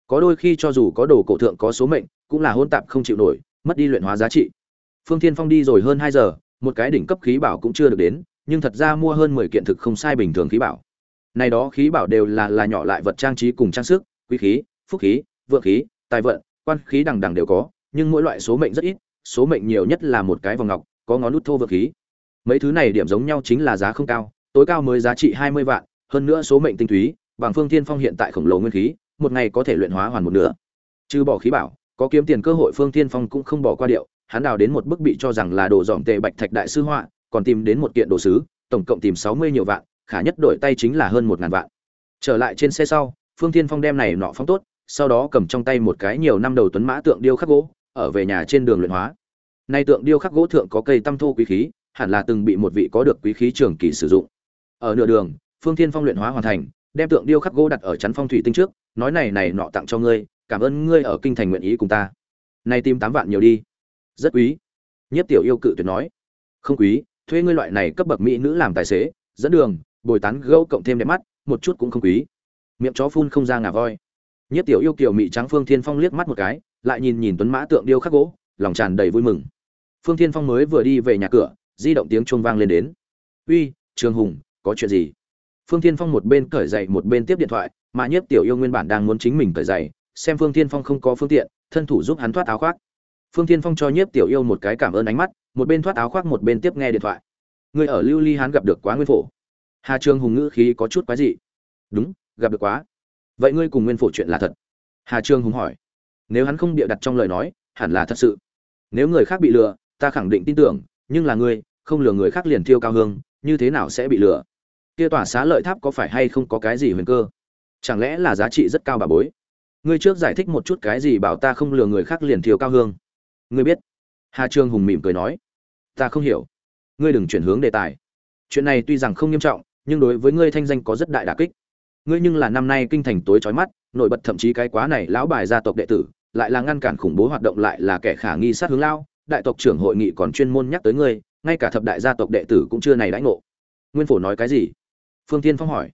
Có đôi khi cho dù có đồ cổ thượng có số mệnh, cũng là hôn tạp không chịu nổi, mất đi luyện hóa giá trị. Phương thiên phong đi rồi hơn hai giờ, một cái đỉnh cấp khí bảo cũng chưa được đến, nhưng thật ra mua hơn mười kiện thực không sai bình thường khí bảo. Này đó khí bảo đều là là nhỏ lại vật trang trí cùng trang sức, quý khí, phúc khí, vượng khí, tài vận, quan khí đằng đằng đều có, nhưng mỗi loại số mệnh rất ít, số mệnh nhiều nhất là một cái vòng ngọc, có ngón nút thô vượng khí. Mấy thứ này điểm giống nhau chính là giá không cao tối cao mới giá trị hai mươi vạn, hơn nữa số mệnh tinh túy, bằng phương thiên phong hiện tại khổng lồ nguyên khí, một ngày có thể luyện hóa hoàn một nửa. Trừ bỏ khí bảo, có kiếm tiền cơ hội phương thiên phong cũng không bỏ qua điệu, hắn đào đến một bức bị cho rằng là đồ dòm tệ bạch thạch đại sư họa, còn tìm đến một kiện đồ sứ, tổng cộng tìm sáu mươi nhiều vạn, khả nhất đổi tay chính là hơn một ngàn vạn. Trở lại trên xe sau, phương thiên phong đem này nọ phóng tốt, sau đó cầm trong tay một cái nhiều năm đầu tuấn mã tượng điêu khắc gỗ, ở về nhà trên đường luyện hóa. Nay tượng điêu khắc gỗ thượng có cây tăm thô quý khí, hẳn là từng bị một vị có được quý khí trưởng kỳ sử dụng ở nửa đường, phương thiên phong luyện hóa hoàn thành, đem tượng điêu khắc gỗ đặt ở chắn phong thủy tinh trước, nói này này nọ tặng cho ngươi, cảm ơn ngươi ở kinh thành nguyện ý cùng ta. Nay tìm tám vạn nhiều đi. Rất quý. Nhất tiểu yêu cự tuyệt nói. Không quý, thuê ngươi loại này cấp bậc mỹ nữ làm tài xế, dẫn đường, bồi tán gâu cộng thêm đẹp mắt, một chút cũng không quý. Miệng chó phun không ra ngà voi. Nhất tiểu yêu kiều mỹ trắng phương thiên phong liếc mắt một cái, lại nhìn nhìn tuấn mã tượng điêu khắc gỗ, lòng tràn đầy vui mừng. Phương thiên phong mới vừa đi về nhà cửa, di động tiếng chuông vang lên đến. Uy, trường hùng có chuyện gì? Phương thiên phong một bên cởi giày, một bên tiếp điện thoại, mà nhất tiểu yêu nguyên bản đang muốn chính mình cởi giày, xem phương thiên phong không có phương tiện, thân thủ giúp hắn thoát áo khoác. Phương thiên phong cho nhiếp tiểu yêu một cái cảm ơn ánh mắt, một bên thoát áo khoác, một bên tiếp nghe điện thoại. Người ở lưu ly hán gặp được quá nguyên phổ. Hà trường hùng ngữ khí có chút quái dị. Đúng, gặp được quá. Vậy ngươi cùng nguyên phổ chuyện là thật? Hà trường hùng hỏi. Nếu hắn không bịa đặt trong lời nói, hẳn là thật sự. Nếu người khác bị lừa, ta khẳng định tin tưởng, nhưng là ngươi, không lừa người khác liền thiêu cao hương như thế nào sẽ bị lừa? Kia tòa xá lợi tháp có phải hay không có cái gì huyền cơ? Chẳng lẽ là giá trị rất cao bà bối? Ngươi trước giải thích một chút cái gì bảo ta không lừa người khác liền thiêu cao hương? Ngươi biết? Hà trương hùng mỉm cười nói. Ta không hiểu. Ngươi đừng chuyển hướng đề tài. Chuyện này tuy rằng không nghiêm trọng, nhưng đối với ngươi thanh danh có rất đại đả kích. Ngươi nhưng là năm nay kinh thành tối trói mắt, nổi bật thậm chí cái quá này lão bài gia tộc đệ tử, lại là ngăn cản khủng bố hoạt động lại là kẻ khả nghi sát hướng lao đại tộc trưởng hội nghị còn chuyên môn nhắc tới ngươi ngay cả thập đại gia tộc đệ tử cũng chưa này đãi ngộ. Nguyên phổ nói cái gì? Phương tiên phong hỏi.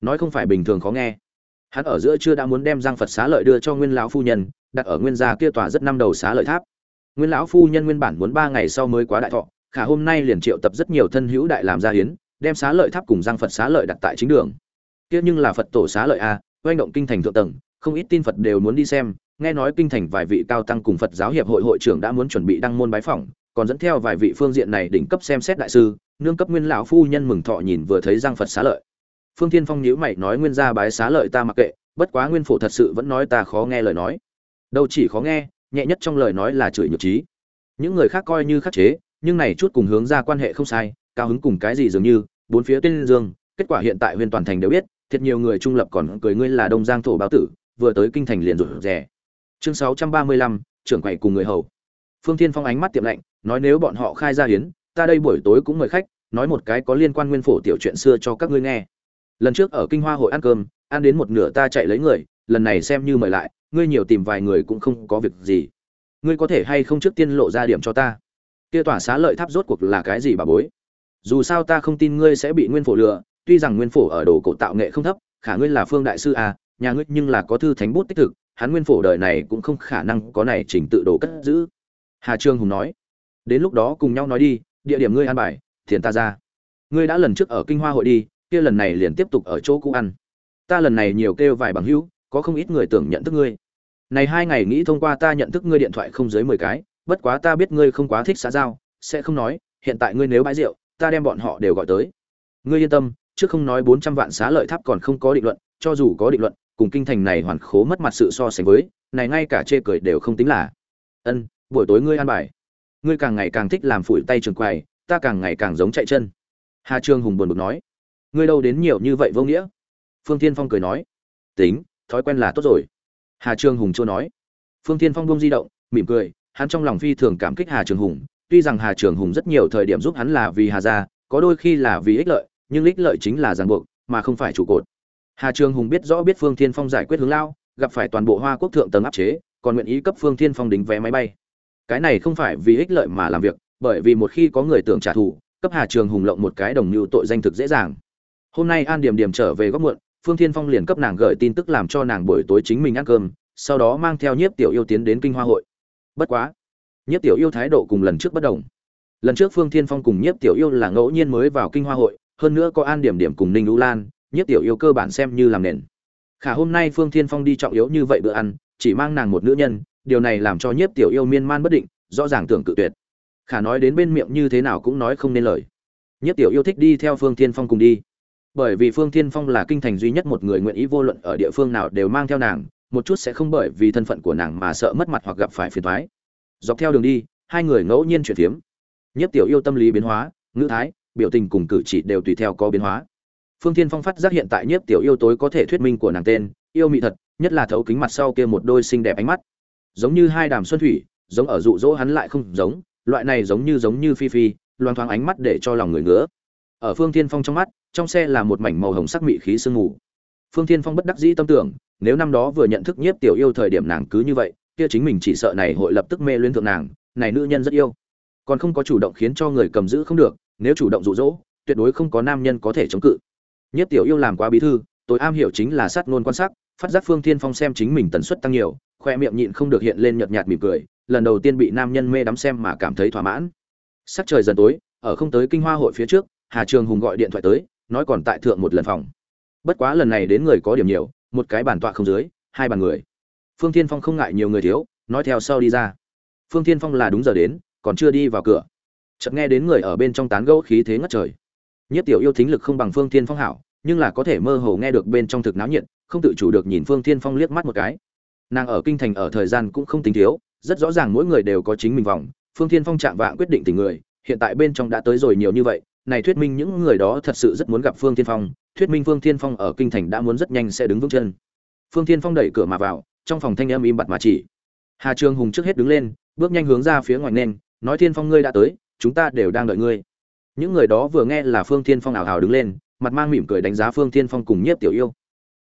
Nói không phải bình thường khó nghe. Hắn ở giữa chưa đã muốn đem giang phật xá lợi đưa cho nguyên lão phu nhân, đặt ở nguyên gia kia tòa rất năm đầu xá lợi tháp. Nguyên lão phu nhân nguyên bản muốn ba ngày sau mới quá đại thọ, khả hôm nay liền triệu tập rất nhiều thân hữu đại làm gia hiến, đem xá lợi tháp cùng giang phật xá lợi đặt tại chính đường. Kia nhưng là phật tổ xá lợi a, oanh động kinh thành thượng tầng, không ít tin phật đều muốn đi xem, nghe nói kinh thành vài vị cao tăng cùng phật giáo hiệp hội hội trưởng đã muốn chuẩn bị đăng môn bái phỏng còn dẫn theo vài vị phương diện này đỉnh cấp xem xét đại sư, nương cấp nguyên lão phu nhân mừng thọ nhìn vừa thấy giang phật xá lợi. Phương thiên phong nhíu mày nói nguyên gia bái xá lợi ta mặc kệ, bất quá nguyên phổ thật sự vẫn nói ta khó nghe lời nói. Đâu chỉ khó nghe, nhẹ nhất trong lời nói là chửi nhược trí những người khác coi như khắc chế, nhưng này chút cùng hướng ra quan hệ không sai, cao hứng cùng cái gì dường như, bốn phía tên dương, kết quả hiện tại huyền toàn thành đều biết, thiệt nhiều người trung lập còn cười ngươi là đông giang thổ báo tử, vừa tới kinh thành liền rụt rè. Chương sáu trăm ba mươi lăm, trưởng quầy cùng người hầu. Phương thiên phong ánh mắt tiệm lạnh nói nếu bọn họ khai ra hiến ta đây buổi tối cũng mời khách, nói một cái có liên quan nguyên phổ tiểu chuyện xưa cho các ngươi nghe. Lần trước ở kinh hoa hội ăn cơm, ăn đến một nửa ta chạy lấy người, lần này xem như mời lại, ngươi nhiều tìm vài người cũng không có việc gì. Ngươi có thể hay không trước tiên lộ ra điểm cho ta? Kia tỏa xá lợi tháp rốt cuộc là cái gì bà bối? Dù sao ta không tin ngươi sẽ bị nguyên phổ lừa, tuy rằng nguyên phổ ở đồ cổ tạo nghệ không thấp, khả ngươi là phương đại sư à nhà ngươi nhưng là có thư thánh bút tích thực, hắn nguyên phổ đời này cũng không khả năng có này trình tự đồ cất giữ. Hà trương hùng nói đến lúc đó cùng nhau nói đi, địa điểm ngươi ăn bài, thiền ta ra. Ngươi đã lần trước ở kinh hoa hội đi, kia lần này liền tiếp tục ở chỗ cũ ăn. Ta lần này nhiều kêu vài bằng hữu, có không ít người tưởng nhận thức ngươi. Này hai ngày nghĩ thông qua ta nhận thức ngươi điện thoại không dưới mười cái, bất quá ta biết ngươi không quá thích xã giao, sẽ không nói, hiện tại ngươi nếu bãi rượu, ta đem bọn họ đều gọi tới. Ngươi yên tâm, trước không nói bốn trăm vạn xá lợi tháp còn không có định luận, cho dù có định luận, cùng kinh thành này hoàn khố mất mặt sự so sánh với, này ngay cả chê cười đều không tính là. Ân, buổi tối ngươi ăn bài ngươi càng ngày càng thích làm phủi tay trường quầy, ta càng ngày càng giống chạy chân. Hà trương hùng buồn bực nói. Ngươi đâu đến nhiều như vậy vô nghĩa? Phương tiên phong cười nói. Tính, thói quen là tốt rồi. Hà trương hùng chưa nói. Phương tiên phong bông di động, mỉm cười, hắn trong lòng phi thường cảm kích hà trường hùng. Tuy rằng hà trường hùng rất nhiều thời điểm giúp hắn là vì hà gia, có đôi khi là vì ích lợi, nhưng ích lợi chính là ràng buộc, mà không phải trụ cột. Hà trường hùng biết rõ biết phương tiên phong giải quyết hướng lao, gặp phải toàn bộ hoa quốc thượng tầng áp chế, còn nguyện ý cấp phương tiên phong đính vé máy bay cái này không phải vì ích lợi mà làm việc, bởi vì một khi có người tưởng trả thù, cấp hà trường hùng lộng một cái đồng mưu tội danh thực dễ dàng. Hôm nay an điểm điểm trở về góc muộn, phương thiên phong liền cấp nàng gửi tin tức làm cho nàng buổi tối chính mình ăn cơm, sau đó mang theo nhiếp tiểu yêu tiến đến kinh hoa hội. Bất quá, nhiếp tiểu yêu thái độ cùng lần trước bất đồng. Lần trước phương thiên phong cùng nhiếp tiểu yêu là ngẫu nhiên mới vào kinh hoa hội, hơn nữa có an điểm điểm cùng ninh lũ lan, nhiếp tiểu yêu cơ bản xem như làm nền. Khả hôm nay phương thiên phong đi trọng yếu như vậy bữa ăn, chỉ mang nàng một nữ nhân điều này làm cho nhiếp tiểu yêu miên man bất định, rõ ràng tưởng cự tuyệt. Khả nói đến bên miệng như thế nào cũng nói không nên lời. Nhiếp tiểu yêu thích đi theo phương thiên phong cùng đi. Bởi vì phương thiên phong là kinh thành duy nhất một người nguyện ý vô luận ở địa phương nào đều mang theo nàng, một chút sẽ không bởi vì thân phận của nàng mà sợ mất mặt hoặc gặp phải phiền thoái dọc theo đường đi, hai người ngẫu nhiên chuyển phiếm. Nhất tiểu yêu tâm lý biến hóa, ngữ thái, biểu tình cùng cử chỉ đều tùy theo có biến hóa. Phương thiên phong phát giác hiện tại nhất tiểu yêu tối có thể thuyết minh của nàng tên, yêu mị thật, nhất là thấu kính mặt sau kia một đôi xinh đẹp ánh mắt giống như hai đàm xuân thủy, giống ở dụ dỗ hắn lại không giống, loại này giống như giống như phi phi, loang thoáng ánh mắt để cho lòng người ngứa. Ở phương thiên phong trong mắt, trong xe là một mảnh màu hồng sắc mị khí sương mù. Phương thiên phong bất đắc dĩ tâm tưởng, nếu năm đó vừa nhận thức nhiếp tiểu yêu thời điểm nàng cứ như vậy, kia chính mình chỉ sợ này hội lập tức mê luyến thượng nàng, này nữ nhân rất yêu. Còn không có chủ động khiến cho người cầm giữ không được, nếu chủ động dụ dỗ, tuyệt đối không có nam nhân có thể chống cự. Nhiếp tiểu yêu làm quá bí thư tôi am hiểu chính là sát ngôn quan sát, phát giác phương thiên phong xem chính mình tần suất tăng nhiều khoe miệng nhịn không được hiện lên nhợt nhạt mỉm cười, lần đầu tiên bị nam nhân mê đắm xem mà cảm thấy thỏa mãn. Sắc trời dần tối, ở không tới kinh hoa hội phía trước, hà trường hùng gọi điện thoại tới, nói còn tại thượng một lần phòng. Bất quá lần này đến người có điểm nhiều, một cái bàn tọa không dưới, hai bàn người. Phương thiên phong không ngại nhiều người thiếu, nói theo sau đi ra. Phương thiên phong là đúng giờ đến, còn chưa đi vào cửa. Chợt nghe đến người ở bên trong tán gẫu khí thế ngất trời. Nhất tiểu yêu thính lực không bằng phương thiên phong hảo, nhưng là có thể mơ hồ nghe được bên trong thực náo nhiệt, không tự chủ được nhìn phương thiên phong liếc mắt một cái nàng ở kinh thành ở thời gian cũng không tính thiếu rất rõ ràng mỗi người đều có chính mình vòng phương thiên phong chạm vạng quyết định tình người hiện tại bên trong đã tới rồi nhiều như vậy này thuyết minh những người đó thật sự rất muốn gặp Phương Thiên Phong, thuyết minh Phương Thiên Phong ở kinh thành đã muốn rất nhanh sẽ đứng vững chân. Phương Thiên Phong đẩy cửa mà vào, trong phòng thanh âm im bặt mà chỉ. Hà Trường Hùng trước hết đứng lên, bước nhanh hướng ra phía ngoài nên, nói Thiên Phong ngươi đã tới, chúng ta đều đang đợi ngươi. Những người đó vừa nghe là Phương Thiên Phong ảo hào đứng lên, mặt mang mỉm cười đánh giá Phương Thiên Phong cùng Nhiếp Tiểu Yêu.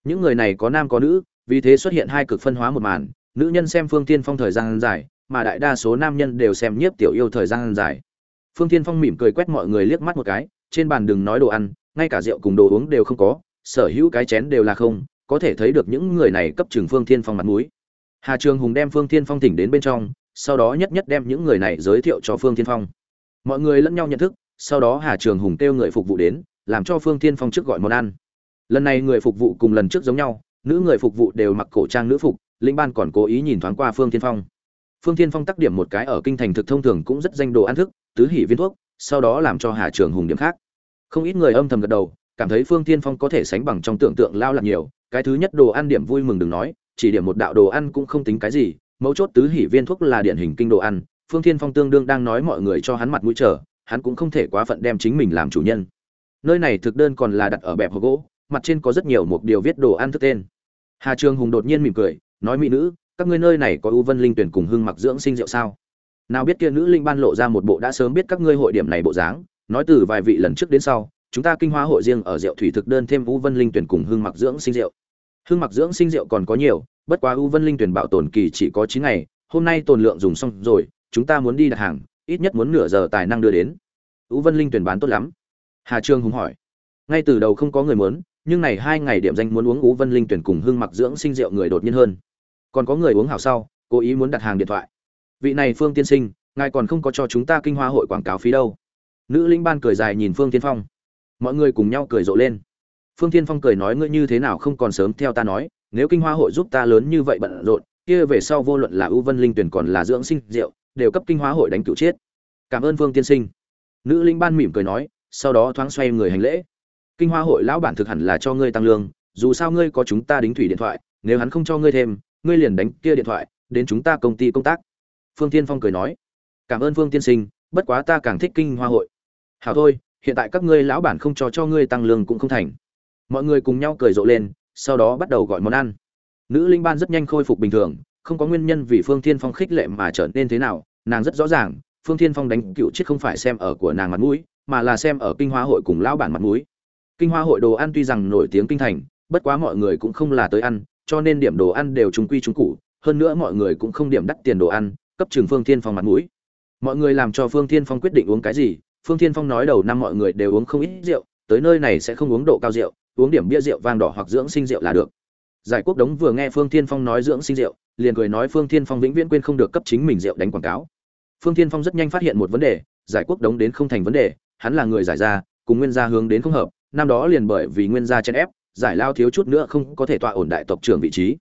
Những người này có nam có nữ, vì thế xuất hiện hai cực phân hóa một màn, nữ nhân xem Phương Thiên Phong thời gian dài, mà đại đa số nam nhân đều xem Nhiếp Tiểu Yêu thời gian dài. Phương thiên phong mỉm cười quét mọi người liếc mắt một cái trên bàn đừng nói đồ ăn ngay cả rượu cùng đồ uống đều không có sở hữu cái chén đều là không có thể thấy được những người này cấp trường phương thiên phong mặt mũi. Hà trường hùng đem phương thiên phong thỉnh đến bên trong sau đó nhất nhất đem những người này giới thiệu cho phương thiên phong. Mọi người lẫn nhau nhận thức sau đó hà trường hùng kêu người phục vụ đến làm cho phương thiên phong trước gọi món ăn. Lần này người phục vụ cùng lần trước giống nhau nữ người phục vụ đều mặc cổ trang nữ phục linh ban còn cố ý nhìn thoáng qua phương thiên phong. Phương thiên phong tắc điểm một cái ở kinh thành thực thông thường cũng rất danh đồ ăn thức, tứ hỷ viên thuốc, sau đó làm cho hà trường hùng điểm khác. Không ít người âm thầm gật đầu, cảm thấy phương tiên phong có thể sánh bằng trong tưởng tượng lao lạc nhiều, cái thứ nhất đồ ăn điểm vui mừng đừng nói, chỉ điểm một đạo đồ ăn cũng không tính cái gì, mấu chốt tứ hỷ viên thuốc là điển hình kinh đồ ăn, phương tiên phong tương đương đang nói mọi người cho hắn mặt mũi trở hắn cũng không thể quá phận đem chính mình làm chủ nhân. Nơi này thực đơn còn là đặt ở bẹp hộp gỗ, mặt trên có rất nhiều một điều viết đồ ăn thức tên hà trường hùng đột nhiên mỉm cười, nói, mỹ nữ, các ngươi nơi này có U vân linh tuyển cùng hưng mặc dưỡng sinh rượu sao? Nào biết kia nữ linh ban lộ ra một bộ đã sớm biết các ngươi hội điểm này bộ dáng, nói từ vài vị lần trước đến sau, chúng ta kinh hoa hội riêng ở rượu thủy thực đơn thêm u vân linh tuyển cùng hương mặc dưỡng sinh rượu. Hương mặc dưỡng sinh rượu còn có nhiều, bất quá u vân linh tuyển bảo tồn kỳ chỉ có chín ngày, hôm nay tồn lượng dùng xong rồi, chúng ta muốn đi đặt hàng, ít nhất muốn nửa giờ tài năng đưa đến. U vân linh tuyển bán tốt lắm. Hà trương hùng hỏi. Ngay từ đầu không có người muốn nhưng này hai ngày điểm danh muốn uống ú vân linh tuyển cùng hương mặc dưỡng sinh rượu người đột nhiên hơn. Còn có người uống hào sau, cố ý muốn đặt hàng điện thoại. Vị này phương tiên sinh, ngài còn không có cho chúng ta kinh hoa hội quảng cáo phí đâu. Nữ linh ban cười dài nhìn phương tiên phong. Mọi người cùng nhau cười rộ lên. Phương tiên phong cười nói ngươi như thế nào không còn sớm theo ta nói, nếu kinh hoa hội giúp ta lớn như vậy bận rộn, kia về sau vô luận là ưu vân linh tuyển còn là dưỡng sinh rượu, đều cấp kinh hoa hội đánh cựu chết. Cảm ơn phương tiên sinh. Nữ linh ban mỉm cười nói, sau đó thoáng xoay người hành lễ kinh hoa hội lão bản thực hẳn là cho ngươi tăng lương, dù sao ngươi có chúng ta đính thủy điện thoại, nếu hắn không cho ngươi thêm, ngươi liền đánh kia điện thoại, đến chúng ta công ty công tác. Phương tiên phong cười nói. Cảm ơn phương tiên sinh, bất quá ta càng thích kinh hoa hội. Hảo thôi, hiện tại các ngươi lão bản không cho cho ngươi tăng lương cũng không thành. Mọi người cùng nhau cười rộ lên, sau đó bắt đầu gọi món ăn. Nữ linh ban rất nhanh khôi phục bình thường, không có nguyên nhân vì phương thiên phong khích lệ mà trở nên thế nào, nàng rất rõ ràng, phương thiên phong đánh cựu chết không phải xem ở của nàng mặt mũi, mà là xem ở kinh hoa hội cùng lão bản mặt mũi kinh hoa hội đồ ăn tuy rằng nổi tiếng kinh thành bất quá mọi người cũng không là tới ăn cho nên điểm đồ ăn đều trùng quy trùng cũ. hơn nữa mọi người cũng không điểm đắt tiền đồ ăn cấp trường phương thiên phong mặt mũi. Mọi người làm cho phương thiên phong quyết định uống cái gì phương thiên phong nói đầu năm mọi người đều uống không ít rượu tới nơi này sẽ không uống độ cao rượu uống điểm bia rượu vang đỏ hoặc dưỡng sinh rượu là được. Giải quốc đống vừa nghe phương thiên phong nói dưỡng sinh rượu liền cười nói phương thiên phong vĩnh viễn quên không được cấp chính mình rượu đánh quảng cáo. Phương thiên phong rất nhanh phát hiện một vấn đề giải quốc đống đến không thành vấn đề hắn là người giải ra, cùng nguyên gia hướng đến không hợp năm đó liền bởi vì nguyên gia chen ép, giải lao thiếu chút nữa không có thể tọa ổn đại tộc trưởng vị trí.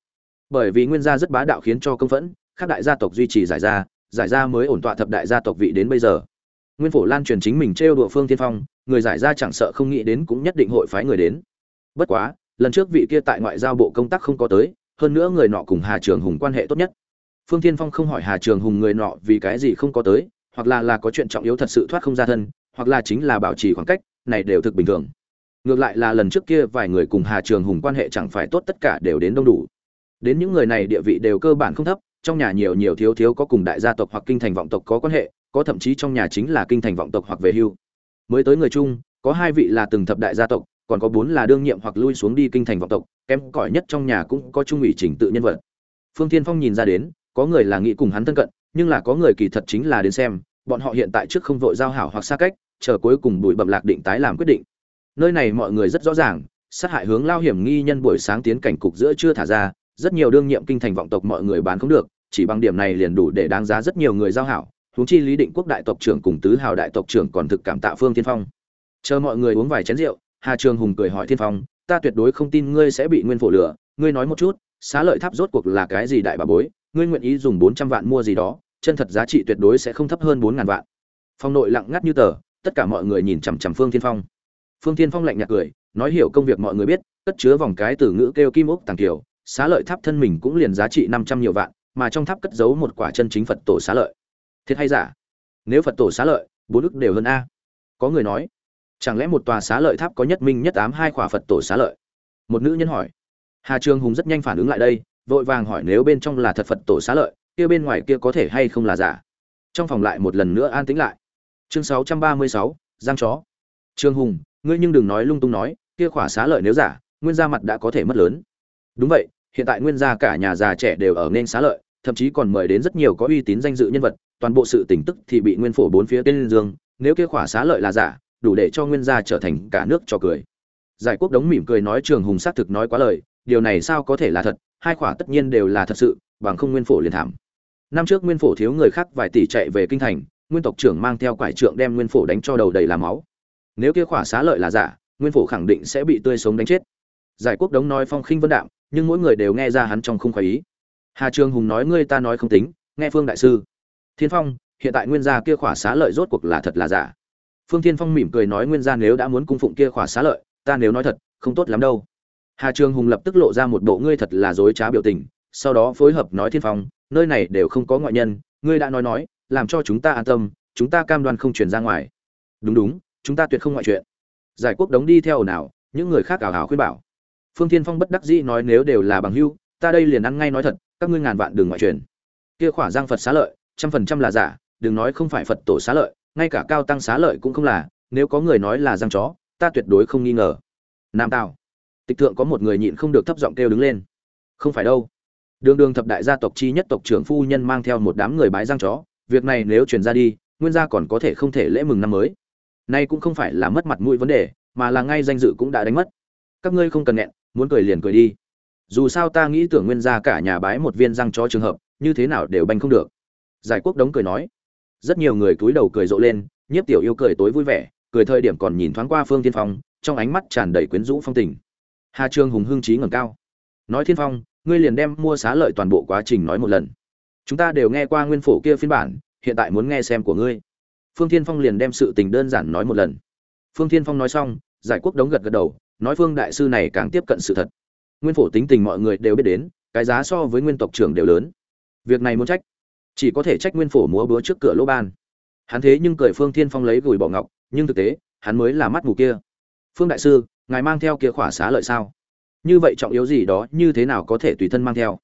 Bởi vì nguyên gia rất bá đạo khiến cho công phẫn các đại gia tộc duy trì giải gia giải gia mới ổn tọa thập đại gia tộc vị đến bây giờ. Nguyên phổ lan truyền chính mình trêu đùa phương thiên phong, người giải gia chẳng sợ không nghĩ đến cũng nhất định hội phái người đến. Bất quá, lần trước vị kia tại ngoại giao bộ công tác không có tới, hơn nữa người nọ cùng hà trường hùng quan hệ tốt nhất. Phương thiên phong không hỏi hà trường hùng người nọ vì cái gì không có tới, hoặc là là có chuyện trọng yếu thật sự thoát không ra thân, hoặc là chính là bảo trì khoảng cách, này đều thực bình thường ngược lại là lần trước kia vài người cùng hà trường hùng quan hệ chẳng phải tốt tất cả đều đến đông đủ. Đến những người này địa vị đều cơ bản không thấp, trong nhà nhiều nhiều thiếu thiếu có cùng đại gia tộc hoặc kinh thành vọng tộc có quan hệ, có thậm chí trong nhà chính là kinh thành vọng tộc hoặc về hưu. Mới tới người chung, có hai vị là từng thập đại gia tộc, còn có bốn là đương nhiệm hoặc lui xuống đi kinh thành vọng tộc, kém cỏi nhất trong nhà cũng có trung ủy trình tự nhân vật. Phương tiên phong nhìn ra đến, có người là nghĩ cùng hắn thân cận, nhưng là có người kỳ thật chính là đến xem, bọn họ hiện tại trước không vội giao hảo hoặc xa cách, chờ cuối cùng bụi bẩm lạc định tái làm quyết định nơi này mọi người rất rõ ràng, sát hại hướng lao hiểm nghi nhân buổi sáng tiến cảnh cục giữa chưa thả ra, rất nhiều đương nhiệm kinh thành vọng tộc mọi người bán không được, chỉ bằng điểm này liền đủ để đáng giá rất nhiều người giao hảo, huống chi lý định quốc đại tộc trưởng cùng tứ hào đại tộc trưởng còn thực cảm tạ phương tiên phong. Chờ mọi người uống vài chén rượu, hà trường hùng cười hỏi thiên phong, ta tuyệt đối không tin ngươi sẽ bị nguyên phổ lửa, ngươi nói một chút, xá lợi tháp rốt cuộc là cái gì đại bà bối, ngươi nguyện ý dùng bốn trăm vạn mua gì đó, chân thật giá trị tuyệt đối sẽ không thấp hơn bốn ngàn vạn. Phong nội lặng ngắt như tờ, tất cả mọi người nhìn chằm chằm phương thiên phong phương thiên phong lạnh nhạt cười, nói hiểu công việc mọi người biết, cất chứa vòng cái từ ngữ kêu kim ốc tàng kiều, xá lợi tháp thân mình cũng liền giá trị năm trăm nhiều vạn, mà trong tháp cất giấu một quả chân chính phật tổ xá lợi. Thiệt hay giả? Nếu phật tổ xá lợi, bốn ức đều hơn a. Có người nói, chẳng lẽ một tòa xá lợi tháp có nhất minh nhất ám hai khỏa phật tổ xá lợi? Một nữ nhân hỏi. Hà trường hùng rất nhanh phản ứng lại đây, vội vàng hỏi nếu bên trong là thật phật tổ xá lợi, kia bên ngoài kia có thể hay không là giả? Trong phòng lại một lần nữa an tĩnh lại. Chương sáu trăm ba mươi sáu, giang chó. Trương hùng ngươi nhưng đừng nói lung tung nói, kia khỏa xá lợi nếu giả, nguyên gia mặt đã có thể mất lớn. Đúng vậy, hiện tại nguyên gia cả nhà già trẻ đều ở nên xá lợi, thậm chí còn mời đến rất nhiều có uy tín danh dự nhân vật, toàn bộ sự tỉnh tức thì bị nguyên phổ bốn phía tên dương, nếu kia khỏa xá lợi là giả, đủ để cho nguyên gia trở thành cả nước cho cười. Giải quốc đống mỉm cười nói trường hùng xác thực nói quá lời, điều này sao có thể là thật, hai khỏa tất nhiên đều là thật sự, bằng không nguyên phổ liền thảm. Năm trước nguyên phổ thiếu người khác vài tỷ chạy về kinh thành, nguyên tộc trưởng mang theo quải trượng đem nguyên phổ đánh cho đầu đầy làm máu nếu kia khỏa xá lợi là giả, nguyên phổ khẳng định sẽ bị tươi sống đánh chết. Giải quốc đống nói phong khinh vân đạm, nhưng mỗi người đều nghe ra hắn trong không khoái ý. Hà trường hùng nói ngươi ta nói không tính, nghe phương đại sư. Thiên phong, hiện tại nguyên gia kia khỏa xá lợi rốt cuộc là thật là giả. Phương thiên phong mỉm cười nói nguyên gia nếu đã muốn cung phụng kia khỏa xá lợi, ta nếu nói thật, không tốt lắm đâu. Hà trường hùng lập tức lộ ra một bộ ngươi thật là dối trá biểu tình, sau đó phối hợp nói thiên phong, nơi này đều không có ngoại nhân, ngươi đã nói nói, làm cho chúng ta an tâm, chúng ta cam đoan không chuyển ra ngoài. Đúng đúng chúng ta tuyệt không ngoại chuyện. Giải quốc đống đi theo ồn ào, những người khác ảo ảo khuyên bảo. Phương thiên phong bất đắc dĩ nói nếu đều là bằng hưu, ta đây liền ăn ngay nói thật, các ngươi ngàn vạn đừng ngoại truyền kia khỏa giang phật xá lợi, trăm phần trăm là giả, đừng nói không phải phật tổ xá lợi, ngay cả cao tăng xá lợi cũng không là, nếu có người nói là giang chó, ta tuyệt đối không nghi ngờ. Nam tào. Tịch thượng có một người nhịn không được thấp giọng kêu đứng lên. Không phải đâu. Đường đường thập đại gia tộc chi nhất tộc trưởng phu nhân mang theo một đám người bái giang chó, việc này nếu truyền ra đi, nguyên gia còn có thể không thể lễ mừng năm mới nay cũng không phải là mất mặt mũi vấn đề, mà là ngay danh dự cũng đã đánh mất. Các ngươi không cần nghẹn, muốn cười liền cười đi. Dù sao ta nghĩ tưởng nguyên gia cả nhà bái một viên răng cho trường hợp, như thế nào đều banh không được. Giải quốc đống cười nói. Rất nhiều người cúi đầu cười rộ lên, nhiếp tiểu yêu cười tối vui vẻ, cười thời điểm còn nhìn thoáng qua phương tiên phong, trong ánh mắt tràn đầy quyến rũ phong tình. Hà trương hùng hưng trí ngẩng cao. Nói thiên phong, ngươi liền đem mua xá lợi toàn bộ quá trình nói một lần. Chúng ta đều nghe qua nguyên phổ kia phiên bản, hiện tại muốn nghe xem của ngươi phương thiên phong liền đem sự tình đơn giản nói một lần. Phương thiên phong nói xong, giải quốc đống gật gật đầu, nói phương đại sư này càng tiếp cận sự thật. Nguyên phổ tính tình mọi người đều biết đến, cái giá so với nguyên tộc trưởng đều lớn. Việc này muốn trách. Chỉ có thể trách nguyên phổ múa búa trước cửa lỗ ban. Hắn thế nhưng cười phương thiên phong lấy gửi bỏ ngọc, nhưng thực tế, hắn mới là mắt mù kia. Phương đại sư, ngài mang theo kia khỏa xá lợi sao? Như vậy trọng yếu gì đó, như thế nào có thể tùy thân mang theo?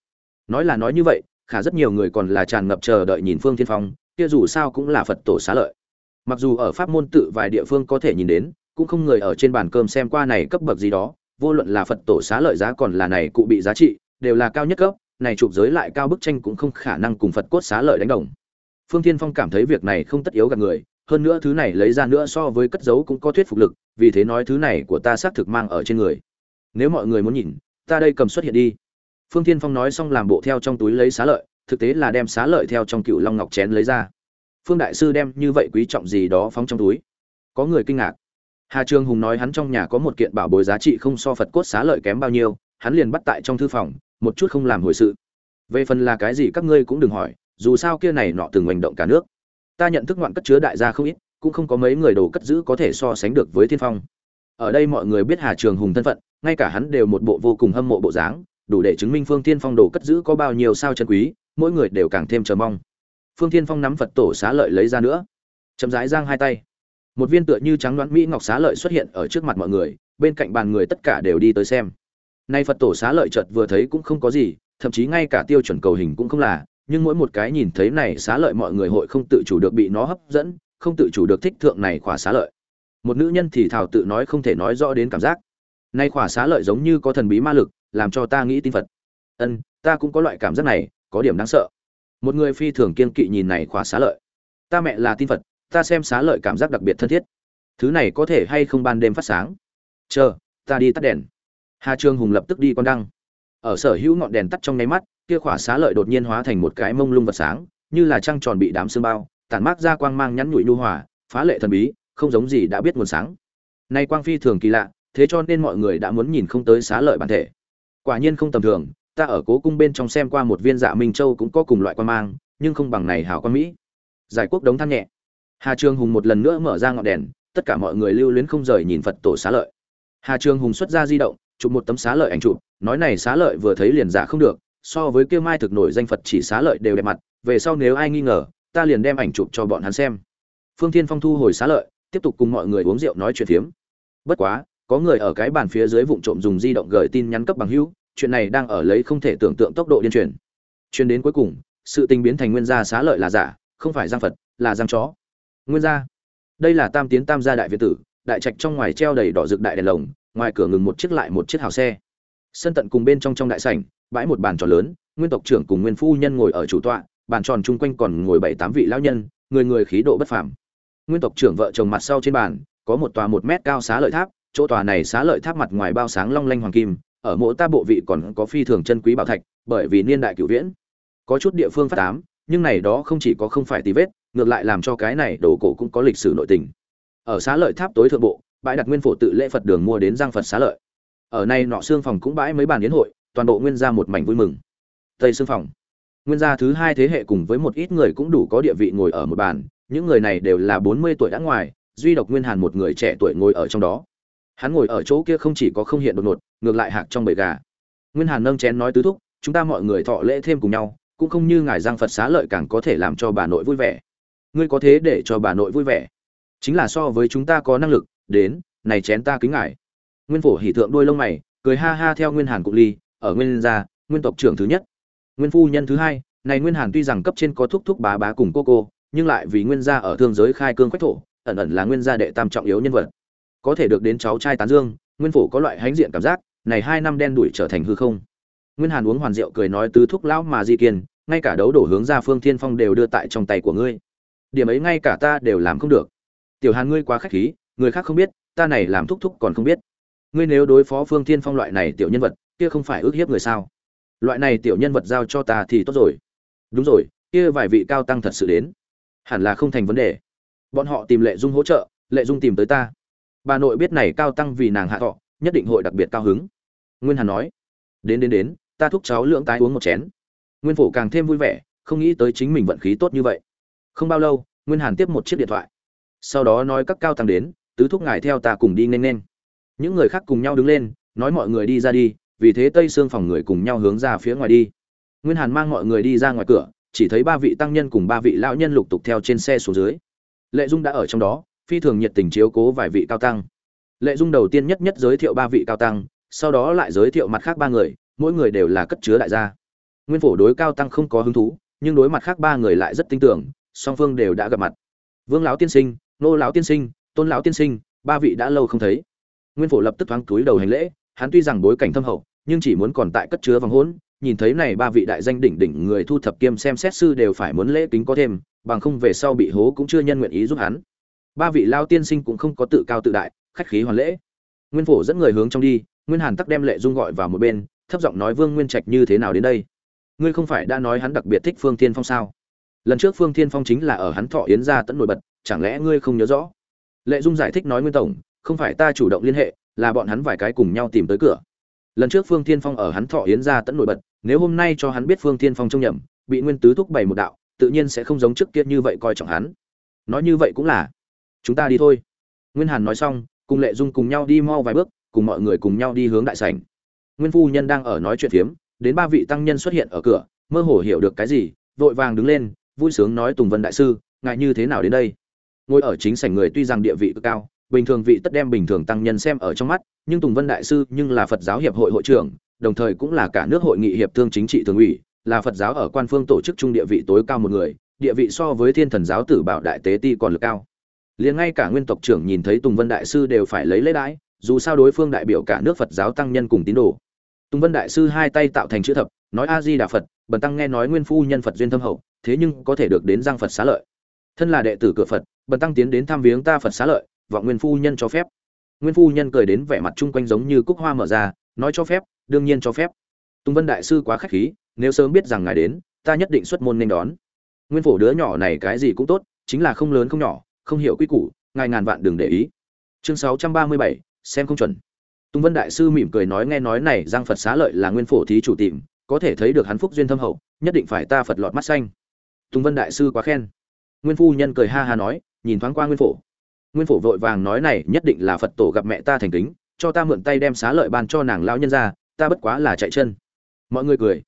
Nói là nói như vậy, khả rất nhiều người còn là tràn ngập chờ đợi nhìn phương thiên phong, kia dù sao cũng là phật tổ xá lợi mặc dù ở pháp môn tự vài địa phương có thể nhìn đến, cũng không người ở trên bàn cơm xem qua này cấp bậc gì đó, vô luận là phật tổ xá lợi giá còn là này cụ bị giá trị, đều là cao nhất cấp, này chụp giới lại cao bức tranh cũng không khả năng cùng phật cốt xá lợi đánh đồng. Phương thiên phong cảm thấy việc này không tất yếu gặp người, hơn nữa thứ này lấy ra nữa so với cất giấu cũng có thuyết phục lực, vì thế nói thứ này của ta xác thực mang ở trên người. Nếu mọi người muốn nhìn, ta đây cầm xuất hiện đi. Phương thiên phong nói xong làm bộ theo trong túi lấy xá lợi, thực tế là đem xá lợi theo trong cựu long ngọc chén lấy ra phương đại sư đem như vậy quý trọng gì đó phóng trong túi. Có người kinh ngạc. Hà trương hùng nói hắn trong nhà có một kiện bảo bối giá trị không so phật cốt xá lợi kém bao nhiêu, hắn liền bắt tại trong thư phòng, một chút không làm hồi sự. Về phần là cái gì các ngươi cũng đừng hỏi, dù sao kia này nọ từng hành động cả nước. Ta nhận thức ngoạn cất chứa đại gia không ít, cũng không có mấy người đồ cất giữ có thể so sánh được với thiên phong. Ở đây mọi người biết hà trường hùng thân phận, ngay cả hắn đều một bộ vô cùng hâm mộ bộ dáng, đủ để chứng minh phương thiên phong đồ cất giữ có bao nhiêu sao chân quý, mỗi người đều càng thêm chờ mong phương thiên phong nắm phật tổ xá lợi lấy ra nữa. Chậm rãi giang hai tay. Một viên tựa như trắng đoán mỹ ngọc xá lợi xuất hiện ở trước mặt mọi người, bên cạnh bàn người tất cả đều đi tới xem. Nay phật tổ xá lợi chợt vừa thấy cũng không có gì, thậm chí ngay cả tiêu chuẩn cầu hình cũng không là, nhưng mỗi một cái nhìn thấy này xá lợi mọi người hội không tự chủ được bị nó hấp dẫn, không tự chủ được thích thượng này khỏa xá lợi. Một nữ nhân thì thảo tự nói không thể nói rõ đến cảm giác. Nay khỏa xá lợi giống như có thần bí ma lực, làm cho ta nghĩ tin phật. Ân, ta cũng có loại cảm giác này, có điểm đáng sợ một người phi thường kiên kỵ nhìn này khóa xá lợi. Ta mẹ là tin phật, ta xem xá lợi cảm giác đặc biệt thân thiết. Thứ này có thể hay không ban đêm phát sáng? Chờ, ta đi tắt đèn. Hà trương hùng lập tức đi con đăng. Ở sở hữu ngọn đèn tắt trong nháy mắt, kia khỏa xá lợi đột nhiên hóa thành một cái mông lung vật sáng, như là trăng tròn bị đám sương bao, tản mát ra quang mang nhắn nhụi nhu hòa, phá lệ thần bí, không giống gì đã biết nguồn sáng. Nay quang phi thường kỳ lạ, thế cho nên mọi người đã muốn nhìn không tới xá lợi bản thể. Quả nhiên không tầm thường ta ở cố cung bên trong xem qua một viên dạ minh châu cũng có cùng loại quan mang, nhưng không bằng này hảo quan mỹ. Giải quốc đống than nhẹ. Hà trương hùng một lần nữa mở ra ngọn đèn, tất cả mọi người lưu luyến không rời nhìn phật tổ xá lợi. Hà trương hùng xuất ra di động, chụp một tấm xá lợi ảnh chụp, nói này xá lợi vừa thấy liền giả không được, so với kia mai thực nổi danh phật chỉ xá lợi đều đẹp mặt, về sau nếu ai nghi ngờ, ta liền đem ảnh chụp cho bọn hắn xem. Phương thiên phong thu hồi xá lợi, tiếp tục cùng mọi người uống rượu nói chuyện phiếm. Bất quá, có người ở cái bàn phía dưới vụng trộm dùng di động gửi tin nhắn cấp bằng hữu chuyện này đang ở lấy không thể tưởng tượng tốc độ điên truyền. Truyền đến cuối cùng, sự tình biến thành nguyên gia xá lợi là giả, không phải giang phật, là giang chó. Nguyên gia. Đây là tam tiến tam gia đại việt tử, đại trạch trong ngoài treo đầy đỏ rực đại đèn lồng, ngoài cửa ngừng một chiếc lại một chiếc hào xe. Sân tận cùng bên trong trong đại sảnh, bãi một bàn tròn lớn, nguyên tộc trưởng cùng nguyên phu nhân ngồi ở chủ tọa, bàn tròn chung quanh còn ngồi bảy tám vị lão nhân, người người khí độ bất phàm. Nguyên tộc trưởng vợ chồng mặt sau trên bàn, có một tòa một mét cao xá lợi tháp, chỗ tòa này xá lợi tháp mặt ngoài bao sáng long lanh hoàng kim ở mỗi ta bộ vị còn có phi thường chân quý bảo thạch, bởi vì niên đại cửu viễn. Có chút địa phương phát tám nhưng này đó không chỉ có không phải tì vết, ngược lại làm cho cái này đồ cổ cũng có lịch sử nội tình. Ở xá lợi tháp tối thượng bộ, bãi đặt nguyên phổ tự lễ phật đường mua đến giang phật xá lợi. Ở nay nọ xương phòng cũng bãi mấy bàn yến hội, toàn bộ nguyên gia một mảnh vui mừng. Tây xương phòng. Nguyên gia thứ hai thế hệ cùng với một ít người cũng đủ có địa vị ngồi ở một bàn, những người này đều là bốn mươi tuổi đã ngoài, duy độc nguyên hàn một người trẻ tuổi ngồi ở trong đó hắn ngồi ở chỗ kia không chỉ có không hiện đột ngột, ngược lại hạc trong bầy gà. Nguyên hàn nâng chén nói tứ thúc, chúng ta mọi người thọ lễ thêm cùng nhau, cũng không như ngài giang phật xá lợi càng có thể làm cho bà nội vui vẻ. Ngươi có thế để cho bà nội vui vẻ? Chính là so với chúng ta có năng lực, đến, này chén ta kính ngài. Nguyên phổ hỉ thượng đuôi lông mày, cười ha ha theo nguyên hàn cụ ly, ở nguyên gia, nguyên tộc trưởng thứ nhất. Nguyên phu nhân thứ hai, này nguyên hàn tuy rằng cấp trên có thúc thúc bá bá cùng cô cô, nhưng lại vì nguyên gia ở thương giới khai cương quách thổ, ẩn ẩn là nguyên gia đệ tam trọng yếu nhân vật có thể được đến cháu trai tán dương, nguyên phổ có loại hãnh diện cảm giác, này hai năm đen đuổi trở thành hư không. Nguyên hàn uống hoàn rượu cười nói tứ thúc lão mà di kiên, ngay cả đấu đổ hướng ra phương thiên phong đều đưa tại trong tay của ngươi. Điểm ấy ngay cả ta đều làm không được. Tiểu hàn ngươi quá khách khí, người khác không biết, ta này làm thúc thúc còn không biết. Ngươi nếu đối phó phương thiên phong loại này tiểu nhân vật, kia không phải ước hiếp người sao? Loại này tiểu nhân vật giao cho ta thì tốt rồi. Đúng rồi, kia vài vị cao tăng thật sự đến. Hẳn là không thành vấn đề. Bọn họ tìm lệ dung hỗ trợ, lệ dung tìm tới ta bà nội biết này cao tăng vì nàng hạ thọ, nhất định hội đặc biệt cao hứng. Nguyên hàn nói, đến đến đến, ta thúc cháu lưỡng tái uống một chén. Nguyên phổ càng thêm vui vẻ, không nghĩ tới chính mình vận khí tốt như vậy. Không bao lâu, nguyên hàn tiếp một chiếc điện thoại. Sau đó nói các cao tăng đến, tứ thúc ngài theo ta cùng đi nên nên những người khác cùng nhau đứng lên, nói mọi người đi ra đi, vì thế tây xương phòng người cùng nhau hướng ra phía ngoài đi. Nguyên hàn mang mọi người đi ra ngoài cửa, chỉ thấy ba vị tăng nhân cùng ba vị lão nhân lục tục theo trên xe xuống dưới. Lệ dung đã ở trong đó phi thường nhiệt tình chiếu cố vài vị cao tăng. Lệ dung đầu tiên nhất nhất giới thiệu ba vị cao tăng, sau đó lại giới thiệu mặt khác ba người, mỗi người đều là cất chứa đại gia. Nguyên phổ đối cao tăng không có hứng thú, nhưng đối mặt khác ba người lại rất tin tưởng, song phương đều đã gặp mặt. Vương lão tiên sinh, nô lão tiên sinh, tôn lão tiên sinh, ba vị đã lâu không thấy. Nguyên phổ lập tức thoáng túi đầu hành lễ, hắn tuy rằng bối cảnh thâm hậu, nhưng chỉ muốn còn tại cất chứa vòng hỗn, nhìn thấy này ba vị đại danh đỉnh đỉnh người thu thập kiêm xem xét sư đều phải muốn lễ kính có thêm, bằng không về sau bị hố cũng chưa nhân nguyện ý giúp hắn ba vị lao tiên sinh cũng không có tự cao tự đại, khách khí hoàn lễ. Nguyên phổ dẫn người hướng trong đi, nguyên hàn tắc đem lệ dung gọi vào một bên, thấp giọng nói vương nguyên trạch như thế nào đến đây? Ngươi không phải đã nói hắn đặc biệt thích phương thiên phong sao? Lần trước phương thiên phong chính là ở hắn thọ yến ra tận nổi bật, chẳng lẽ ngươi không nhớ rõ? Lệ dung giải thích nói nguyên tổng, không phải ta chủ động liên hệ, là bọn hắn vài cái cùng nhau tìm tới cửa. Lần trước phương thiên phong ở hắn thọ yến ra tận nổi bật, nếu hôm nay cho hắn biết phương thiên phong trông nhầm, bị nguyên tứ thúc bày một đạo, tự nhiên sẽ không giống trước kia như vậy coi trọng hắn. Nói như vậy cũng là chúng ta đi thôi. Nguyên hàn nói xong, cùng lệ dung cùng nhau đi mau vài bước, cùng mọi người cùng nhau đi hướng đại sảnh. Nguyên phu nhân đang ở nói chuyện phiếm, đến ba vị tăng nhân xuất hiện ở cửa, mơ hồ hiểu được cái gì, vội vàng đứng lên, vui sướng nói tùng vân đại sư ngại như thế nào đến đây? Ngồi ở chính sảnh người tuy rằng địa vị cực cao, bình thường vị tất đem bình thường tăng nhân xem ở trong mắt, nhưng tùng vân đại sư nhưng là phật giáo hiệp hội hội trưởng, đồng thời cũng là cả nước hội nghị hiệp thương chính trị thường ủy, là phật giáo ở quan phương tổ chức trung địa vị tối cao một người, địa vị so với thiên thần giáo tử bảo đại tế ti còn lực cao liền ngay cả nguyên tộc trưởng nhìn thấy tùng vân đại sư đều phải lấy lễ đãi, dù sao đối phương đại biểu cả nước phật giáo tăng nhân cùng tín đồ. Tùng vân đại sư hai tay tạo thành chữ thập, nói a di đà phật, bần tăng nghe nói nguyên phu nhân phật duyên thâm hậu, thế nhưng có thể được đến giang phật xá lợi. Thân là đệ tử cửa phật, bần tăng tiến đến thăm viếng ta phật xá lợi và nguyên phu nhân cho phép. Nguyên phu nhân cười đến vẻ mặt chung quanh giống như cúc hoa mở ra, nói cho phép, đương nhiên cho phép. Tùng vân đại sư quá khách khí, nếu sớm biết rằng ngài đến, ta nhất định xuất môn nên đón. Nguyên phổ đứa nhỏ này cái gì cũng tốt, chính là không lớn không nhỏ không hiểu quy củ, ngài ngàn vạn đừng để ý. Chương sáu trăm ba mươi bảy, xem không chuẩn. Tùng vân đại sư mỉm cười nói nghe nói này, giang phật xá lợi là nguyên phổ thí chủ tìm, có thể thấy được hắn phúc duyên thâm hậu, nhất định phải ta phật lọt mắt xanh. Tùng vân đại sư quá khen. Nguyên phu nhân cười ha ha nói, nhìn thoáng qua nguyên phổ. Nguyên phổ vội vàng nói này, nhất định là phật tổ gặp mẹ ta thành kính, cho ta mượn tay đem xá lợi ban cho nàng lão nhân ra, ta bất quá là chạy chân. Mọi người cười.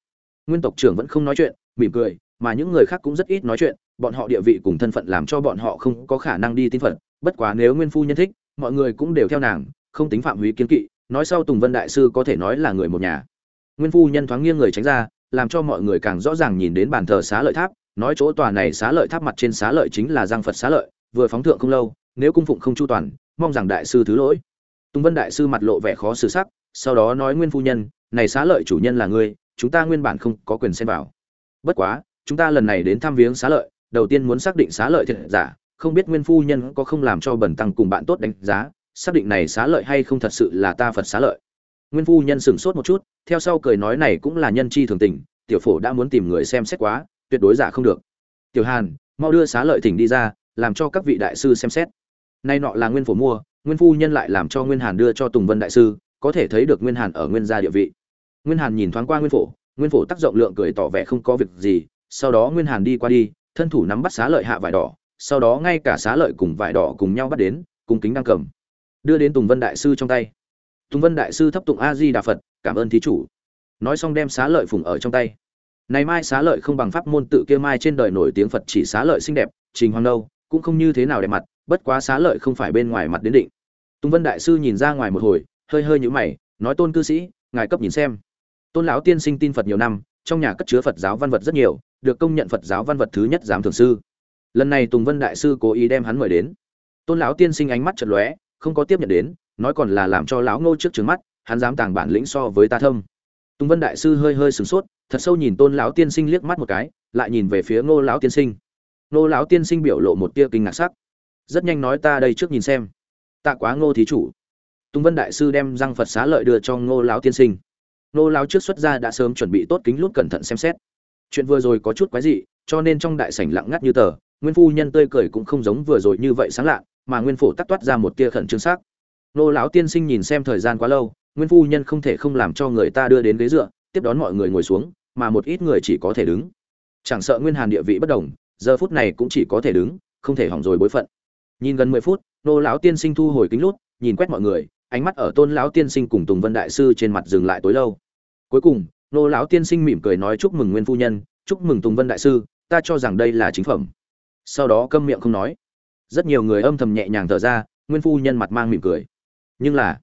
Nguyên tộc trưởng vẫn không nói chuyện, mỉm cười, mà những người khác cũng rất ít nói chuyện bọn họ địa vị cùng thân phận làm cho bọn họ không có khả năng đi tin phật. Bất quá nếu nguyên phu nhân thích, mọi người cũng đều theo nàng, không tính phạm húy kiến kỵ, nói sau tùng vân đại sư có thể nói là người một nhà. Nguyên phu nhân thoáng nghiêng người tránh ra, làm cho mọi người càng rõ ràng nhìn đến bàn thờ xá lợi tháp, nói chỗ tòa này xá lợi tháp mặt trên xá lợi chính là giang phật xá lợi, vừa phóng thượng không lâu, nếu cung phụng không chu toàn, mong rằng đại sư thứ lỗi. Tùng vân đại sư mặt lộ vẻ khó xử sắc, sau đó nói nguyên phu nhân, này xá lợi chủ nhân là ngươi, chúng ta nguyên bản không có quyền xen vào. Bất quá, chúng ta lần này đến thăm viếng xá lợi đầu tiên muốn xác định xá lợi thiệt giả, không biết nguyên phu nhân có không làm cho bẩn tăng cùng bạn tốt đánh giá, xác định này xá lợi hay không thật sự là ta phật xá lợi. Nguyên phu nhân sửng sốt một chút, theo sau cười nói này cũng là nhân chi thường tình, tiểu phổ đã muốn tìm người xem xét quá, tuyệt đối giả không được. Tiểu hàn, mau đưa xá lợi thỉnh đi ra, làm cho các vị đại sư xem xét. Nay nọ là nguyên phổ mua, nguyên phu nhân lại làm cho nguyên hàn đưa cho tùng vân đại sư, có thể thấy được nguyên hàn ở nguyên gia địa vị. Nguyên hàn nhìn thoáng qua nguyên phổ nguyên phổ tác rộng lượng cười tỏ vẻ không có việc gì, sau đó nguyên hàn đi qua đi thân thủ nắm bắt xá lợi hạ vải đỏ, sau đó ngay cả xá lợi cùng vải đỏ cùng nhau bắt đến, cùng kính đang cầm. Đưa đến tùng vân đại sư trong tay. Tùng vân đại sư thấp tụng a di đà phật cảm ơn thí chủ. Nói xong đem xá lợi phùng ở trong tay. Này mai xá lợi không bằng pháp môn tự kia mai trên đời nổi tiếng phật chỉ xá lợi xinh đẹp, trình hoàng đâu cũng không như thế nào đẹp mặt, bất quá xá lợi không phải bên ngoài mặt đến định. Tùng vân đại sư nhìn ra ngoài một hồi, hơi hơi nhũ mày, nói, tôn cư sĩ, ngài cấp nhìn xem. Tôn lão tiên sinh tin phật nhiều năm trong nhà cất chứa phật giáo văn vật rất nhiều, được công nhận phật giáo văn vật thứ nhất giám thường sư. Lần này tùng vân đại sư cố ý đem hắn mời đến. Tôn lão tiên sinh ánh mắt chật lóe, không có tiếp nhận đến, nói còn là làm cho lão ngô trước trứng mắt, hắn dám tàng bản lĩnh so với ta thâm. Tùng vân đại sư hơi hơi sửng sốt, thật sâu nhìn tôn lão tiên sinh liếc mắt một cái, lại nhìn về phía ngô lão tiên sinh. Ngô lão tiên sinh biểu lộ một tia kinh ngạc sắc. Rất nhanh nói ta đây trước nhìn xem. Tạ quá ngô thí chủ. Tùng vân đại sư đem răng phật xá lợi đưa cho ngô lão tiên sinh. Nô lão trước xuất ra đã sớm chuẩn bị tốt kính lút cẩn thận xem xét. Chuyện vừa rồi có chút quái dị, cho nên trong đại sảnh lặng ngắt như tờ, nguyên phu nhân tươi cười cũng không giống vừa rồi như vậy sáng lạ, mà nguyên phổ tắc toát ra một tia khẩn trương sắc. Nô lão tiên sinh nhìn xem thời gian quá lâu, nguyên phu nhân không thể không làm cho người ta đưa đến ghế dựa, tiếp đón mọi người ngồi xuống, mà một ít người chỉ có thể đứng. Chẳng sợ nguyên hàn địa vị bất đồng, giờ phút này cũng chỉ có thể đứng, không thể hỏng rồi bối phận. Nhìn gần mười phút, nô lão tiên sinh thu hồi kính lút, nhìn quét mọi người ánh mắt ở tôn lão tiên sinh cùng tùng vân đại sư trên mặt dừng lại tối lâu. Cuối cùng, nô lão tiên sinh mỉm cười nói chúc mừng nguyên phu nhân, chúc mừng tùng vân đại sư, ta cho rằng đây là chính phẩm. Sau đó câm miệng không nói. Rất nhiều người âm thầm nhẹ nhàng thở ra, nguyên phu nhân mặt mang mỉm cười. Nhưng là,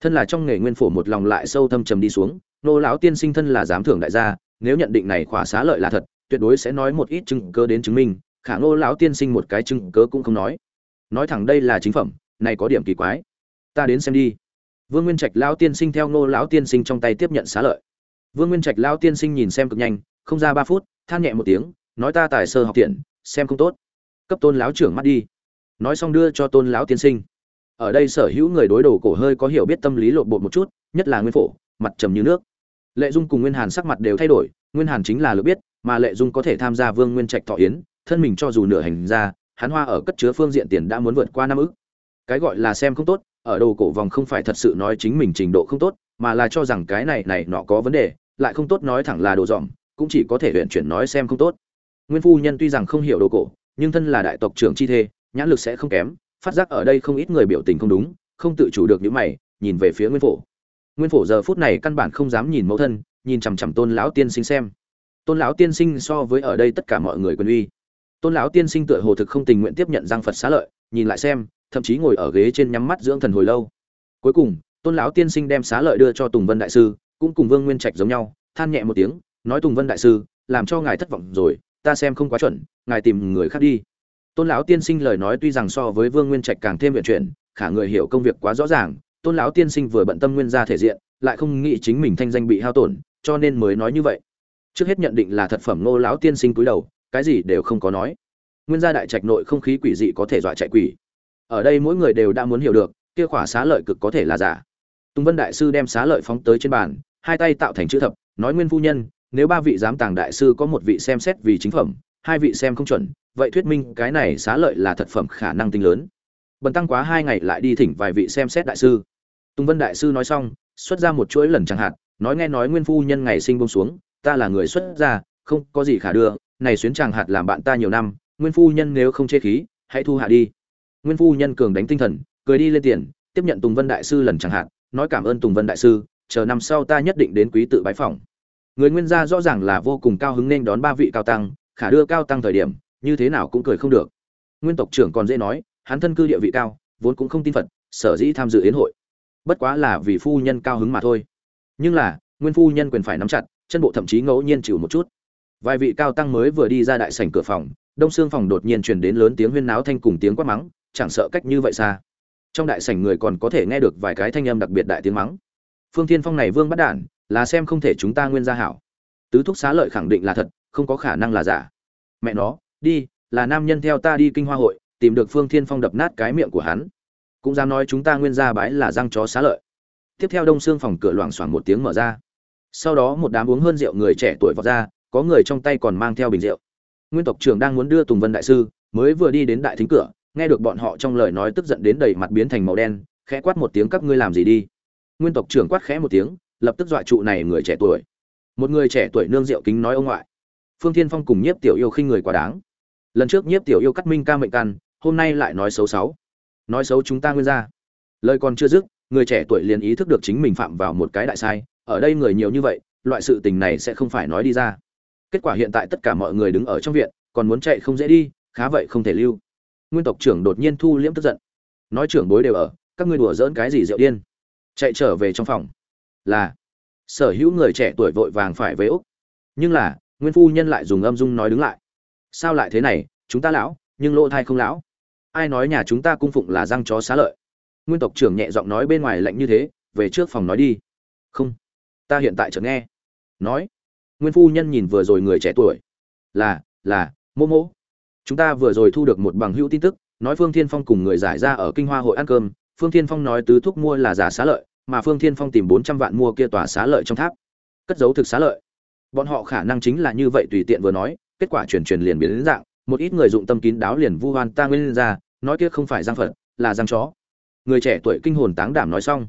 thân là trong nghề nguyên phổ một lòng lại sâu thâm trầm đi xuống, nô lão tiên sinh thân là giám thưởng đại gia, nếu nhận định này khỏa xá lợi là thật, tuyệt đối sẽ nói một ít chứng cớ đến chứng minh, khả nô lão tiên sinh một cái chứng cớ cũng không nói. Nói thẳng đây là chính phẩm, này có điểm kỳ quái ta đến xem đi. Vương nguyên trạch lão tiên sinh theo Ngô lão tiên sinh trong tay tiếp nhận xá lợi. Vương nguyên trạch lão tiên sinh nhìn xem cực nhanh, không ra ba phút, than nhẹ một tiếng, nói ta tài sơ học tiện, xem không tốt. Cấp tôn lão trưởng mắt đi. Nói xong đưa cho tôn lão tiên sinh. Ở đây sở hữu người đối đầu cổ hơi có hiểu biết tâm lý lộn bột một chút, nhất là nguyên phổ, mặt trầm như nước. Lệ dung cùng nguyên hàn sắc mặt đều thay đổi, nguyên hàn chính là lựa biết, mà lệ dung có thể tham gia vương nguyên trạch thọ yến, thân mình cho dù nửa hành ra, hắn hoa ở cất chứa phương diện tiền đã muốn vượt qua năm ức. Cái gọi là xem không tốt ở đồ cổ vòng không phải thật sự nói chính mình trình độ không tốt, mà là cho rằng cái này này nọ có vấn đề, lại không tốt nói thẳng là đồ dòm, cũng chỉ có thể luyện chuyển nói xem không tốt. Nguyên phu nhân tuy rằng không hiểu đồ cổ, nhưng thân là đại tộc trưởng chi thê, nhãn lực sẽ không kém, phát giác ở đây không ít người biểu tình không đúng, không tự chủ được những mày, nhìn về phía nguyên phổ. Nguyên phổ giờ phút này căn bản không dám nhìn mẫu thân, nhìn chằm chằm tôn lão tiên sinh xem. Tôn lão tiên sinh so với ở đây tất cả mọi người quyền uy. Tôn lão tiên sinh tựa hồ thực không tình nguyện tiếp nhận giang phật xá lợi, nhìn lại xem thậm chí ngồi ở ghế trên nhắm mắt dưỡng thần hồi lâu. Cuối cùng, tôn lão tiên sinh đem xá lợi đưa cho tùng vân đại sư, cũng cùng vương nguyên trạch giống nhau, than nhẹ một tiếng, nói tùng vân đại sư, làm cho ngài thất vọng rồi, ta xem không quá chuẩn, ngài tìm người khác đi. Tôn lão tiên sinh lời nói tuy rằng so với vương nguyên trạch càng thêm viện chuyện khả người hiểu công việc quá rõ ràng, tôn lão tiên sinh vừa bận tâm nguyên ra thể diện, lại không nghĩ chính mình thanh danh bị hao tổn, cho nên mới nói như vậy. Trước hết nhận định là thật phẩm nô lão tiên sinh cúi đầu, cái gì đều không có nói. Nguyên gia đại trạch nội không khí quỷ dị có thể dọa chạy quỷ ở đây mỗi người đều đã muốn hiểu được, kia khỏa xá lợi cực có thể là giả. Tùng vân đại sư đem xá lợi phóng tới trên bàn, hai tay tạo thành chữ thập, nói nguyên phu nhân, nếu ba vị giám tàng đại sư có một vị xem xét vì chính phẩm, hai vị xem không chuẩn, vậy thuyết minh cái này xá lợi là thật phẩm khả năng tinh lớn. Bần tăng quá hai ngày lại đi thỉnh vài vị xem xét đại sư. Tùng vân đại sư nói xong, xuất ra một chuỗi lần chẳng hạn, nói nghe nói nguyên phu nhân ngày sinh bông xuống, ta là người xuất gia, không có gì khả đưa, này xuyến chàng hạt làm bạn ta nhiều năm, nguyên phu nhân nếu không chê khí, hãy thu hạ đi nguyên phu nhân cường đánh tinh thần, cười đi lên tiền, tiếp nhận tùng vân đại sư lần chẳng hạn, nói cảm ơn tùng vân đại sư, chờ năm sau ta nhất định đến quý tự bái phỏng. Người nguyên gia rõ ràng là vô cùng cao hứng nên đón ba vị cao tăng, khả đưa cao tăng thời điểm, như thế nào cũng cười không được. Nguyên tộc trưởng còn dễ nói, hắn thân cư địa vị cao, vốn cũng không tin phật, sở dĩ tham dự yến hội. Bất quá là vì phu nhân cao hứng mà thôi. Nhưng là, nguyên phu nhân quyền phải nắm chặt, chân bộ thậm chí ngẫu nhiên chịu một chút. Vài vị cao tăng mới vừa đi ra đại sảnh cửa phòng, đông xương phòng đột nhiên truyền đến lớn tiếng huyên náo thanh cùng tiếng quát mắng chẳng sợ cách như vậy xa. Trong đại sảnh người còn có thể nghe được vài cái thanh âm đặc biệt đại tiếng mắng. Phương thiên phong này vương bắt đản, là xem không thể chúng ta nguyên gia hảo. Tứ thúc xá lợi khẳng định là thật, không có khả năng là giả. Mẹ nó, đi, là nam nhân theo ta đi kinh hoa hội, tìm được phương thiên phong đập nát cái miệng của hắn. Cũng dám nói chúng ta nguyên gia bái là răng chó xá lợi. Tiếp theo đông xương phòng cửa loảng xoảng một tiếng mở ra. Sau đó một đám uống hơn rượu người trẻ tuổi vọt ra, có người trong tay còn mang theo bình rượu. Nguyên tộc trưởng đang muốn đưa tùng vân đại sư, mới vừa đi đến đại thính cửa nghe được bọn họ trong lời nói tức giận đến đầy mặt biến thành màu đen, khẽ quát một tiếng, các ngươi làm gì đi? Nguyên tộc trưởng quát khẽ một tiếng, lập tức dọa trụ này người trẻ tuổi. Một người trẻ tuổi nương rượu kính nói ông ngoại, phương thiên phong cùng nhiếp tiểu yêu khinh người quá đáng. Lần trước nhiếp tiểu yêu cắt minh ca mệnh căn hôm nay lại nói xấu xấu nói xấu chúng ta nguyên ra lời còn chưa dứt, người trẻ tuổi liền ý thức được chính mình phạm vào một cái đại sai, ở đây người nhiều như vậy, loại sự tình này sẽ không phải nói đi ra. Kết quả hiện tại tất cả mọi người đứng ở trong viện, còn muốn chạy không dễ đi, khá vậy không thể lưu nguyên tộc trưởng đột nhiên thu liễm tức giận. Nói trưởng bối đều ở, các ngươi đùa dỡn cái gì rượu điên? Chạy trở về trong phòng. Là, sở hữu người trẻ tuổi vội vàng phải với úc. Nhưng là, nguyên phu nhân lại dùng âm dung nói đứng lại. Sao lại thế này, chúng ta lão, nhưng lỗ thai không lão. Ai nói nhà chúng ta cung phụng là răng chó xá lợi? Nguyên tộc trưởng nhẹ giọng nói bên ngoài lạnh như thế, về trước phòng nói đi. Không, ta hiện tại chợt nghe. Nói, nguyên phu nhân nhìn vừa rồi người trẻ tuổi. Là là, mô mô chúng ta vừa rồi thu được một bằng hữu tin tức, nói phương thiên phong cùng người giải ra ở kinh hoa hội ăn cơm. Phương thiên phong nói tứ thuốc mua là giả xá lợi, mà phương thiên phong tìm bốn trăm vạn mua kia tòa xá lợi trong tháp. Cất giấu thực xá lợi. Bọn họ khả năng chính là như vậy tùy tiện vừa nói, kết quả truyền truyền liền biến đến dạng, một ít người dụng tâm kín đáo liền vu hoan ta nguyên ra, nói kia không phải giang phật, là giang chó. Người trẻ tuổi kinh hồn táng đảm nói xong.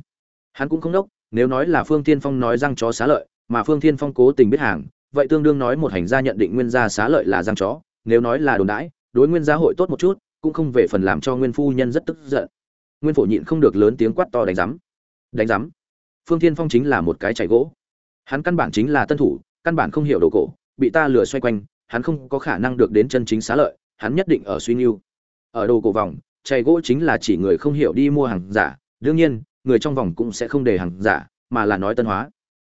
Hắn cũng không đốc, nếu nói là phương thiên phong nói giang chó xá lợi, mà phương thiên phong cố tình biết hàng, vậy tương đương nói một hành gia nhận định nguyên gia xá lợi là giang chó nếu nói là đồn đãi, đối nguyên gia hội tốt một chút, cũng không về phần làm cho nguyên phu nhân rất tức giận. Nguyên phổ nhịn không được lớn tiếng quát to đánh giám. Đánh giám? Phương thiên phong chính là một cái chảy gỗ. Hắn căn bản chính là tân thủ, căn bản không hiểu đồ cổ, bị ta lừa xoay quanh, hắn không có khả năng được đến chân chính xá lợi, hắn nhất định ở suy nghiêu ở đồ cổ vòng, chảy gỗ chính là chỉ người không hiểu đi mua hàng giả, đương nhiên, người trong vòng cũng sẽ không để hàng giả, mà là nói tân hóa.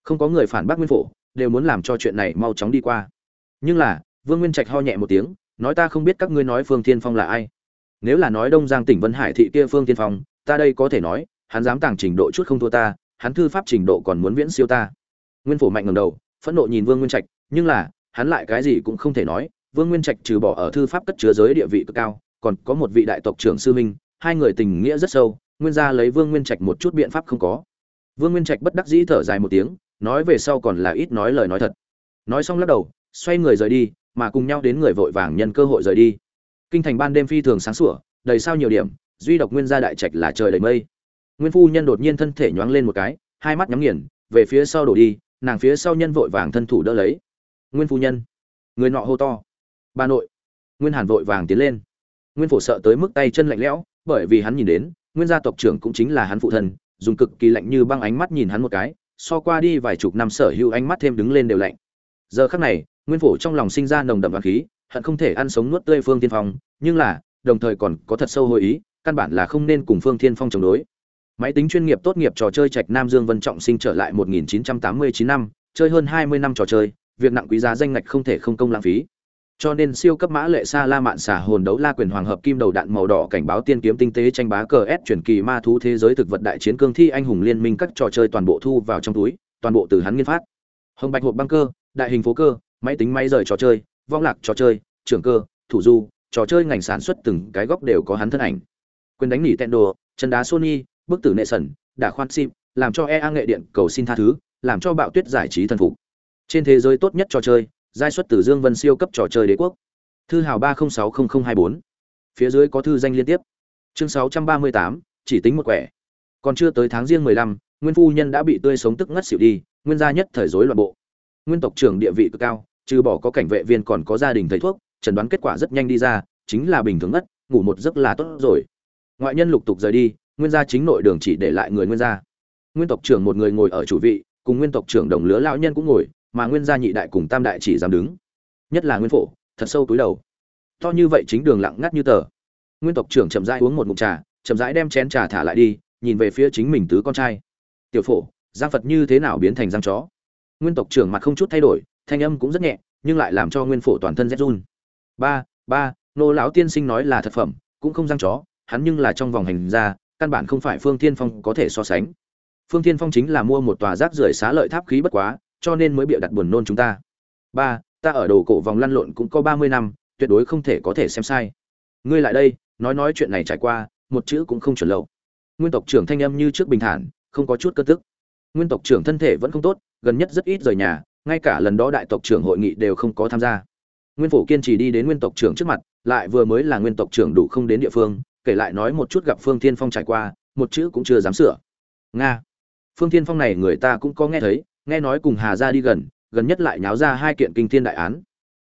Không có người phản bác nguyên phổ, đều muốn làm cho chuyện này mau chóng đi qua. Nhưng là vương nguyên trạch ho nhẹ một tiếng, nói ta không biết các ngươi nói phương thiên phong là ai. Nếu là nói đông giang tỉnh vân hải thị kia phương Thiên phong, ta đây có thể nói, hắn dám tàng trình độ chút không thua ta, hắn thư pháp trình độ còn muốn viễn siêu ta. Nguyên phổ mạnh ngẩng đầu, phẫn nộ nhìn vương nguyên trạch, nhưng là, hắn lại cái gì cũng không thể nói, vương nguyên trạch trừ bỏ ở thư pháp cất chứa giới địa vị cực cao, còn có một vị đại tộc trưởng sư minh hai người tình nghĩa rất sâu, nguyên gia lấy vương nguyên trạch một chút biện pháp không có. Vương nguyên trạch bất đắc dĩ thở dài một tiếng, nói về sau còn là ít nói lời nói thật. Nói xong lắc đầu, xoay người rời đi mà cùng nhau đến người vội vàng nhân cơ hội rời đi. Kinh thành ban đêm phi thường sáng sủa, đầy sao nhiều điểm, duy độc nguyên gia đại trạch là trời đầy mây. Nguyên phu nhân đột nhiên thân thể nhoáng lên một cái, hai mắt nhắm nghiền, về phía sau đổ đi, nàng phía sau nhân vội vàng thân thủ đỡ lấy. Nguyên phu nhân, người nọ hô to. Bà nội, nguyên hàn vội vàng tiến lên. Nguyên phổ sợ tới mức tay chân lạnh lẽo, bởi vì hắn nhìn đến, nguyên gia tộc trưởng cũng chính là hắn phụ thân, dùng cực kỳ lạnh như băng ánh mắt nhìn hắn một cái, so qua đi vài chục năm sở hữu ánh mắt thêm đứng lên đều lạnh. Giờ khắc này nguyên phổ trong lòng sinh ra nồng đậm và khí, hận không thể ăn sống nuốt tươi phương tiên phong, nhưng là, đồng thời còn có thật sâu hồi ý, căn bản là không nên cùng phương thiên phong chống đối. Máy tính chuyên nghiệp tốt nghiệp trò chơi trạch nam dương vân trọng sinh trở lại 1989 năm, chơi hơn 20 năm trò chơi, việc nặng quý giá danh ngạch không thể không công lãng phí. Cho nên siêu cấp mã lệ xa la mạn xả hồn đấu la quyền hoàng hợp kim đầu đạn màu đỏ cảnh báo tiên kiếm tinh tế tranh bá cờ s chuyển kỳ ma thú thế giới thực vật đại chiến cương thi anh hùng liên minh các trò chơi toàn bộ thu vào trong túi, toàn bộ từ hắn nghiên phát. Hồng bạch hộp băng cơ, đại hình phố cơ máy tính máy rời trò chơi vong lạc trò chơi trưởng cơ, thủ du, trò chơi ngành sản xuất từng cái góc đều có hắn thân ảnh. Quyền đánh nỉ tẹn đồ, chân đá sony, bức tử nệ sẩn, đả khoan sim làm cho ea nghệ điện cầu xin tha thứ, làm cho bạo tuyết giải trí thần phục. Trên thế giới tốt nhất trò chơi, giai xuất từ dương vân siêu cấp trò chơi đế quốc. Thư hào ba không sáu không không hai bốn. Phía dưới có thư danh liên tiếp. Chương sáu trăm ba mươi tám, chỉ tính một quẻ. Còn chưa tới tháng riêng mười lăm, nguyên phu nhân đã bị tươi sống tức ngất xỉu đi, nguyên gia nhất thời rối loạn bộ. Nguyên tộc trưởng địa vị cực cao trừ bỏ có cảnh vệ viên còn có gia đình thầy thuốc, chẩn đoán kết quả rất nhanh đi ra, chính là bình thường ngất, ngủ một giấc là tốt rồi. Ngoại nhân lục tục rời đi, nguyên gia chính nội đường chỉ để lại người nguyên gia. Nguyên tộc trưởng một người ngồi ở chủ vị, cùng nguyên tộc trưởng đồng lứa lão nhân cũng ngồi, mà nguyên gia nhị đại cùng tam đại chỉ dám đứng. Nhất là nguyên phổ, thật sâu túi đầu. To như vậy chính đường lặng ngắt như tờ. Nguyên tộc trưởng chậm rãi uống một ngụm trà, chậm rãi đem chén trà thả lại đi, nhìn về phía chính mình tứ con trai. Tiểu phổ, giang phật như thế nào biến thành giang chó? Nguyên tộc trưởng mặt không chút thay đổi thanh âm cũng rất nhẹ, nhưng lại làm cho nguyên phổ toàn thân rét run. Ba ba, nô lão tiên sinh nói là thật phẩm, cũng không giang chó, hắn nhưng là trong vòng hành ra căn bản không phải phương thiên phong có thể so sánh. Phương thiên phong chính là mua một tòa rác rưởi xá lợi tháp khí bất quá, cho nên mới bịa đặt buồn nôn chúng ta. Ba, ta ở đồ cổ vòng lăn lộn cũng có ba mươi năm, tuyệt đối không thể có thể xem sai. Ngươi lại đây, nói nói chuyện này trải qua, một chữ cũng không chuẩn lậu. Nguyên tộc trưởng thanh âm như trước bình thản, không có chút cơn tức. Nguyên tộc trưởng thân thể vẫn không tốt, gần nhất rất ít rời nhà ngay cả lần đó đại tộc trưởng hội nghị đều không có tham gia. Nguyên phổ kiên trì đi đến nguyên tộc trưởng trước mặt, lại vừa mới là nguyên tộc trưởng đủ không đến địa phương, kể lại nói một chút gặp phương thiên phong trải qua, một chữ cũng chưa dám sửa. Nga. Phương thiên phong này người ta cũng có nghe thấy, nghe nói cùng hà gia đi gần gần nhất lại nháo ra hai kiện kinh thiên đại án.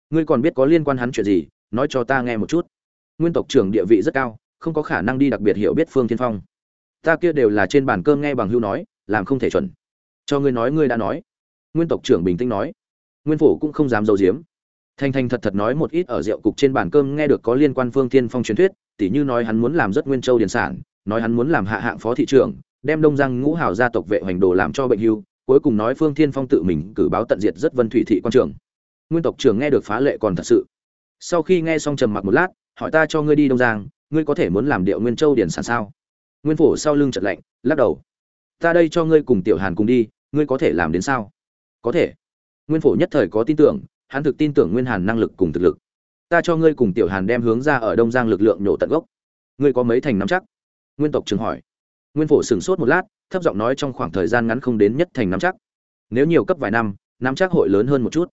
Ngươi còn biết có liên quan hắn chuyện gì, nói cho ta nghe một chút. Nguyên tộc trưởng địa vị rất cao, không có khả năng đi đặc biệt hiểu biết phương thiên phong. Ta kia đều là trên bàn cơm nghe bằng hưu nói, làm không thể chuẩn. Cho ngươi nói ngươi đã nói nguyên tộc trưởng bình tĩnh nói. Nguyên phủ cũng không dám giấu giếm. Thành thành thật thật nói một ít ở rượu cục trên bàn cơm nghe được có liên quan phương thiên phong truyền thuyết, tỉ như nói hắn muốn làm rất nguyên châu điền sản, nói hắn muốn làm hạ hạng phó thị trưởng, đem đông giang ngũ hào gia tộc vệ hoành đồ làm cho bệnh hưu, cuối cùng nói phương thiên phong tự mình cử báo tận diệt rất vân thủy thị quan trường. Nguyên tộc trưởng nghe được phá lệ còn thật sự. Sau khi nghe xong trầm mặc một lát, hỏi ta cho ngươi đi đông giang, ngươi có thể muốn làm điệu nguyên châu điển sản sao? Nguyên phổ sau lưng chật lạnh, lắc đầu. Ta đây cho ngươi cùng tiểu hàn cùng đi, ngươi có thể làm đến sao? Có thể. Nguyên phổ nhất thời có tin tưởng, hắn thực tin tưởng nguyên hàn năng lực cùng thực lực. Ta cho ngươi cùng tiểu hàn đem hướng ra ở đông giang lực lượng nhổ tận gốc. Ngươi có mấy thành nắm chắc? Nguyên tộc trường hỏi. Nguyên phổ sửng sốt một lát, thấp giọng nói trong khoảng thời gian ngắn không đến nhất thành nắm chắc. Nếu nhiều cấp vài năm, nắm chắc hội lớn hơn một chút.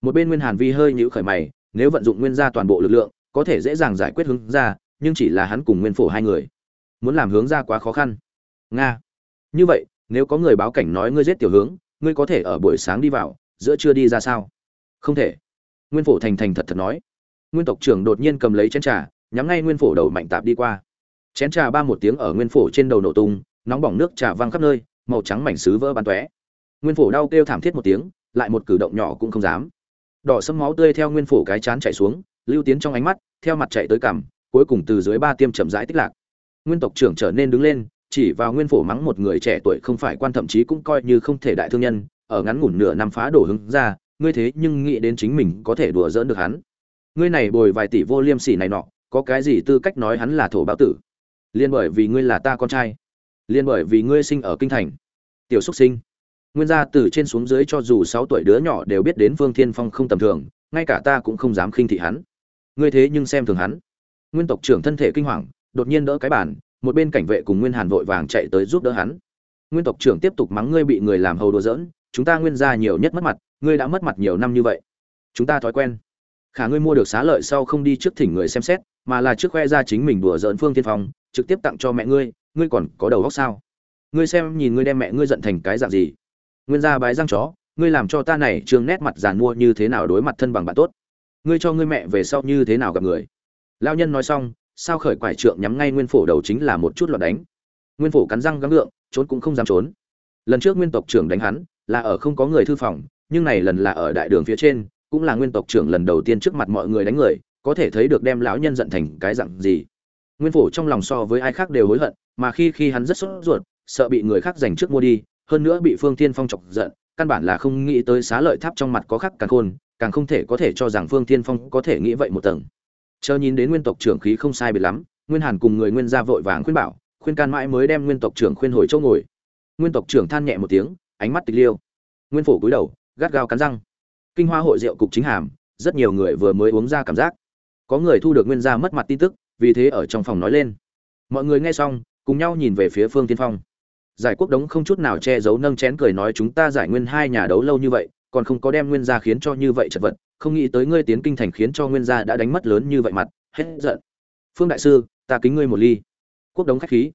Một bên nguyên hàn vi hơi nhíu khởi mày, nếu vận dụng nguyên ra toàn bộ lực lượng, có thể dễ dàng giải quyết hướng ra, nhưng chỉ là hắn cùng nguyên phổ hai người. Muốn làm hướng ra quá khó khăn. Nga. Như vậy, nếu có người báo cảnh nói ngươi giết tiểu hướng ngươi có thể ở buổi sáng đi vào, giữa trưa đi ra sao? Không thể. Nguyên phổ thành thành thật thật nói. Nguyên tộc trưởng đột nhiên cầm lấy chén trà, nhắm ngay nguyên phổ đầu mạnh tạp đi qua. Chén trà ba một tiếng ở nguyên phổ trên đầu nổ tung, nóng bỏng nước trà văng khắp nơi, màu trắng mảnh sứ vỡ bắn tóe. Nguyên phổ đau kêu thảm thiết một tiếng, lại một cử động nhỏ cũng không dám. Đỏ sâm máu tươi theo nguyên phổ cái chán chảy xuống, lưu tiến trong ánh mắt, theo mặt chạy tới cằm, cuối cùng từ dưới ba tiêm chậm rãi tích lạc. Nguyên tộc trưởng trở nên đứng lên chỉ vào nguyên phổ mắng một người trẻ tuổi không phải quan, thậm chí cũng coi như không thể đại thương nhân, ở ngắn ngủn nửa năm phá đổ hứng ra, ngươi thế nhưng nghĩ đến chính mình có thể đùa dỡn được hắn. Ngươi này bồi vài tỷ vô liêm sỉ này nọ, có cái gì tư cách nói hắn là thổ báo tử? Liên bởi vì ngươi là ta con trai, liên bởi vì ngươi sinh ở kinh thành. Tiểu xúc sinh, nguyên gia từ trên xuống dưới cho dù sáu tuổi đứa nhỏ đều biết đến phương thiên phong không tầm thường, ngay cả ta cũng không dám khinh thị hắn. Ngươi thế nhưng xem thường hắn. Nguyên tộc trưởng thân thể kinh hoàng, đột nhiên đỡ cái bàn một bên cảnh vệ cùng nguyên hàn vội vàng chạy tới giúp đỡ hắn. Nguyên tộc trưởng tiếp tục mắng ngươi bị người làm hầu đùa giỡn, chúng ta nguyên gia nhiều nhất mất mặt, ngươi đã mất mặt nhiều năm như vậy. Chúng ta thói quen. Khả ngươi mua được xá lợi sau không đi trước thỉnh người xem xét, mà là trước khoe ra chính mình đùa giỡn phương tiên phong, trực tiếp tặng cho mẹ ngươi ngươi còn có đầu óc sao? Ngươi xem, nhìn ngươi đem mẹ ngươi giận thành cái dạng gì? Nguyên gia bái răng chó, ngươi làm cho ta này trương nét mặt giàn mua như thế nào đối mặt thân bằng bạn tốt? Ngươi cho ngươi mẹ về sau như thế nào gặp người? Lao nhân nói xong sao khởi quải trượng nhắm ngay nguyên phổ đầu chính là một chút loạn đánh. Nguyên phổ cắn răng gắng ngượng trốn cũng không dám trốn. Lần trước nguyên tộc trưởng đánh hắn, là ở không có người thư phòng, nhưng này lần là ở đại đường phía trên, cũng là nguyên tộc trưởng lần đầu tiên trước mặt mọi người đánh người, có thể thấy được đem lão nhân giận thành cái dạng gì. Nguyên phổ trong lòng so với ai khác đều hối hận, mà khi khi hắn rất sốt ruột, sợ bị người khác giành trước mua đi, hơn nữa bị phương tiên phong chọc giận, căn bản là không nghĩ tới xá lợi tháp trong mặt có khắc càng khôn, càng không thể có thể cho rằng phương tiên phong có thể nghĩ vậy một tầng chờ nhìn đến nguyên tộc trưởng khí không sai biệt lắm, nguyên hàn cùng người nguyên gia vội vàng khuyên bảo, khuyên can mãi mới đem nguyên tộc trưởng khuyên hồi chỗ ngồi. Nguyên tộc trưởng than nhẹ một tiếng, ánh mắt tịch liêu. Nguyên phổ cúi đầu, gắt gao cắn răng. Kinh hoa hội rượu cục chính hàm, rất nhiều người vừa mới uống ra cảm giác. Có người thu được nguyên gia mất mặt tin tức, vì thế ở trong phòng nói lên. Mọi người nghe xong, cùng nhau nhìn về phía phương tiên phong. Giải quốc đống không chút nào che giấu nâng chén cười nói chúng ta giải nguyên hai nhà đấu lâu như vậy, còn không có đem nguyên gia khiến cho như vậy chật vật không nghĩ tới ngươi tiến kinh thành khiến cho nguyên gia đã đánh mất lớn như vậy mặt, hết giận. Phương đại sư, ta kính ngươi một ly. Quốc đống khách khí.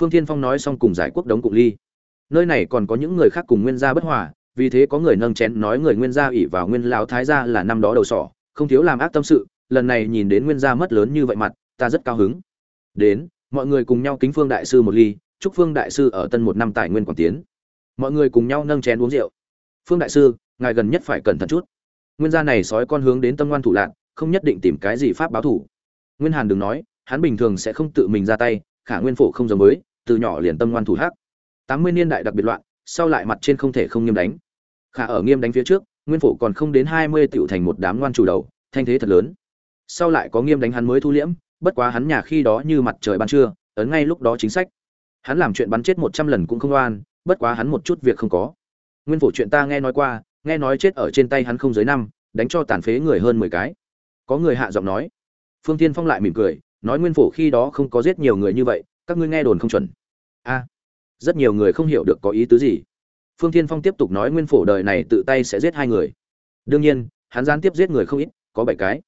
Phương thiên phong nói xong cùng giải quốc đống cùng ly. Nơi này còn có những người khác cùng nguyên gia bất hòa, vì thế có người nâng chén nói người nguyên gia ỷ vào nguyên lão thái gia là năm đó đầu sỏ, không thiếu làm ác tâm sự, lần này nhìn đến nguyên gia mất lớn như vậy mặt, ta rất cao hứng. Đến, mọi người cùng nhau kính phương đại sư một ly, chúc phương đại sư ở tân một năm tài nguyên quảng tiến. Mọi người cùng nhau nâng chén uống rượu. Phương đại sư, ngài gần nhất phải cẩn thận chút nguyên gia này sói con hướng đến tâm ngoan thủ lạn, không nhất định tìm cái gì pháp báo thủ. Nguyên hàn đừng nói hắn bình thường sẽ không tự mình ra tay khả nguyên phổ không giống mới, từ nhỏ liền tâm ngoan thủ hắc. Tám mươi niên đại đặc biệt loạn sau lại mặt trên không thể không nghiêm đánh. Khả ở nghiêm đánh phía trước nguyên phổ còn không đến hai mươi tựu thành một đám ngoan chủ đầu thanh thế thật lớn. Sau lại có nghiêm đánh hắn mới thu liễm bất quá hắn nhà khi đó như mặt trời ban trưa ấn ngay lúc đó chính sách. Hắn làm chuyện bắn chết một trăm lần cũng không oan bất quá hắn một chút việc không có. Nguyên phổ chuyện ta nghe nói qua nghe nói chết ở trên tay hắn không dưới năm, đánh cho tàn phế người hơn mười cái. Có người hạ giọng nói. Phương tiên phong lại mỉm cười, nói nguyên phổ khi đó không có giết nhiều người như vậy, các ngươi nghe đồn không chuẩn. A, rất nhiều người không hiểu được có ý tứ gì. Phương tiên phong tiếp tục nói nguyên phổ đời này tự tay sẽ giết hai người. Đương nhiên, hắn gián tiếp giết người không ít, có bảy cái.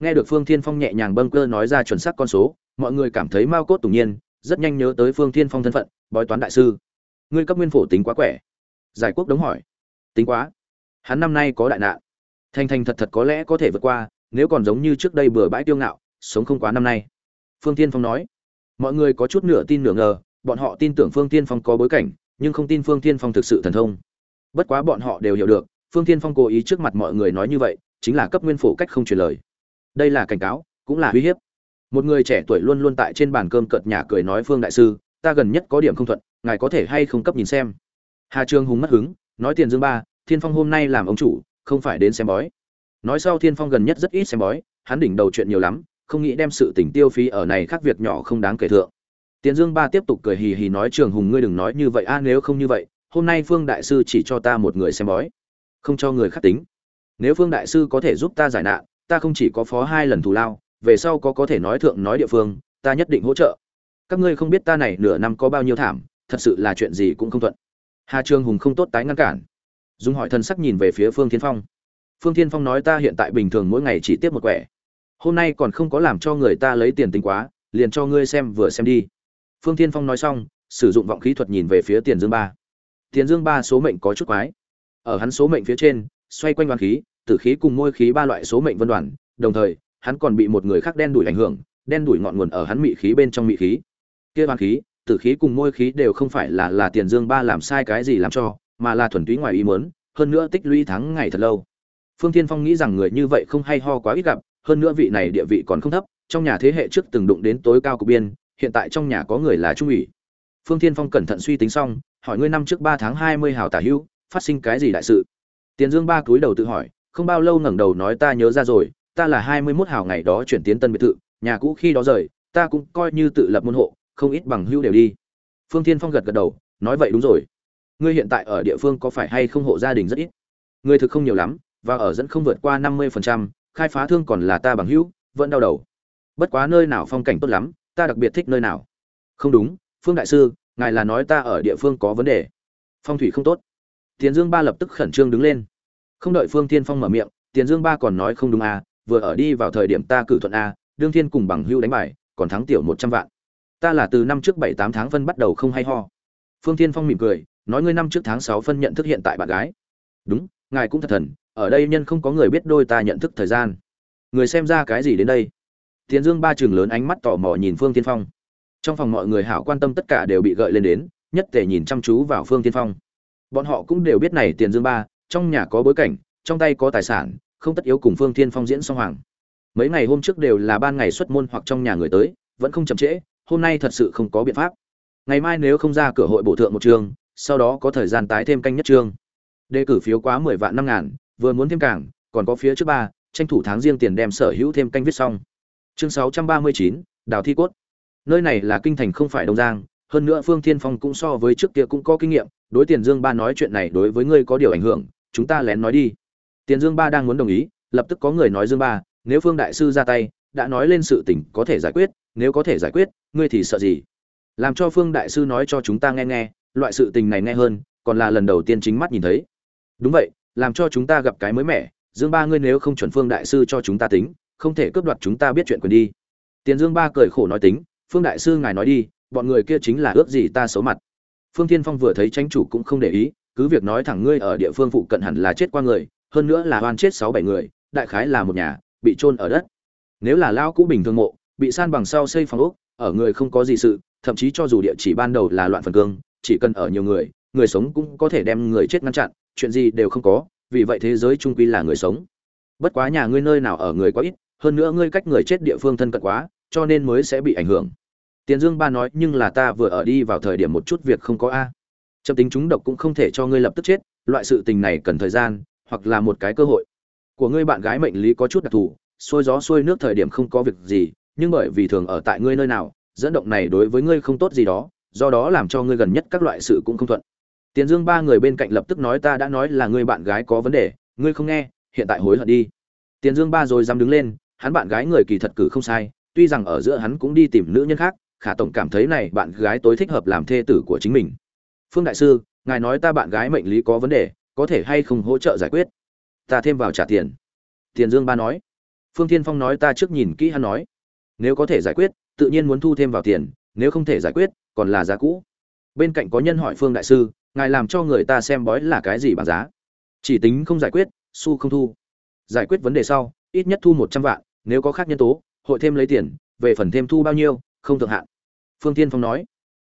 Nghe được phương tiên phong nhẹ nhàng bâng cơ nói ra chuẩn xác con số, mọi người cảm thấy mau cốt tủng nhiên, rất nhanh nhớ tới phương tiên phong thân phận, bói toán đại sư. Ngươi cấp nguyên phổ tính quá quẻ. Giải quốc đống hỏi. Tính quá hắn năm nay có đại nạn. Thành thành thật thật có lẽ có thể vượt qua, nếu còn giống như trước đây bừa bãi tiêu ngạo, sống không quá năm nay. Phương tiên phong nói. Mọi người có chút nửa tin nửa ngờ, bọn họ tin tưởng phương tiên phong có bối cảnh, nhưng không tin phương tiên phong thực sự thần thông. Bất quá bọn họ đều hiểu được, phương tiên phong cố ý trước mặt mọi người nói như vậy, chính là cấp nguyên phổ cách không truyền lời. Đây là cảnh cáo, cũng là uy hiếp. Một người trẻ tuổi luôn luôn tại trên bàn cơm cợt nhà cười nói, phương đại sư, ta gần nhất có điểm không thuận, ngài có thể hay không cấp nhìn xem? Hà trương hùng mất hứng, nói, tiền dương ba thiên phong hôm nay làm ông chủ, không phải đến xem bói. Nói sau thiên phong gần nhất rất ít xem bói, hắn đỉnh đầu chuyện nhiều lắm, không nghĩ đem sự tỉnh tiêu phí ở này khác việc nhỏ không đáng kể thượng. Tiền dương ba tiếp tục cười hì hì nói, trường hùng ngươi đừng nói như vậy a, nếu không như vậy, hôm nay phương đại sư chỉ cho ta một người xem bói, không cho người khác tính. Nếu phương đại sư có thể giúp ta giải nạn, ta không chỉ có phó hai lần thù lao, về sau có có thể nói thượng nói địa phương, ta nhất định hỗ trợ. Các ngươi không biết ta này nửa năm có bao nhiêu thảm, thật sự là chuyện gì cũng không thuận. Hà trường hùng không tốt tái ngăn cản dung hỏi thần sắc nhìn về phía phương thiên phong. Phương thiên phong nói ta hiện tại bình thường mỗi ngày chỉ tiếp một quẻ. Hôm nay còn không có làm cho người ta lấy tiền tính quá, liền cho ngươi xem vừa xem đi. Phương thiên phong nói xong, sử dụng vọng khí thuật nhìn về phía tiền dương ba. Tiền dương ba số mệnh có chút quái. Ở hắn số mệnh phía trên, xoay quanh đoàn khí, tử khí cùng môi khí ba loại số mệnh vân đoàn, đồng thời, hắn còn bị một người khác đen đuổi ảnh hưởng, đen đuổi ngọn nguồn ở hắn mị khí bên trong mị khí. Kia đoàn khí, tử khí cùng môi khí đều không phải là là tiền dương ba làm sai cái gì làm cho mà là thuần túy ngoài ý muốn, hơn nữa tích lũy tháng ngày thật lâu. Phương thiên phong nghĩ rằng người như vậy không hay ho quá ít gặp, hơn nữa vị này địa vị còn không thấp, trong nhà thế hệ trước từng đụng đến tối cao của biên, hiện tại trong nhà có người là trung ủy. Phương thiên phong cẩn thận suy tính xong, hỏi ngươi năm trước ba tháng hai mươi hào tả hữu, phát sinh cái gì đại sự? Tiền dương ba cúi đầu tự hỏi, không bao lâu ngẩng đầu nói ta nhớ ra rồi, ta là hai mươi 21 hào ngày đó chuyển tiến tân biệt thự, nhà cũ khi đó rời, ta cũng coi như tự lập môn hộ, không ít bằng hữu đều đi. Phương thiên phong gật gật đầu, nói vậy đúng rồi ngươi hiện tại ở địa phương có phải hay không hộ gia đình rất ít? Người thực không nhiều lắm và ở dẫn không vượt qua năm mươi phần trăm, khai phá thương còn là ta bằng hữu vẫn đau đầu. Bất quá nơi nào phong cảnh tốt lắm ta đặc biệt thích nơi nào. Không đúng phương đại sư ngài là nói ta ở địa phương có vấn đề. Phong thủy không tốt. Tiền dương ba lập tức khẩn trương đứng lên. Không đợi phương thiên phong mở miệng tiền dương ba còn nói không đúng à vừa ở đi vào thời điểm ta cử thuận a đương thiên cùng bằng hưu đánh bài còn thắng tiểu một trăm vạn. Ta là từ năm trước bảy tám tháng phân bắt đầu không hay ho. Phương thiên phong mỉm cười nói ngươi năm trước tháng sáu phân nhận thức hiện tại bạn gái. Đúng, ngài cũng thật thần, ở đây nhân không có người biết đôi ta nhận thức thời gian. Người xem ra cái gì đến đây? Tiền dương ba trường lớn ánh mắt tò mò nhìn phương tiên phong. Trong phòng mọi người hảo quan tâm tất cả đều bị gợi lên đến, nhất tề nhìn chăm chú vào phương tiên phong. Bọn họ cũng đều biết này tiền dương ba, trong nhà có bối cảnh, trong tay có tài sản, không tất yếu cùng phương tiên phong diễn song hoàng. Mấy ngày hôm trước đều là ban ngày xuất môn hoặc trong nhà người tới, vẫn không chậm trễ, hôm nay thật sự không có biện pháp. Ngày mai nếu không ra cửa hội bổ thượng một trường sau đó có thời gian tái thêm canh nhất trương. Đề cử phiếu quá mười vạn năm ngàn, vừa muốn thêm cảng, còn có phía trước ba, tranh thủ tháng riêng tiền đem sở hữu thêm canh viết xong. Chương sáu trăm ba mươi chín, đào thi cốt. Nơi này là kinh thành không phải đông giang, hơn nữa phương thiên phong cũng so với trước kia cũng có kinh nghiệm, đối tiền dương ba nói chuyện này đối với ngươi có điều ảnh hưởng, chúng ta lén nói đi. Tiền dương ba đang muốn đồng ý, lập tức có người nói dương ba, nếu phương đại sư ra tay, đã nói lên sự tình có thể giải quyết, nếu có thể giải quyết, ngươi thì sợ gì? Làm cho phương đại sư nói cho chúng ta nghe nghe loại sự tình này nghe hơn, còn là lần đầu tiên chính mắt nhìn thấy. Đúng vậy, làm cho chúng ta gặp cái mới mẻ, dương ba ngươi nếu không chuẩn phương đại sư cho chúng ta tính, không thể cướp đoạt chúng ta biết chuyện quyền đi. Tiền dương ba cười khổ nói tính, phương đại sư ngài nói đi, bọn người kia chính là ước gì ta xấu mặt. Phương thiên phong vừa thấy tranh chủ cũng không để ý, cứ việc nói thẳng ngươi ở địa phương phụ cận hẳn là chết qua người, hơn nữa là oan chết sáu bảy người, đại khái là một nhà, bị chôn ở đất. Nếu là lao cũ bình thường mộ, bị san bằng sau xây phòng ốc, ở người không có gì sự, thậm chí cho dù địa chỉ ban đầu là loạn phần cương chỉ cần ở nhiều người người sống cũng có thể đem người chết ngăn chặn, chuyện gì đều không có, vì vậy thế giới trung quy là người sống. Bất quá nhà ngươi nơi nào ở người quá ít, hơn nữa ngươi cách người chết địa phương thân cận quá, cho nên mới sẽ bị ảnh hưởng. Tiền dương ba nói, nhưng là ta vừa ở đi vào thời điểm một chút việc không có a. Chậm tính chúng độc cũng không thể cho ngươi lập tức chết, loại sự tình này cần thời gian, hoặc là một cái cơ hội. Của ngươi bạn gái mệnh lý có chút đặc thù xôi gió xuôi nước thời điểm không có việc gì, nhưng bởi vì thường ở tại ngươi nơi nào, dẫn động này đối với ngươi không tốt gì đó do đó làm cho ngươi gần nhất các loại sự cũng không thuận. Tiền dương ba người bên cạnh lập tức nói ta đã nói là ngươi bạn gái có vấn đề, ngươi không nghe, hiện tại hối hận đi. Tiền dương ba rồi dám đứng lên, hắn bạn gái người kỳ thật cử không sai, tuy rằng ở giữa hắn cũng đi tìm nữ nhân khác, khả tổng cảm thấy này bạn gái tối thích hợp làm thê tử của chính mình. Phương đại sư, ngài nói ta bạn gái mệnh lý có vấn đề, có thể hay không hỗ trợ giải quyết? Ta thêm vào trả tiền. Tiền dương ba nói. Phương thiên phong nói ta trước nhìn kỹ hắn nói. Nếu có thể giải quyết, tự nhiên muốn thu thêm vào tiền, nếu không thể giải quyết còn là giá cũ. Bên cạnh có nhân hỏi phương đại sư, ngài làm cho người ta xem bói là cái gì bằng giá? Chỉ tính không giải quyết su không thu. Giải quyết vấn đề sau, ít nhất thu một trăm vạn, nếu có khác nhân tố, hội thêm lấy tiền, về phần thêm thu bao nhiêu, không thượng hạn. Phương tiên phong nói.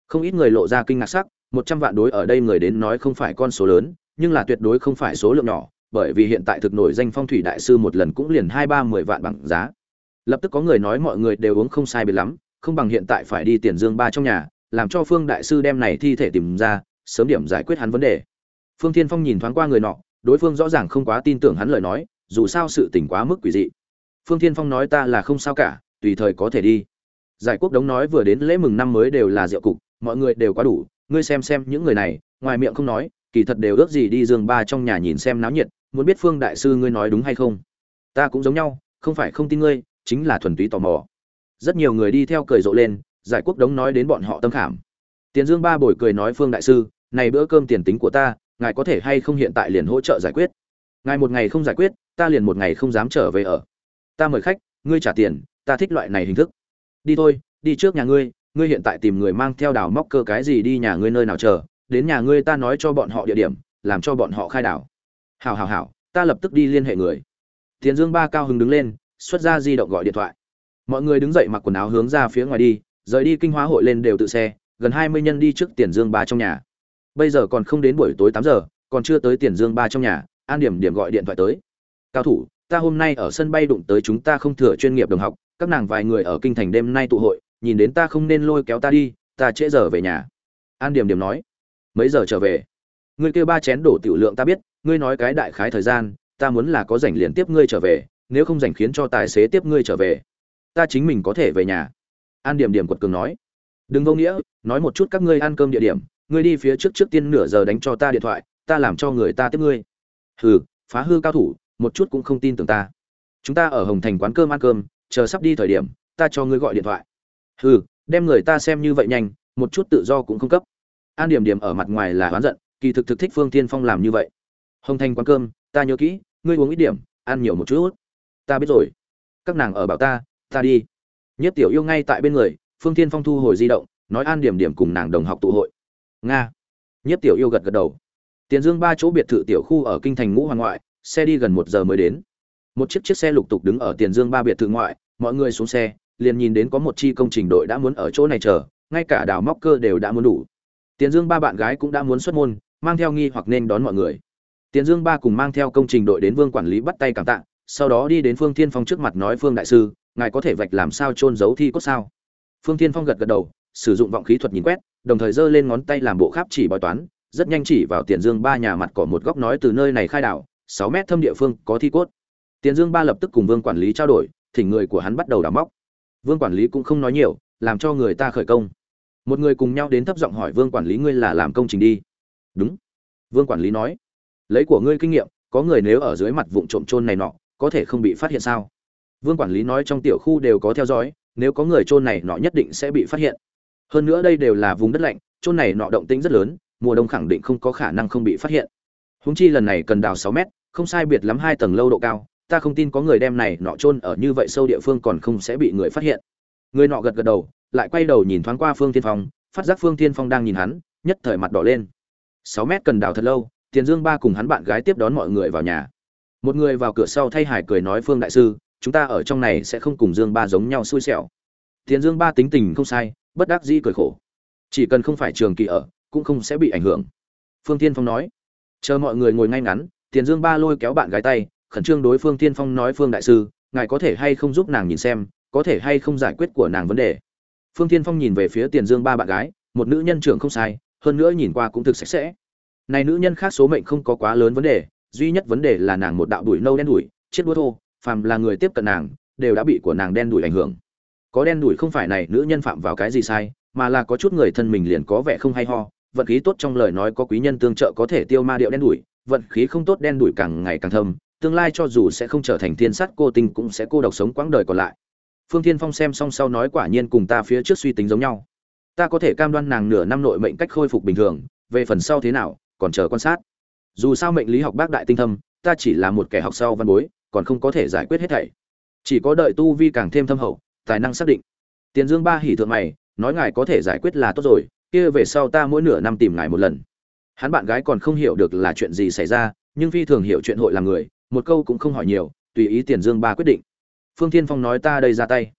Không ít người lộ ra kinh ngạc sắc, một trăm vạn đối ở đây người đến nói không phải con số lớn, nhưng là tuyệt đối không phải số lượng nhỏ, bởi vì hiện tại thực nổi danh phong thủy đại sư một lần cũng liền hai ba mười vạn bằng giá. Lập tức có người nói mọi người đều uống không sai biệt lắm, không bằng hiện tại phải đi tiền dương ba trong nhà làm cho phương đại sư đem này thi thể tìm ra, sớm điểm giải quyết hắn vấn đề. Phương thiên phong nhìn thoáng qua người nọ, đối phương rõ ràng không quá tin tưởng hắn lời nói, dù sao sự tình quá mức quỷ dị. Phương thiên phong nói ta là không sao cả, tùy thời có thể đi. Giải quốc đống nói vừa đến lễ mừng năm mới đều là rượu cục, mọi người đều quá đủ, ngươi xem xem những người này, ngoài miệng không nói, kỳ thật đều ước gì đi dương ba trong nhà nhìn xem náo nhiệt, muốn biết phương đại sư ngươi nói đúng hay không? Ta cũng giống nhau, không phải không tin ngươi, chính là thuần túy tò mò. Rất nhiều người đi theo cười rộ lên giải quốc đống nói đến bọn họ tâm khảm. Tiền dương ba bồi cười nói, phương đại sư, này bữa cơm tiền tính của ta, ngài có thể hay không hiện tại liền hỗ trợ giải quyết? Ngài một ngày không giải quyết, ta liền một ngày không dám trở về ở. Ta mời khách, ngươi trả tiền, ta thích loại này hình thức. Đi thôi, đi trước nhà ngươi ngươi hiện tại tìm người mang theo đào móc cơ cái gì đi nhà ngươi nơi nào chờ, đến nhà ngươi ta nói cho bọn họ địa điểm, làm cho bọn họ khai đảo. Hảo hảo hảo, ta lập tức đi liên hệ người. Tiền dương ba cao hứng đứng lên, xuất ra di động gọi điện thoại. Mọi người đứng dậy mặc quần áo hướng ra phía ngoài đi rời đi kinh hóa hội lên đều tự xe, gần hai mươi nhân đi trước tiền dương ba trong nhà. Bây giờ còn không đến buổi tối tám giờ, còn chưa tới tiền dương ba trong nhà, an điểm điểm gọi điện thoại tới. Cao thủ, ta hôm nay ở sân bay đụng tới chúng ta không thừa chuyên nghiệp đồng học, các nàng vài người ở kinh thành đêm nay tụ hội, nhìn đến ta không nên lôi kéo ta đi, ta trễ giờ về nhà. An điểm điểm nói. Mấy giờ trở về? Ngươi kêu ba chén đổ tiểu lượng ta biết, ngươi nói cái đại khái thời gian, ta muốn là có rảnh liền tiếp ngươi trở về, nếu không rảnh khiến cho tài xế tiếp ngươi trở về. Ta chính mình có thể về nhà an điểm điểm quật cường nói. Đừng vô nghĩa, nói một chút các ngươi ăn cơm địa điểm, ngươi đi phía trước trước tiên nửa giờ đánh cho ta điện thoại, ta làm cho người ta tiếp ngươi. Hừ, phá hư cao thủ, một chút cũng không tin tưởng ta. Chúng ta ở hồng thành quán cơm ăn cơm, chờ sắp đi thời điểm, ta cho ngươi gọi điện thoại. Hừ, đem người ta xem như vậy nhanh, một chút tự do cũng không cấp. An điểm điểm ở mặt ngoài là oán giận, kỳ thực thực thích phương tiên phong làm như vậy. Hồng thành quán cơm, ta nhớ kỹ, ngươi uống ít điểm, ăn nhiều một chút. Ta biết rồi. Các nàng ở bảo ta ta đi nhất tiểu yêu ngay tại bên người, phương tiên phong thu hồi di động, nói an điểm điểm cùng nàng đồng học tụ hội. Nga. Nhất tiểu yêu gật gật đầu. Tiền dương ba chỗ biệt thự tiểu khu ở kinh thành ngũ hoàng ngoại, xe đi gần một giờ mới đến. Một chiếc chiếc xe lục tục đứng ở tiền dương ba biệt thự ngoại, mọi người xuống xe, liền nhìn đến có một chi công trình đội đã muốn ở chỗ này chờ, ngay cả đào móc cơ đều đã muốn đủ. Tiền dương ba bạn gái cũng đã muốn xuất môn, mang theo nghi hoặc nên đón mọi người. Tiền dương ba cùng mang theo công trình đội đến vương quản lý bắt tay cảm tạ, sau đó đi đến phương thiên phong trước mặt nói, phương đại sư ngài có thể vạch làm sao trôn giấu thi cốt sao? Phương thiên phong gật gật đầu, sử dụng vọng khí thuật nhìn quét, đồng thời giơ lên ngón tay làm bộ kháp chỉ bói toán, rất nhanh chỉ vào tiền dương ba nhà mặt cỏ một góc nói từ nơi này khai đảo, sáu mét thâm địa phương, có thi cốt. Tiền dương ba lập tức cùng vương quản lý trao đổi, thỉnh người của hắn bắt đầu đào móc. Vương quản lý cũng không nói nhiều, làm cho người ta khởi công. Một người cùng nhau đến thấp giọng hỏi vương quản lý ngươi là làm công trình đi. Đúng. Vương quản lý nói, lấy của ngươi kinh nghiệm, có người nếu ở dưới mặt vụn trộm trôn này nọ, có thể không bị phát hiện sao? Vương quản lý nói trong tiểu khu đều có theo dõi, nếu có người trôn này nọ nhất định sẽ bị phát hiện. Hơn nữa đây đều là vùng đất lạnh trôn này nọ động tĩnh rất lớn, mùa đông khẳng định không có khả năng không bị phát hiện. Húng chi lần này cần đào sáu mét, không sai biệt lắm hai tầng lâu độ cao, ta không tin có người đem này nọ trôn ở như vậy sâu địa phương còn không sẽ bị người phát hiện. Người nọ gật gật đầu, lại quay đầu nhìn thoáng qua phương tiên phong, phát giác phương tiên phong đang nhìn hắn, nhất thời mặt đỏ lên. Sáu mét cần đào thật lâu, tiền dương ba cùng hắn bạn gái tiếp đón mọi người vào nhà. Một người vào cửa sau thay hải cười nói, phương đại sư chúng ta ở trong này sẽ không cùng dương ba giống nhau xui xẻo. Tiền dương ba tính tình không sai, bất đắc dĩ cười khổ. Chỉ cần không phải trường kỳ ở, cũng không sẽ bị ảnh hưởng. Phương Thiên phong nói. Chờ mọi người ngồi ngay ngắn, tiền dương ba lôi kéo bạn gái tay, khẩn trương đối phương Thiên phong nói, phương đại sư, ngài có thể hay không giúp nàng nhìn xem, có thể hay không giải quyết của nàng vấn đề? Phương Thiên phong nhìn về phía tiền dương ba bạn gái, một nữ nhân trưởng không sai, hơn nữa nhìn qua cũng thực sạch sẽ. Này nữ nhân khác số mệnh không có quá lớn vấn đề, duy nhất vấn đề là nàng một đạo đuổi nâu đen đuổi, chết đuối thô phàm là người tiếp cận nàng, đều đã bị của nàng đen đuổi ảnh hưởng. Có đen đuổi không phải này nữ nhân phạm vào cái gì sai, mà là có chút người thân mình liền có vẻ không hay ho, vận khí tốt trong lời nói có quý nhân tương trợ có thể tiêu ma điệu đen đuổi vận khí không tốt đen đuổi càng ngày càng thâm, tương lai cho dù sẽ không trở thành thiên sát cô tinh cũng sẽ cô độc sống quãng đời còn lại. Phương thiên phong xem xong sau nói quả nhiên cùng ta phía trước suy tính giống nhau. Ta có thể cam đoan nàng nửa năm nội mệnh cách khôi phục bình thường, về phần sau thế nào, còn chờ quan sát. Dù sao mệnh lý học bác đại tinh thâm, ta chỉ là một kẻ học sau văn bối còn không có thể giải quyết hết thảy. Chỉ có đợi tu vi càng thêm thâm hậu, tài năng xác định. Tiền dương ba hỉ thượng mày, nói ngài có thể giải quyết là tốt rồi, kia về sau ta mỗi nửa năm tìm ngài một lần. Hắn bạn gái còn không hiểu được là chuyện gì xảy ra, nhưng phi thường hiểu chuyện hội làm người, một câu cũng không hỏi nhiều, tùy ý tiền dương ba quyết định. Phương thiên phong nói ta đây ra tay.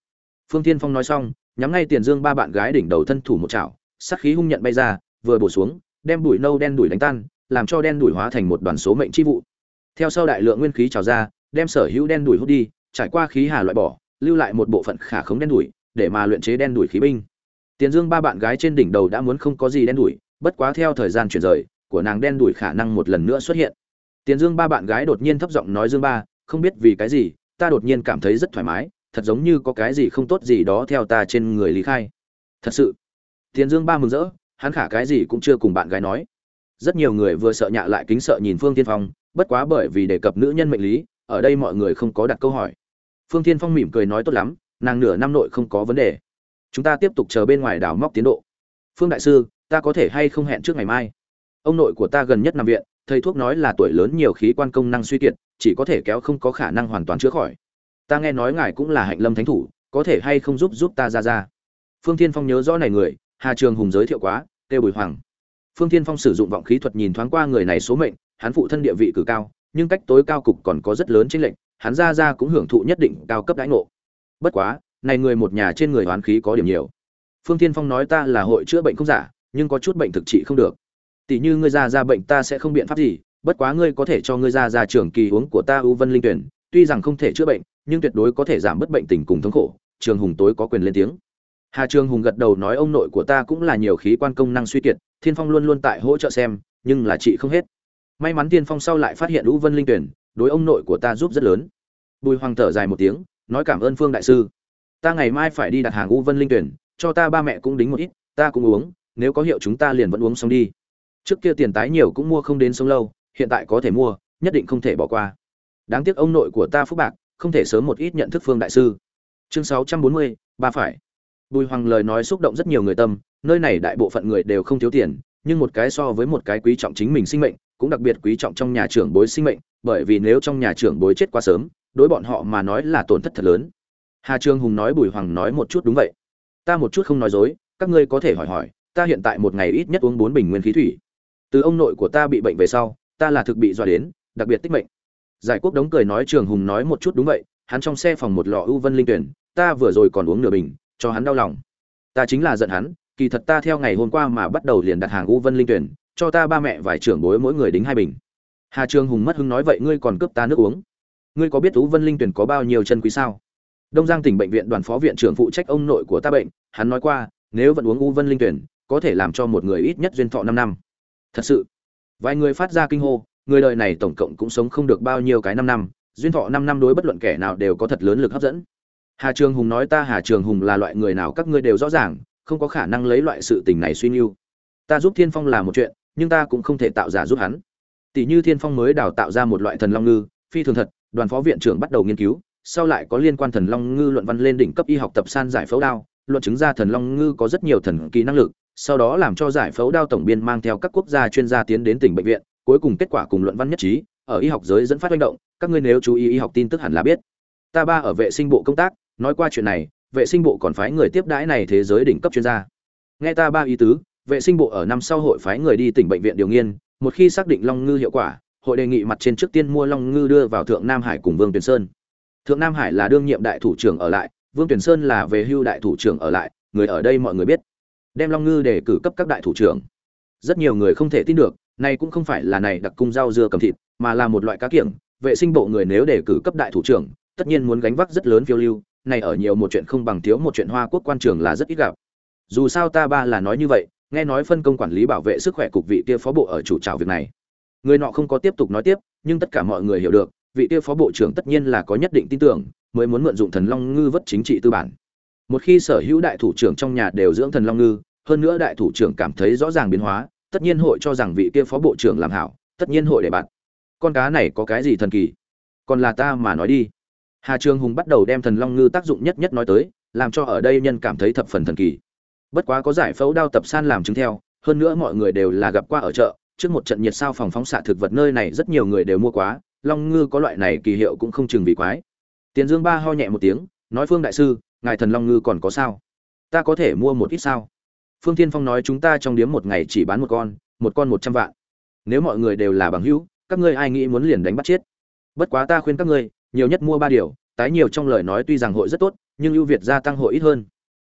Phương thiên phong nói xong, nhắm ngay tiền dương ba bạn gái đỉnh đầu thân thủ một chảo, sát khí hung nhận bay ra, vừa bổ xuống, đem bụi nâu đen đuổi đánh tan, làm cho đen đuổi hóa thành một đoàn số mệnh chi vụ. Theo sau đại lượng nguyên khí trào ra đem sở hữu đen đuổi hút đi, trải qua khí hà loại bỏ, lưu lại một bộ phận khả khống đen đuổi, để mà luyện chế đen đuổi khí binh. Tiền dương ba bạn gái trên đỉnh đầu đã muốn không có gì đen đuổi, bất quá theo thời gian chuyển rời, của nàng đen đuổi khả năng một lần nữa xuất hiện. Tiền dương ba bạn gái đột nhiên thấp giọng nói, dương ba, không biết vì cái gì, ta đột nhiên cảm thấy rất thoải mái, thật giống như có cái gì không tốt gì đó theo ta trên người lý khai. Thật sự? Tiền dương ba mừng rỡ, hắn khả cái gì cũng chưa cùng bạn gái nói. Rất nhiều người vừa sợ nhạ lại kính sợ nhìn phương tiên phong, bất quá bởi vì đề cập nữ nhân mệnh lý ở đây mọi người không có đặt câu hỏi. Phương Thiên phong mỉm cười nói tốt lắm, nàng nửa năm nội không có vấn đề. Chúng ta tiếp tục chờ bên ngoài đào móc tiến độ. Phương đại sư, ta có thể hay không hẹn trước ngày mai? Ông nội của ta gần nhất nằm viện, thầy thuốc nói là tuổi lớn nhiều khí quan công năng suy kiệt, chỉ có thể kéo không có khả năng hoàn toàn chữa khỏi. Ta nghe nói ngài cũng là hạnh lâm thánh thủ, có thể hay không giúp giúp ta ra ra? Phương thiên phong nhớ rõ này người, hà trường hùng giới thiệu quá, kêu bùi hoàng. Phương thiên phong sử dụng vọng khí thuật nhìn thoáng qua người này số mệnh, hắn phụ thân địa vị cử cao nhưng cách tối cao cục còn có rất lớn chênh lệnh hắn ra ra cũng hưởng thụ nhất định cao cấp đãi ngộ. Bất quá, này người một nhà trên người hoán khí có điểm nhiều. Phương thiên phong nói ta là hội chữa bệnh không giả, nhưng có chút bệnh thực trị không được. Tỷ như ngươi ra ra bệnh ta sẽ không biện pháp gì, bất quá ngươi có thể cho ngươi ra ra trưởng kỳ uống của ta ưu vân linh tuyển, tuy rằng không thể chữa bệnh, nhưng tuyệt đối có thể giảm bớt bệnh tình cùng thống khổ. Trường hùng tối có quyền lên tiếng. Hà trường hùng gật đầu nói ông nội của ta cũng là nhiều khí quan công năng suy kiệt, thiên phong luôn luôn tại hỗ trợ xem, nhưng là chị không hết may mắn tiên phong sau lại phát hiện lũ vân linh tuyển, đối ông nội của ta giúp rất lớn. Bùi hoàng thở dài một tiếng, nói cảm ơn phương đại sư. Ta ngày mai phải đi đặt hàng U vân linh tuyển, cho ta ba mẹ cũng đính một ít, ta cũng uống, nếu có hiệu chúng ta liền vẫn uống xong đi. Trước kia tiền tái nhiều cũng mua không đến sống lâu, hiện tại có thể mua, nhất định không thể bỏ qua. Đáng tiếc ông nội của ta phúc bạc, không thể sớm một ít nhận thức phương đại sư. Chương sáu trăm bốn mươi, ba phải. Bùi hoàng lời nói xúc động rất nhiều người tâm, nơi này đại bộ phận người đều không thiếu tiền, nhưng một cái so với một cái quý trọng chính mình sinh mệnh cũng đặc biệt quý trọng trong nhà trưởng bối sinh mệnh, bởi vì nếu trong nhà trưởng bối chết quá sớm, đối bọn họ mà nói là tổn thất thật lớn. Hà trương hùng nói bùi hoàng nói một chút đúng vậy. Ta một chút không nói dối, các ngươi có thể hỏi hỏi, ta hiện tại một ngày ít nhất uống bốn bình nguyên khí thủy. Từ ông nội của ta bị bệnh về sau, ta là thực bị dọa đến, đặc biệt tích mệnh. Giải quốc đống cười nói trường hùng nói một chút đúng vậy, hắn trong xe phòng một lọ ưu vân linh tuyển, ta vừa rồi còn uống nửa bình, cho hắn đau lòng. Ta chính là giận hắn, kỳ thật ta theo ngày hôm qua mà bắt đầu liền đặt hàng ưu vân linh tuyển cho ta ba mẹ vài trưởng bối mỗi người đính hai bình. Hà trường hùng mất hứng nói vậy, ngươi còn cướp ta nước uống. Ngươi có biết tú vân linh tuyển có bao nhiêu chân quý sao? Đông giang tỉnh bệnh viện đoàn phó viện trưởng phụ trách ông nội của ta bệnh, hắn nói qua, nếu vẫn uống u vân linh tuyển, có thể làm cho một người ít nhất duyên thọ năm năm. Thật sự, vài người phát ra kinh hô, người đời này tổng cộng cũng sống không được bao nhiêu cái năm năm, duyên thọ năm năm đối bất luận kẻ nào đều có thật lớn lực hấp dẫn. Hà trường hùng nói ta, hà trường hùng là loại người nào các ngươi đều rõ ràng, không có khả năng lấy loại sự tình này suy nghiêu ta giúp thiên phong là một chuyện nhưng ta cũng không thể tạo giả giúp hắn. Tỷ như thiên phong mới đào tạo ra một loại thần long ngư, phi thường thật, đoàn phó viện trưởng bắt đầu nghiên cứu, sau lại có liên quan thần long ngư luận văn lên đỉnh cấp y học tập san giải phẫu đao, luận chứng ra thần long ngư có rất nhiều thần kỳ năng lực, sau đó làm cho giải phẫu đao tổng biên mang theo các quốc gia chuyên gia tiến đến tỉnh bệnh viện, cuối cùng kết quả cùng luận văn nhất trí, ở y học giới dẫn phát manh động, các ngươi nếu chú ý y học tin tức hẳn là biết. Ta ba ở vệ sinh bộ công tác, nói qua chuyện này, vệ sinh bộ còn phái người tiếp đãi này thế giới đỉnh cấp chuyên gia. Nghe ta ba ý tứ vệ sinh bộ ở năm sau hội phái người đi tỉnh bệnh viện điều nghiên, một khi xác định long ngư hiệu quả, hội đề nghị mặt trên trước tiên mua long ngư đưa vào thượng nam hải cùng vương tuyền sơn. Thượng nam hải là đương nhiệm đại thủ trưởng ở lại, vương tuyền sơn là về hưu đại thủ trưởng ở lại, người ở đây mọi người biết. Đem long ngư để cử cấp các đại thủ trưởng. Rất nhiều người không thể tin được này cũng không phải là này đặc cung rau dưa cầm thịt, mà là một loại cá kiểng. Vệ sinh bộ người nếu để cử cấp đại thủ trưởng, tất nhiên muốn gánh vác rất lớn phiêu lưu, này ở nhiều một chuyện không bằng thiếu một chuyện hoa quốc quan trường là rất ít gặp. Dù sao ta ba là nói như vậy nghe nói phân công quản lý bảo vệ sức khỏe cục vị kia phó bộ ở chủ trào việc này. Người nọ không có tiếp tục nói tiếp, nhưng tất cả mọi người hiểu được, vị kia phó bộ trưởng tất nhiên là có nhất định tin tưởng, mới muốn mượn dụng thần long ngư vất chính trị tư bản. Một khi sở hữu đại thủ trưởng trong nhà đều dưỡng thần long ngư, hơn nữa đại thủ trưởng cảm thấy rõ ràng biến hóa, tất nhiên hội cho rằng vị kia phó bộ trưởng làm hảo, tất nhiên hội để bạn. Con cá này có cái gì thần kỳ? Còn là ta mà nói đi. Hà trường hùng bắt đầu đem thần long ngư tác dụng nhất nhất nói tới, làm cho ở đây nhân cảm thấy thập phần thần kỳ bất quá có giải phẫu đao tập san làm chứng theo, hơn nữa mọi người đều là gặp qua ở chợ, trước một trận nhiệt sao phòng phóng xạ thực vật nơi này rất nhiều người đều mua quá, long ngư có loại này kỳ hiệu cũng không chừng vì quái. Tiền dương ba ho nhẹ một tiếng, nói, phương đại sư, ngài thần long ngư còn có sao? Ta có thể mua một ít sao? Phương tiên phong nói, chúng ta trong điếm một ngày chỉ bán một con một con một trăm vạn. Nếu mọi người đều là bằng hữu, các ngươi ai nghĩ muốn liền đánh bắt chết. Bất quá ta khuyên các ngươi, nhiều nhất mua ba điều, tái nhiều trong lời nói tuy rằng hội rất tốt, nhưng ưu việt gia tăng hội ít hơn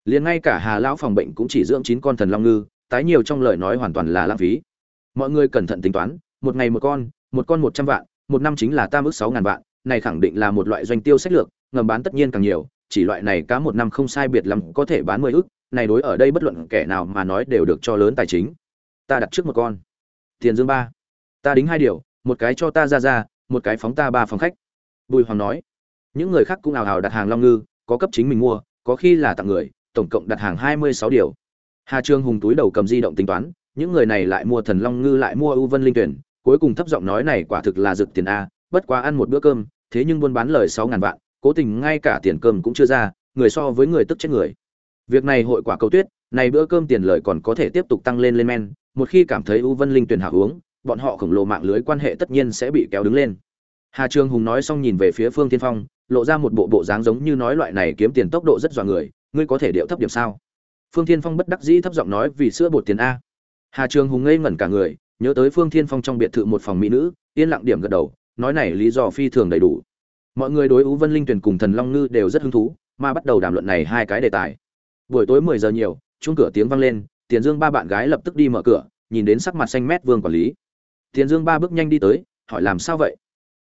liền ngay cả hà lão phòng bệnh cũng chỉ dưỡng chín con thần long ngư, tái nhiều trong lời nói hoàn toàn là lãng phí. Mọi người cẩn thận tính toán, một ngày một con một con một trăm vạn, một năm chính là tam ước sáu ngàn vạn, này khẳng định là một loại doanh tiêu sách lược, ngầm bán tất nhiên càng nhiều, chỉ loại này cá một năm không sai biệt lắm có thể bán mười ước, này đối ở đây bất luận kẻ nào mà nói đều được cho lớn tài chính. Ta đặt trước một con. Tiền dương ba. Ta đính hai điều, một cái cho ta ra ra, một cái phóng ta ba phòng khách. Bùi hoàng nói. Những người khác cũng ào ào đặt hàng long ngư, có cấp chính mình mua, có khi là tặng người tổng cộng đặt hàng hai mươi sáu điều. Hà trương hùng túi đầu cầm di động tính toán, những người này lại mua thần long ngư, lại mua ưu vân linh tuyển, cuối cùng thấp giọng nói này quả thực là rực tiền a, bất quá ăn một bữa cơm, thế nhưng buôn bán lời sáu ngàn vạn, cố tình ngay cả tiền cơm cũng chưa ra, người so với người tức chết người. Việc này hội quả cầu tuyết, này bữa cơm tiền lời còn có thể tiếp tục tăng lên lên men, một khi cảm thấy u vân linh tuyển hạ uống, bọn họ khổng lồ mạng lưới quan hệ tất nhiên sẽ bị kéo đứng lên. Hà trường hùng nói xong nhìn về phía phương Thiên phong, lộ ra một bộ bộ dáng giống như nói loại này kiếm tiền tốc độ rất dọa người ngươi có thể điệu thấp điểm sao? Phương Thiên phong bất đắc dĩ thấp giọng nói, vì sữa bột tiền a. Hà trường hùng ngây ngẩn cả người, nhớ tới phương thiên phong trong biệt thự một phòng mỹ nữ, yên lặng điểm gật đầu, nói này lý do phi thường đầy đủ. Mọi người đối ú vân linh tuyển cùng thần long ngư đều rất hứng thú, mà bắt đầu đàm luận này hai cái đề tài. Buổi tối mười giờ nhiều chung cửa tiếng vang lên, tiền dương ba bạn gái lập tức đi mở cửa, nhìn đến sắc mặt xanh mét vương quản lý. Tiền dương ba bước nhanh đi tới, hỏi làm sao vậy?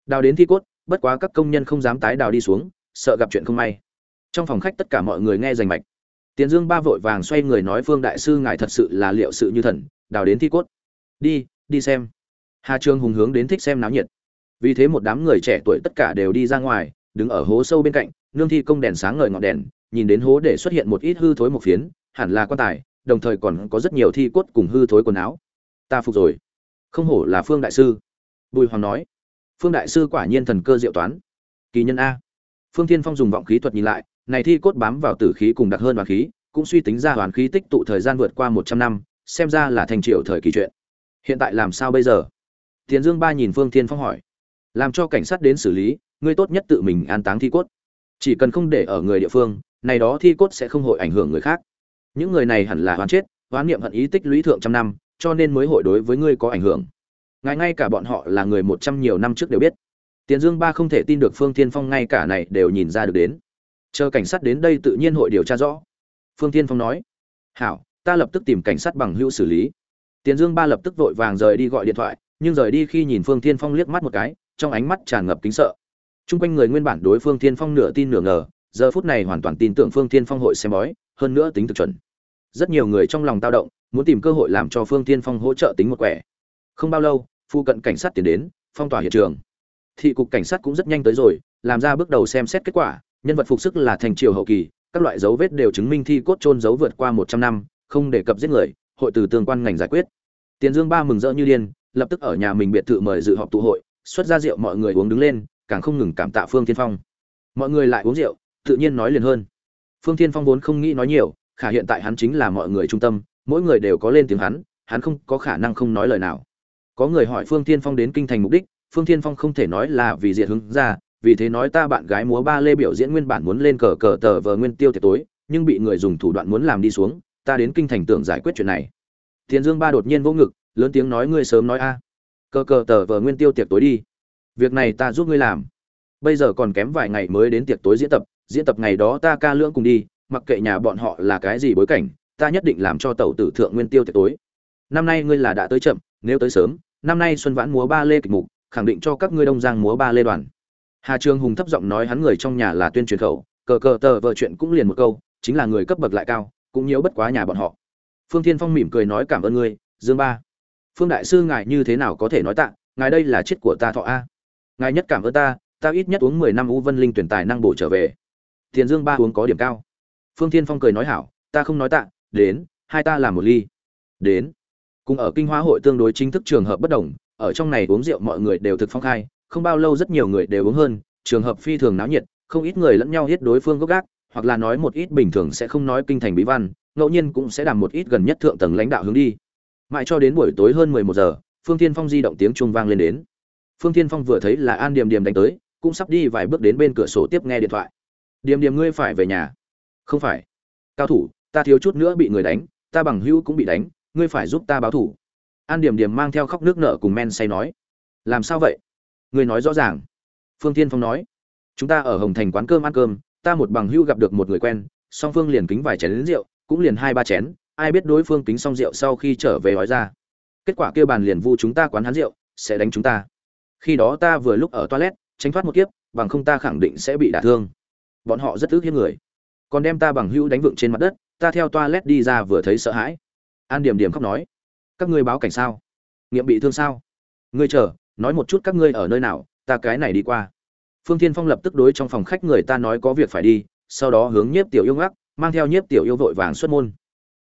Đào đến thi cốt, bất quá các công nhân không dám tái đào đi xuống, sợ gặp chuyện không may trong phòng khách tất cả mọi người nghe rành mạch. Tiền dương ba vội vàng xoay người nói, phương đại sư, ngài thật sự là liệu sự như thần, đào đến thi cốt. Đi đi xem. Hà trương hùng hướng đến thích xem náo nhiệt. Vì thế một đám người trẻ tuổi tất cả đều đi ra ngoài, đứng ở hố sâu bên cạnh, nương thi công đèn sáng ngời ngọn đèn, nhìn đến hố để xuất hiện một ít hư thối một phiến, hẳn là quan tài, đồng thời còn có rất nhiều thi cốt cùng hư thối quần áo. Ta phục rồi. Không hổ là phương đại sư. Bùi hoàng nói. Phương đại sư quả nhiên thần cơ diệu toán. Kỳ nhân a. Phương thiên phong dùng vọng khí thuật nhìn lại này thi cốt bám vào tử khí cùng đặc hơn hoàn khí, cũng suy tính ra hoàn khí tích tụ thời gian vượt qua một trăm năm, xem ra là thành triệu thời kỳ chuyện. Hiện tại làm sao bây giờ? Tiền dương ba nhìn phương thiên phong hỏi. Làm cho cảnh sát đến xử lý, ngươi tốt nhất tự mình an táng thi cốt. Chỉ cần không để ở người địa phương, này đó thi cốt sẽ không hội ảnh hưởng người khác. Những người này hẳn là hoàn chết, hoán niệm hận ý tích lũy thượng trăm năm, cho nên mới hội đối với ngươi có ảnh hưởng. Ngay ngay cả bọn họ là người một trăm nhiều năm trước đều biết. Tiền dương ba không thể tin được phương Thiên phong ngay cả này đều nhìn ra được đến chờ cảnh sát đến đây tự nhiên hội điều tra rõ phương tiên phong nói hảo ta lập tức tìm cảnh sát bằng hữu xử lý tiền dương ba lập tức vội vàng rời đi gọi điện thoại nhưng rời đi khi nhìn phương tiên phong liếc mắt một cái trong ánh mắt tràn ngập kính sợ Trung quanh người nguyên bản đối Phương Thiên Phong nửa tin nửa ngờ, giờ phút này hoàn toàn tin tưởng Phương Thiên Phong hội xem bói, hơn nữa tính thực chuẩn. Rất nhiều người trong lòng tao động, muốn tìm cơ hội làm cho Phương Thiên Phong hỗ trợ tính một quẻ. Không bao lâu, phu cận cảnh sát tiến đến, phong tỏa hiện trường. Thị cục cảnh sát cũng rất nhanh tới rồi, làm ra bước đầu xem xét kết quả, nhân vật phục sức là thành triều hậu kỳ, các loại dấu vết đều chứng minh thi cốt trôn giấu vượt qua 100 năm, không đề cập giết người, hội từ tương quan ngành giải quyết. Tiền Dương Ba mừng rỡ như điên, lập tức ở nhà mình biệt thự mời dự họp tụ hội, xuất ra rượu mọi người uống đứng lên, càng không ngừng cảm tạ Phương Thiên Phong. Mọi người lại uống rượu, tự nhiên nói liền hơn. Phương Thiên Phong vốn không nghĩ nói nhiều, khả hiện tại hắn chính là mọi người trung tâm, mỗi người đều có lên tiếng hắn, hắn không có khả năng không nói lời nào. Có người hỏi Phương Thiên Phong đến kinh thành mục đích, Phương Thiên Phong không thể nói là vì diệt hướng ra, vì thế nói ta bạn gái múa ba lê biểu diễn nguyên bản muốn lên cờ cờ tờ vờ nguyên tiêu tiệc tối, nhưng bị người dùng thủ đoạn muốn làm đi xuống, ta đến kinh thành tưởng giải quyết chuyện này. Tiền Dương Ba đột nhiên vỗ ngực, lớn tiếng nói ngươi sớm nói a. Cờ cờ tờ vờ nguyên tiêu tiệc tối đi việc này ta giúp ngươi làm bây giờ còn kém vài ngày mới đến tiệc tối diễn tập diễn tập ngày đó ta ca lưỡng cùng đi mặc kệ nhà bọn họ là cái gì bối cảnh ta nhất định làm cho tẩu tử thượng nguyên tiêu tiệc tối năm nay ngươi là đã tới chậm nếu tới sớm năm nay xuân vãn múa ba lê kịch mục khẳng định cho các ngươi đông giang múa ba lê đoàn hà Trường hùng thấp giọng nói hắn người trong nhà là tuyên truyền khẩu, cờ cờ tờ vợ chuyện cũng liền một câu, chính là người cấp bậc lại cao, cũng nhiễu bất quá nhà bọn họ. Phương thiên phong mỉm cười nói cảm ơn ngươi, dương ba. Phương đại sư ngài như thế nào có thể nói tạ, ngài đây là chết của ta thọ a. Ngài nhất cảm ơn ta ta ít nhất uống mười năm u vân linh tuyển tài năng bổ trở về. Tiền dương ba uống có điểm cao. Phương thiên phong cười nói hảo, ta không nói tạ, đến, hai ta làm một ly. Đến. Cùng ở kinh hóa hội tương đối chính thức trường hợp bất đồng, ở trong này uống rượu mọi người đều thực phong khai không bao lâu rất nhiều người đều uống hơn, trường hợp phi thường náo nhiệt, không ít người lẫn nhau hết đối phương gốc gác, hoặc là nói một ít bình thường sẽ không nói kinh thành bí văn, ngẫu nhiên cũng sẽ đàm một ít gần nhất thượng tầng lãnh đạo hướng đi. Mãi cho đến buổi tối hơn mười một giờ, phương thiên phong di động tiếng chuông vang lên đến. Phương thiên phong vừa thấy là an điềm điềm đánh tới, cũng sắp đi vài bước đến bên cửa sổ tiếp nghe điện thoại. Điềm điềm ngươi phải về nhà. Không phải. Cao thủ, ta thiếu chút nữa bị người đánh, ta bằng hữu cũng bị đánh, ngươi phải giúp ta báo thủ. An điềm điềm mang theo khóc nước nở cùng men say nói. Làm sao vậy? Ngươi nói rõ ràng. Phương Thiên phong nói, chúng ta ở hồng thành quán cơm ăn cơm, ta một bằng hưu gặp được một người quen, song phương liền kính vài chén đến rượu, cũng liền hai ba chén, ai biết đối phương kính xong rượu sau khi trở về nói ra. Kết quả kia bàn liền vu chúng ta quán hắn rượu, sẽ đánh chúng ta. Khi đó ta vừa lúc ở toilet, tránh thoát một kiếp, bằng không ta khẳng định sẽ bị đả thương. Bọn họ rất ước hiếp người. Còn đem ta bằng hữu đánh vựng trên mặt đất, ta theo toilet đi ra vừa thấy sợ hãi. An điểm điểm khóc nói, các ngươi báo cảnh sao? Nghiệm bị thương sao? Ngươi chờ nói một chút các ngươi ở nơi nào, ta cái này đi qua. Phương thiên phong lập tức đối trong phòng khách người ta nói có việc phải đi, sau đó hướng nhiếp tiểu yêu ngắc, mang theo nhiếp tiểu yêu vội vàng xuất môn.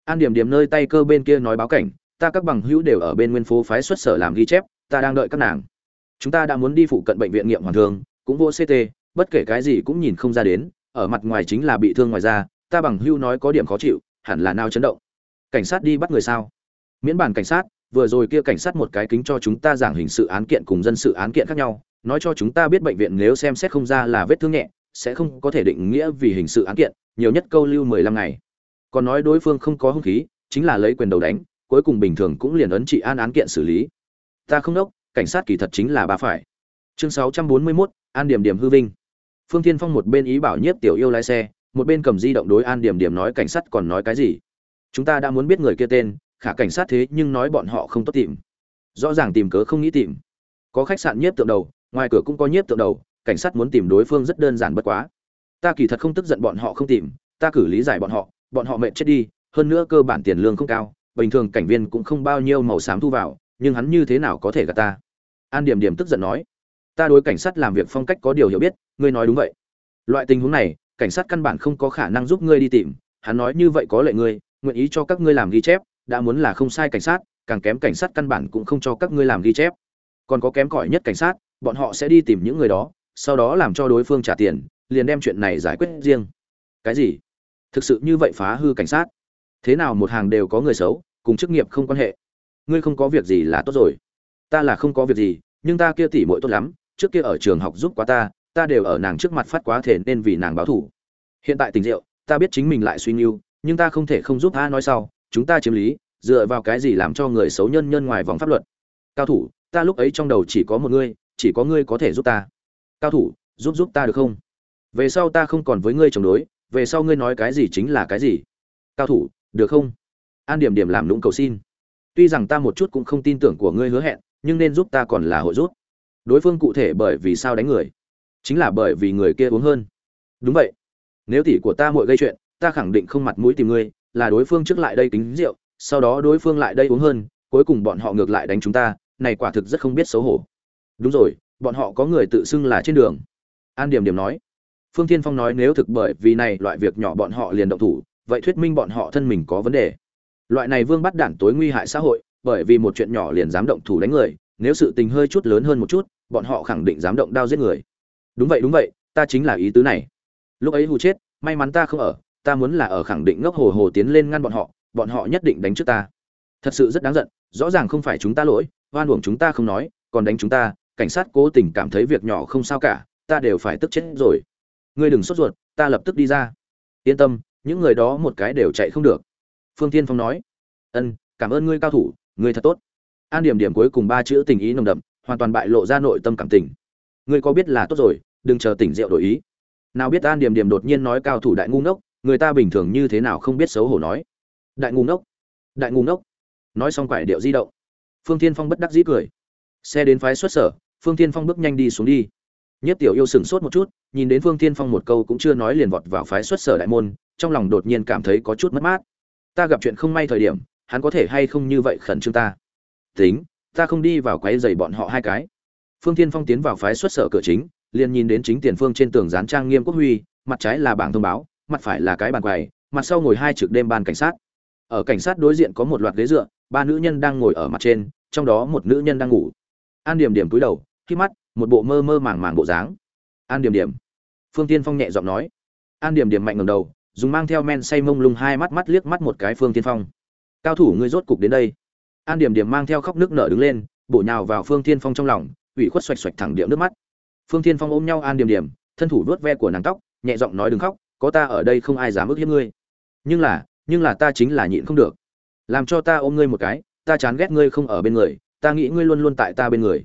An điểm điểm nơi tay cơ bên kia nói báo cảnh, ta các bằng hữu đều ở bên nguyên phố phái xuất sở làm ghi chép, ta đang đợi các nàng. Chúng ta đã muốn đi phụ cận bệnh viện nghiệm hoàn thương cũng vô ct bất kể cái gì cũng nhìn không ra đến, ở mặt ngoài chính là bị thương ngoài ra ta bằng hưu nói có điểm khó chịu, hẳn là nao chấn động. Cảnh sát đi bắt người sao? Miễn bản cảnh sát vừa rồi kia cảnh sát một cái kính cho chúng ta giảng hình sự án kiện cùng dân sự án kiện khác nhau nói cho chúng ta biết bệnh viện nếu xem xét không ra là vết thương nhẹ sẽ không có thể định nghĩa vì hình sự án kiện nhiều nhất câu lưu mười lăm ngày. Còn nói đối phương không có hung khí chính là lấy quyền đầu đánh cuối cùng bình thường cũng liền ấn trị an án kiện xử lý. Ta không đốc cảnh sát kỳ thật chính là bà phải. Chương 641, an điểm điểm hư vinh. Phương thiên phong một bên ý bảo nhiếp tiểu yêu lái xe một bên cầm di động đối an điểm điểm nói cảnh sát còn nói cái gì. Chúng ta đã muốn biết người kia tên khả cảnh sát thế nhưng nói bọn họ không tốt tìm. Rõ ràng tìm cớ không nghĩ tìm. Có khách sạn nhiếp tượng đầu, ngoài cửa cũng có nhiếp tượng đầu, cảnh sát muốn tìm đối phương rất đơn giản bất quá. Ta kỳ thật không tức giận bọn họ không tìm, ta cử lý giải bọn họ bọn họ mệt chết đi, hơn nữa cơ bản tiền lương không cao, bình thường cảnh viên cũng không bao nhiêu màu xám thu vào, nhưng hắn như thế nào có thể gạt ta? An điểm điểm tức giận nói. Ta đối cảnh sát làm việc phong cách có điều hiểu biết, ngươi nói đúng vậy. Loại tình huống này, cảnh sát căn bản không có khả năng giúp ngươi đi tìm, hắn nói như vậy có lệ ngươi, nguyện ý cho các ngươi làm ghi chép đã muốn là không sai cảnh sát, càng kém cảnh sát căn bản cũng không cho các ngươi làm ghi chép. Còn có kém cỏi nhất cảnh sát, bọn họ sẽ đi tìm những người đó, sau đó làm cho đối phương trả tiền, liền đem chuyện này giải quyết riêng. Cái gì? Thực sự như vậy phá hư cảnh sát? Thế nào một hàng đều có người xấu, cùng chức nghiệp không quan hệ? Ngươi không có việc gì là tốt rồi. Ta là không có việc gì, nhưng ta kia tỉ muội tốt lắm, trước kia ở trường học giúp quá ta ta đều ở nàng trước mặt phát quá thể nên vì nàng báo thủ. Hiện tại tình rượu, ta biết chính mình lại suy nghiêu nhưng ta không thể không giúp a nói sau chúng ta chiếm lý, dựa vào cái gì làm cho người xấu nhân nhân ngoài vòng pháp luật? Cao thủ, ta lúc ấy trong đầu chỉ có một ngươi, chỉ có ngươi có thể giúp ta. Cao thủ, giúp giúp ta được không? Về sau ta không còn với ngươi chống đối, về sau ngươi nói cái gì chính là cái gì. Cao thủ, được không? An điểm điểm làm lũng cầu xin. Tuy rằng ta một chút cũng không tin tưởng của ngươi hứa hẹn, nhưng nên giúp ta còn là hội rút đối phương cụ thể bởi vì sao đánh người? Chính là bởi vì người kia uống hơn. Đúng vậy. Nếu tỷ của ta muội gây chuyện, ta khẳng định không mặt mũi tìm ngươi là đối phương trước lại đây tính rượu, sau đó đối phương lại đây uống hơn, cuối cùng bọn họ ngược lại đánh chúng ta, này quả thực rất không biết xấu hổ. Đúng rồi, bọn họ có người tự xưng là trên đường. An điểm điểm nói. Phương thiên phong nói nếu thực bởi vì này loại việc nhỏ bọn họ liền động thủ, vậy thuyết minh bọn họ thân mình có vấn đề. Loại này vương bắt đản tối nguy hại xã hội, bởi vì một chuyện nhỏ liền dám động thủ đánh người, nếu sự tình hơi chút lớn hơn một chút, bọn họ khẳng định dám động đao giết người. Đúng vậy đúng vậy, ta chính là ý tứ này. Lúc ấy hù chết, may mắn ta không ở ta muốn là ở khẳng định ngốc hồ hồ tiến lên ngăn bọn họ bọn họ nhất định đánh trước ta. Thật sự rất đáng giận, rõ ràng không phải chúng ta lỗi, oan uổng chúng ta không nói, còn đánh chúng ta, cảnh sát cố tình cảm thấy việc nhỏ không sao cả, ta đều phải tức chết rồi. Ngươi đừng sốt ruột, ta lập tức đi ra. Yên tâm, những người đó một cái đều chạy không được. Phương tiên phong nói. Ân, cảm ơn ngươi cao thủ, ngươi thật tốt. An điểm điểm cuối cùng ba chữ tình ý nồng đậm, hoàn toàn bại lộ ra nội tâm cảm tình. Ngươi có biết là tốt rồi, đừng chờ tỉnh rượu đổi ý. Nào biết an điểm điểm đột nhiên nói cao thủ đại ngu ngốc người ta bình thường như thế nào không biết xấu hổ nói. Đại ngu ngốc, đại ngu ngốc. Nói xong quải điệu di động. Phương tiên phong bất đắc dĩ cười. Xe đến phái xuất sở, phương tiên phong bước nhanh đi xuống đi. Nhất tiểu yêu sửng sốt một chút, nhìn đến phương tiên phong một câu cũng chưa nói liền vọt vào phái xuất sở đại môn, trong lòng đột nhiên cảm thấy có chút mất mát. Ta gặp chuyện không may thời điểm, hắn có thể hay không như vậy khẩn trương ta? Tính, ta không đi vào quấy giày bọn họ hai cái. Phương tiên phong tiến vào phái xuất sở cửa chính, liền nhìn đến chính tiền phương trên tường dán trang nghiêm quốc huy, mặt trái là bảng thông báo mặt phải là cái bàn quầy, mặt sau ngồi hai trực đêm ban cảnh sát. Ở cảnh sát đối diện có một loạt ghế dựa, ba nữ nhân đang ngồi ở mặt trên, trong đó một nữ nhân đang ngủ. An điểm điểm cúi đầu khi mắt, một bộ mơ mơ màng màng bộ dáng. An điểm điểm. Phương tiên phong nhẹ giọng nói. An điểm điểm mạnh ngẩng đầu, dùng mang theo men say mông lung hai mắt mắt liếc mắt một cái phương tiên phong. Cao thủ ngươi rốt cục đến đây. An điểm điểm mang theo khóc nước nở đứng lên, bổ nhào vào phương tiên phong trong lòng, ủy khuất xoạch xoạch thẳng điệu nước mắt. Phương tiên phong ôm nhau an điểm điểm, thân thủ vuốt ve của nàng tóc, nhẹ giọng nói đừng khóc có ta ở đây không ai dám ức hiếp ngươi. Nhưng là nhưng là ta chính là nhịn không được. Làm cho ta ôm ngươi một cái, ta chán ghét ngươi không ở bên người, ta nghĩ ngươi luôn luôn tại ta bên người.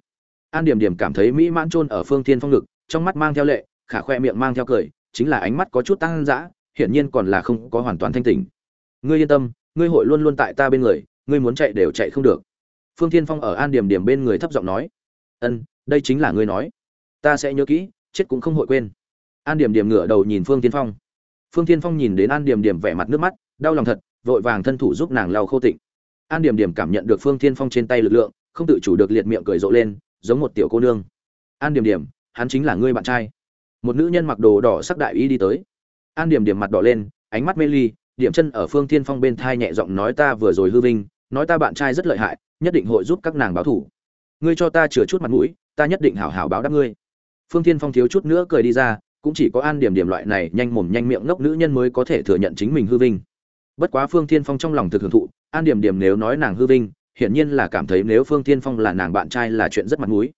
An điểm điểm cảm thấy mỹ mãn chôn ở phương thiên phong ngực, trong mắt mang theo lệ, khả khoe miệng mang theo cười, chính là ánh mắt có chút tăng dã, hiển nhiên còn là không có hoàn toàn thanh tỉnh. Ngươi yên tâm, ngươi hội luôn luôn tại ta bên người, ngươi muốn chạy đều chạy không được. Phương thiên phong ở an điểm điểm bên người thấp giọng nói. Ân, đây chính là ngươi nói. Ta sẽ nhớ kỹ, chết cũng không hội quên. An điểm điểm ngửa đầu nhìn phương thiên phong phương thiên phong nhìn đến an điểm điểm vẻ mặt nước mắt, đau lòng thật, vội vàng thân thủ giúp nàng lau khô tịnh. An điểm điểm cảm nhận được phương thiên phong trên tay lực lượng, không tự chủ được liệt miệng cười rộ lên, giống một tiểu cô nương. An điểm điểm, hắn chính là ngươi bạn trai. Một nữ nhân mặc đồ đỏ sắc đại y đi tới. An điểm điểm mặt đỏ lên, ánh mắt mê ly, điểm chân ở phương thiên phong bên thai nhẹ giọng nói ta vừa rồi hư vinh, nói ta bạn trai rất lợi hại, nhất định hội giúp các nàng báo thủ. Ngươi cho ta chừa chút mặt mũi, ta nhất định hảo hảo báo đáp ngươi. Phương thiên phong thiếu chút nữa cười đi ra cũng chỉ có an điểm điểm loại này nhanh mồm nhanh miệng ngốc nữ nhân mới có thể thừa nhận chính mình hư vinh. Bất quá phương thiên phong trong lòng thực hưởng thụ, an điểm điểm nếu nói nàng hư vinh, hiển nhiên là cảm thấy nếu phương thiên phong là nàng bạn trai là chuyện rất mặt mũi.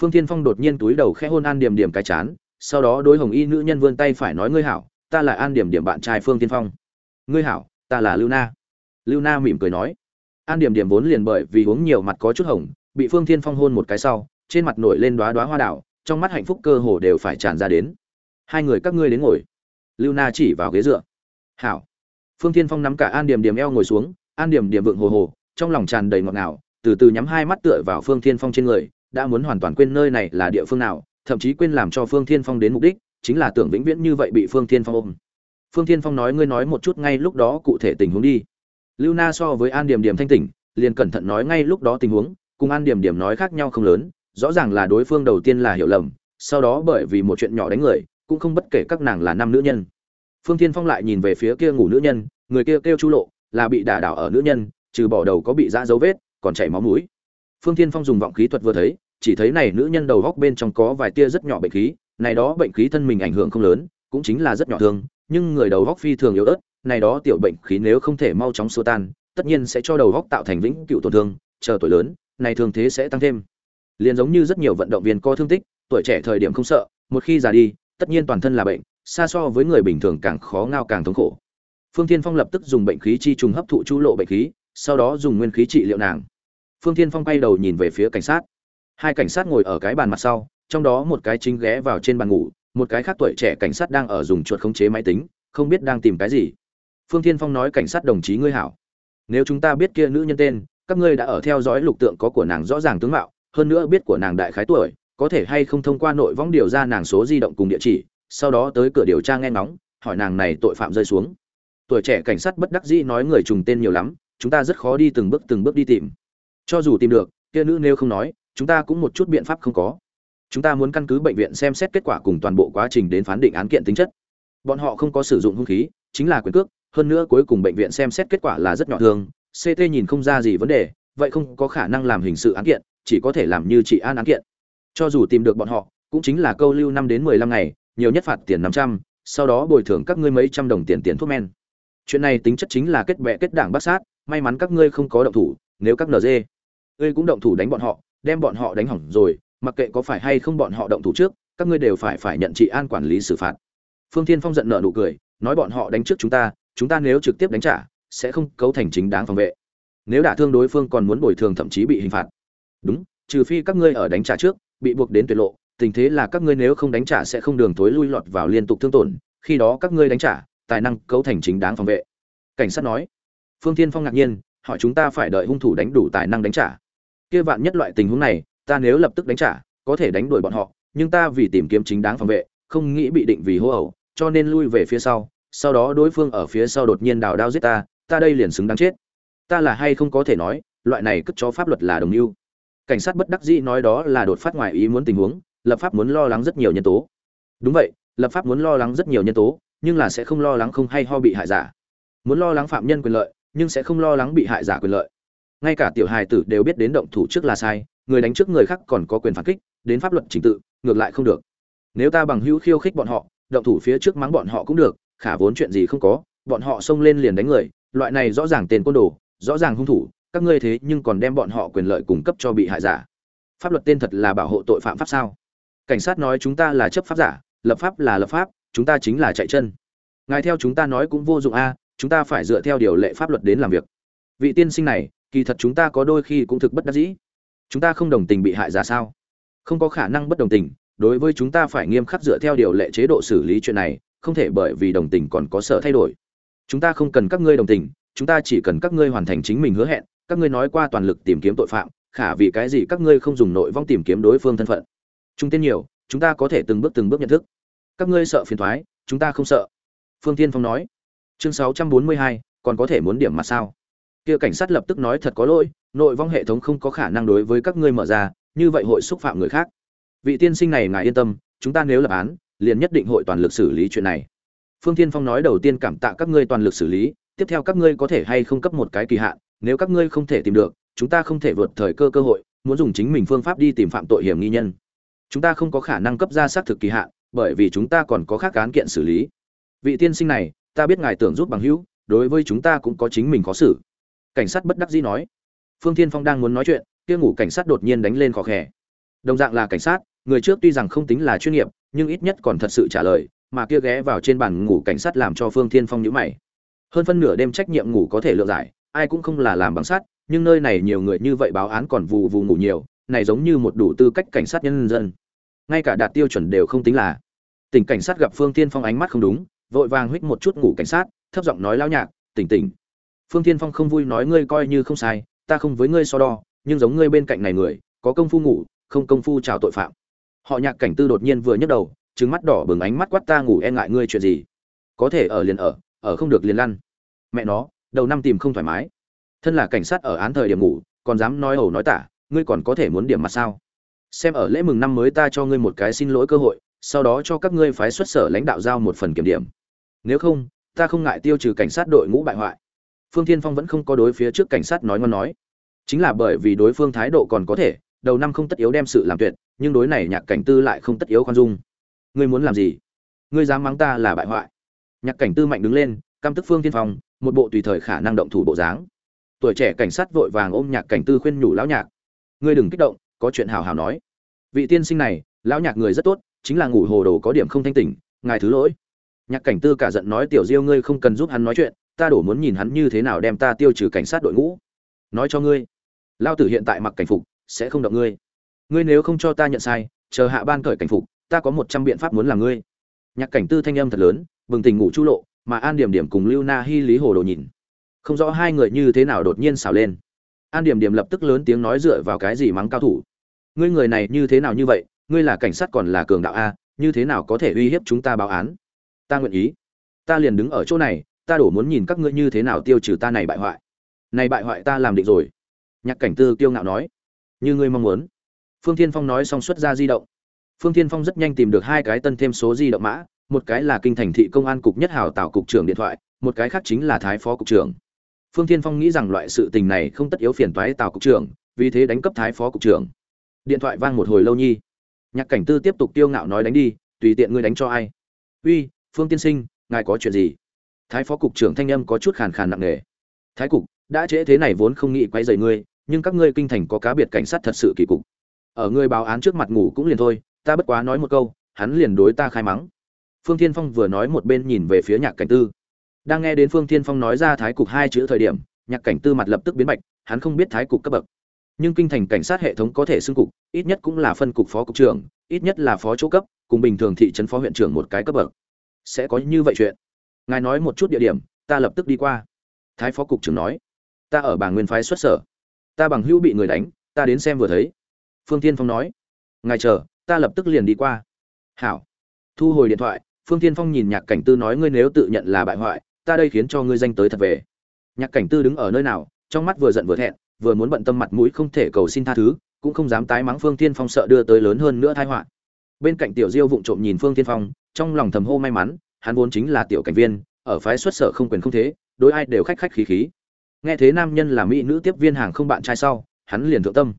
Phương thiên phong đột nhiên túi đầu khẽ hôn an điểm điểm cái chán, sau đó đối hồng y nữ nhân vươn tay phải nói ngươi hảo, ta là an điểm điểm bạn trai phương thiên phong. Ngươi hảo, ta là lưu na. Lưu na mỉm cười nói. An điểm điểm vốn liền bởi vì uống nhiều mặt có chút hồng, bị phương thiên phong hôn một cái sau, trên mặt nổi lên đoá đoá hoa đảo trong mắt hạnh phúc cơ hồ đều phải tràn ra đến hai người các ngươi đến ngồi. Lưu na chỉ vào ghế dựa. Hảo. Phương thiên phong nắm cả an điểm điểm eo ngồi xuống, an điểm điểm vượng hồ hồ, trong lòng tràn đầy ngọt ngào, từ từ nhắm hai mắt tựa vào phương thiên phong trên người, đã muốn hoàn toàn quên nơi này là địa phương nào, thậm chí quên làm cho phương thiên phong đến mục đích, chính là tưởng vĩnh viễn như vậy bị phương thiên phong ôm. Phương thiên phong nói ngươi nói một chút ngay lúc đó cụ thể tình huống đi. Lưu na so với an điểm điểm thanh tỉnh, liền cẩn thận nói ngay lúc đó tình huống, cùng an điểm điểm nói khác nhau không lớn, rõ ràng là đối phương đầu tiên là hiểu lầm, sau đó bởi vì một chuyện nhỏ đánh người cũng không bất kể các nàng là nam nữ nhân. Phương thiên phong lại nhìn về phía kia ngủ nữ nhân, người kia kêu chu lộ, là bị đả đảo ở nữ nhân, trừ bỏ đầu có bị dã dấu vết, còn chảy máu mũi. Phương thiên phong dùng vọng khí thuật vừa thấy, chỉ thấy này nữ nhân đầu góc bên trong có vài tia rất nhỏ bệnh khí, này đó bệnh khí thân mình ảnh hưởng không lớn, cũng chính là rất nhỏ thương nhưng người đầu góc phi thường yếu ớt, này đó tiểu bệnh khí nếu không thể mau chóng xua tan, tất nhiên sẽ cho đầu góc tạo thành vĩnh cựu tổn thương, chờ tuổi lớn, này thường thế sẽ tăng thêm. Liền giống như rất nhiều vận động viên có thương tích, tuổi trẻ thời điểm không sợ, một khi già đi tất nhiên toàn thân là bệnh, xa so với người bình thường càng khó ngao càng thống khổ. Phương thiên phong lập tức dùng bệnh khí chi trùng hấp thụ chu lộ bệnh khí, sau đó dùng nguyên khí trị liệu nàng. Phương thiên phong quay đầu nhìn về phía cảnh sát. Hai cảnh sát ngồi ở cái bàn mặt sau, trong đó một cái chính ghé vào trên bàn ngủ, một cái khác tuổi trẻ cảnh sát đang ở dùng chuột khống chế máy tính, không biết đang tìm cái gì. Phương thiên phong nói cảnh sát đồng chí ngươi hảo. Nếu chúng ta biết kia nữ nhân tên, các ngươi đã ở theo dõi lục tượng có của nàng rõ ràng tướng mạo, hơn nữa biết của nàng đại khái tuổi có thể hay không thông qua nội võng điều ra nàng số di động cùng địa chỉ, sau đó tới cửa điều tra nghe ngóng, hỏi nàng này tội phạm rơi xuống. Tuổi trẻ cảnh sát bất đắc dĩ nói người trùng tên nhiều lắm, chúng ta rất khó đi từng bước từng bước đi tìm. Cho dù tìm được, kia nữ nếu không nói, chúng ta cũng một chút biện pháp không có. Chúng ta muốn căn cứ bệnh viện xem xét kết quả cùng toàn bộ quá trình đến phán định án kiện tính chất. Bọn họ không có sử dụng hung khí, chính là quyền cước, hơn nữa cuối cùng bệnh viện xem xét kết quả là rất nhỏ thường ct nhìn không ra gì vấn đề, vậy không có khả năng làm hình sự án kiện, chỉ có thể làm như trị an án kiện cho dù tìm được bọn họ, cũng chính là câu lưu năm đến mười lăm ngày, nhiều nhất phạt tiền năm trăm, sau đó bồi thường các ngươi mấy trăm đồng tiền tiền thuốc men. Chuyện này tính chất chính là kết bệ kết đảng bắt sát, may mắn các ngươi không có động thủ, nếu các nd ngươi cũng động thủ đánh bọn họ, đem bọn họ đánh hỏng rồi, mặc kệ có phải hay không bọn họ động thủ trước, các ngươi đều phải phải nhận trị an quản lý xử phạt. Phương thiên phong giận nợ nụ cười, nói bọn họ đánh trước chúng ta chúng ta nếu trực tiếp đánh trả, sẽ không cấu thành chính đáng phòng vệ. Nếu đả thương đối phương còn muốn bồi thường thậm chí bị hình phạt. Đúng, trừ phi các ngươi ở đánh trả trước bị buộc đến tuyệt lộ, tình thế là các ngươi nếu không đánh trả sẽ không đường thối lui lọt vào liên tục thương tổn, khi đó các ngươi đánh trả, tài năng cấu thành chính đáng phòng vệ. Cảnh sát nói. Phương thiên phong ngạc nhiên, hỏi chúng ta phải đợi hung thủ đánh đủ tài năng đánh trả. Kia vạn nhất loại tình huống này, ta nếu lập tức đánh trả, có thể đánh đuổi bọn họ, nhưng ta vì tìm kiếm chính đáng phòng vệ, không nghĩ bị định vì hô ẩu cho nên lui về phía sau sau đó đối phương ở phía sau đột nhiên đào đao giết ta ta đây liền xứng đáng chết. Ta là hay không có thể nói, loại này cất cho pháp luật là đồng mưu cảnh sát bất đắc dĩ nói đó là đột phát ngoài ý muốn tình huống, lập pháp muốn lo lắng rất nhiều nhân tố. Đúng vậy, lập pháp muốn lo lắng rất nhiều nhân tố, nhưng là sẽ không lo lắng không hay ho bị hại giả. Muốn lo lắng phạm nhân quyền lợi, nhưng sẽ không lo lắng bị hại giả quyền lợi. Ngay cả tiểu hài tử đều biết đến động thủ trước là sai, người đánh trước người khác còn có quyền phản kích, đến pháp luật trình tự, ngược lại không được. Nếu ta bằng hữu khiêu khích bọn họ, động thủ phía trước mắng bọn họ cũng được, khả vốn chuyện gì không có, bọn họ xông lên liền đánh người, loại này rõ ràng tên côn đồ, rõ ràng hung thủ các ngươi thế nhưng còn đem bọn họ quyền lợi cung cấp cho bị hại giả. Pháp luật tên thật là bảo hộ tội phạm pháp sao? Cảnh sát nói chúng ta là chấp pháp giả, lập pháp là lập pháp, chúng ta chính là chạy chân. Ngài theo chúng ta nói cũng vô dụng a, chúng ta phải dựa theo điều lệ pháp luật đến làm việc. Vị tiên sinh này, kỳ thật chúng ta có đôi khi cũng thực bất đắc dĩ. Chúng ta không đồng tình bị hại giả sao? Không có khả năng bất đồng tình, đối với chúng ta phải nghiêm khắc dựa theo điều lệ chế độ xử lý chuyện này, không thể bởi vì đồng tình còn có sở thay đổi. Chúng ta không cần các ngươi đồng tình, chúng ta chỉ cần các ngươi hoàn thành chính mình hứa hẹn các ngươi nói qua toàn lực tìm kiếm tội phạm, khả vì cái gì các ngươi không dùng nội vong tìm kiếm đối phương thân phận? Chúng tên nhiều, chúng ta có thể từng bước từng bước nhận thức. Các ngươi sợ phiền thoái, chúng ta không sợ. Phương tiên phong nói. Chương sáu trăm bốn mươi hai, còn có thể muốn điểm mặt sao? Kia cảnh sát lập tức nói thật có lỗi, nội vong hệ thống không có khả năng đối với các ngươi mở ra, như vậy hội xúc phạm người khác. Vị tiên sinh này ngài yên tâm, chúng ta nếu lập án, liền nhất định hội toàn lực xử lý chuyện này. Phương tiên phong nói đầu tiên cảm tạ các ngươi toàn lực xử lý, tiếp theo các ngươi có thể hay không cấp một cái kỳ hạn nếu các ngươi không thể tìm được, chúng ta không thể vượt thời cơ cơ hội, muốn dùng chính mình phương pháp đi tìm phạm tội hiểm nghi nhân. Chúng ta không có khả năng cấp ra xác thực kỳ hạn, bởi vì chúng ta còn có khác án kiện xử lý. Vị tiên sinh này, ta biết ngài tưởng giúp bằng hữu, đối với chúng ta cũng có chính mình khó xử. Cảnh sát bất đắc dĩ nói. Phương thiên phong đang muốn nói chuyện, kia ngủ cảnh sát đột nhiên đánh lên khó khẻ đồng dạng là cảnh sát, người trước tuy rằng không tính là chuyên nghiệp, nhưng ít nhất còn thật sự trả lời, mà kia ghé vào trên bàn ngủ cảnh sát làm cho phương thiên phong nhíu mày. Hơn phân nửa đêm trách nhiệm ngủ có thể lựa giải ai cũng không là làm bằng sắt, nhưng nơi này nhiều người như vậy báo án còn vù vù ngủ nhiều, này giống như một đủ tư cách cảnh sát nhân dân. Ngay cả đạt tiêu chuẩn đều không tính là. Tỉnh cảnh sát gặp phương tiên phong ánh mắt không đúng, vội vàng huých một chút ngủ cảnh sát, thấp giọng nói lao nhạc, tỉnh tỉnh. Phương tiên phong không vui nói, ngươi coi như không sai, ta không với ngươi so đo, nhưng giống ngươi bên cạnh này người, có công phu ngủ, không công phu chào tội phạm. Họ nhạc cảnh tư đột nhiên vừa nhấc đầu trứng mắt đỏ bừng ánh mắt quát ta ngủ e ngại ngươi chuyện gì? Có thể ở liền ở ở không được liền lăn. Mẹ nó đầu năm tìm không thoải mái. Thân là cảnh sát ở án thời điểm ngủ, còn dám nói ẩu nói tả, ngươi còn có thể muốn điểm mặt sao? Xem ở lễ mừng năm mới ta cho ngươi một cái xin lỗi cơ hội, sau đó cho các ngươi phái xuất sở lãnh đạo giao một phần kiểm điểm. Nếu không, ta không ngại tiêu trừ cảnh sát đội ngũ bại hoại. Phương thiên phong vẫn không có đối phía trước cảnh sát nói ngon nói. Chính là bởi vì đối phương thái độ còn có thể, đầu năm không tất yếu đem sự làm tuyệt, nhưng đối này nhạc cảnh tư lại không tất yếu khoan dung. Ngươi muốn làm gì? Ngươi dám mắng ta là bại hoại. Nhạc cảnh tư mạnh đứng lên, căm tức phương thiên phong một bộ tùy thời khả năng động thủ bộ dáng. Tuổi trẻ cảnh sát vội vàng ôm nhạc cảnh tư khuyên nhủ lão nhạc. Ngươi đừng kích động, có chuyện hào hào nói. Vị tiên sinh này, lão nhạc người rất tốt, chính là ngủ hồ đồ có điểm không thanh tỉnh, ngài thứ lỗi. Nhạc cảnh tư cả giận nói tiểu diêu ngươi không cần giúp hắn nói chuyện, ta đổ muốn nhìn hắn như thế nào đem ta tiêu trừ cảnh sát đội ngũ. Nói cho ngươi lao tử hiện tại mặc cảnh phục, sẽ không động ngươi. Ngươi nếu không cho ta nhận sai, chờ hạ ban cởi cảnh phục, ta có một trăm biện pháp muốn làm ngươi. Nhạc cảnh tư thanh âm thật lớn, bừng tỉnh ngủ chu lộ mà an điểm điểm cùng lưu na hi, lý hồ đồ nhìn. Không rõ hai người như thế nào đột nhiên xào lên. An điểm điểm lập tức lớn tiếng nói dựa vào cái gì mắng cao thủ. Ngươi người này như thế nào như vậy? Ngươi là cảnh sát còn là cường đạo a, như thế nào có thể uy hiếp chúng ta báo án? Ta nguyện ý. Ta liền đứng ở chỗ này, ta đổ muốn nhìn các ngươi như thế nào tiêu trừ ta này bại hoại. Này bại hoại ta làm định rồi. Nhạc cảnh tư kiêu ngạo nói. Như ngươi mong muốn. Phương thiên phong nói xong xuất ra di động. Phương thiên phong rất nhanh tìm được hai cái tân thêm số di động mã một cái là kinh thành thị công an cục nhất hào tạo cục trưởng điện thoại, một cái khác chính là thái phó cục trưởng. Phương thiên phong nghĩ rằng loại sự tình này không tất yếu phiền toái tào cục trưởng, vì thế đánh cấp thái phó cục trưởng. Điện thoại vang một hồi lâu nhi. Nhạc cảnh tư tiếp tục tiêu ngạo nói đánh đi, tùy tiện ngươi đánh cho ai. Uy, phương tiên sinh, ngài có chuyện gì? Thái phó cục trưởng thanh âm có chút khàn khàn nặng nề. Thái cục, đã trễ thế này vốn không nghĩ quay dày ngươi, nhưng các ngươi kinh thành có cá biệt cảnh sát thật sự kỳ cục. Ở ngươi báo án trước mặt ngủ cũng liền thôi, ta bất quá nói một câu, hắn liền đối ta khai mắng phương thiên phong vừa nói một bên nhìn về phía nhạc cảnh tư. Đang nghe đến phương thiên phong nói ra thái cục hai chữ thời điểm, nhạc cảnh tư mặt lập tức biến bạch hắn không biết thái cục cấp bậc. Nhưng kinh thành cảnh sát hệ thống có thể xưng cục, ít nhất cũng là phân cục phó cục trưởng, ít nhất là phó chỗ cấp, cùng bình thường thị trấn phó huyện trưởng một cái cấp bậc. Sẽ có như vậy chuyện? Ngài nói một chút địa điểm, ta lập tức đi qua. Thái phó cục trưởng nói, ta ở bảng nguyên phái xuất sở. Ta bằng hữu bị người đánh, ta đến xem vừa thấy. Phương tiên phong nói, ngài chờ, ta lập tức liền đi qua. Hảo. Thu hồi điện thoại phương tiên phong nhìn nhạc cảnh tư nói ngươi nếu tự nhận là bại hoại, ta đây khiến cho ngươi danh tới thật về. Nhạc cảnh tư đứng ở nơi nào, trong mắt vừa giận vừa thẹn, vừa muốn bận tâm mặt mũi không thể cầu xin tha thứ, cũng không dám tái mắng phương tiên phong sợ đưa tới lớn hơn nữa tai họa. Bên cạnh tiểu diêu vụng trộm nhìn phương tiên phong, trong lòng thầm hô may mắn, hắn vốn chính là tiểu cảnh viên, ở phái xuất sở không quyền không thế, đối ai đều khách khách khí khí. Nghe thế nam nhân là mỹ nữ tiếp viên hàng không bạn trai sau, hắn liền thượng tâm.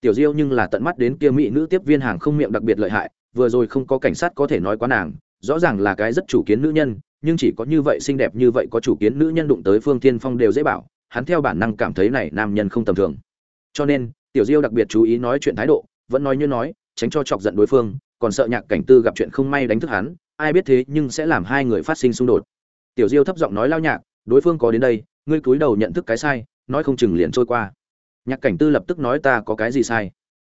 Tiểu diêu nhưng là tận mắt đến kia mỹ nữ tiếp viên hàng không miệng đặc biệt lợi hại, vừa rồi không có cảnh sát có thể nói quá nàng rõ ràng là cái rất chủ kiến nữ nhân, nhưng chỉ có như vậy xinh đẹp như vậy có chủ kiến nữ nhân đụng tới phương Thiên phong đều dễ bảo, hắn theo bản năng cảm thấy này nam nhân không tầm thường. Cho nên, tiểu diêu đặc biệt chú ý nói chuyện thái độ, vẫn nói như nói, tránh cho chọc giận đối phương, còn sợ nhạc cảnh tư gặp chuyện không may đánh thức hắn, ai biết thế nhưng sẽ làm hai người phát sinh xung đột. Tiểu diêu thấp giọng nói lao nhạc, đối phương có đến đây, ngươi cúi đầu nhận thức cái sai, nói không chừng liền trôi qua. Nhạc cảnh tư lập tức nói ta có cái gì sai?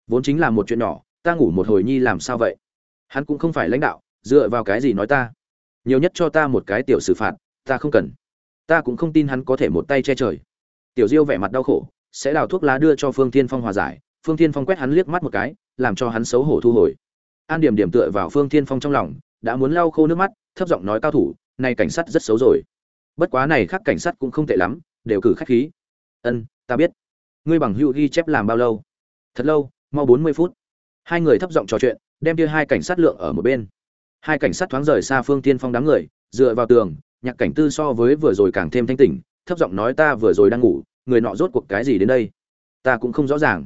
Vốn chính là một chuyện nhỏ, ta ngủ một hồi nhi làm sao vậy? Hắn cũng không phải lãnh đạo dựa vào cái gì nói ta? Nhiều nhất cho ta một cái tiểu xử phạt, ta không cần. Ta cũng không tin hắn có thể một tay che trời. Tiểu diêu vẻ mặt đau khổ, sẽ đào thuốc lá đưa cho phương thiên phong hòa giải. Phương thiên phong quét hắn liếc mắt một cái, làm cho hắn xấu hổ thu hồi. An điểm điểm tựa vào phương thiên phong trong lòng, đã muốn lau khô nước mắt, thấp giọng nói cao thủ, này cảnh sát rất xấu rồi. Bất quá này khác cảnh sát cũng không tệ lắm, đều cử khách khí. Ân, ta biết. Ngươi bằng hữu ghi chép làm bao lâu? Thật lâu, mau bốn mươi phút. Hai người thấp giọng trò chuyện, đem kia hai cảnh sát lượng ở một bên hai cảnh sát thoáng rời xa phương tiên phong đám người, dựa vào tường, nhạc cảnh tư so với vừa rồi càng thêm thanh tỉnh, thấp giọng nói ta vừa rồi đang ngủ, người nọ rốt cuộc cái gì đến đây? Ta cũng không rõ ràng.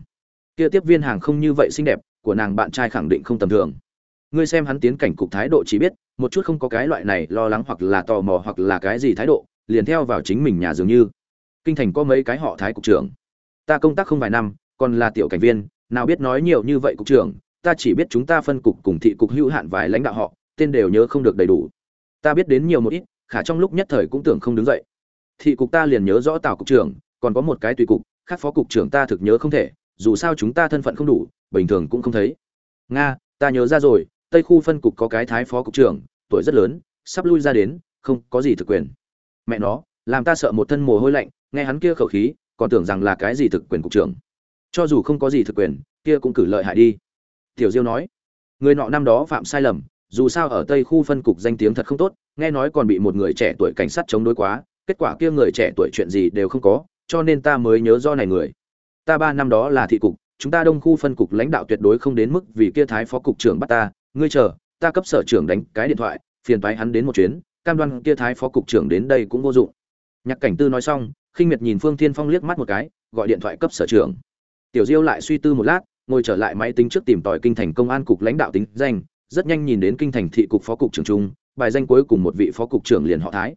Kia tiếp viên hàng không như vậy xinh đẹp, của nàng bạn trai khẳng định không tầm thường. Ngươi xem hắn tiến cảnh cục thái độ chỉ biết, một chút không có cái loại này lo lắng hoặc là tò mò hoặc là cái gì thái độ, liền theo vào chính mình nhà dường như. Kinh thành có mấy cái họ thái cục trưởng. Ta công tác không vài năm, còn là tiểu cảnh viên, nào biết nói nhiều như vậy cục trưởng, ta chỉ biết chúng ta phân cục cùng thị cục hữu hạn vài lãnh đạo họ tên đều nhớ không được đầy đủ. Ta biết đến nhiều một ít, khả trong lúc nhất thời cũng tưởng không đứng dậy. Thị cục ta liền nhớ rõ tào cục trưởng, còn có một cái tùy cục, khác phó cục trưởng ta thực nhớ không thể, dù sao chúng ta thân phận không đủ, bình thường cũng không thấy. Nga, ta nhớ ra rồi, tây khu phân cục có cái thái phó cục trưởng, tuổi rất lớn, sắp lui ra đến, không có gì thực quyền. Mẹ nó, làm ta sợ một thân mồ hôi lạnh, nghe hắn kia khẩu khí, còn tưởng rằng là cái gì thực quyền cục trưởng. Cho dù không có gì thực quyền, kia cũng cử lợi hại đi. Tiểu diêu nói, người nọ năm đó phạm sai lầm dù sao ở tây khu phân cục danh tiếng thật không tốt, nghe nói còn bị một người trẻ tuổi cảnh sát chống đối quá, kết quả kia người trẻ tuổi chuyện gì đều không có, cho nên ta mới nhớ do này người. Ta ba năm đó là thị cục, chúng ta đông khu phân cục lãnh đạo tuyệt đối không đến mức vì kia thái phó cục trưởng bắt ta. Ngươi chờ, ta cấp sở trưởng đánh cái điện thoại, phiền thoái hắn đến một chuyến, cam đoan kia thái phó cục trưởng đến đây cũng vô dụng. Nhạc cảnh tư nói xong, khinh miệt nhìn phương thiên phong liếc mắt một cái, gọi điện thoại cấp sở trưởng. Tiểu diêu lại suy tư một lát, ngồi trở lại máy tính trước tìm tòi kinh thành công an cục lãnh đạo tính danh rất nhanh nhìn đến kinh thành thị cục phó cục trưởng trung, bài danh cuối cùng một vị phó cục trưởng liền họ thái.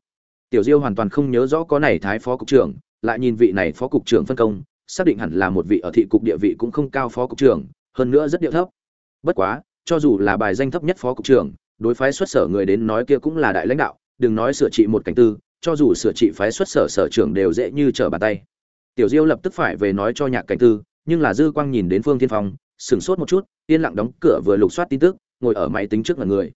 Tiểu diêu hoàn toàn không nhớ rõ có này thái phó cục trưởng, lại nhìn vị này phó cục trưởng phân công, xác định hẳn là một vị ở thị cục địa vị cũng không cao phó cục trưởng, hơn nữa rất điệu thấp. Bất quá, cho dù là bài danh thấp nhất phó cục trưởng, đối phái xuất sở người đến nói kia cũng là đại lãnh đạo, đừng nói sửa trị một cảnh tư, cho dù sửa trị phái xuất sở sở trưởng đều dễ như trở bàn tay. Tiểu diêu lập tức phải về nói cho nhạc cảnh tư, nhưng là dư quang nhìn đến phương thiên phong, sửng sốt một chút, yên lặng đóng cửa vừa lục soát tin tức ngồi ở máy tính trước mặt người.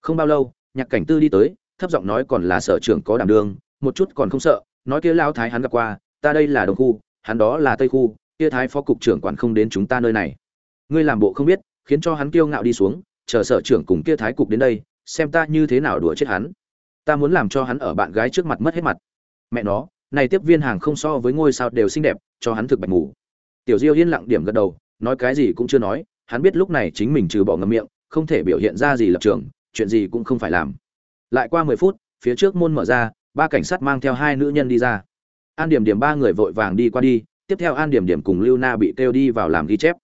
Không bao lâu, nhạc cảnh tư đi tới, thấp giọng nói còn là sở trưởng có đảm đương, một chút còn không sợ, nói kia lao thái hắn gặp qua, ta đây là đông khu, hắn đó là tây khu, kia thái phó cục trưởng quản không đến chúng ta nơi này. Ngươi làm bộ không biết, khiến cho hắn kiêu ngạo đi xuống, chờ sở trưởng cùng kia thái cục đến đây, xem ta như thế nào đùa chết hắn. Ta muốn làm cho hắn ở bạn gái trước mặt mất hết mặt. Mẹ nó, này tiếp viên hàng không so với ngôi sao đều xinh đẹp, cho hắn thực bạch ngủ tiểu diêu yên lặng điểm gật đầu, nói cái gì cũng chưa nói, hắn biết lúc này chính mình trừ bỏ ngậm miệng không thể biểu hiện ra gì lập trường, chuyện gì cũng không phải làm. Lại qua mười phút, phía trước môn mở ra, ba cảnh sát mang theo hai nữ nhân đi ra. An điểm điểm ba người vội vàng đi qua đi, tiếp theo an điểm điểm cùng lưu na bị kêu đi vào làm ghi chép.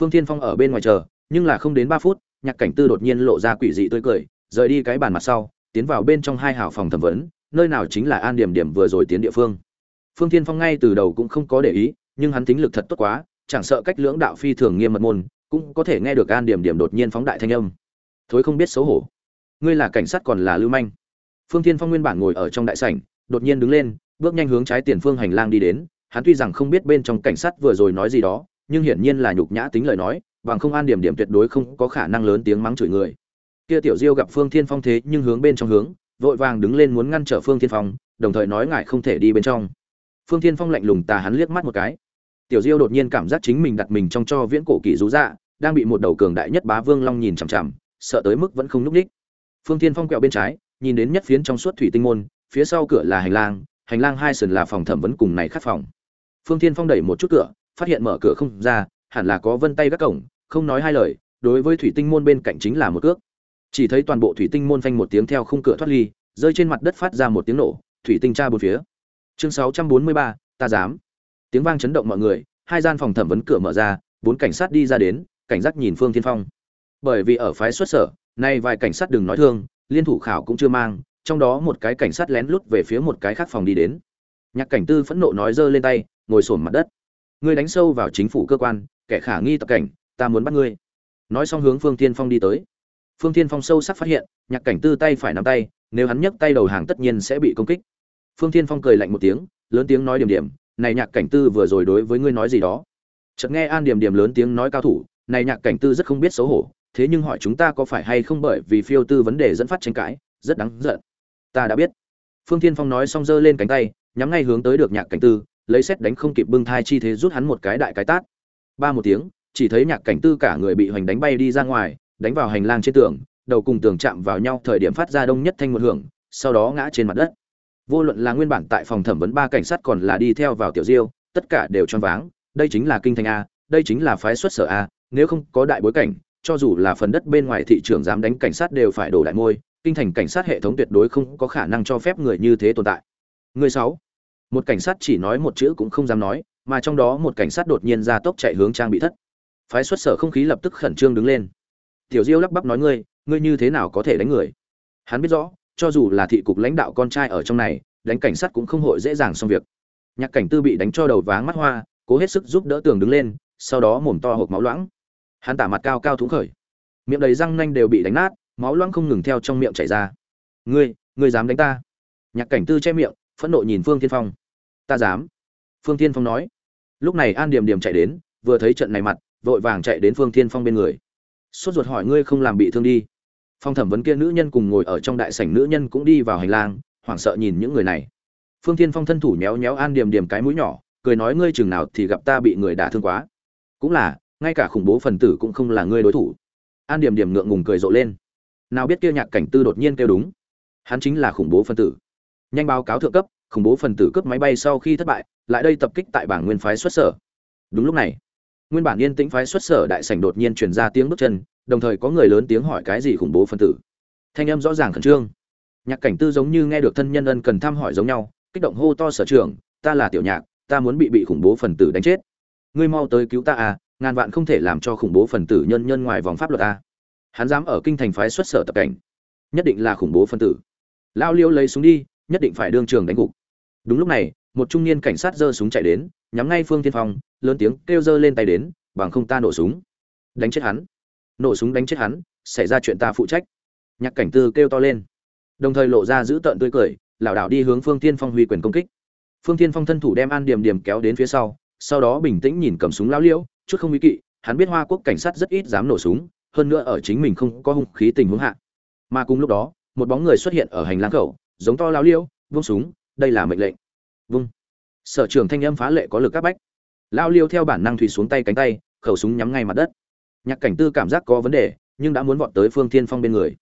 Phương thiên phong ở bên ngoài chờ, nhưng là không đến ba phút, nhạc cảnh tư đột nhiên lộ ra quỷ dị tươi cười, rời đi cái bàn mặt sau, tiến vào bên trong hai hào phòng thẩm vấn, nơi nào chính là an điểm điểm vừa rồi tiến địa phương. Phương thiên phong ngay từ đầu cũng không có để ý, nhưng hắn tính lực thật tốt quá, chẳng sợ cách lưỡng đạo phi thường nghiêm mật môn cũng có thể nghe được an điểm điểm đột nhiên phóng đại thanh âm. Thối không biết xấu hổ. Ngươi là cảnh sát còn là lưu manh? Phương thiên phong nguyên bản ngồi ở trong đại sảnh, đột nhiên đứng lên, bước nhanh hướng trái tiền phương hành lang đi đến. Hắn tuy rằng không biết bên trong cảnh sát vừa rồi nói gì đó, nhưng hiển nhiên là nhục nhã tính lời nói, bằng không an điểm điểm tuyệt đối không có khả năng lớn tiếng mắng chửi người. Kia tiểu diêu gặp phương thiên phong thế nhưng hướng bên trong hướng, vội vàng đứng lên muốn ngăn trở phương thiên phong, đồng thời nói ngài không thể đi bên trong. Phương thiên phong lạnh lùng tà hắn liếc mắt một cái tiểu diêu đột nhiên cảm giác chính mình đặt mình trong cho viễn cổ kỳ rú dạ đang bị một đầu cường đại nhất bá vương long nhìn chằm chằm sợ tới mức vẫn không núp ních phương thiên phong quẹo bên trái nhìn đến nhất phiến trong suốt thủy tinh môn phía sau cửa là hành lang hành lang hai sườn là phòng thẩm vấn cùng này khắc phòng. Phương thiên phong đẩy một chút cửa phát hiện mở cửa không ra hẳn là có vân tay gác cổng không nói hai lời đối với thủy tinh môn bên cạnh chính là một cước. Chỉ thấy toàn bộ thủy tinh môn phanh một tiếng theo khung cửa thoát ly rơi trên mặt đất phát ra một tiếng nổ thủy tinh tra bốn phía. Chương 643, ta dám tiếng vang chấn động mọi người, hai gian phòng thẩm vấn cửa mở ra, bốn cảnh sát đi ra đến, cảnh giác nhìn phương thiên phong. Bởi vì ở phái xuất sở, nay vài cảnh sát đừng nói thương, liên thủ khảo cũng chưa mang, trong đó một cái cảnh sát lén lút về phía một cái khác phòng đi đến. Nhạc cảnh tư phẫn nộ nói giơ lên tay, ngồi sồn mặt đất. Ngươi đánh sâu vào chính phủ cơ quan, kẻ khả nghi tập cảnh, ta muốn bắt ngươi. Nói xong hướng phương thiên phong đi tới. Phương thiên phong sâu sắc phát hiện, nhạc cảnh tư tay phải nắm tay, nếu hắn nhấc tay đầu hàng tất nhiên sẽ bị công kích. Phương thiên phong cười lạnh một tiếng, lớn tiếng nói điểm điểm này nhạc cảnh tư vừa rồi đối với ngươi nói gì đó. Chợt nghe an điểm điểm lớn tiếng nói cao thủ, này nhạc cảnh tư rất không biết xấu hổ, thế nhưng hỏi chúng ta có phải hay không bởi vì phiêu tư vấn đề dẫn phát tranh cãi, rất đáng giận. Ta đã biết. Phương thiên phong nói xong giơ lên cánh tay, nhắm ngay hướng tới được nhạc cảnh tư, lấy xét đánh không kịp bưng thai chi thế rút hắn một cái đại cái tát. Ba một tiếng, chỉ thấy nhạc cảnh tư cả người bị hoành đánh bay đi ra ngoài, đánh vào hành lang trên tường, đầu cùng tường chạm vào nhau, thời điểm phát ra đông nhất thanh một hưởng, sau đó ngã trên mặt đất vô luận là nguyên bản tại phòng thẩm vấn ba cảnh sát còn là đi theo vào tiểu diêu, tất cả đều choáng váng, đây chính là kinh thành a, đây chính là phái xuất sở a, nếu không có đại bối cảnh, cho dù là phần đất bên ngoài thị trường dám đánh cảnh sát đều phải đổ đại môi, kinh thành cảnh sát hệ thống tuyệt đối không có khả năng cho phép người như thế tồn tại. Người sáu, một cảnh sát chỉ nói một chữ cũng không dám nói, mà trong đó một cảnh sát đột nhiên ra tốc chạy hướng trang bị thất. Phái xuất sở không khí lập tức khẩn trương đứng lên. Tiểu diêu lắp bắp nói ngươi ngươi như thế nào có thể đánh người? Hắn biết rõ cho dù là thị cục lãnh đạo con trai ở trong này, đánh cảnh sát cũng không hội dễ dàng xong việc. Nhạc cảnh tư bị đánh cho đầu váng mắt hoa, cố hết sức giúp đỡ tường đứng lên, sau đó mồm to hộp máu loãng. Hắn tả mặt cao cao thúng khởi. Miệng đầy răng nanh đều bị đánh nát, máu loãng không ngừng theo trong miệng chảy ra. Ngươi ngươi dám đánh ta? Nhạc cảnh tư che miệng, phẫn nộ nhìn phương thiên phong. Ta dám. Phương thiên phong nói. Lúc này an điểm điểm chạy đến, vừa thấy trận này mặt, vội vàng chạy đến phương thiên phong bên người. Sốt ruột hỏi ngươi không làm bị thương đi phong thẩm vấn kia nữ nhân cùng ngồi ở trong đại sảnh nữ nhân cũng đi vào hành lang, hoảng sợ nhìn những người này. Phương thiên phong thân thủ nhéo nhéo an điểm điểm cái mũi nhỏ, cười nói, ngươi chừng nào thì gặp ta bị người đả thương quá. Cũng là, ngay cả khủng bố phần tử cũng không là ngươi đối thủ. An điểm điểm ngượng ngùng cười rộ lên. Nào biết kia nhạc cảnh tư đột nhiên kêu đúng. Hắn chính là khủng bố phần tử. Nhanh báo cáo thượng cấp, khủng bố phần tử cướp máy bay sau khi thất bại, lại đây tập kích tại bảng nguyên phái xuất sở. Đúng lúc này, nguyên bản yên tĩnh phái xuất sở đại sảnh đột nhiên truyền ra tiếng bước chân đồng thời có người lớn tiếng hỏi cái gì khủng bố phân tử. Thanh âm rõ ràng khẩn trương. Nhạc cảnh tư giống như nghe được thân nhân ân cần thăm hỏi giống nhau, kích động hô to sở trường, ta là tiểu nhạc, ta muốn bị bị khủng bố phần tử đánh chết. Ngươi mau tới cứu ta à ngàn vạn không thể làm cho khủng bố phần tử nhân nhân ngoài vòng pháp luật à. Hắn dám ở kinh thành phái xuất sở tập cảnh. Nhất định là khủng bố phân tử. Lao liêu lấy súng đi, nhất định phải đương trường đánh gục. Đúng lúc này, một trung niên cảnh sát giơ súng chạy đến, nhắm ngay phương tiên phong, lớn tiếng kêu giơ lên tay đến, bằng không ta nổ súng. Đánh chết hắn nổ súng đánh chết hắn, xảy ra chuyện ta phụ trách. Nhạc cảnh tư kêu to lên. Đồng thời lộ ra giữ tợn tươi cười, lảo đảo đi hướng phương tiên phong huy quyền công kích. Phương tiên phong thân thủ đem an điểm điểm kéo đến phía sau sau đó bình tĩnh nhìn cầm súng lao liễu, chút không ý kỵ, hắn biết hoa quốc cảnh sát rất ít dám nổ súng, hơn nữa ở chính mình không có hung khí tình huống hạ. Mà cùng lúc đó, một bóng người xuất hiện ở hành lang khẩu, giống to lao liêu vung súng, đây là mệnh lệnh. Vung. Sở trưởng thanh âm phá lệ có lực các bách. Lao liêu theo bản năng thủy xuống tay cánh tay, khẩu súng nhắm ngay mặt đất nhạc cảnh tư cảm giác có vấn đề, nhưng đã muốn vọt tới phương thiên phong bên người.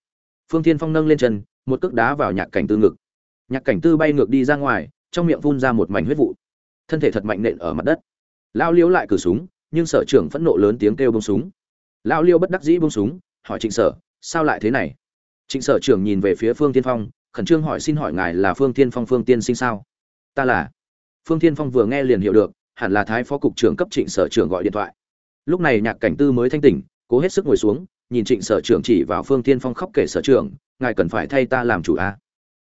Phương thiên phong nâng lên chân, một cước đá vào nhạc cảnh tư ngực. Nhạc cảnh tư bay ngược đi ra ngoài, trong miệng phun ra một mảnh huyết vụ. Thân thể thật mạnh nện ở mặt đất. Lao liêu lại cử súng, nhưng sở trưởng phẫn nộ lớn tiếng kêu bông súng. Lão liêu bất đắc dĩ bông súng, hỏi trịnh sở, sao lại thế này? Trịnh sở trưởng nhìn về phía phương tiên phong, khẩn trương hỏi, xin hỏi ngài là phương tiên phong phương tiên sinh sao? Ta là. Phương tiên phong vừa nghe liền hiểu được, hẳn là thái phó cục trưởng cấp trịnh sở trưởng gọi điện thoại lúc này nhạc cảnh tư mới thanh tỉnh, cố hết sức ngồi xuống, nhìn trịnh sở trưởng chỉ vào phương tiên phong khóc kể sở trưởng, ngài cần phải thay ta làm chủ a. À?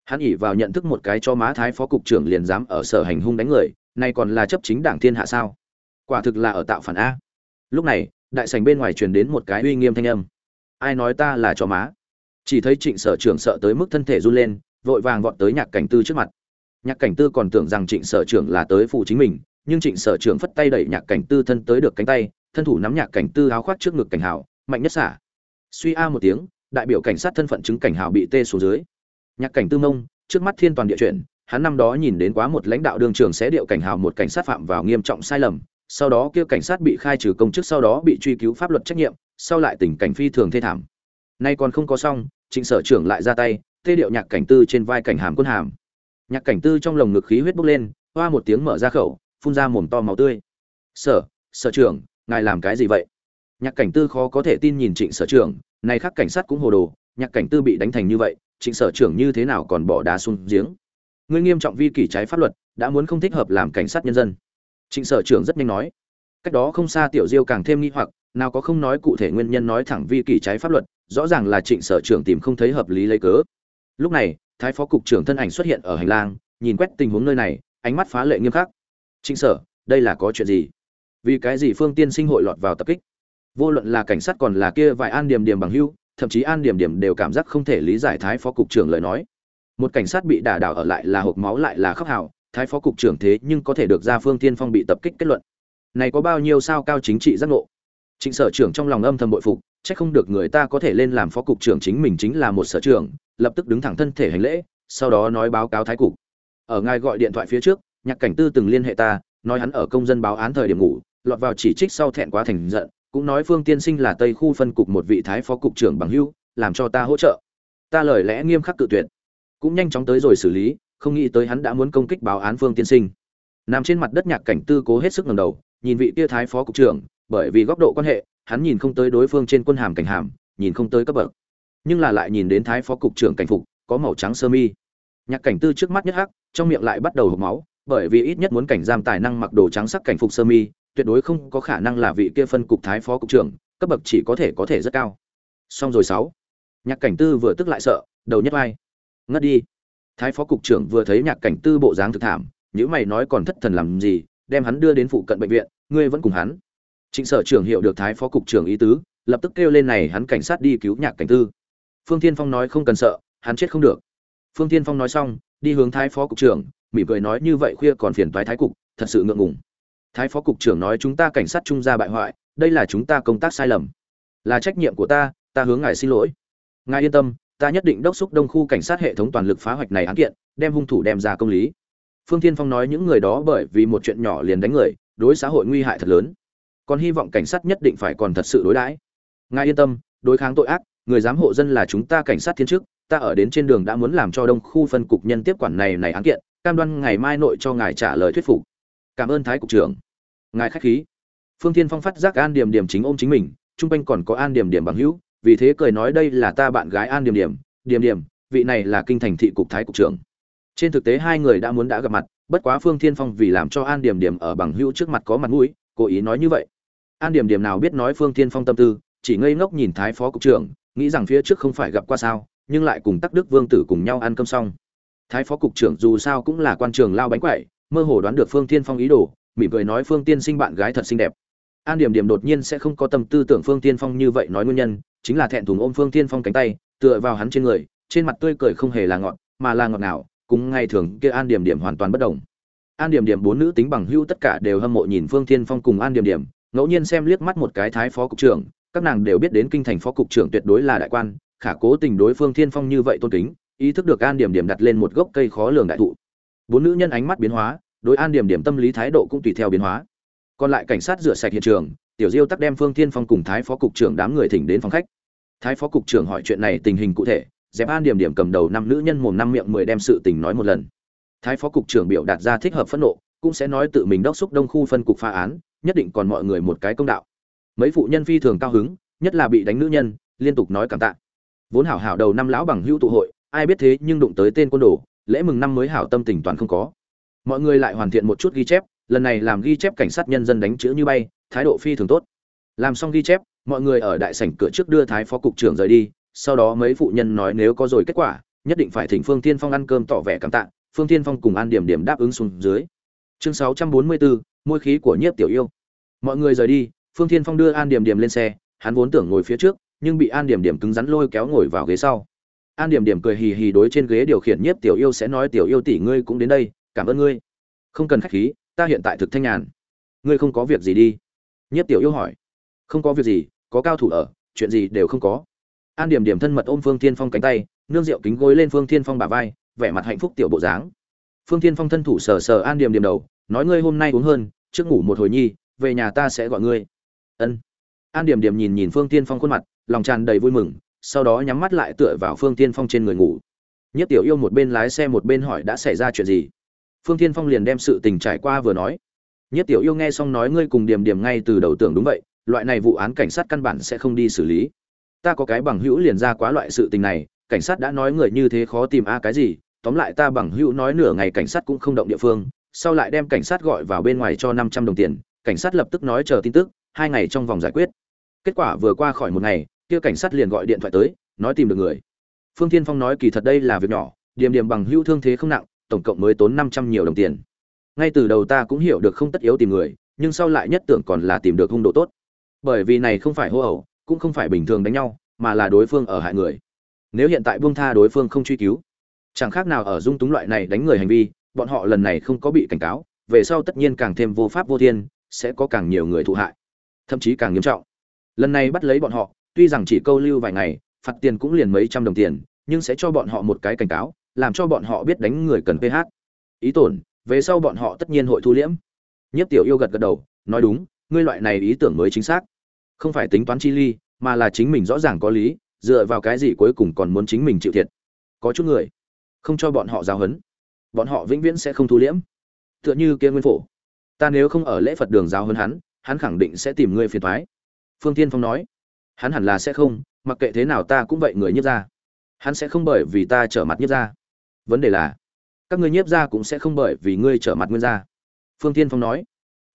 hắn ỉ vào nhận thức một cái cho má thái phó cục trưởng liền dám ở sở hành hung đánh người, nay còn là chấp chính đảng thiên hạ sao? Quả thực là ở tạo phản a. Lúc này, đại sảnh bên ngoài truyền đến một cái uy nghiêm thanh âm. Ai nói ta là cho má? Chỉ thấy trịnh sở trưởng sợ tới mức thân thể run lên, vội vàng vọt tới nhạc cảnh tư trước mặt. Nhạc cảnh tư còn tưởng rằng trịnh sở trưởng là tới phụ chính mình, nhưng trịnh sở trưởng phất tay đẩy nhạc cảnh tư thân tới được cánh tay thân thủ nắm nhạc cảnh tư áo khoác trước ngực cảnh hào mạnh nhất xả. Suy a một tiếng, đại biểu cảnh sát thân phận chứng cảnh hào bị tê xuống dưới. Nhạc cảnh tư mông, trước mắt thiên toàn địa chuyển, hắn năm đó nhìn đến quá một lãnh đạo đường trường sẽ điệu cảnh hào một cảnh sát phạm vào nghiêm trọng sai lầm, sau đó kia cảnh sát bị khai trừ công chức, sau đó bị truy cứu pháp luật trách nhiệm, sau lại tình cảnh phi thường thê thảm. Nay còn không có xong, trịnh sở trưởng lại ra tay, tê điệu nhạc cảnh tư trên vai cảnh hàm quân hàm. Nhạc cảnh tư trong lồng ngực khí huyết bốc lên, hoa một tiếng mở ra khẩu, phun ra mồm to máu tươi. Sở sở trưởng ngài làm cái gì vậy nhạc cảnh tư khó có thể tin nhìn trịnh sở trưởng này khác cảnh sát cũng hồ đồ nhạc cảnh tư bị đánh thành như vậy trịnh sở trưởng như thế nào còn bỏ đá xuống giếng ngươi nghiêm trọng vi kỷ trái pháp luật đã muốn không thích hợp làm cảnh sát nhân dân Trịnh Sở trưởng rất nhanh nói, cách đó không xa Tiểu Diêu càng thêm nghi hoặc, nào có không nói cụ thể nguyên nhân nói thẳng vi kỷ trái pháp luật, rõ ràng là Trịnh Sở trưởng tìm không thấy hợp lý lấy cớ. Lúc này, Thái phó cục trưởng thân ảnh xuất hiện ở hành lang, nhìn quét tình huống nơi này, ánh mắt phá lệ nghiêm khắc. Trịnh Sở, đây là có chuyện gì? Vì cái gì Phương Tiên Sinh hội lọt vào tập kích? Vô luận là cảnh sát còn là kia vài an điểm điểm bằng hưu, thậm chí an điểm điểm đều cảm giác không thể lý giải Thái phó cục trưởng lời nói. Một cảnh sát bị đả đảo ở lại là hộp máu lại là khóc hào, thái phó cục trưởng thế nhưng có thể được ra phương tiên phong bị tập kích kết luận này có bao nhiêu sao cao chính trị giác ngộ trịnh sở trưởng trong lòng âm thầm bội phục chắc không được người ta có thể lên làm phó cục trưởng chính mình chính là một sở trưởng lập tức đứng thẳng thân thể hành lễ sau đó nói báo cáo thái cục ở ngài gọi điện thoại phía trước nhạc cảnh tư từng liên hệ ta nói hắn ở công dân báo án thời điểm ngủ lọt vào chỉ trích sau thẹn quá thành giận, cũng nói phương tiên sinh là tây khu phân cục một vị thái phó cục trưởng bằng hưu làm cho ta hỗ trợ. Ta lời lẽ nghiêm khắc cự tuyệt. Cũng nhanh chóng tới rồi xử lý, không nghĩ tới hắn đã muốn công kích báo án phương tiên sinh. Nằm trên mặt đất nhạc cảnh tư cố hết sức ngẩng đầu, nhìn vị tia thái phó cục trưởng, bởi vì góc độ quan hệ, hắn nhìn không tới đối phương trên quân hàm cảnh hàm, nhìn không tới cấp bậc. Nhưng là lại nhìn đến thái phó cục trưởng cảnh phục, có màu trắng sơ mi. Nhạc cảnh tư trước mắt nhất hắc, trong miệng lại bắt đầu hộc máu, bởi vì ít nhất muốn cảnh giam tài năng mặc đồ trắng sắc cảnh phục sơ mi tuyệt đối không có khả năng là vị kia phân cục thái phó cục trưởng, cấp bậc chỉ có thể có thể rất cao. Xong rồi sáu. Nhạc cảnh tư vừa tức lại sợ, đầu nhất vai. Ngất đi. Thái phó cục trưởng vừa thấy nhạc cảnh tư bộ dáng thực thảm những mày nói còn thất thần làm gì, đem hắn đưa đến phụ cận bệnh viện, ngươi vẫn cùng hắn. Trịnh sở trưởng hiểu được thái phó cục trưởng ý tứ, lập tức kêu lên này hắn cảnh sát đi cứu nhạc cảnh tư. Phương thiên phong nói không cần sợ, hắn chết không được. Phương thiên phong nói xong, đi hướng thái phó cục trưởng, mỉm cười nói như vậy khuya còn phiền toái thái cục, thật sự ngượng ngùng thái phó cục trưởng nói chúng ta cảnh sát trung gia bại hoại, đây là chúng ta công tác sai lầm. Là trách nhiệm của ta ta hướng ngài xin lỗi. Ngài yên tâm, ta nhất định đốc xúc đông khu cảnh sát hệ thống toàn lực phá hoạch này án kiện, đem hung thủ đem ra công lý. Phương tiên phong nói những người đó bởi vì một chuyện nhỏ liền đánh người, đối xã hội nguy hại thật lớn. Còn hy vọng cảnh sát nhất định phải còn thật sự đối đãi. Ngài yên tâm, đối kháng tội ác, người giám hộ dân là chúng ta cảnh sát thiên chức, ta ở đến trên đường đã muốn làm cho đông khu phân cục nhân tiếp quản này này án kiện, cam đoan ngày mai nội cho ngài trả lời thuyết phục cảm ơn thái cục trưởng. Ngài khách khí. Phương thiên phong phát giác an điểm điểm chính ôm chính mình, chung quanh còn có an điểm điểm bằng hữu, vì thế cười nói đây là ta bạn gái an điểm điểm. Điểm điểm, vị này là kinh thành thị cục thái cục trưởng. Trên thực tế hai người đã muốn đã gặp mặt, bất quá phương thiên phong vì làm cho an điểm điểm ở bằng hữu trước mặt có mặt mũi, cố ý nói như vậy. An điểm điểm nào biết nói phương thiên phong tâm tư, chỉ ngây ngốc nhìn thái phó cục trưởng, nghĩ rằng phía trước không phải gặp qua sao, nhưng lại cùng tắc đức vương tử cùng nhau ăn cơm xong. Thái phó cục trưởng dù sao cũng là quan trường lao bánh quậy mơ hồ đoán được phương tiên phong ý đồ, mỉm cười nói phương tiên sinh bạn gái thật xinh đẹp. An điểm điểm đột nhiên sẽ không có tâm tư tưởng phương tiên phong như vậy nói nguyên nhân, chính là thẹn thùng ôm phương tiên phong cánh tay, tựa vào hắn trên người, trên mặt tươi cười không hề là ngọt, mà là ngọt nào cùng ngày thường kia an điểm điểm hoàn toàn bất đồng. An điểm điểm bốn nữ tính bằng hữu tất cả đều hâm mộ nhìn phương tiên phong cùng an điểm điểm, ngẫu nhiên xem liếc mắt một cái thái phó cục trưởng, các nàng đều biết đến kinh thành phó cục trưởng tuyệt đối là đại quan, khả cố tình đối phương thiên phong như vậy tôn kính, ý thức được an điểm điểm đặt lên một gốc cây khó lường đại thụ. Bốn nữ nhân ánh mắt biến hóa đối an điểm điểm tâm lý thái độ cũng tùy theo biến hóa. Còn lại cảnh sát rửa sạch hiện trường, tiểu diêu tắc đem phương thiên phong cùng thái phó cục trưởng đám người thỉnh đến phòng khách. Thái phó cục trưởng hỏi chuyện này tình hình cụ thể dẹp an điểm điểm cầm đầu năm nữ nhân mồm năm miệng mười đem sự tình nói một lần. Thái phó cục trưởng biểu đạt ra thích hợp phẫn nộ, cũng sẽ nói tự mình đốc xúc đông khu phân cục phá án, nhất định còn mọi người một cái công đạo. Mấy phụ nhân phi thường cao hứng, nhất là bị đánh nữ nhân, liên tục nói cảm tạ. Vốn hảo hảo đầu năm lão bằng hữu tụ hội, ai biết thế nhưng đụng tới tên quân đồ, lễ mừng năm mới hảo tâm tình toàn không có mọi người lại hoàn thiện một chút ghi chép lần này làm ghi chép cảnh sát nhân dân đánh chữ như bay thái độ phi thường tốt. Làm xong ghi chép mọi người ở đại sảnh cửa trước đưa thái phó cục trưởng rời đi sau đó mấy phụ nhân nói nếu có rồi kết quả nhất định phải thỉnh phương tiên phong ăn cơm tỏ vẻ cảm tạ phương tiên phong cùng ăn điểm điểm đáp ứng xuống dưới. Chương 644, môi khí của nhiếp tiểu yêu. Mọi người rời đi phương tiên phong đưa an điểm điểm lên xe hắn vốn tưởng ngồi phía trước nhưng bị an điểm điểm cứng rắn lôi kéo ngồi vào ghế sau. An điểm điểm cười hì hì đối trên ghế điều khiển nhiếp tiểu yêu sẽ nói tiểu yêu tỷ ngươi cũng đến đây cảm ơn ngươi. Không cần khách khí, ta hiện tại thực thanh nhàn. Ngươi không có việc gì đi. Nhất tiểu yêu hỏi. Không có việc gì, có cao thủ ở, chuyện gì đều không có. An điểm điểm thân mật ôm phương thiên phong cánh tay, nương rượu kính gối lên phương thiên phong bả vai, vẻ mặt hạnh phúc tiểu bộ dáng. Phương thiên phong thân thủ sờ sờ an điểm điểm đầu, nói ngươi hôm nay uống hơn, trước ngủ một hồi nhi, về nhà ta sẽ gọi ngươi. Ân. An điểm điểm nhìn nhìn phương tiên phong khuôn mặt, lòng tràn đầy vui mừng, sau đó nhắm mắt lại tựa vào phương tiên phong trên người ngủ. Nhất tiểu yêu một bên lái xe một bên hỏi đã xảy ra chuyện gì phương Thiên phong liền đem sự tình trải qua vừa nói. Nhất tiểu yêu nghe xong nói ngươi cùng điểm điểm ngay từ đầu tưởng đúng vậy, loại này vụ án cảnh sát căn bản sẽ không đi xử lý. Ta có cái bằng hữu liền ra quá loại sự tình này, cảnh sát đã nói người như thế khó tìm a à cái gì, tóm lại ta bằng hữu nói nửa ngày cảnh sát cũng không động địa phương, sau lại đem cảnh sát gọi vào bên ngoài cho năm trăm đồng tiền, cảnh sát lập tức nói chờ tin tức, hai ngày trong vòng giải quyết. Kết quả vừa qua khỏi một ngày, kia cảnh sát liền gọi điện thoại tới, nói tìm được người. Phương tiên phong nói kỳ thật đây là việc nhỏ điểm điểm bằng hữu thương thế không nặng tổng cộng mới tốn năm trăm nhiều đồng tiền. Ngay từ đầu ta cũng hiểu được không tất yếu tìm người, nhưng sau lại nhất tưởng còn là tìm được hung độ tốt. Bởi vì này không phải hô ẩu cũng không phải bình thường đánh nhau, mà là đối phương ở hại người. Nếu hiện tại buông tha đối phương không truy cứu, chẳng khác nào ở dung túng loại này đánh người hành vi, bọn họ lần này không có bị cảnh cáo, về sau tất nhiên càng thêm vô pháp vô thiên, sẽ có càng nhiều người thụ hại, thậm chí càng nghiêm trọng. Lần này bắt lấy bọn họ, tuy rằng chỉ câu lưu vài ngày, phạt tiền cũng liền mấy trăm đồng tiền, nhưng sẽ cho bọn họ một cái cảnh cáo làm cho bọn họ biết đánh người cần ph ý tổn, về sau bọn họ tất nhiên hội thu liễm. Nhất tiểu yêu gật gật đầu, nói đúng, ngươi loại này ý tưởng mới chính xác. Không phải tính toán chi ly, mà là chính mình rõ ràng có lý, dựa vào cái gì cuối cùng còn muốn chính mình chịu thiệt. Có chút người, không cho bọn họ giáo huấn, bọn họ vĩnh viễn sẽ không thu liễm. Tựa như kia nguyên phổ, ta nếu không ở lễ phật đường giáo huấn hắn hắn khẳng định sẽ tìm ngươi phiền thoái phương tiên phong nói, hắn hẳn là sẽ không, mặc kệ thế nào ta cũng vậy người nhất ra hắn sẽ không bởi vì ta trở mặt nhất ra vấn đề là, các ngươi nhiếp ra cũng sẽ không bởi vì ngươi trở mặt nguyên ra phương tiên phong nói.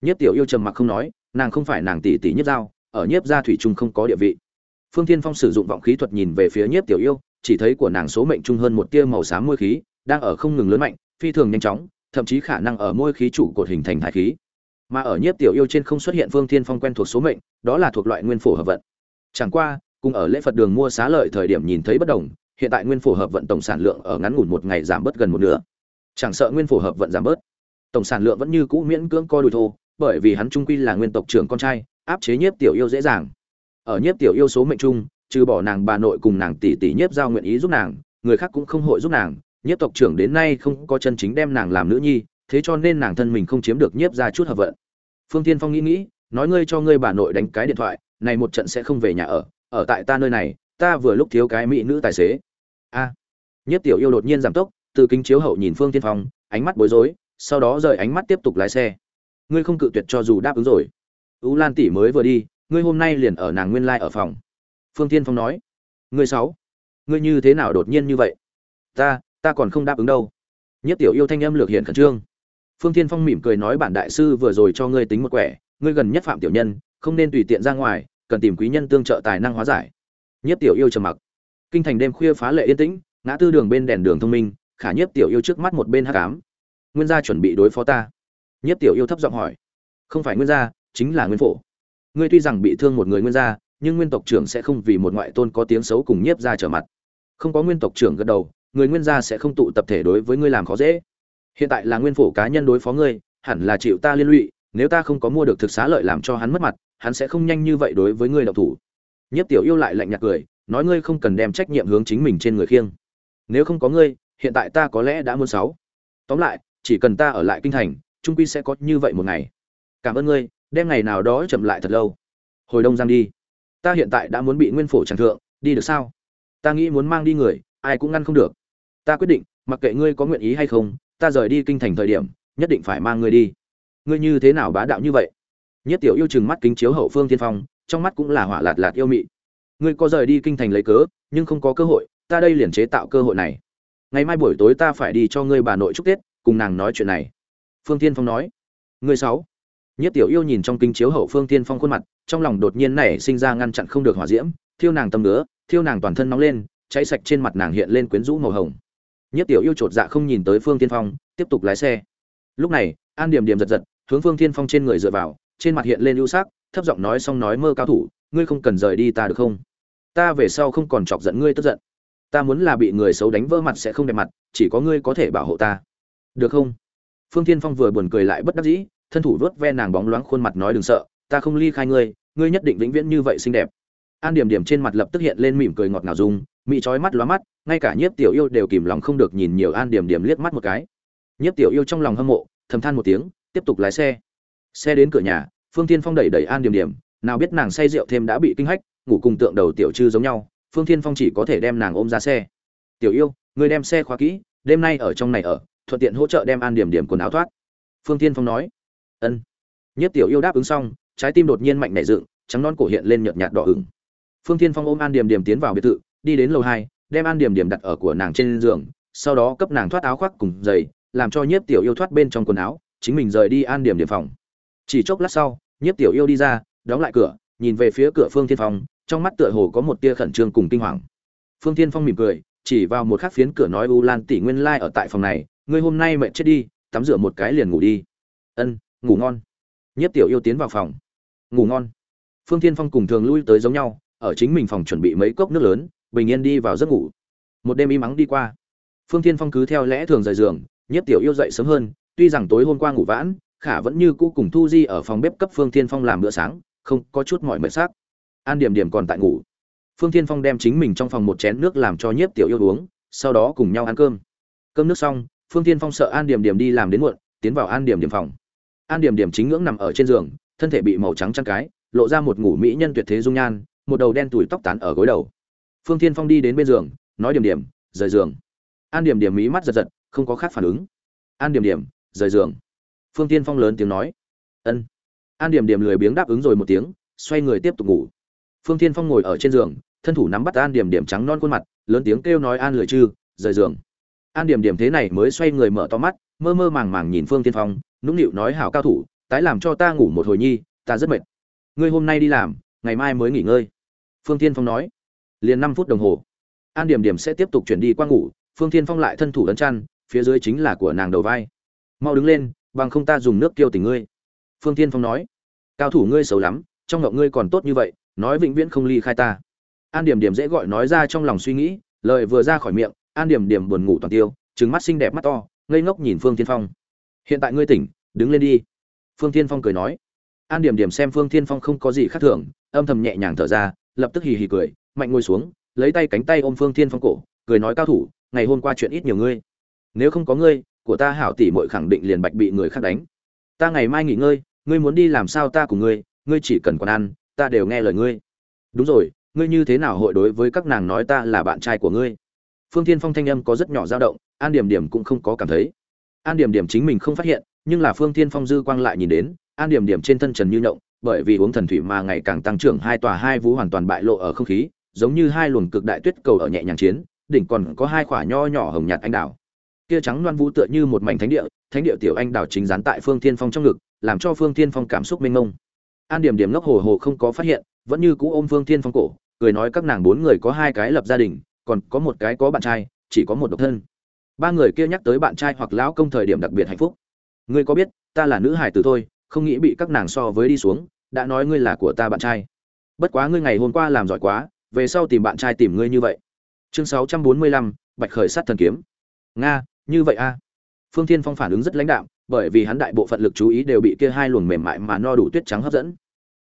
Nhiếp tiểu yêu trầm mặc không nói, nàng không phải nàng tỷ tỷ nhiếp giao, ở nhiếp gia thủy trung không có địa vị. Phương tiên phong sử dụng vọng khí thuật nhìn về phía nhiếp tiểu yêu, chỉ thấy của nàng số mệnh trung hơn một tia màu xám môi khí, đang ở không ngừng lớn mạnh, phi thường nhanh chóng, thậm chí khả năng ở môi khí chủ cột hình thành thái khí. Mà ở nhiếp tiểu yêu trên không xuất hiện phương thiên phong quen thuộc số mệnh, đó là thuộc loại nguyên phổ hợp vận. Chẳng qua, cùng ở lễ phật đường mua xá lợi thời điểm nhìn thấy bất đồng hiện tại nguyên phổ hợp vận tổng sản lượng ở ngắn ngủn một ngày giảm bớt gần một nửa. Chẳng sợ nguyên phổ hợp vận giảm bớt, tổng sản lượng vẫn như cũ miễn cưỡng co đùi thô, bởi vì hắn trung quy là nguyên tộc trưởng con trai, áp chế nhiếp tiểu yêu dễ dàng. Ở nhiếp tiểu yêu số mệnh chung, trừ bỏ nàng bà nội cùng nàng tỷ tỷ nhiếp giao nguyện ý giúp nàng, người khác cũng không hội giúp nàng, nhiếp tộc trưởng đến nay không có chân chính đem nàng làm nữ nhi, thế cho nên nàng thân mình không chiếm được nhiếp ra chút hợp vận. Phương tiên phong nghĩ nghĩ, nói ngươi cho ngươi bà nội đánh cái điện thoại, này một trận sẽ không về nhà ở ở tại ta nơi này, ta vừa lúc thiếu cái mỹ nữ tài xế a. Nhất tiểu yêu đột nhiên giảm tốc, từ kính chiếu hậu nhìn phương tiên phong, ánh mắt bối rối, sau đó rời ánh mắt tiếp tục lái xe. Ngươi không cự tuyệt cho dù đáp ứng rồi. Ú lan tỷ mới vừa đi, ngươi hôm nay liền ở nàng nguyên lai ở phòng. Phương tiên phong nói. Ngươi sáu, ngươi như thế nào đột nhiên như vậy? Ta ta còn không đáp ứng đâu. Nhất tiểu yêu thanh âm lược hiện khẩn trương. Phương tiên phong mỉm cười nói bản đại sư vừa rồi cho ngươi tính một quẻ, ngươi gần nhất phạm tiểu nhân, không nên tùy tiện ra ngoài, cần tìm quý nhân tương trợ tài năng hóa giải. Nhất tiểu yêu trầm mặc kinh thành đêm khuya phá lệ yên tĩnh, ngã tư đường bên đèn đường thông minh, khả nhất tiểu yêu trước mắt một bên hắc ám nguyên gia chuẩn bị đối phó ta. Nhất tiểu yêu thấp giọng hỏi. Không phải nguyên gia, chính là nguyên phổ. Ngươi tuy rằng bị thương một người nguyên gia, nhưng nguyên tộc trưởng sẽ không vì một ngoại tôn có tiếng xấu cùng nhiếp ra trở mặt. Không có nguyên tộc trưởng gật đầu, người nguyên gia sẽ không tụ tập thể đối với ngươi làm khó dễ. Hiện tại là nguyên phổ cá nhân đối phó ngươi, hẳn là chịu ta liên lụy, nếu ta không có mua được thực xá lợi làm cho hắn mất mặt, hắn sẽ không nhanh như vậy đối với ngươi độc thủ. Nhất tiểu yêu lại lạnh nhạt cười nói ngươi không cần đem trách nhiệm hướng chính mình trên người khiêng. Nếu không có ngươi, hiện tại ta có lẽ đã muốn sáu. Tóm lại, chỉ cần ta ở lại kinh thành trung quy sẽ có như vậy một ngày. Cảm ơn ngươi, đem ngày nào đó chậm lại thật lâu. Hồi đông giang đi. Ta hiện tại đã muốn bị nguyên phổ tràng thượng, đi được sao? Ta nghĩ muốn mang đi người, ai cũng ngăn không được. Ta quyết định, mặc kệ ngươi có nguyện ý hay không, ta rời đi kinh thành thời điểm, nhất định phải mang ngươi đi. Ngươi như thế nào bá đạo như vậy? Nhất tiểu yêu chừng mắt kính chiếu hậu phương tiên phong, trong mắt cũng là hỏa lạt lạt yêu mị ngươi có rời đi kinh thành lấy cớ, nhưng không có cơ hội, ta đây liền chế tạo cơ hội này. Ngày mai buổi tối ta phải đi cho ngươi bà nội chúc tết, cùng nàng nói chuyện này. Phương tiên phong nói. Ngươi sáu. Nhất tiểu yêu nhìn trong kinh chiếu hậu phương tiên phong khuôn mặt, trong lòng đột nhiên nảy sinh ra ngăn chặn không được hỏa diễm, thiêu nàng tâm nữa thiêu nàng toàn thân nóng lên, cháy sạch trên mặt nàng hiện lên quyến rũ màu hồng. Nhất tiểu yêu chột dạ không nhìn tới phương tiên phong, tiếp tục lái xe. Lúc này, an điểm điểm giật giật, hướng phương tiên phong trên người dựa vào, trên mặt hiện lên ưu sắc, thấp giọng nói xong nói mơ cao thủ ngươi không cần rời đi ta được không? Ta về sau không còn chọc giận ngươi tức giận. Ta muốn là bị người xấu đánh vỡ mặt sẽ không đẹp mặt, chỉ có ngươi có thể bảo hộ ta. Được không? Phương tiên phong vừa buồn cười lại bất đắc dĩ, thân thủ vớt ve nàng bóng loáng khuôn mặt nói đừng sợ, ta không ly khai ngươi ngươi nhất định vĩnh viễn như vậy xinh đẹp. An điểm điểm trên mặt lập tức hiện lên mỉm cười ngọt ngào dung, mị trói mắt lóa mắt, ngay cả nhiếp tiểu yêu đều kìm lòng không được nhìn nhiều an điểm điểm liếc mắt một cái. Nhiếp tiểu yêu trong lòng hâm mộ, thầm than một tiếng, tiếp tục lái xe. Xe đến cửa nhà, phương tiên phong đẩy đẩy an điểm điểm nào biết nàng say rượu thêm đã bị kinh hách, ngủ cùng tượng đầu tiểu trư giống nhau, phương thiên phong chỉ có thể đem nàng ôm ra xe. Tiểu yêu người đem xe khóa kỹ, đêm nay ở trong này ở, thuận tiện hỗ trợ đem an điểm điểm quần áo thoát. Phương thiên phong nói. Ân. Nhất tiểu yêu đáp ứng xong, trái tim đột nhiên mạnh nảy dựng, trắng non cổ hiện lên nhợt nhạt đỏ ửng. Phương thiên phong ôm an điểm điểm tiến vào biệt thự, đi đến lầu hai, đem an điểm điểm đặt ở của nàng trên giường, sau đó cấp nàng thoát áo khoác cùng giày, làm cho nhiếp tiểu yêu thoát bên trong quần áo, chính mình rời đi an điểm điểm phòng. Chỉ chốc lát sau, nhiếp tiểu yêu đi ra đóng lại cửa, nhìn về phía cửa phương thiên phong, trong mắt tựa hồ có một tia khẩn trương cùng kinh hoàng. Phương thiên phong mỉm cười, chỉ vào một khắc phiến cửa nói u lan tỷ nguyên lai ở tại phòng này, ngươi hôm nay mệt chết đi, tắm rửa một cái liền ngủ đi. Ân, ngủ ngon. Nhất tiểu yêu tiến vào phòng. Ngủ ngon. Phương thiên phong cùng thường lui tới giống nhau, ở chính mình phòng chuẩn bị mấy cốc nước lớn, bình yên đi vào giấc ngủ. Một đêm im ắng đi qua. Phương thiên phong cứ theo lẽ thường rời giường nhất tiểu yêu dậy sớm hơn, tuy rằng tối hôm qua ngủ vãn, khả vẫn như cũ cùng thu di ở phòng bếp cấp phương thiên phong làm bữa sáng không có chút mỏi mệt xác. An điểm điểm còn tại ngủ. Phương thiên phong đem chính mình trong phòng một chén nước làm cho nhiếp tiểu yêu uống, sau đó cùng nhau ăn cơm. Cơm nước xong, phương thiên phong sợ an điểm điểm đi làm đến muộn, tiến vào an điểm điểm phòng. An điểm điểm chính ngưỡng nằm ở trên giường, thân thể bị màu trắng trăng cái, lộ ra một ngủ mỹ nhân tuyệt thế dung nhan, một đầu đen tủi tóc tán ở gối đầu. Phương thiên phong đi đến bên giường, nói điểm điểm, rời giường. An điểm điểm mí mắt giật giật, không có khác phản ứng. An điểm điểm, rời giường. Phương tiên phong lớn tiếng nói, ân an điểm điểm lười biếng đáp ứng rồi một tiếng, xoay người tiếp tục ngủ. Phương Thiên phong ngồi ở trên giường, thân thủ nắm bắt an điểm điểm trắng non khuôn mặt, lớn tiếng kêu nói an lười chư, rời giường. An điểm điểm thế này mới xoay người mở to mắt, mơ mơ màng màng nhìn phương tiên phong, nũng nịu nói hảo cao thủ, tái làm cho ta ngủ một hồi nhi, ta rất mệt. Ngươi hôm nay đi làm, ngày mai mới nghỉ ngơi. Phương tiên phong nói. Liền năm phút đồng hồ. An điểm điểm sẽ tiếp tục chuyển đi qua ngủ, phương tiên phong lại thân thủ ấn chăn, phía dưới chính là của nàng đầu vai. Mau đứng lên, bằng không ta dùng nước tiêu tỉnh ngươi phương tiên phong nói, cao thủ ngươi xấu lắm, trong ngộng ngươi còn tốt như vậy, nói vĩnh viễn không ly khai ta. An điểm điểm dễ gọi nói ra trong lòng suy nghĩ, lời vừa ra khỏi miệng, an điểm điểm buồn ngủ toàn tiêu trứng mắt xinh đẹp mắt to, ngây ngốc nhìn phương tiên phong. Hiện tại ngươi tỉnh, đứng lên đi. Phương thiên phong cười nói. An điểm điểm xem phương thiên phong không có gì khác thường, âm thầm nhẹ nhàng thở ra, lập tức hì hì cười, mạnh ngồi xuống, lấy tay cánh tay ôm phương thiên phong cổ, cười nói, cao thủ, ngày hôm qua chuyện ít nhiều ngươi. Nếu không có ngươi, của ta hảo tỷ muội khẳng định liền bạch bị người khác đánh. Ta ngày mai nghỉ ngơi ngươi muốn đi làm sao ta cùng ngươi ngươi chỉ cần còn ăn, ta đều nghe lời ngươi. Đúng rồi, ngươi như thế nào hội đối với các nàng nói ta là bạn trai của ngươi? Phương thiên phong thanh âm có rất nhỏ dao động, an điểm điểm cũng không có cảm thấy. An điểm điểm chính mình không phát hiện, nhưng là phương thiên phong dư quang lại nhìn đến, an điểm điểm trên thân trần như nhộng, bởi vì uống thần thủy mà ngày càng tăng trưởng hai tòa hai vú hoàn toàn bại lộ ở không khí, giống như hai luồng cực đại tuyết cầu ở nhẹ nhàng chiến, đỉnh còn có hai quả nho nhỏ hồng nhạt anh đào kia trắng loan vũ tựa như một mảnh thánh địa thánh địa tiểu anh đào chính dán tại phương thiên phong trong ngực, làm cho phương thiên phong cảm xúc mênh mông. An điểm điểm ngốc hồ hồ không có phát hiện, vẫn như cũ ôm phương thiên phong cổ, cười nói các nàng bốn người có hai cái lập gia đình, còn có một cái có bạn trai, chỉ có một độc thân. Ba người kia nhắc tới bạn trai hoặc lão công thời điểm đặc biệt hạnh phúc. Ngươi có biết, ta là nữ hải tử thôi, không nghĩ bị các nàng so với đi xuống, đã nói ngươi là của ta bạn trai. Bất quá ngươi ngày hôm qua làm giỏi quá, về sau tìm bạn trai tìm ngươi như vậy. Chương sáu trăm bốn mươi lăm, bạch khởi sát thần kiếm. Nga như vậy a. Phương thiên phong phản ứng rất lãnh đạm, bởi vì hắn đại bộ phận lực chú ý đều bị kia hai luồng mềm mại mà no đủ tuyết trắng hấp dẫn.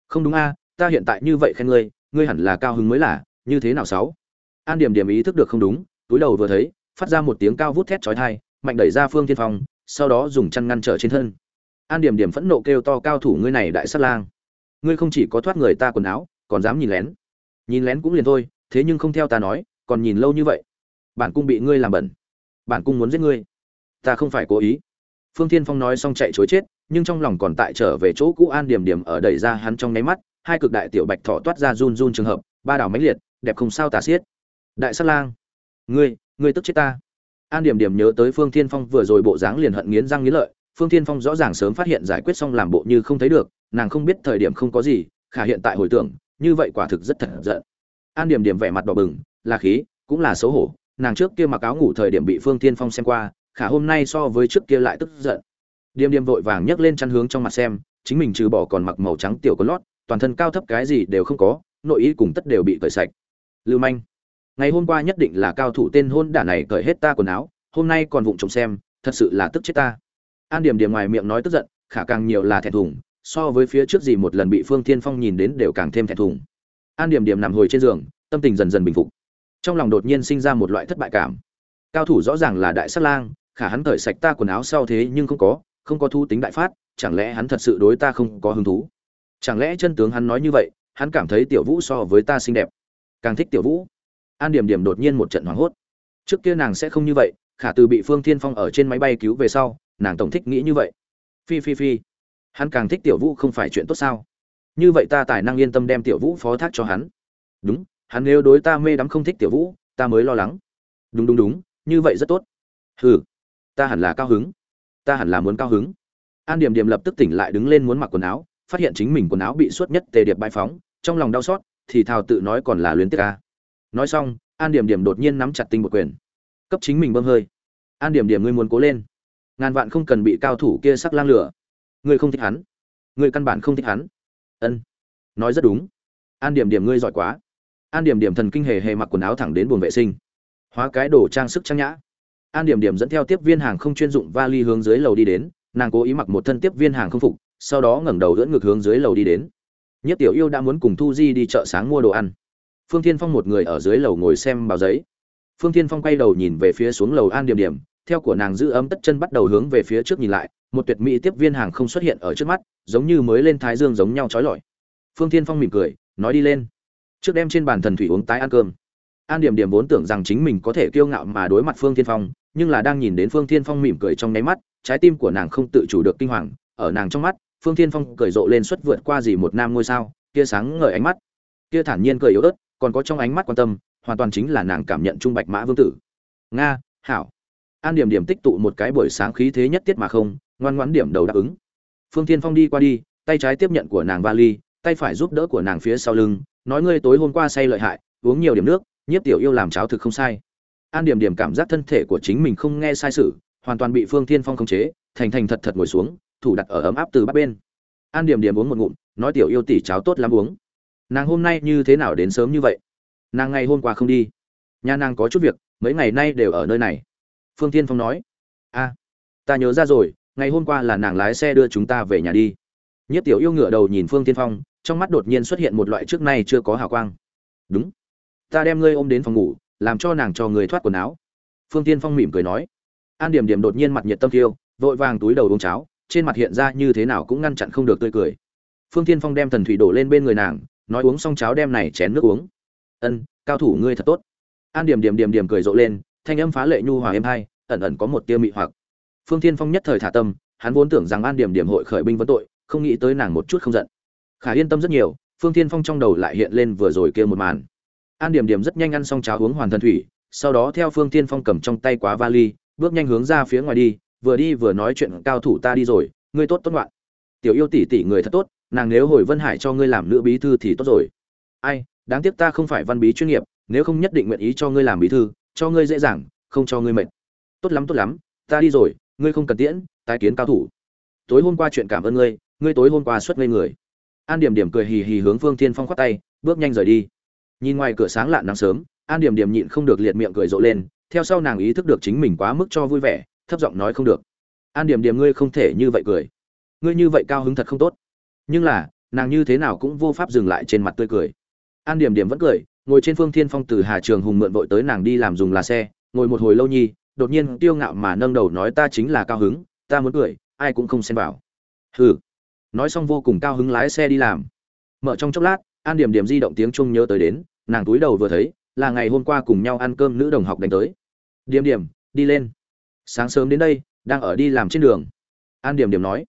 Không đúng a, ta hiện tại như vậy khen ngươi ngươi hẳn là cao hứng mới là, như thế nào sáu? An điểm điểm ý thức được không đúng, túi đầu vừa thấy, phát ra một tiếng cao vút thét chói tai, mạnh đẩy ra phương thiên phong, sau đó dùng chăn ngăn trở trên thân. An điểm điểm phẫn nộ kêu to cao thủ ngươi này đại sát lang. Ngươi không chỉ có thoát người ta quần áo, còn dám nhìn lén. Nhìn lén cũng liền thôi, thế nhưng không theo ta nói, còn nhìn lâu như vậy. Bản cung bị ngươi làm bẩn bản cung muốn giết ngươi. Ta không phải cố ý. Phương thiên phong nói xong chạy chối chết, nhưng trong lòng còn tại trở về chỗ cũ an điểm điểm ở đẩy ra hắn trong nháy mắt, hai cực đại tiểu bạch thọ toát ra run run trường hợp, ba đảo mãnh liệt, đẹp không sao tà xiết. Đại sát lang, ngươi ngươi tức chết ta. An điểm điểm nhớ tới phương thiên phong vừa rồi bộ dáng liền hận nghiến răng nghiến lợi, phương thiên phong rõ ràng sớm phát hiện giải quyết xong làm bộ như không thấy được, nàng không biết thời điểm không có gì, khả hiện tại hồi tưởng, như vậy quả thực rất thật giận. An điểm điểm vẻ mặt đỏ bừng, là khí, cũng là xấu hổ nàng trước kia mặc áo ngủ thời điểm bị phương thiên phong xem qua, khả hôm nay so với trước kia lại tức giận. Điềm điềm vội vàng nhấc lên chăn hướng trong mặt xem, chính mình trừ bỏ còn mặc màu trắng tiểu có lót, toàn thân cao thấp cái gì đều không có, nội y cùng tất đều bị cởi sạch. Lưu manh, ngày hôm qua nhất định là cao thủ tên hôn đả này cởi hết ta quần áo, hôm nay còn vụng trộm xem, thật sự là tức chết ta. An Điềm Điềm ngoài miệng nói tức giận, khả càng nhiều là thẹn thùng, so với phía trước gì một lần bị phương thiên phong nhìn đến đều càng thêm thẹn thùng. An Điềm Điềm nằm hồi trên giường, tâm tình dần dần bình phục trong lòng đột nhiên sinh ra một loại thất bại cảm. Cao thủ rõ ràng là đại sát lang, khả hắn cởi sạch ta quần áo sau thế nhưng không có không có thu tính đại phát, chẳng lẽ hắn thật sự đối ta không có hứng thú? Chẳng lẽ chân tướng hắn nói như vậy, hắn cảm thấy tiểu vũ so với ta xinh đẹp. Càng thích tiểu vũ. An điểm điểm đột nhiên một trận hoảng hốt. Trước kia nàng sẽ không như vậy, khả từ bị phương thiên phong ở trên máy bay cứu về sau, nàng tổng thích nghĩ như vậy. Phi phi phi. Hắn càng thích tiểu vũ không phải chuyện tốt sao? Như vậy ta tài năng yên tâm đem tiểu vũ phó thác cho hắn. Đúng hắn nếu đối ta mê đắm không thích tiểu vũ, ta mới lo lắng. Đúng đúng đúng, như vậy rất tốt. Hừ, ta hẳn là cao hứng. Ta hẳn là muốn cao hứng. An điểm điểm lập tức tỉnh lại đứng lên muốn mặc quần áo, phát hiện chính mình quần áo bị suốt nhất tề điệp bãi phóng, trong lòng đau xót, thì thào tự nói còn là luyến tiếc ca. Nói xong, an điểm điểm đột nhiên nắm chặt tinh một quyền. Cấp chính mình bơm hơi. An điểm điểm ngươi muốn cố lên. Ngàn vạn không cần bị cao thủ kia sắc lang lửa. Ngươi không thích hắn. Ngươi căn bản không thích hắn. Ân. Nói rất đúng. An điểm điểm ngươi giỏi quá an điểm điểm thần kinh hề hề mặc quần áo thẳng đến buồng vệ sinh. Hóa cái đồ trang sức trang nhã. An điểm điểm dẫn theo tiếp viên hàng không chuyên dụng vali hướng dưới lầu đi đến, nàng cố ý mặc một thân tiếp viên hàng không phục, sau đó ngẩng đầu dẫn ngược hướng dưới lầu đi đến. Nhất tiểu yêu đã muốn cùng thu di đi chợ sáng mua đồ ăn. Phương thiên phong một người ở dưới lầu ngồi xem báo giấy. Phương thiên phong quay đầu nhìn về phía xuống lầu an điểm điểm, theo của nàng giữ ấm tất chân bắt đầu hướng về phía trước nhìn lại, một tuyệt mỹ tiếp viên hàng không xuất hiện ở trước mắt, giống như mới lên thái dương giống nhau trói lọi. Phương thiên phong mỉm cười, nói đi lên trước đem trên bàn thần thủy uống tái ăn cơm. An điểm điểm vốn tưởng rằng chính mình có thể kiêu ngạo mà đối mặt phương thiên phong, nhưng là đang nhìn đến phương thiên phong mỉm cười trong nháy mắt, trái tim của nàng không tự chủ được kinh hoàng, ở nàng trong mắt, phương thiên phong cười rộ lên suất vượt qua gì một nam ngôi sao, kia sáng ngời ánh mắt, kia thản nhiên cười yếu ớt, còn có trong ánh mắt quan tâm, hoàn toàn chính là nàng cảm nhận trung bạch mã vương tử. Nga, hảo. An điểm điểm tích tụ một cái buổi sáng khí thế nhất tiết mà không, ngoan ngoãn điểm đầu đáp ứng. Phương thiên phong đi qua đi, tay trái tiếp nhận của nàng vali, tay phải giúp đỡ của nàng phía sau lưng nói ngươi tối hôm qua say lợi hại, uống nhiều điểm nước, nhiếp tiểu yêu làm cháo thực không sai. An điểm điểm cảm giác thân thể của chính mình không nghe sai sự, hoàn toàn bị phương thiên phong khống chế, thành thành thật thật ngồi xuống, thủ đặt ở ấm áp từ bắp bên. An điểm điểm uống một ngụm, nói tiểu yêu tỷ cháo tốt lắm uống. Nàng hôm nay như thế nào đến sớm như vậy? Nàng ngày hôm qua không đi. Nhà nàng có chút việc, mấy ngày nay đều ở nơi này. Phương thiên phong nói. A ta nhớ ra rồi, ngày hôm qua là nàng lái xe đưa chúng ta về nhà đi. Nhất tiểu yêu ngửa đầu nhìn phương tiên phong trong mắt đột nhiên xuất hiện một loại trước nay chưa có hào quang. Đúng, ta đem ngươi ôm đến phòng ngủ, làm cho nàng cho người thoát quần áo. Phương tiên phong mỉm cười nói. An điểm điểm đột nhiên mặt nhiệt tâm thiêu vội vàng túi đầu uống cháo, trên mặt hiện ra như thế nào cũng ngăn chặn không được tươi cười. Phương tiên phong đem thần thủy đổ lên bên người nàng, nói uống xong cháo đem này chén nước uống. Ân, cao thủ ngươi thật tốt. An điểm điểm điểm điểm cười rộ lên, thanh âm phá lệ nhu hòa êm hai ẩn ẩn có một tia mị hoặc. Phương tiên phong nhất thời thả tâm, hắn vốn tưởng rằng an điểm điểm hội khởi binh vấn tội, không nghĩ tới nàng một chút không giận khả yên tâm rất nhiều, phương tiên phong trong đầu lại hiện lên vừa rồi kia một màn. An điểm điểm rất nhanh ăn xong cháo uống hoàn thần thủy, sau đó theo phương tiên phong cầm trong tay quá vali, bước nhanh hướng ra phía ngoài đi, vừa đi vừa nói chuyện, cao thủ ta đi rồi, ngươi tốt tốt loạn tiểu yêu tỷ tỷ người thật tốt, nàng nếu hồi vân hải cho ngươi làm nữ bí thư thì tốt rồi. Ai, đáng tiếc ta không phải văn bí chuyên nghiệp, nếu không nhất định nguyện ý cho ngươi làm bí thư, cho ngươi dễ dàng, không cho ngươi mệt. Tốt lắm tốt lắm, ta đi rồi, ngươi không cần tiễn, tái kiến cao thủ. Tối hôm qua chuyện cảm ơn ngươi ngươi tối hôm qua xuất ngây người an điểm điểm cười hì hì hướng phương thiên phong khoát tay, bước nhanh rời đi. Nhìn ngoài cửa sáng lạ nắng sớm, an điểm điểm nhịn không được liệt miệng cười rộ lên, theo sau nàng ý thức được chính mình quá mức cho vui vẻ, thấp giọng nói không được. An điểm điểm ngươi không thể như vậy cười. Ngươi như vậy cao hứng thật không tốt. Nhưng là, nàng như thế nào cũng vô pháp dừng lại trên mặt tươi cười. An điểm điểm vẫn cười, ngồi trên phương thiên phong từ hà trường hùng mượn vội tới nàng đi làm dùng là xe, ngồi một hồi lâu nhi, đột nhiên tiêu ngạo mà nâng đầu nói ta chính là cao hứng, ta muốn cười, ai cũng không xem vào. Hừ nói xong vô cùng cao hứng lái xe đi làm. Mở trong chốc lát, an điểm điểm di động tiếng chung nhớ tới đến, nàng túi đầu vừa thấy, là ngày hôm qua cùng nhau ăn cơm nữ đồng học đánh tới. Điểm điểm, đi lên. Sáng sớm đến đây, đang ở đi làm trên đường. An điểm điểm nói.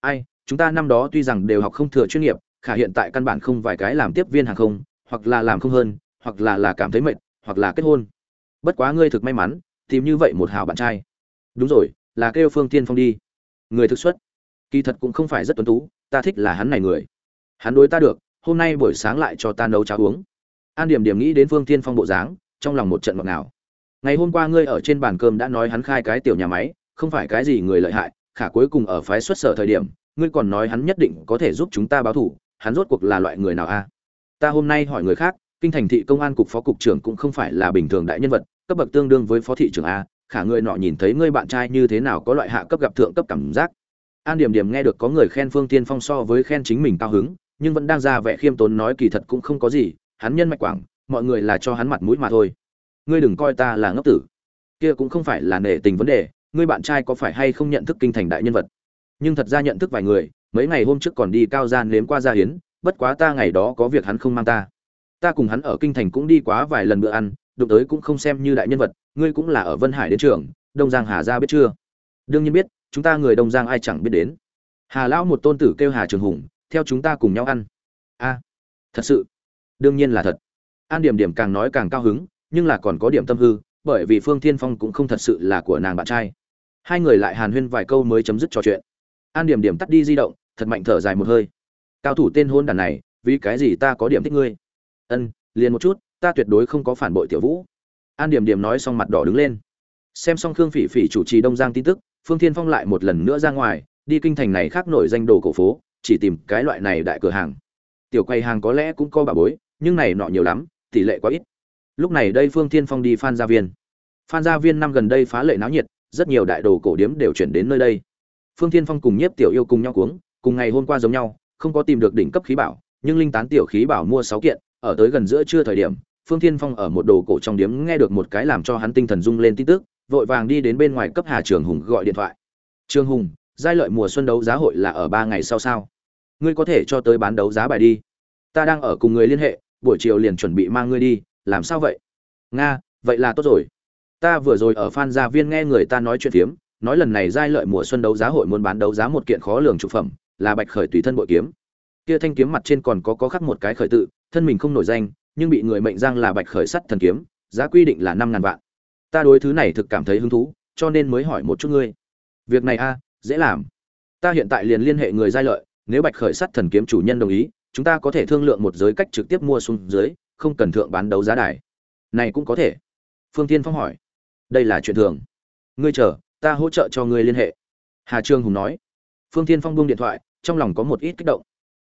Ai, chúng ta năm đó tuy rằng đều học không thừa chuyên nghiệp, khả hiện tại căn bản không vài cái làm tiếp viên hàng không, hoặc là làm không hơn, hoặc là là cảm thấy mệt, hoặc là kết hôn. Bất quá ngươi thực may mắn, tìm như vậy một hào bạn trai. Đúng rồi, là kêu phương tiên phong đi. Người thực xuất kỳ thật cũng không phải rất tuấn tú, ta thích là hắn này người. Hắn đối ta được, hôm nay buổi sáng lại cho ta nấu cháo uống. An điểm điểm nghĩ đến phương tiên phong bộ dáng, trong lòng một trận ngọt ngào. Ngày hôm qua ngươi ở trên bàn cơm đã nói hắn khai cái tiểu nhà máy, không phải cái gì người lợi hại, khả cuối cùng ở phái xuất sở thời điểm, ngươi còn nói hắn nhất định có thể giúp chúng ta báo thủ, hắn rốt cuộc là loại người nào a? Ta hôm nay hỏi người khác, kinh thành thị công an cục phó cục trưởng cũng không phải là bình thường đại nhân vật, cấp bậc tương đương với phó thị trưởng a, khả người nọ nhìn thấy ngươi bạn trai như thế nào có loại hạ cấp gặp thượng cấp cảm giác an điểm điểm nghe được có người khen phương tiên phong so với khen chính mình cao hứng, nhưng vẫn đang ra vẻ khiêm tốn nói kỳ thật cũng không có gì, hắn nhân mạch quảng, mọi người là cho hắn mặt mũi mà thôi. Ngươi đừng coi ta là ngốc tử. Kia cũng không phải là nể tình vấn đề, ngươi bạn trai có phải hay không nhận thức kinh thành đại nhân vật? Nhưng thật ra nhận thức vài người, mấy ngày hôm trước còn đi cao gian nếm qua gia hiến, bất quá ta ngày đó có việc hắn không mang ta. Ta cùng hắn ở kinh thành cũng đi quá vài lần bữa ăn, đụng tới cũng không xem như đại nhân vật, ngươi cũng là ở vân hải đến trường, đông giang hà ra biết chưa? Đương nhiên biết chúng ta người đông giang ai chẳng biết đến. Hà lão một tôn tử kêu hà trường hùng, theo chúng ta cùng nhau ăn. A, thật sự? Đương nhiên là thật. An điểm điểm càng nói càng cao hứng, nhưng là còn có điểm tâm hư, bởi vì phương thiên phong cũng không thật sự là của nàng bạn trai. Hai người lại hàn huyên vài câu mới chấm dứt trò chuyện. An điểm điểm tắt đi di động, thật mạnh thở dài một hơi. Cao thủ tên hôn đàn này, vì cái gì ta có điểm thích ngươi? Ân, liền một chút, ta tuyệt đối không có phản bội tiểu vũ. An điểm điểm nói xong mặt đỏ đứng lên. Xem xong khương phỉ phỉ chủ trì đông giang tin tức phương thiên phong lại một lần nữa ra ngoài, đi kinh thành này khác nổi danh đồ cổ phố, chỉ tìm cái loại này đại cửa hàng. Tiểu quầy hàng có lẽ cũng có bà bối, nhưng này nọ nhiều lắm, tỷ lệ quá ít. Lúc này đây phương thiên phong đi phan gia viên. Phan gia viên năm gần đây phá lệ náo nhiệt, rất nhiều đại đồ cổ điếm đều chuyển đến nơi đây. Phương thiên phong cùng nhiếp tiểu yêu cùng nhau cuống, cùng ngày hôm qua giống nhau, không có tìm được đỉnh cấp khí bảo, nhưng linh tán tiểu khí bảo mua sáu kiện, ở tới gần giữa trưa thời điểm, phương thiên phong ở một đồ cổ trong điếm nghe được một cái làm cho hắn tinh thần rung lên tin tức vội vàng đi đến bên ngoài cấp hà trường hùng gọi điện thoại. Trường hùng, giai lợi mùa xuân đấu giá hội là ở ba ngày sau sao? Ngươi có thể cho tới bán đấu giá bài đi. Ta đang ở cùng người liên hệ, buổi chiều liền chuẩn bị mang ngươi đi, làm sao vậy? Nga, vậy là tốt rồi. Ta vừa rồi ở phan gia viên nghe người ta nói chuyện phiếm, nói lần này giai lợi mùa xuân đấu giá hội muốn bán đấu giá một kiện khó lường trụ phẩm, là bạch khởi tùy thân bội kiếm. Kia thanh kiếm mặt trên còn có có khắc một cái khởi tự, thân mình không nổi danh, nhưng bị người mệnh danh là bạch khởi sắt thần kiếm, giá quy định là năm ngàn vạn ta đối thứ này thực cảm thấy hứng thú, cho nên mới hỏi một chút ngươi. Việc này a, dễ làm. Ta hiện tại liền liên hệ người giai lợi, nếu bạch khởi sắt thần kiếm chủ nhân đồng ý, chúng ta có thể thương lượng một giới cách trực tiếp mua xuống dưới, không cần thượng bán đấu giá đài. Này cũng có thể. Phương tiên phong hỏi. Đây là chuyện thường. Ngươi chờ, ta hỗ trợ cho ngươi liên hệ. Hà trương hùng nói. Phương tiên phong buông điện thoại, trong lòng có một ít kích động.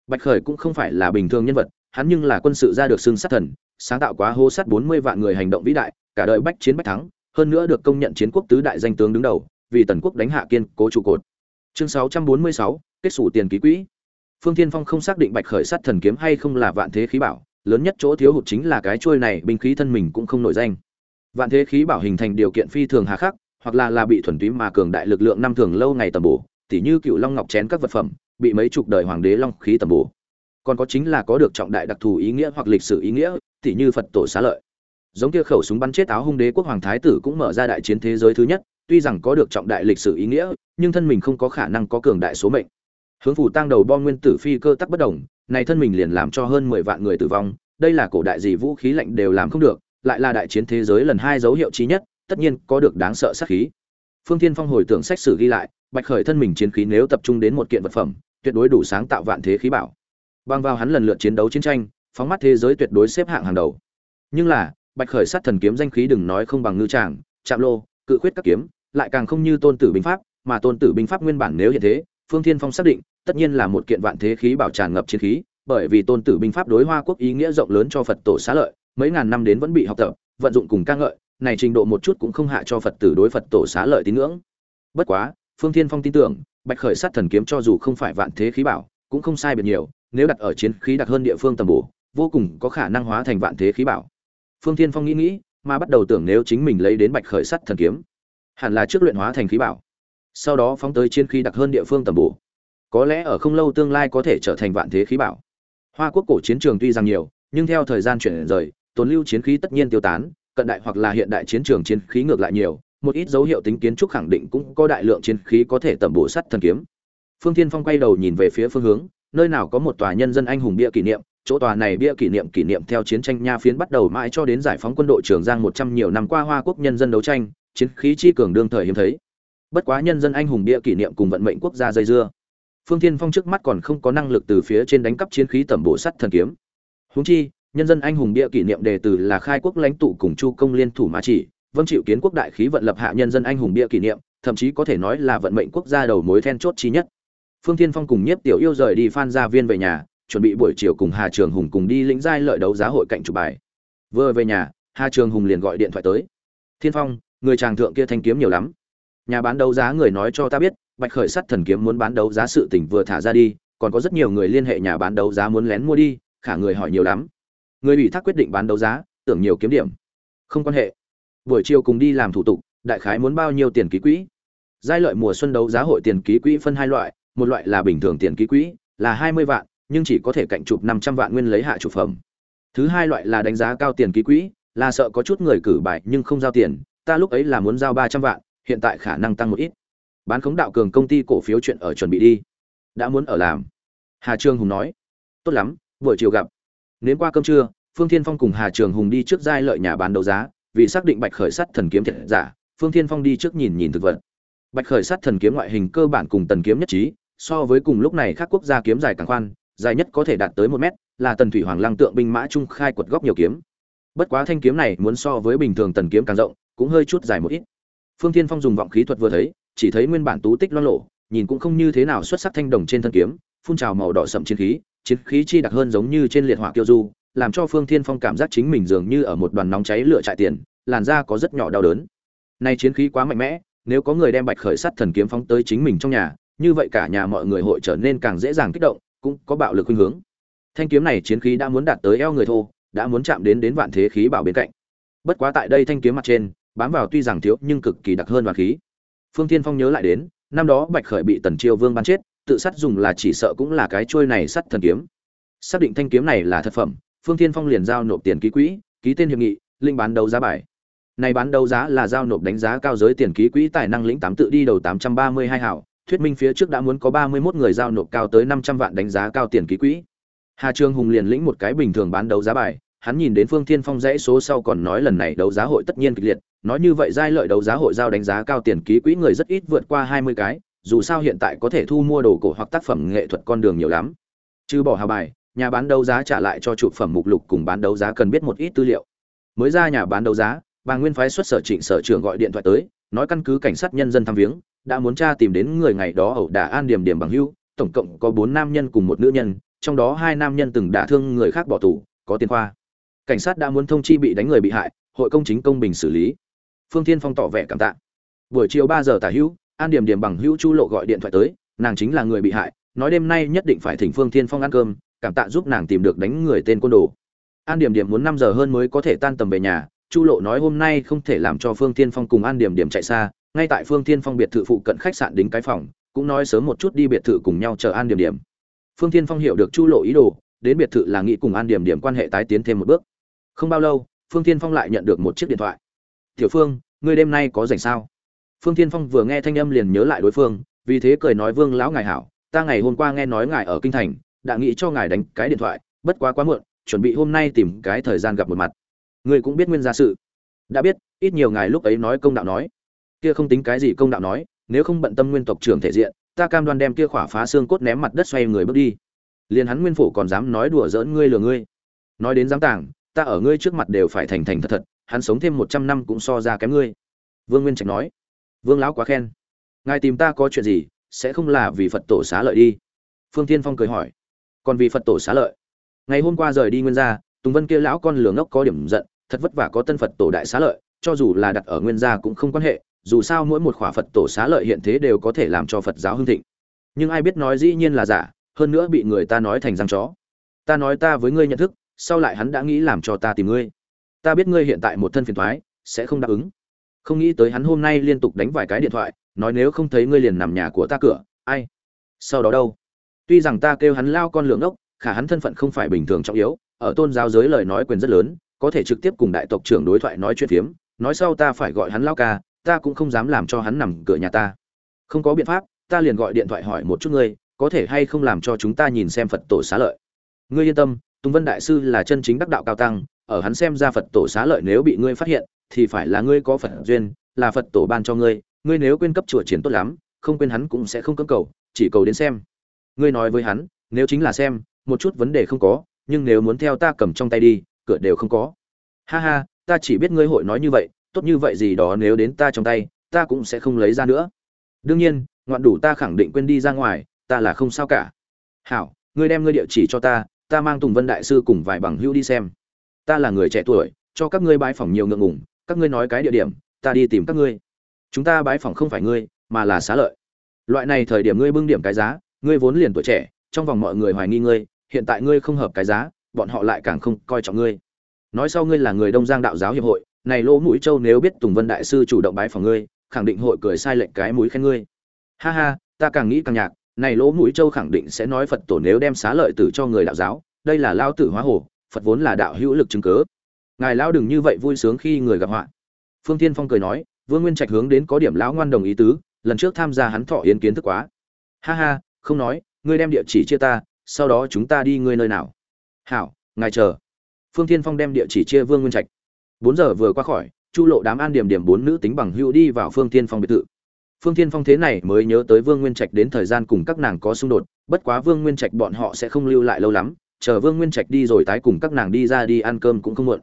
Bạch khởi cũng không phải là bình thường nhân vật, hắn nhưng là quân sự ra được xương sát thần sáng tạo quá hô sát bốn mươi vạn người hành động vĩ đại, cả đời bách chiến bách thắng, hơn nữa được công nhận chiến quốc tứ đại danh tướng đứng đầu, vì tần quốc đánh hạ kiên cố trụ cột. Chương sáu trăm bốn mươi sáu, kết sủ tiền ký quỹ. Phương thiên phong không xác định bạch khởi sát thần kiếm hay không là vạn thế khí bảo, lớn nhất chỗ thiếu hụt chính là cái chuôi này binh khí thân mình cũng không nổi danh. Vạn thế khí bảo hình thành điều kiện phi thường hà khắc, hoặc là là bị thuần túy mà cường đại lực lượng năm thường lâu ngày tầm bổ, tỉ như cựu long ngọc chén các vật phẩm, bị mấy chục đời hoàng đế long khí tầm bổ còn có chính là có được trọng đại đặc thù ý nghĩa hoặc lịch sử ý nghĩa, tỉ như phật tổ xá lợi. Giống kia khẩu súng bắn chết áo hung đế quốc hoàng thái tử cũng mở ra đại chiến thế giới thứ nhất, tuy rằng có được trọng đại lịch sử ý nghĩa, nhưng thân mình không có khả năng có cường đại số mệnh. Hướng phủ tăng đầu bom nguyên tử phi cơ tắc bất đồng, này thân mình liền làm cho hơn mười vạn người tử vong, đây là cổ đại gì vũ khí lạnh đều làm không được, lại là đại chiến thế giới lần hai dấu hiệu chí nhất, tất nhiên có được đáng sợ sát khí. Phương thiên phong hồi tưởng sách sử ghi lại, bạch khởi thân mình chiến khí nếu tập trung đến một kiện vật phẩm, tuyệt đối đủ sáng tạo vạn thế khí bảo bằng vào hắn lần lượt chiến đấu chiến tranh, phóng mắt thế giới tuyệt đối xếp hạng hàng đầu. Nhưng là, bạch khởi sát thần kiếm danh khí đừng nói không bằng ngư tràng chạm lô, cự khuyết các kiếm, lại càng không như tôn tử binh pháp, mà tôn tử binh pháp nguyên bản nếu hiện thế, phương thiên phong xác định, tất nhiên là một kiện vạn thế khí bảo tràn ngập chiến khí, bởi vì tôn tử binh pháp đối hoa quốc ý nghĩa rộng lớn cho phật tổ xá lợi, mấy ngàn năm đến vẫn bị học tập, vận dụng cùng ca ngợi, này trình độ một chút cũng không hạ cho phật tử đối phật tổ xá lợi tín ngưỡng. Bất quá, phương thiên phong tin tưởng, bạch khởi sát thần kiếm cho dù không phải vạn thế khí bảo, cũng không sai biệt nhiều nếu đặt ở chiến khí đặc hơn địa phương tầm bổ, vô cùng có khả năng hóa thành vạn thế khí bảo. Phương thiên phong nghĩ nghĩ, mà bắt đầu tưởng nếu chính mình lấy đến bạch khởi sắt thần kiếm, hẳn là trước luyện hóa thành khí bảo, sau đó phóng tới chiến khí đặc hơn địa phương tầm bổ. Có lẽ ở không lâu tương lai có thể trở thành vạn thế khí bảo. Hoa quốc cổ chiến trường tuy rằng nhiều, nhưng theo thời gian chuyển rời, tồn lưu chiến khí tất nhiên tiêu tán, cận đại hoặc là hiện đại chiến trường chiến khí ngược lại nhiều, một ít dấu hiệu tính kiến trúc khẳng định cũng có đại lượng chiến khí có thể tầm bổ sắt thần kiếm. Phương thiên phong quay đầu nhìn về phía phương hướng nơi nào có một tòa nhân dân anh hùng bia kỷ niệm, chỗ tòa này bia kỷ niệm kỷ niệm theo chiến tranh nha phiến bắt đầu mãi cho đến giải phóng quân đội trường giang một trăm nhiều năm qua hoa quốc nhân dân đấu tranh, chiến khí chi cường đương thời hiếm thấy. Bất quá nhân dân anh hùng bia kỷ niệm cùng vận mệnh quốc gia dây dưa. Phương thiên phong trước mắt còn không có năng lực từ phía trên đánh cắp chiến khí tẩm bổ sắt thần kiếm. Huống chi, nhân dân anh hùng bia kỷ niệm đề từ là khai quốc lãnh tụ cùng chu công liên thủ mà chỉ vâng chịu kiến quốc đại khí vận lập hạ nhân dân anh hùng bia kỷ niệm, thậm chí có thể nói là vận mệnh quốc gia đầu mối then chốt chi nhất phương thiên phong cùng nhiếp tiểu yêu rời đi phan gia viên về nhà, chuẩn bị buổi chiều cùng hà trường hùng cùng đi lĩnh giai lợi đấu giá hội cạnh chụp bài. Vừa về nhà, hà trường hùng liền gọi điện thoại tới. Thiên phong, người chàng thượng kia thanh kiếm nhiều lắm. Nhà bán đấu giá người nói cho ta biết, bạch khởi sắt thần kiếm muốn bán đấu giá sự tình vừa thả ra đi, còn có rất nhiều người liên hệ nhà bán đấu giá muốn lén mua đi, khả người hỏi nhiều lắm. Người ủy thác quyết định bán đấu giá, tưởng nhiều kiếm điểm. Không quan hệ. Buổi chiều cùng đi làm thủ tục, đại khái muốn bao nhiêu tiền ký quỹ? Giai lợi mùa xuân đấu giá hội tiền ký quỹ phân hai loại một loại là bình thường tiền ký quỹ, là hai mươi vạn, nhưng chỉ có thể cạnh chụp năm trăm vạn nguyên lấy hạ chụp phẩm. Thứ hai loại là đánh giá cao tiền ký quỹ, là sợ có chút người cử bài nhưng không giao tiền, ta lúc ấy là muốn giao ba trăm vạn, hiện tại khả năng tăng một ít. Bán khống đạo cường công ty cổ phiếu chuyện ở chuẩn bị đi. Đã muốn ở làm. Hà trương hùng nói. Tốt lắm, buổi chiều gặp. Nếm qua cơm trưa, phương thiên phong cùng hà trường hùng đi trước giai lợi nhà bán đấu giá, vì xác định bạch khởi sắt thần kiếm thiệt giả, phương thiên phong đi trước nhìn nhìn thực vật. Bạch khởi sắt thần kiếm ngoại hình cơ bản cùng tần kiếm nhất trí so với cùng lúc này các quốc gia kiếm dài càng khoan, dài nhất có thể đạt tới một mét, là tần thủy hoàng lăng tượng binh mã trung khai quật góc nhiều kiếm. Bất quá thanh kiếm này muốn so với bình thường tần kiếm càng rộng, cũng hơi chút dài một ít. Phương thiên phong dùng vọng khí thuật vừa thấy, chỉ thấy nguyên bản tú tích loang lộ nhìn cũng không như thế nào xuất sắc thanh đồng trên thân kiếm, phun trào màu đỏ sậm chiến khí chiến khí chi đặc hơn giống như trên liệt hỏa kiêu du, làm cho phương thiên phong cảm giác chính mình dường như ở một đoàn nóng cháy lửa trại tiền, làn da có rất nhỏ đau đớn. Nay chiến khí quá mạnh mẽ, nếu có người đem bạch khởi sắt thần kiếm phóng tới chính mình trong nhà như vậy cả nhà mọi người hội trở nên càng dễ dàng kích động, cũng có bạo lực khuynh hướng. Thanh kiếm này chiến khí đã muốn đạt tới eo người thô, đã muốn chạm đến đến vạn thế khí bảo bên cạnh. Bất quá tại đây thanh kiếm mặt trên, bám vào tuy rằng thiếu nhưng cực kỳ đặc hơn vạn khí. Phương thiên phong nhớ lại đến, năm đó bạch khởi bị tần chiêu vương bắn chết, tự sát dùng là chỉ sợ cũng là cái chuôi này sắt thần kiếm. Xác định thanh kiếm này là thật phẩm, phương thiên phong liền giao nộp tiền ký quỹ, ký tên hiệp nghị linh bán đấu giá bài. Này bán đấu giá là giao nộp đánh giá cao giới tiền ký quỹ tài năng lĩnh tám tự đi đầu tám trăm ba mươi hai hảo thuyết minh phía trước đã muốn có ba mươi 31 người giao nộp cao tới năm trăm vạn đánh giá cao tiền ký quỹ. Hà Trương Hùng liền lĩnh một cái bình thường bán đấu giá bài, hắn nhìn đến Phương Thiên Phong dãy số sau còn nói lần này đấu giá hội tất nhiên kịch liệt, nói như vậy giai lợi đấu giá hội giao đánh giá cao tiền ký quỹ người rất ít vượt qua hai mươi cái, dù sao hiện tại có thể thu mua đồ cổ hoặc tác phẩm nghệ thuật con đường nhiều lắm. Chứ bỏ hào bài, nhà bán đấu giá trả lại cho chủ phẩm mục lục cùng bán đấu giá cần biết một ít tư liệu. Mới ra nhà bán đấu giá, bà Nguyên phái xuất sở Trịnh sở trưởng gọi điện thoại tới, nói căn cứ cảnh sát nhân dân thăm viếng, đã muốn tra tìm đến người ngày đó ẩu đả an điểm điểm bằng hữu tổng cộng có bốn nam nhân cùng một nữ nhân trong đó hai nam nhân từng đả thương người khác bỏ tù có tiền khoa. Cảnh sát đã muốn thông chi bị đánh người bị hại hội công chính công bình xử lý. Phương thiên phong tỏ vẻ cảm tạ. Buổi chiều ba giờ tả hữu an điểm điểm bằng hữu chu lộ gọi điện thoại tới nàng chính là người bị hại nói đêm nay nhất định phải thỉnh phương thiên phong ăn cơm cảm tạ giúp nàng tìm được đánh người tên côn đồ. An điểm điểm muốn năm giờ hơn mới có thể tan tầm về nhà chu lộ nói hôm nay không thể làm cho phương thiên phong cùng an điểm điểm chạy xa, ngay tại phương thiên phong biệt thự phụ cận khách sạn đính cái phòng, cũng nói sớm một chút đi biệt thự cùng nhau chờ an điểm điểm. Phương thiên phong hiểu được chu lộ ý đồ, đến biệt thự là nghĩ cùng an điểm điểm quan hệ tái tiến thêm một bước. Không bao lâu, phương thiên phong lại nhận được một chiếc điện thoại. Tiểu phương, ngươi đêm nay có rảnh sao? Phương thiên phong vừa nghe thanh âm liền nhớ lại đối phương, vì thế cười nói, vương lão ngài hảo, ta ngày hôm qua nghe nói ngài ở kinh thành, đã nghĩ cho ngài đánh cái điện thoại, bất quá quá muộn, chuẩn bị hôm nay tìm cái thời gian gặp một mặt ngươi cũng biết nguyên gia sự. Đã biết ít nhiều ngài lúc ấy nói công đạo nói. Kia không tính cái gì công đạo nói nếu không bận tâm nguyên tộc trưởng thể diện ta cam đoan đem kia khỏa phá xương cốt ném mặt đất xoay người bước đi. Liền hắn nguyên phủ còn dám nói đùa giỡn ngươi lừa ngươi. Nói đến dám tảng, ta ở ngươi trước mặt đều phải thành thành thật thật hắn sống thêm một trăm năm cũng so ra kém ngươi. Vương nguyên trạch nói. Vương lão quá khen. Ngài tìm ta có chuyện gì sẽ không là vì phật tổ xá lợi đi? Phương tiên phong cười hỏi. Còn vì phật tổ xá lợi. Ngày hôm qua rời đi nguyên gia tùng vân kia lão con lửa ngốc có điểm giận thật vất vả có tân phật tổ đại xá lợi, cho dù là đặt ở nguyên gia cũng không quan hệ, dù sao mỗi một khỏa phật tổ xá lợi hiện thế đều có thể làm cho phật giáo hưng thịnh. Nhưng ai biết nói dĩ nhiên là giả, hơn nữa bị người ta nói thành răng chó. Ta nói ta với ngươi nhận thức, sau lại hắn đã nghĩ làm cho ta tìm ngươi. Ta biết ngươi hiện tại một thân phiền thoái sẽ không đáp ứng. Không nghĩ tới hắn hôm nay liên tục đánh vài cái điện thoại, nói nếu không thấy ngươi liền nằm nhà của ta cửa, ai? Sau đó đâu? Tuy rằng ta kêu hắn lao con lượng ốc khả hắn thân phận không phải bình thường trọng yếu, ở tôn giáo giới lời nói quyền rất lớn có thể trực tiếp cùng đại tộc trưởng đối thoại nói chuyện phiếm, nói sau ta phải gọi hắn lao ca, ta cũng không dám làm cho hắn nằm cửa nhà ta. Không có biện pháp, ta liền gọi điện thoại hỏi một chút ngươi, có thể hay không làm cho chúng ta nhìn xem phật tổ xá lợi. Ngươi yên tâm, tùng vân đại sư là chân chính đắc đạo cao tăng, ở hắn xem ra phật tổ xá lợi nếu bị ngươi phát hiện, thì phải là ngươi có phật duyên, là phật tổ ban cho ngươi ngươi nếu quên cấp chùa triển tốt lắm, không quên hắn cũng sẽ không cưỡng cầu, chỉ cầu đến xem. Ngươi nói với hắn, nếu chính là xem, một chút vấn đề không có, nhưng nếu muốn theo ta cầm trong tay đi cửa đều không có. Ha ha, ta chỉ biết ngươi hội nói như vậy, tốt như vậy gì đó nếu đến ta trong tay, ta cũng sẽ không lấy ra nữa. Đương nhiên, ngoạn đủ ta khẳng định quên đi ra ngoài, ta là không sao cả. Hảo, ngươi đem ngươi địa chỉ cho ta ta mang tùng vân đại sư cùng vài bằng hữu đi xem. Ta là người trẻ tuổi, cho các ngươi bái phỏng nhiều ngượng ngùng, các ngươi nói cái địa điểm, ta đi tìm các ngươi. Chúng ta bái phỏng không phải ngươi, mà là xá lợi. Loại này thời điểm ngươi bưng điểm cái giá, ngươi vốn liền tuổi trẻ, trong vòng mọi người hoài nghi ngươi, hiện tại ngươi không hợp cái giá bọn họ lại càng không coi trọng ngươi. Nói sau ngươi là người đông giang đạo giáo hiệp hội, này lỗ mũi châu nếu biết tùng vân đại sư chủ động bái phỏng ngươi, khẳng định hội cười sai lệnh cái mũi khen ngươi. Ha ha, ta càng nghĩ càng nhạc, này lỗ mũi châu khẳng định sẽ nói phật tổ nếu đem xá lợi tử cho người đạo giáo, đây là lao tử hóa hồ, phật vốn là đạo hữu lực chứng cớ ngài lão đừng như vậy vui sướng khi người gặp họa. Phương tiên phong cười nói, vương nguyên trạch hướng đến có điểm lão ngoan đồng ý tứ, lần trước tham gia hắn thọ yến kiến thức quá. Ha ha, không nói, ngươi đem địa chỉ chia ta, sau đó chúng ta đi ngươi nơi nào hảo, ngài chờ. Phương tiên phong đem địa chỉ chia vương nguyên trạch. Bốn giờ vừa qua khỏi, chu lộ đám an điểm điểm bốn nữ tính bằng hữu đi vào phương tiên phong biệt thự. Phương tiên phong thế này mới nhớ tới vương nguyên trạch đến thời gian cùng các nàng có xung đột, bất quá vương nguyên trạch bọn họ sẽ không lưu lại lâu lắm, chờ vương nguyên trạch đi rồi tái cùng các nàng đi ra đi ăn cơm cũng không muộn.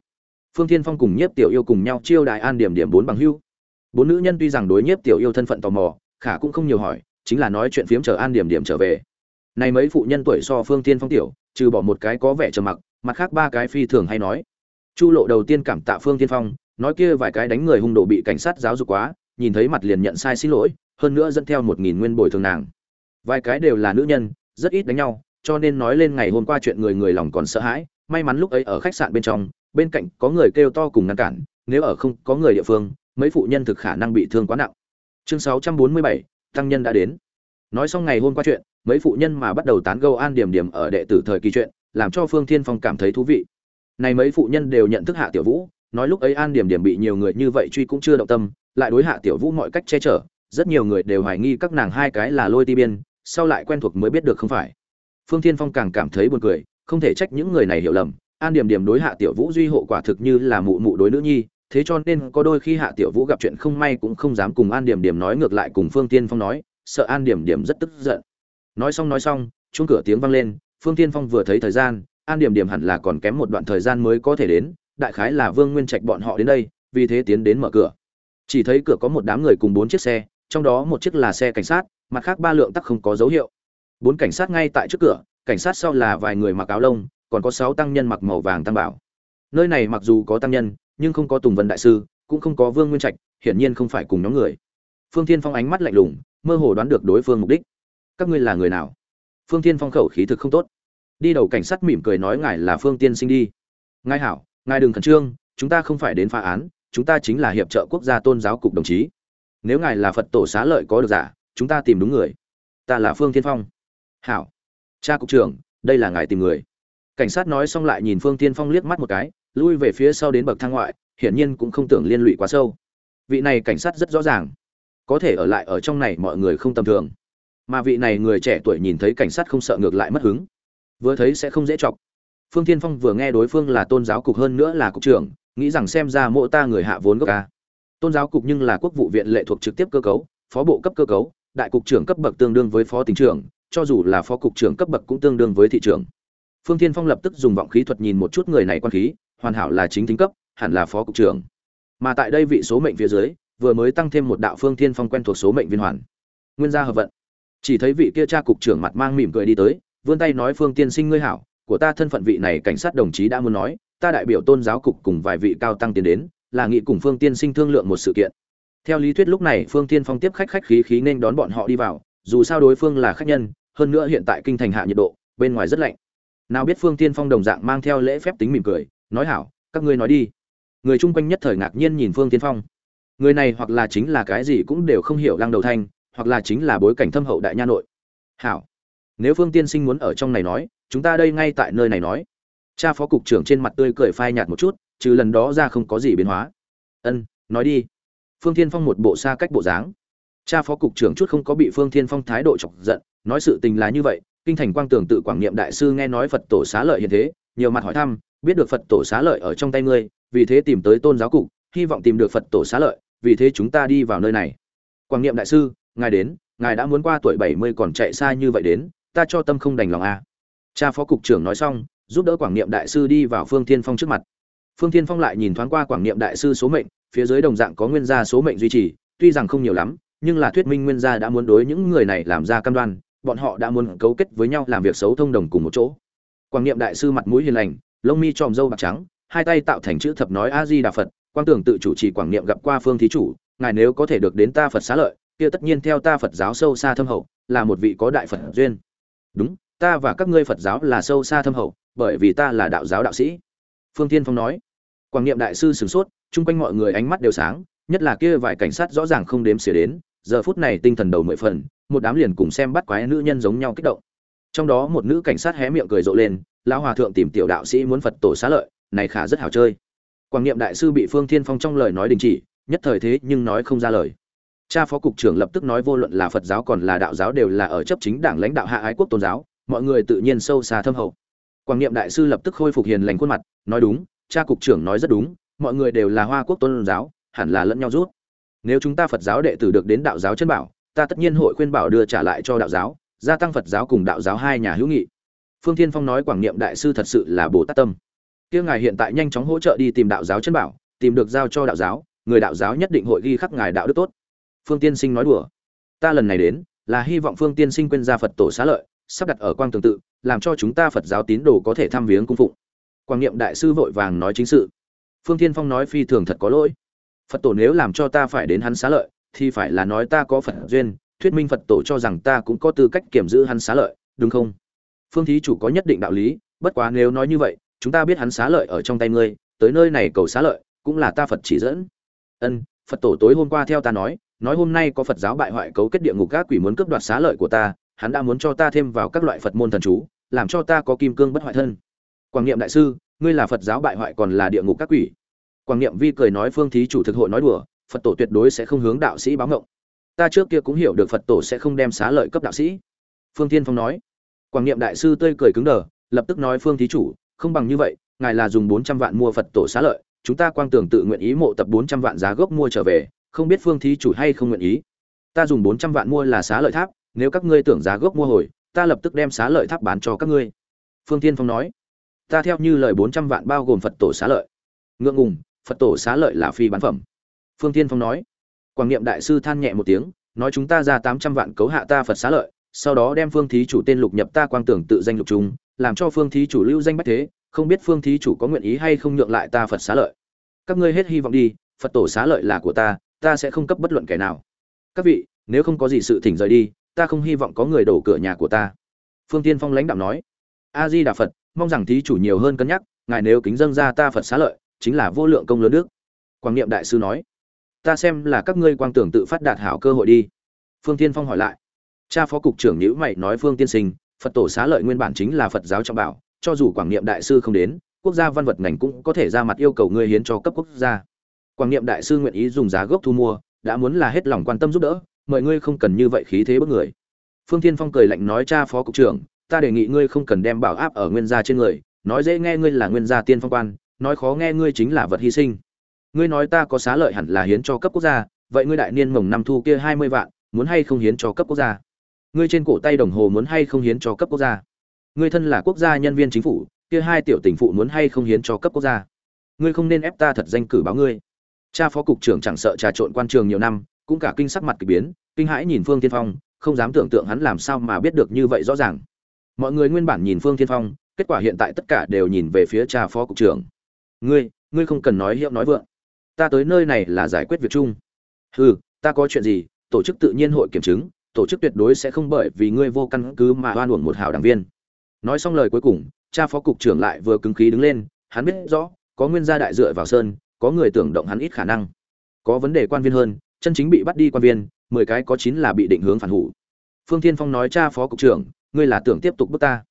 Phương tiên phong cùng nhiếp tiểu yêu cùng nhau chiêu đại an điểm điểm bốn bằng hữu. Bốn nữ nhân tuy rằng đối nhiếp tiểu yêu thân phận tò mò, khả cũng không nhiều hỏi, chính là nói chuyện phiếm chờ an điểm điểm trở về. Này mấy phụ nhân tuổi so phương tiên phong tiểu trừ bỏ một cái có vẻ trầm mặc mặt khác ba cái phi thường hay nói. Chu lộ đầu tiên cảm tạ phương tiên phong nói kia vài cái đánh người hung độ bị cảnh sát giáo dục quá nhìn thấy mặt liền nhận sai xin lỗi hơn nữa dẫn theo một nghìn nguyên bồi thường nàng. Vài cái đều là nữ nhân rất ít đánh nhau cho nên nói lên ngày hôm qua chuyện người người lòng còn sợ hãi may mắn lúc ấy ở khách sạn bên trong bên cạnh có người kêu to cùng ngăn cản nếu ở không có người địa phương mấy phụ nhân thực khả năng bị thương quá nặng. Chương 647, tăng nhân đã đến nói xong ngày hôm qua chuyện, mấy phụ nhân mà bắt đầu tán gẫu an điểm điểm ở đệ tử thời kỳ chuyện, làm cho phương thiên phong cảm thấy thú vị. Này mấy phụ nhân đều nhận thức hạ tiểu vũ, nói lúc ấy an điểm điểm bị nhiều người như vậy truy cũng chưa động tâm, lại đối hạ tiểu vũ mọi cách che chở, rất nhiều người đều hoài nghi các nàng hai cái là lôi ti biên, sau lại quen thuộc mới biết được không phải. Phương thiên phong càng cảm thấy buồn cười, không thể trách những người này hiểu lầm, an điểm điểm đối hạ tiểu vũ duy hộ quả thực như là mụ mụ đối nữ nhi, thế cho nên có đôi khi hạ tiểu vũ gặp chuyện không may cũng không dám cùng an điểm điểm nói ngược lại cùng phương tiên phong nói sợ an điểm điểm rất tức giận. Nói xong nói xong, chuông cửa tiếng vang lên, phương tiên phong vừa thấy thời gian, an điểm điểm hẳn là còn kém một đoạn thời gian mới có thể đến, đại khái là vương nguyên trạch bọn họ đến đây, vì thế tiến đến mở cửa. Chỉ thấy cửa có một đám người cùng bốn chiếc xe, trong đó một chiếc là xe cảnh sát, mặt khác ba lượng tắc không có dấu hiệu. Bốn cảnh sát ngay tại trước cửa, cảnh sát sau là vài người mặc áo lông, còn có sáu tăng nhân mặc màu vàng tăng bảo. Nơi này mặc dù có tăng nhân, nhưng không có tùng vân đại sư, cũng không có vương nguyên trạch, hiển nhiên không phải cùng nhóm người. Phương thiên phong ánh mắt lạnh lùng mơ hồ đoán được đối phương mục đích. Các ngươi là người nào? Phương tiên phong khẩu khí thực không tốt. Đi đầu cảnh sát mỉm cười nói ngài là phương tiên sinh đi. Ngài hảo, ngài đừng khẩn trương, chúng ta không phải đến phá án, chúng ta chính là hiệp trợ quốc gia tôn giáo cục đồng chí. Nếu ngài là phật tổ xá lợi có được giả, chúng ta tìm đúng người. Ta là phương tiên phong. Hảo. Cha cục trưởng, đây là ngài tìm người. Cảnh sát nói xong lại nhìn phương tiên phong liếc mắt một cái, lui về phía sau đến bậc thang ngoại, hiển nhiên cũng không tưởng liên lụy quá sâu. Vị này cảnh sát rất rõ ràng có thể ở lại ở trong này mọi người không tầm thường. Mà vị này người trẻ tuổi nhìn thấy cảnh sát không sợ ngược lại mất hứng. Vừa thấy sẽ không dễ chọc. Phương tiên phong vừa nghe đối phương là tôn giáo cục hơn nữa là cục trưởng, nghĩ rằng xem ra mộ ta người hạ vốn gốc ca. Tôn giáo cục nhưng là quốc vụ viện lệ thuộc trực tiếp cơ cấu, phó bộ cấp cơ cấu, đại cục trưởng cấp bậc tương đương với phó tỉnh trưởng, cho dù là phó cục trưởng cấp bậc cũng tương đương với thị trưởng. Phương tiên phong lập tức dùng vọng khí thuật nhìn một chút người này quan khí, hoàn hảo là chính tính cấp, hẳn là phó cục trưởng. Mà tại đây vị số mệnh phía dưới vừa mới tăng thêm một đạo phương tiên phong quen thuộc số mệnh viên hoàn. Nguyên gia hợp vận. Chỉ thấy vị kia cha cục trưởng mặt mang mỉm cười đi tới, vươn tay nói, phương tiên sinh ngươi hảo, của ta thân phận vị này cảnh sát đồng chí đã muốn nói, ta đại biểu tôn giáo cục cùng vài vị cao tăng tiến đến, là nghị cùng phương tiên sinh thương lượng một sự kiện. Theo lý thuyết lúc này, phương tiên phong tiếp khách khách khí khí nên đón bọn họ đi vào, dù sao đối phương là khách nhân, hơn nữa hiện tại kinh thành hạ nhiệt độ, bên ngoài rất lạnh. Nào biết phương tiên phong đồng dạng mang theo lễ phép tính mỉm cười, nói, hảo, các ngươi nói đi. Người chung quanh nhất thời ngạc nhiên nhìn phương tiên phong người này hoặc là chính là cái gì cũng đều không hiểu lăng đầu thanh, hoặc là chính là bối cảnh thâm hậu đại nha nội. Hảo. Nếu phương tiên sinh muốn ở trong này nói, chúng ta đây ngay tại nơi này nói. Cha phó cục trưởng trên mặt tươi cười phai nhạt một chút, trừ lần đó ra không có gì biến hóa. Ân, nói đi. Phương tiên phong một bộ xa cách bộ dáng. Cha phó cục trưởng chút không có bị phương tiên phong thái độ chọc giận, nói sự tình là như vậy, kinh thành quang tường tự quảng niệm đại sư nghe nói phật tổ xá lợi hiện thế, nhiều mặt hỏi thăm, biết được phật tổ xá lợi ở trong tay ngươi, vì thế tìm tới tôn giáo cục hy vọng tìm được phật tổ xá lợi, vì thế chúng ta đi vào nơi này. Quảng niệm đại sư, ngài đến, ngài đã muốn qua tuổi bảy mươi còn chạy xa như vậy đến, ta cho tâm không đành lòng a à. cha phó cục trưởng nói xong, giúp đỡ quảng niệm đại sư đi vào phương thiên phong trước mặt. Phương thiên phong lại nhìn thoáng qua quảng niệm đại sư số mệnh, phía dưới đồng dạng có nguyên gia số mệnh duy trì, tuy rằng không nhiều lắm, nhưng là thuyết minh nguyên gia đã muốn đối những người này làm ra cam đoan, bọn họ đã muốn cấu kết với nhau làm việc xấu thông đồng cùng một chỗ. Quảng niệm đại sư mặt mũi hiền lành, lông mi tròm râu bạc trắng, hai tay tạo thành chữ thập nói a di đà phật quang tưởng tự chủ trì quảng niệm gặp qua phương thí chủ, ngài nếu có thể được đến ta phật xá lợi, kia tất nhiên theo ta phật giáo sâu xa thâm hậu, là một vị có đại phật duyên. Đúng, ta và các ngươi phật giáo là sâu xa thâm hậu, bởi vì ta là đạo giáo đạo sĩ. Phương tiên phong nói. Quảng niệm đại sư sửng sốt, chung quanh mọi người ánh mắt đều sáng, nhất là kia vài cảnh sát rõ ràng không đếm xỉa đến, giờ phút này tinh thần đầu mười phần, một đám liền cùng xem bắt quái nữ nhân giống nhau kích động. Trong đó một nữ cảnh sát hé miệng cười rộ lên, lão hòa thượng tìm tiểu đạo sĩ muốn phật tổ xá lợi, này khả rất hảo chơi quảng niệm đại sư bị phương thiên phong trong lời nói đình chỉ, nhất thời thế nhưng nói không ra lời. Cha phó cục trưởng lập tức nói vô luận là phật giáo còn là đạo giáo đều là ở chấp chính đảng lãnh đạo hạ ái quốc tôn giáo, mọi người tự nhiên sâu xa thâm hậu. Quảng niệm đại sư lập tức khôi phục hiền lành khuôn mặt, nói đúng, cha cục trưởng nói rất đúng, mọi người đều là hoa quốc tôn giáo, hẳn là lẫn nhau rút. Nếu chúng ta phật giáo đệ tử được đến đạo giáo chân bảo, ta tất nhiên hội khuyên bảo đưa trả lại cho đạo giáo, gia tăng phật giáo cùng đạo giáo hai nhà hữu nghị. Phương thiên phong nói quảng niệm đại sư thật sự là bồ tát tâm kia ngài hiện tại nhanh chóng hỗ trợ đi tìm đạo giáo chân bảo, tìm được giao cho đạo giáo, người đạo giáo nhất định hội ghi khắc ngài đạo đức tốt. Phương tiên sinh nói đùa, ta lần này đến, là hy vọng phương tiên sinh quên ra phật tổ xá lợi, sắp đặt ở quang tương tự, làm cho chúng ta phật giáo tín đồ có thể thăm viếng cung phụng. Quang niệm đại sư vội vàng nói chính sự. Phương tiên phong nói phi thường thật có lỗi. Phật tổ nếu làm cho ta phải đến hắn xá lợi, thì phải là nói ta có phật duyên, thuyết minh phật tổ cho rằng ta cũng có tư cách kiểm giữ hắn xá lợi, đúng không? Phương thí chủ có nhất định đạo lý, bất quá nếu nói như vậy chúng ta biết hắn xá lợi ở trong tay ngươi, tới nơi này cầu xá lợi, cũng là ta phật chỉ dẫn. Ân, phật tổ tối hôm qua theo ta nói nói hôm nay có phật giáo bại hoại cấu kết địa ngục các quỷ muốn cướp đoạt xá lợi của ta, hắn đã muốn cho ta thêm vào các loại phật môn thần chú, làm cho ta có kim cương bất hoại thân. Quảng niệm đại sư, ngươi là phật giáo bại hoại còn là địa ngục các quỷ? Quảng niệm vi cười nói phương thí chủ thực hội nói đùa, phật tổ tuyệt đối sẽ không hướng đạo sĩ báo ngộng ta trước kia cũng hiểu được phật tổ sẽ không đem xá lợi cấp đạo sĩ. Phương tiên phong nói. Quảng niệm đại sư tươi cười cứng đờ, lập tức nói phương thí chủ không bằng như vậy, ngài là dùng bốn trăm vạn mua phật tổ xá lợi, chúng ta quang tưởng tự nguyện ý mộ tập bốn trăm vạn giá gốc mua trở về, không biết phương thí chủ hay không nguyện ý. Ta dùng bốn trăm vạn mua là xá lợi tháp, nếu các ngươi tưởng giá gốc mua hồi, ta lập tức đem xá lợi tháp bán cho các ngươi. Phương tiên phong nói. Ta theo như lời bốn trăm vạn bao gồm phật tổ xá lợi. Ngượng ngùng, phật tổ xá lợi là phi bán phẩm. Phương tiên phong nói. Quảng niệm đại sư than nhẹ một tiếng, nói chúng ta ra tám trăm vạn cấu hạ ta phật xá lợi, sau đó đem phương thí chủ tên lục nhập ta quang tưởng tự danh lục trung làm cho phương thí chủ lưu danh bách thế, không biết phương thí chủ có nguyện ý hay không nhượng lại ta phật xá lợi. Các ngươi hết hy vọng đi, phật tổ xá lợi là của ta ta sẽ không cấp bất luận kẻ nào. Các vị, nếu không có gì sự thỉnh rời đi, ta không hy vọng có người đổ cửa nhà của ta. Phương tiên phong lãnh đạo nói. A di đà phật, mong rằng thí chủ nhiều hơn cân nhắc, ngài nếu kính dâng ra ta phật xá lợi, chính là vô lượng công lớn đức. Quang niệm đại sư nói. Ta xem là các ngươi quang tưởng tự phát đạt hảo cơ hội đi. Phương tiên phong hỏi lại. Cha phó cục trưởng nhữ mày nói phương tiên sinh phật tổ xá lợi nguyên bản chính là phật giáo trọng bảo, cho dù quảng niệm đại sư không đến, quốc gia văn vật ngành cũng có thể ra mặt yêu cầu ngươi hiến cho cấp quốc gia. Quảng niệm đại sư nguyện ý dùng giá gốc thu mua, đã muốn là hết lòng quan tâm giúp đỡ mọi ngươi không cần như vậy khí thế bức người. Phương thiên phong cười lạnh nói, cha phó cục trưởng, ta đề nghị ngươi không cần đem bảo áp ở nguyên gia trên người, nói dễ nghe ngươi là nguyên gia tiên phong quan, nói khó nghe ngươi chính là vật hy sinh. Ngươi nói ta có xá lợi hẳn là hiến cho cấp quốc gia, vậy ngươi đại niên mồng năm thu kia hai mươi vạn, muốn hay không hiến cho cấp quốc gia? Ngươi trên cổ tay đồng hồ muốn hay không hiến cho cấp quốc gia? Ngươi thân là quốc gia nhân viên chính phủ, kia hai tiểu tình phụ muốn hay không hiến cho cấp quốc gia? Ngươi không nên ép ta thật danh cử báo ngươi. Cha phó cục trưởng chẳng sợ trà trộn quan trường nhiều năm, cũng cả kinh sắc mặt kỳ biến, kinh hãi nhìn phương tiên phong, không dám tưởng tượng hắn làm sao mà biết được như vậy rõ ràng. Mọi người nguyên bản nhìn phương tiên phong, kết quả hiện tại tất cả đều nhìn về phía cha phó cục trưởng. Ngươi ngươi không cần nói hiệu nói vượng. Ta tới nơi này là giải quyết việc chung. Hừ, ta có chuyện gì, tổ chức tự nhiên hội kiểm chứng tổ chức tuyệt đối sẽ không bởi vì ngươi vô căn cứ mà oan uổng một hảo đảng viên. Nói xong lời cuối cùng, cha phó cục trưởng lại vừa cứng khí đứng lên, hắn biết rõ, có nguyên gia đại dựa vào sơn, có người tưởng động hắn ít khả năng. Có vấn đề quan viên hơn, chân chính bị bắt đi quan viên, mười cái có chín là bị định hướng phản hủ. Phương tiên phong nói cha phó cục trưởng, ngươi là tưởng tiếp tục bước ta.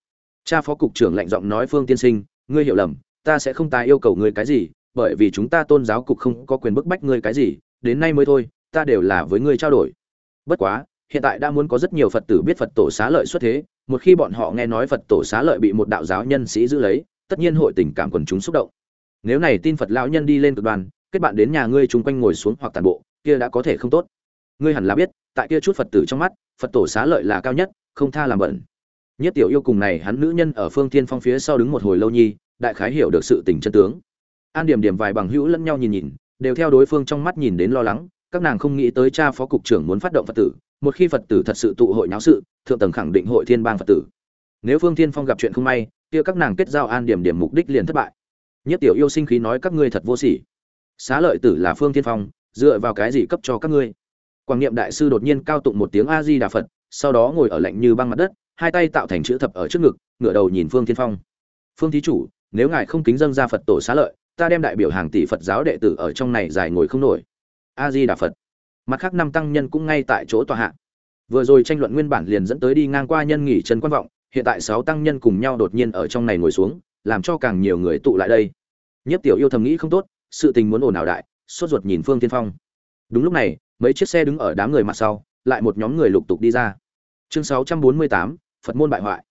Cha phó cục trưởng lạnh giọng nói phương tiên sinh, ngươi hiểu lầm, ta sẽ không tái yêu cầu ngươi cái gì, bởi vì chúng ta tôn giáo cục không có quyền bức bách ngươi cái gì, đến nay mới thôi, ta đều là với ngươi trao đổi. Bất quá hiện tại đã muốn có rất nhiều phật tử biết phật tổ xá lợi xuất thế một khi bọn họ nghe nói phật tổ xá lợi bị một đạo giáo nhân sĩ giữ lấy tất nhiên hội tình cảm quần chúng xúc động. Nếu này tin phật lão nhân đi lên cực đoàn, kết bạn đến nhà ngươi chung quanh ngồi xuống hoặc tàn bộ kia đã có thể không tốt. Ngươi hẳn là biết tại kia chút phật tử trong mắt phật tổ xá lợi là cao nhất không tha làm bẩn. Nhất tiểu yêu cùng này hắn nữ nhân ở phương thiên phong phía sau đứng một hồi lâu nhi đại khái hiểu được sự tình chân tướng. An điểm điểm vài bằng hữu lẫn nhau nhìn nhìn đều theo đối phương trong mắt nhìn đến lo lắng các nàng không nghĩ tới cha phó cục trưởng muốn phát động phật tử một khi phật tử thật sự tụ hội náo sự, thượng tầng khẳng định hội thiên bang phật tử. Nếu phương thiên phong gặp chuyện không may, kia các nàng kết giao an điểm điểm mục đích liền thất bại. Nhất tiểu yêu sinh khí nói các ngươi thật vô sỉ. Xá lợi tử là phương thiên phong, dựa vào cái gì cấp cho các ngươi? Quảng niệm đại sư đột nhiên cao tụng một tiếng a di đà phật, sau đó ngồi ở lạnh như băng mặt đất, hai tay tạo thành chữ thập ở trước ngực, ngửa đầu nhìn phương thiên phong. Phương thí chủ, nếu ngài không kính dâng ra phật tổ xá lợi, ta đem đại biểu hàng tỷ phật giáo đệ tử ở trong này dài ngồi không nổi. A di đà phật mặt khác năm tăng nhân cũng ngay tại chỗ tòa hạ. Vừa rồi tranh luận nguyên bản liền dẫn tới đi ngang qua nhân nghỉ chân quan vọng, hiện tại sáu tăng nhân cùng nhau đột nhiên ở trong này ngồi xuống, làm cho càng nhiều người tụ lại đây. Nhất tiểu yêu thầm nghĩ không tốt, sự tình muốn ồn ào đại, sốt ruột nhìn phương tiên phong. Đúng lúc này, mấy chiếc xe đứng ở đám người mặt sau, lại một nhóm người lục tục đi ra. Chương sáu trăm bốn mươi tám, phật môn bại hoại.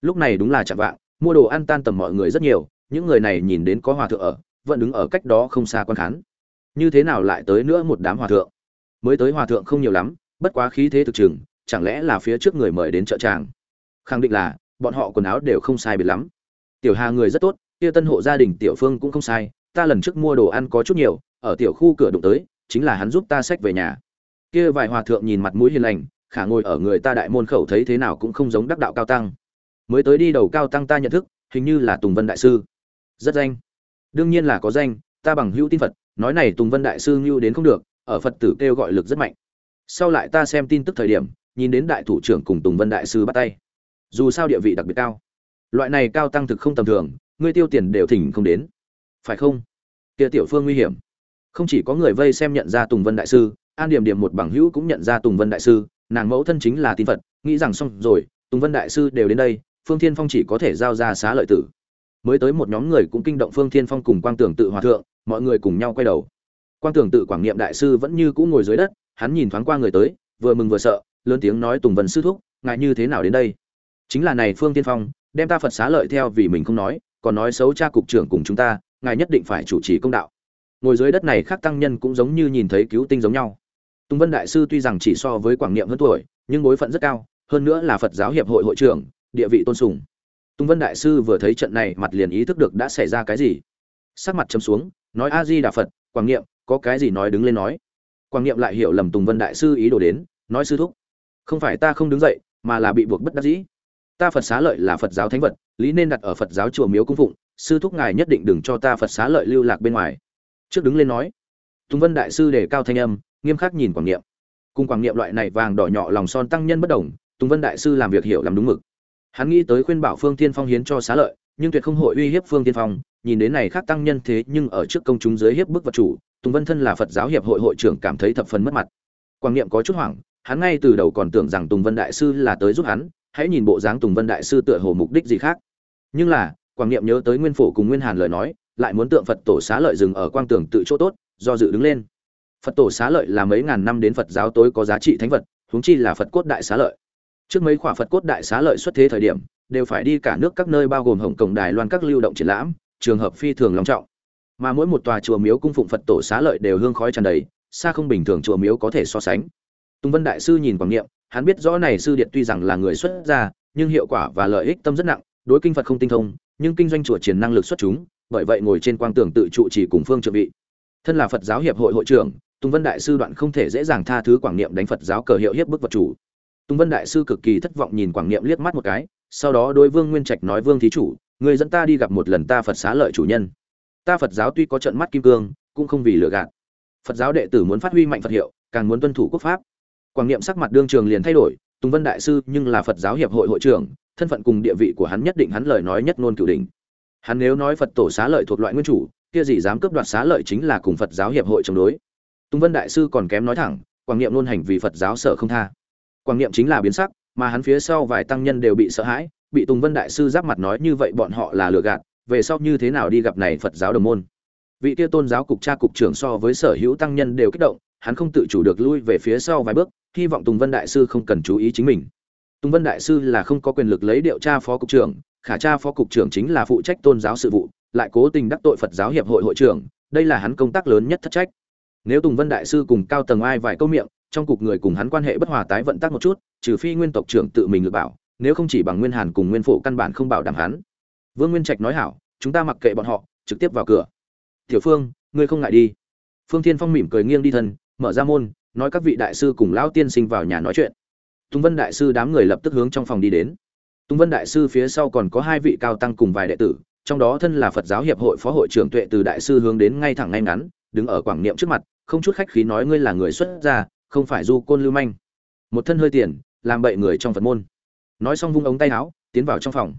Lúc này đúng là chạm vạng, mua đồ ăn tan tầm mọi người rất nhiều, những người này nhìn đến có hòa thượng ở, vẫn đứng ở cách đó không xa quan khán. Như thế nào lại tới nữa một đám hòa thượng? Mới tới hòa thượng không nhiều lắm, bất quá khí thế thực chừng chẳng lẽ là phía trước người mời đến chợ tràng? Khẳng định là, bọn họ quần áo đều không sai biệt lắm. Tiểu hà người rất tốt, kia tân hộ gia đình tiểu phương cũng không sai, ta lần trước mua đồ ăn có chút nhiều, ở tiểu khu cửa đụng tới, chính là hắn giúp ta xách về nhà. Kia vài hòa thượng nhìn mặt mũi hiền lành, khả ngồi ở người ta đại môn khẩu thấy thế nào cũng không giống đắc đạo cao tăng. Mới tới đi đầu cao tăng ta nhận thức, hình như là tùng vân đại sư. Rất danh. Đương nhiên là có danh, ta bằng hữu tin phật, nói này tùng vân đại sư ngưu đến không được ở phật tử kêu gọi lực rất mạnh. Sau lại ta xem tin tức thời điểm, nhìn đến đại thủ trưởng cùng tùng vân đại sư bắt tay. Dù sao địa vị đặc biệt cao. Loại này cao tăng thực không tầm thường, ngươi tiêu tiền đều thỉnh không đến. Phải không? Kia tiểu phương nguy hiểm. Không chỉ có người vây xem nhận ra tùng vân đại sư, an điểm điểm một bằng hữu cũng nhận ra tùng vân đại sư, nàng mẫu thân chính là tin phật, nghĩ rằng xong rồi, tùng vân đại sư đều đến đây, phương thiên phong chỉ có thể giao ra xá lợi tử. Mới tới một nhóm người cũng kinh động phương thiên phong cùng quang tưởng tự hòa thượng, mọi người cùng nhau quay đầu. Quan tưởng tự quảng niệm đại sư vẫn như cũ ngồi dưới đất, hắn nhìn thoáng qua người tới, vừa mừng vừa sợ, lớn tiếng nói tùng vân sư thúc, ngài như thế nào đến đây? Chính là này phương tiên phong, đem ta phật xá lợi theo vì mình không nói, còn nói xấu cha cục trưởng cùng chúng ta, ngài nhất định phải chủ trì công đạo. Ngồi dưới đất này khác tăng nhân cũng giống như nhìn thấy cứu tinh giống nhau. Tùng vân đại sư tuy rằng chỉ so với quảng niệm hơn tuổi, nhưng bối phận rất cao, hơn nữa là phật giáo hiệp hội hội trưởng, địa vị tôn sùng. Tùng vân đại sư vừa thấy trận này, mặt liền ý thức được đã xảy ra cái gì. Sắc mặt châm xuống, nói a di đà phật, quảng niệm có cái gì nói đứng lên nói. Quang niệm lại hiểu lầm tùng vân đại sư ý đồ đến, nói sư thúc, không phải ta không đứng dậy, mà là bị buộc bất đắc dĩ. Ta phật xá lợi là phật giáo thánh vật, lý nên đặt ở phật giáo chùa miếu cung phụng, sư thúc ngài nhất định đừng cho ta phật xá lợi lưu lạc bên ngoài. Trước đứng lên nói, tùng vân đại sư đề cao thanh âm, nghiêm khắc nhìn quảng niệm. Cùng quảng niệm loại này vàng đỏ nhọ lòng son tăng nhân bất đồng, tùng vân đại sư làm việc hiểu làm đúng mực. Hắn nghĩ tới khuyên bảo phương tiên phong hiến cho xá lợi, nhưng tuyệt không hội uy hiếp phương tiên phong, nhìn đến này khác tăng nhân thế nhưng ở trước công chúng dưới hiếp bức vật chủ tùng vân thân là phật giáo hiệp hội hội trưởng cảm thấy thập phần mất mặt. Quang niệm có chút hoảng, hắn ngay từ đầu còn tưởng rằng tùng vân đại sư là tới giúp hắn, hãy nhìn bộ dáng tùng vân đại sư tựa hồ mục đích gì khác. Nhưng là, quang niệm nhớ tới nguyên phổ cùng nguyên hàn lời nói, lại muốn tượng phật tổ xá lợi dừng ở quang tưởng tự chỗ tốt, do dự đứng lên. Phật tổ xá lợi là mấy ngàn năm đến phật giáo tối có giá trị thánh vật, huống chi là phật cốt đại xá lợi. Trước mấy khỏa phật cốt đại xá lợi xuất thế thời điểm, đều phải đi cả nước các nơi bao gồm hồng cổng đài loan các lưu động triển lãm, trường hợp phi thường long trọng mà mỗi một tòa chùa miếu cung phụng phật tổ xá lợi đều hương khói tràn đầy, xa không bình thường chùa miếu có thể so sánh. Tùng vân đại sư nhìn quảng niệm, hắn biết rõ này sư điện tuy rằng là người xuất gia, nhưng hiệu quả và lợi ích tâm rất nặng, đối kinh phật không tinh thông, nhưng kinh doanh chùa triển năng lực xuất chúng, bởi vậy ngồi trên quang tường tự trụ chỉ cùng phương trợ vị. Thân là phật giáo hiệp hội hội trưởng, tùng vân đại sư đoạn không thể dễ dàng tha thứ quảng niệm đánh phật giáo cờ hiệu hiếp bức vật chủ. Tùng vân đại sư cực kỳ thất vọng nhìn quảng niệm liếc mắt một cái, sau đó đối vương nguyên trạch nói, vương thí chủ người dẫn ta đi gặp một lần ta phật xá lợi chủ nhân ta phật giáo tuy có trận mắt kim cương, cũng không vì lừa gạt. Phật giáo đệ tử muốn phát huy mạnh phật hiệu, càng muốn tuân thủ quốc pháp. Quảng niệm sắc mặt đương trường liền thay đổi, tùng vân đại sư nhưng là phật giáo hiệp hội hội trưởng, thân phận cùng địa vị của hắn nhất định hắn lời nói nhất ngôn cửu đỉnh. Hắn nếu nói phật tổ xá lợi thuộc loại nguyên chủ, kia gì dám cướp đoạt xá lợi chính là cùng phật giáo hiệp hội chống đối. Tùng vân đại sư còn kém nói thẳng, quảng niệm luôn hành vì phật giáo sợ không tha. Quảng niệm chính là biến sắc, mà hắn phía sau vài tăng nhân đều bị sợ hãi, bị tùng vân đại sư giáp mặt nói như vậy bọn họ là lừa gạt về sau như thế nào đi gặp này phật giáo đồng môn. Vị kia tôn giáo cục cha cục trưởng so với sở hữu tăng nhân đều kích động, hắn không tự chủ được lui về phía sau vài bước, hy vọng tùng vân đại sư không cần chú ý chính mình. Tùng vân đại sư là không có quyền lực lấy điệu cha phó cục trưởng, khả cha phó cục trưởng chính là phụ trách tôn giáo sự vụ, lại cố tình đắc tội phật giáo hiệp hội hội trưởng, đây là hắn công tác lớn nhất thất trách. Nếu tùng vân đại sư cùng cao tầng ai vài câu miệng, trong cục người cùng hắn quan hệ bất hòa tái vận tác một chút, trừ phi nguyên tộc trưởng tự mình lựa bảo, nếu không chỉ bằng nguyên hàn cùng nguyên phổ căn bản không bảo đảm hắn vương nguyên trạch nói hảo, chúng ta mặc kệ bọn họ, trực tiếp vào cửa. Tiểu phương, ngươi không ngại đi. Phương thiên phong mỉm cười nghiêng đi thân, mở ra môn, nói các vị đại sư cùng lão tiên sinh vào nhà nói chuyện. Tùng vân đại sư đám người lập tức hướng trong phòng đi đến. Tùng vân đại sư phía sau còn có hai vị cao tăng cùng vài đệ tử, trong đó thân là phật giáo hiệp hội phó hội trưởng tuệ từ đại sư hướng đến ngay thẳng ngay ngắn, đứng ở quảng niệm trước mặt, không chút khách khí nói ngươi là người xuất gia, không phải du côn lưu manh. Một thân hơi tiền, làm bậy người trong phật môn. Nói xong vung ống tay áo, tiến vào trong phòng.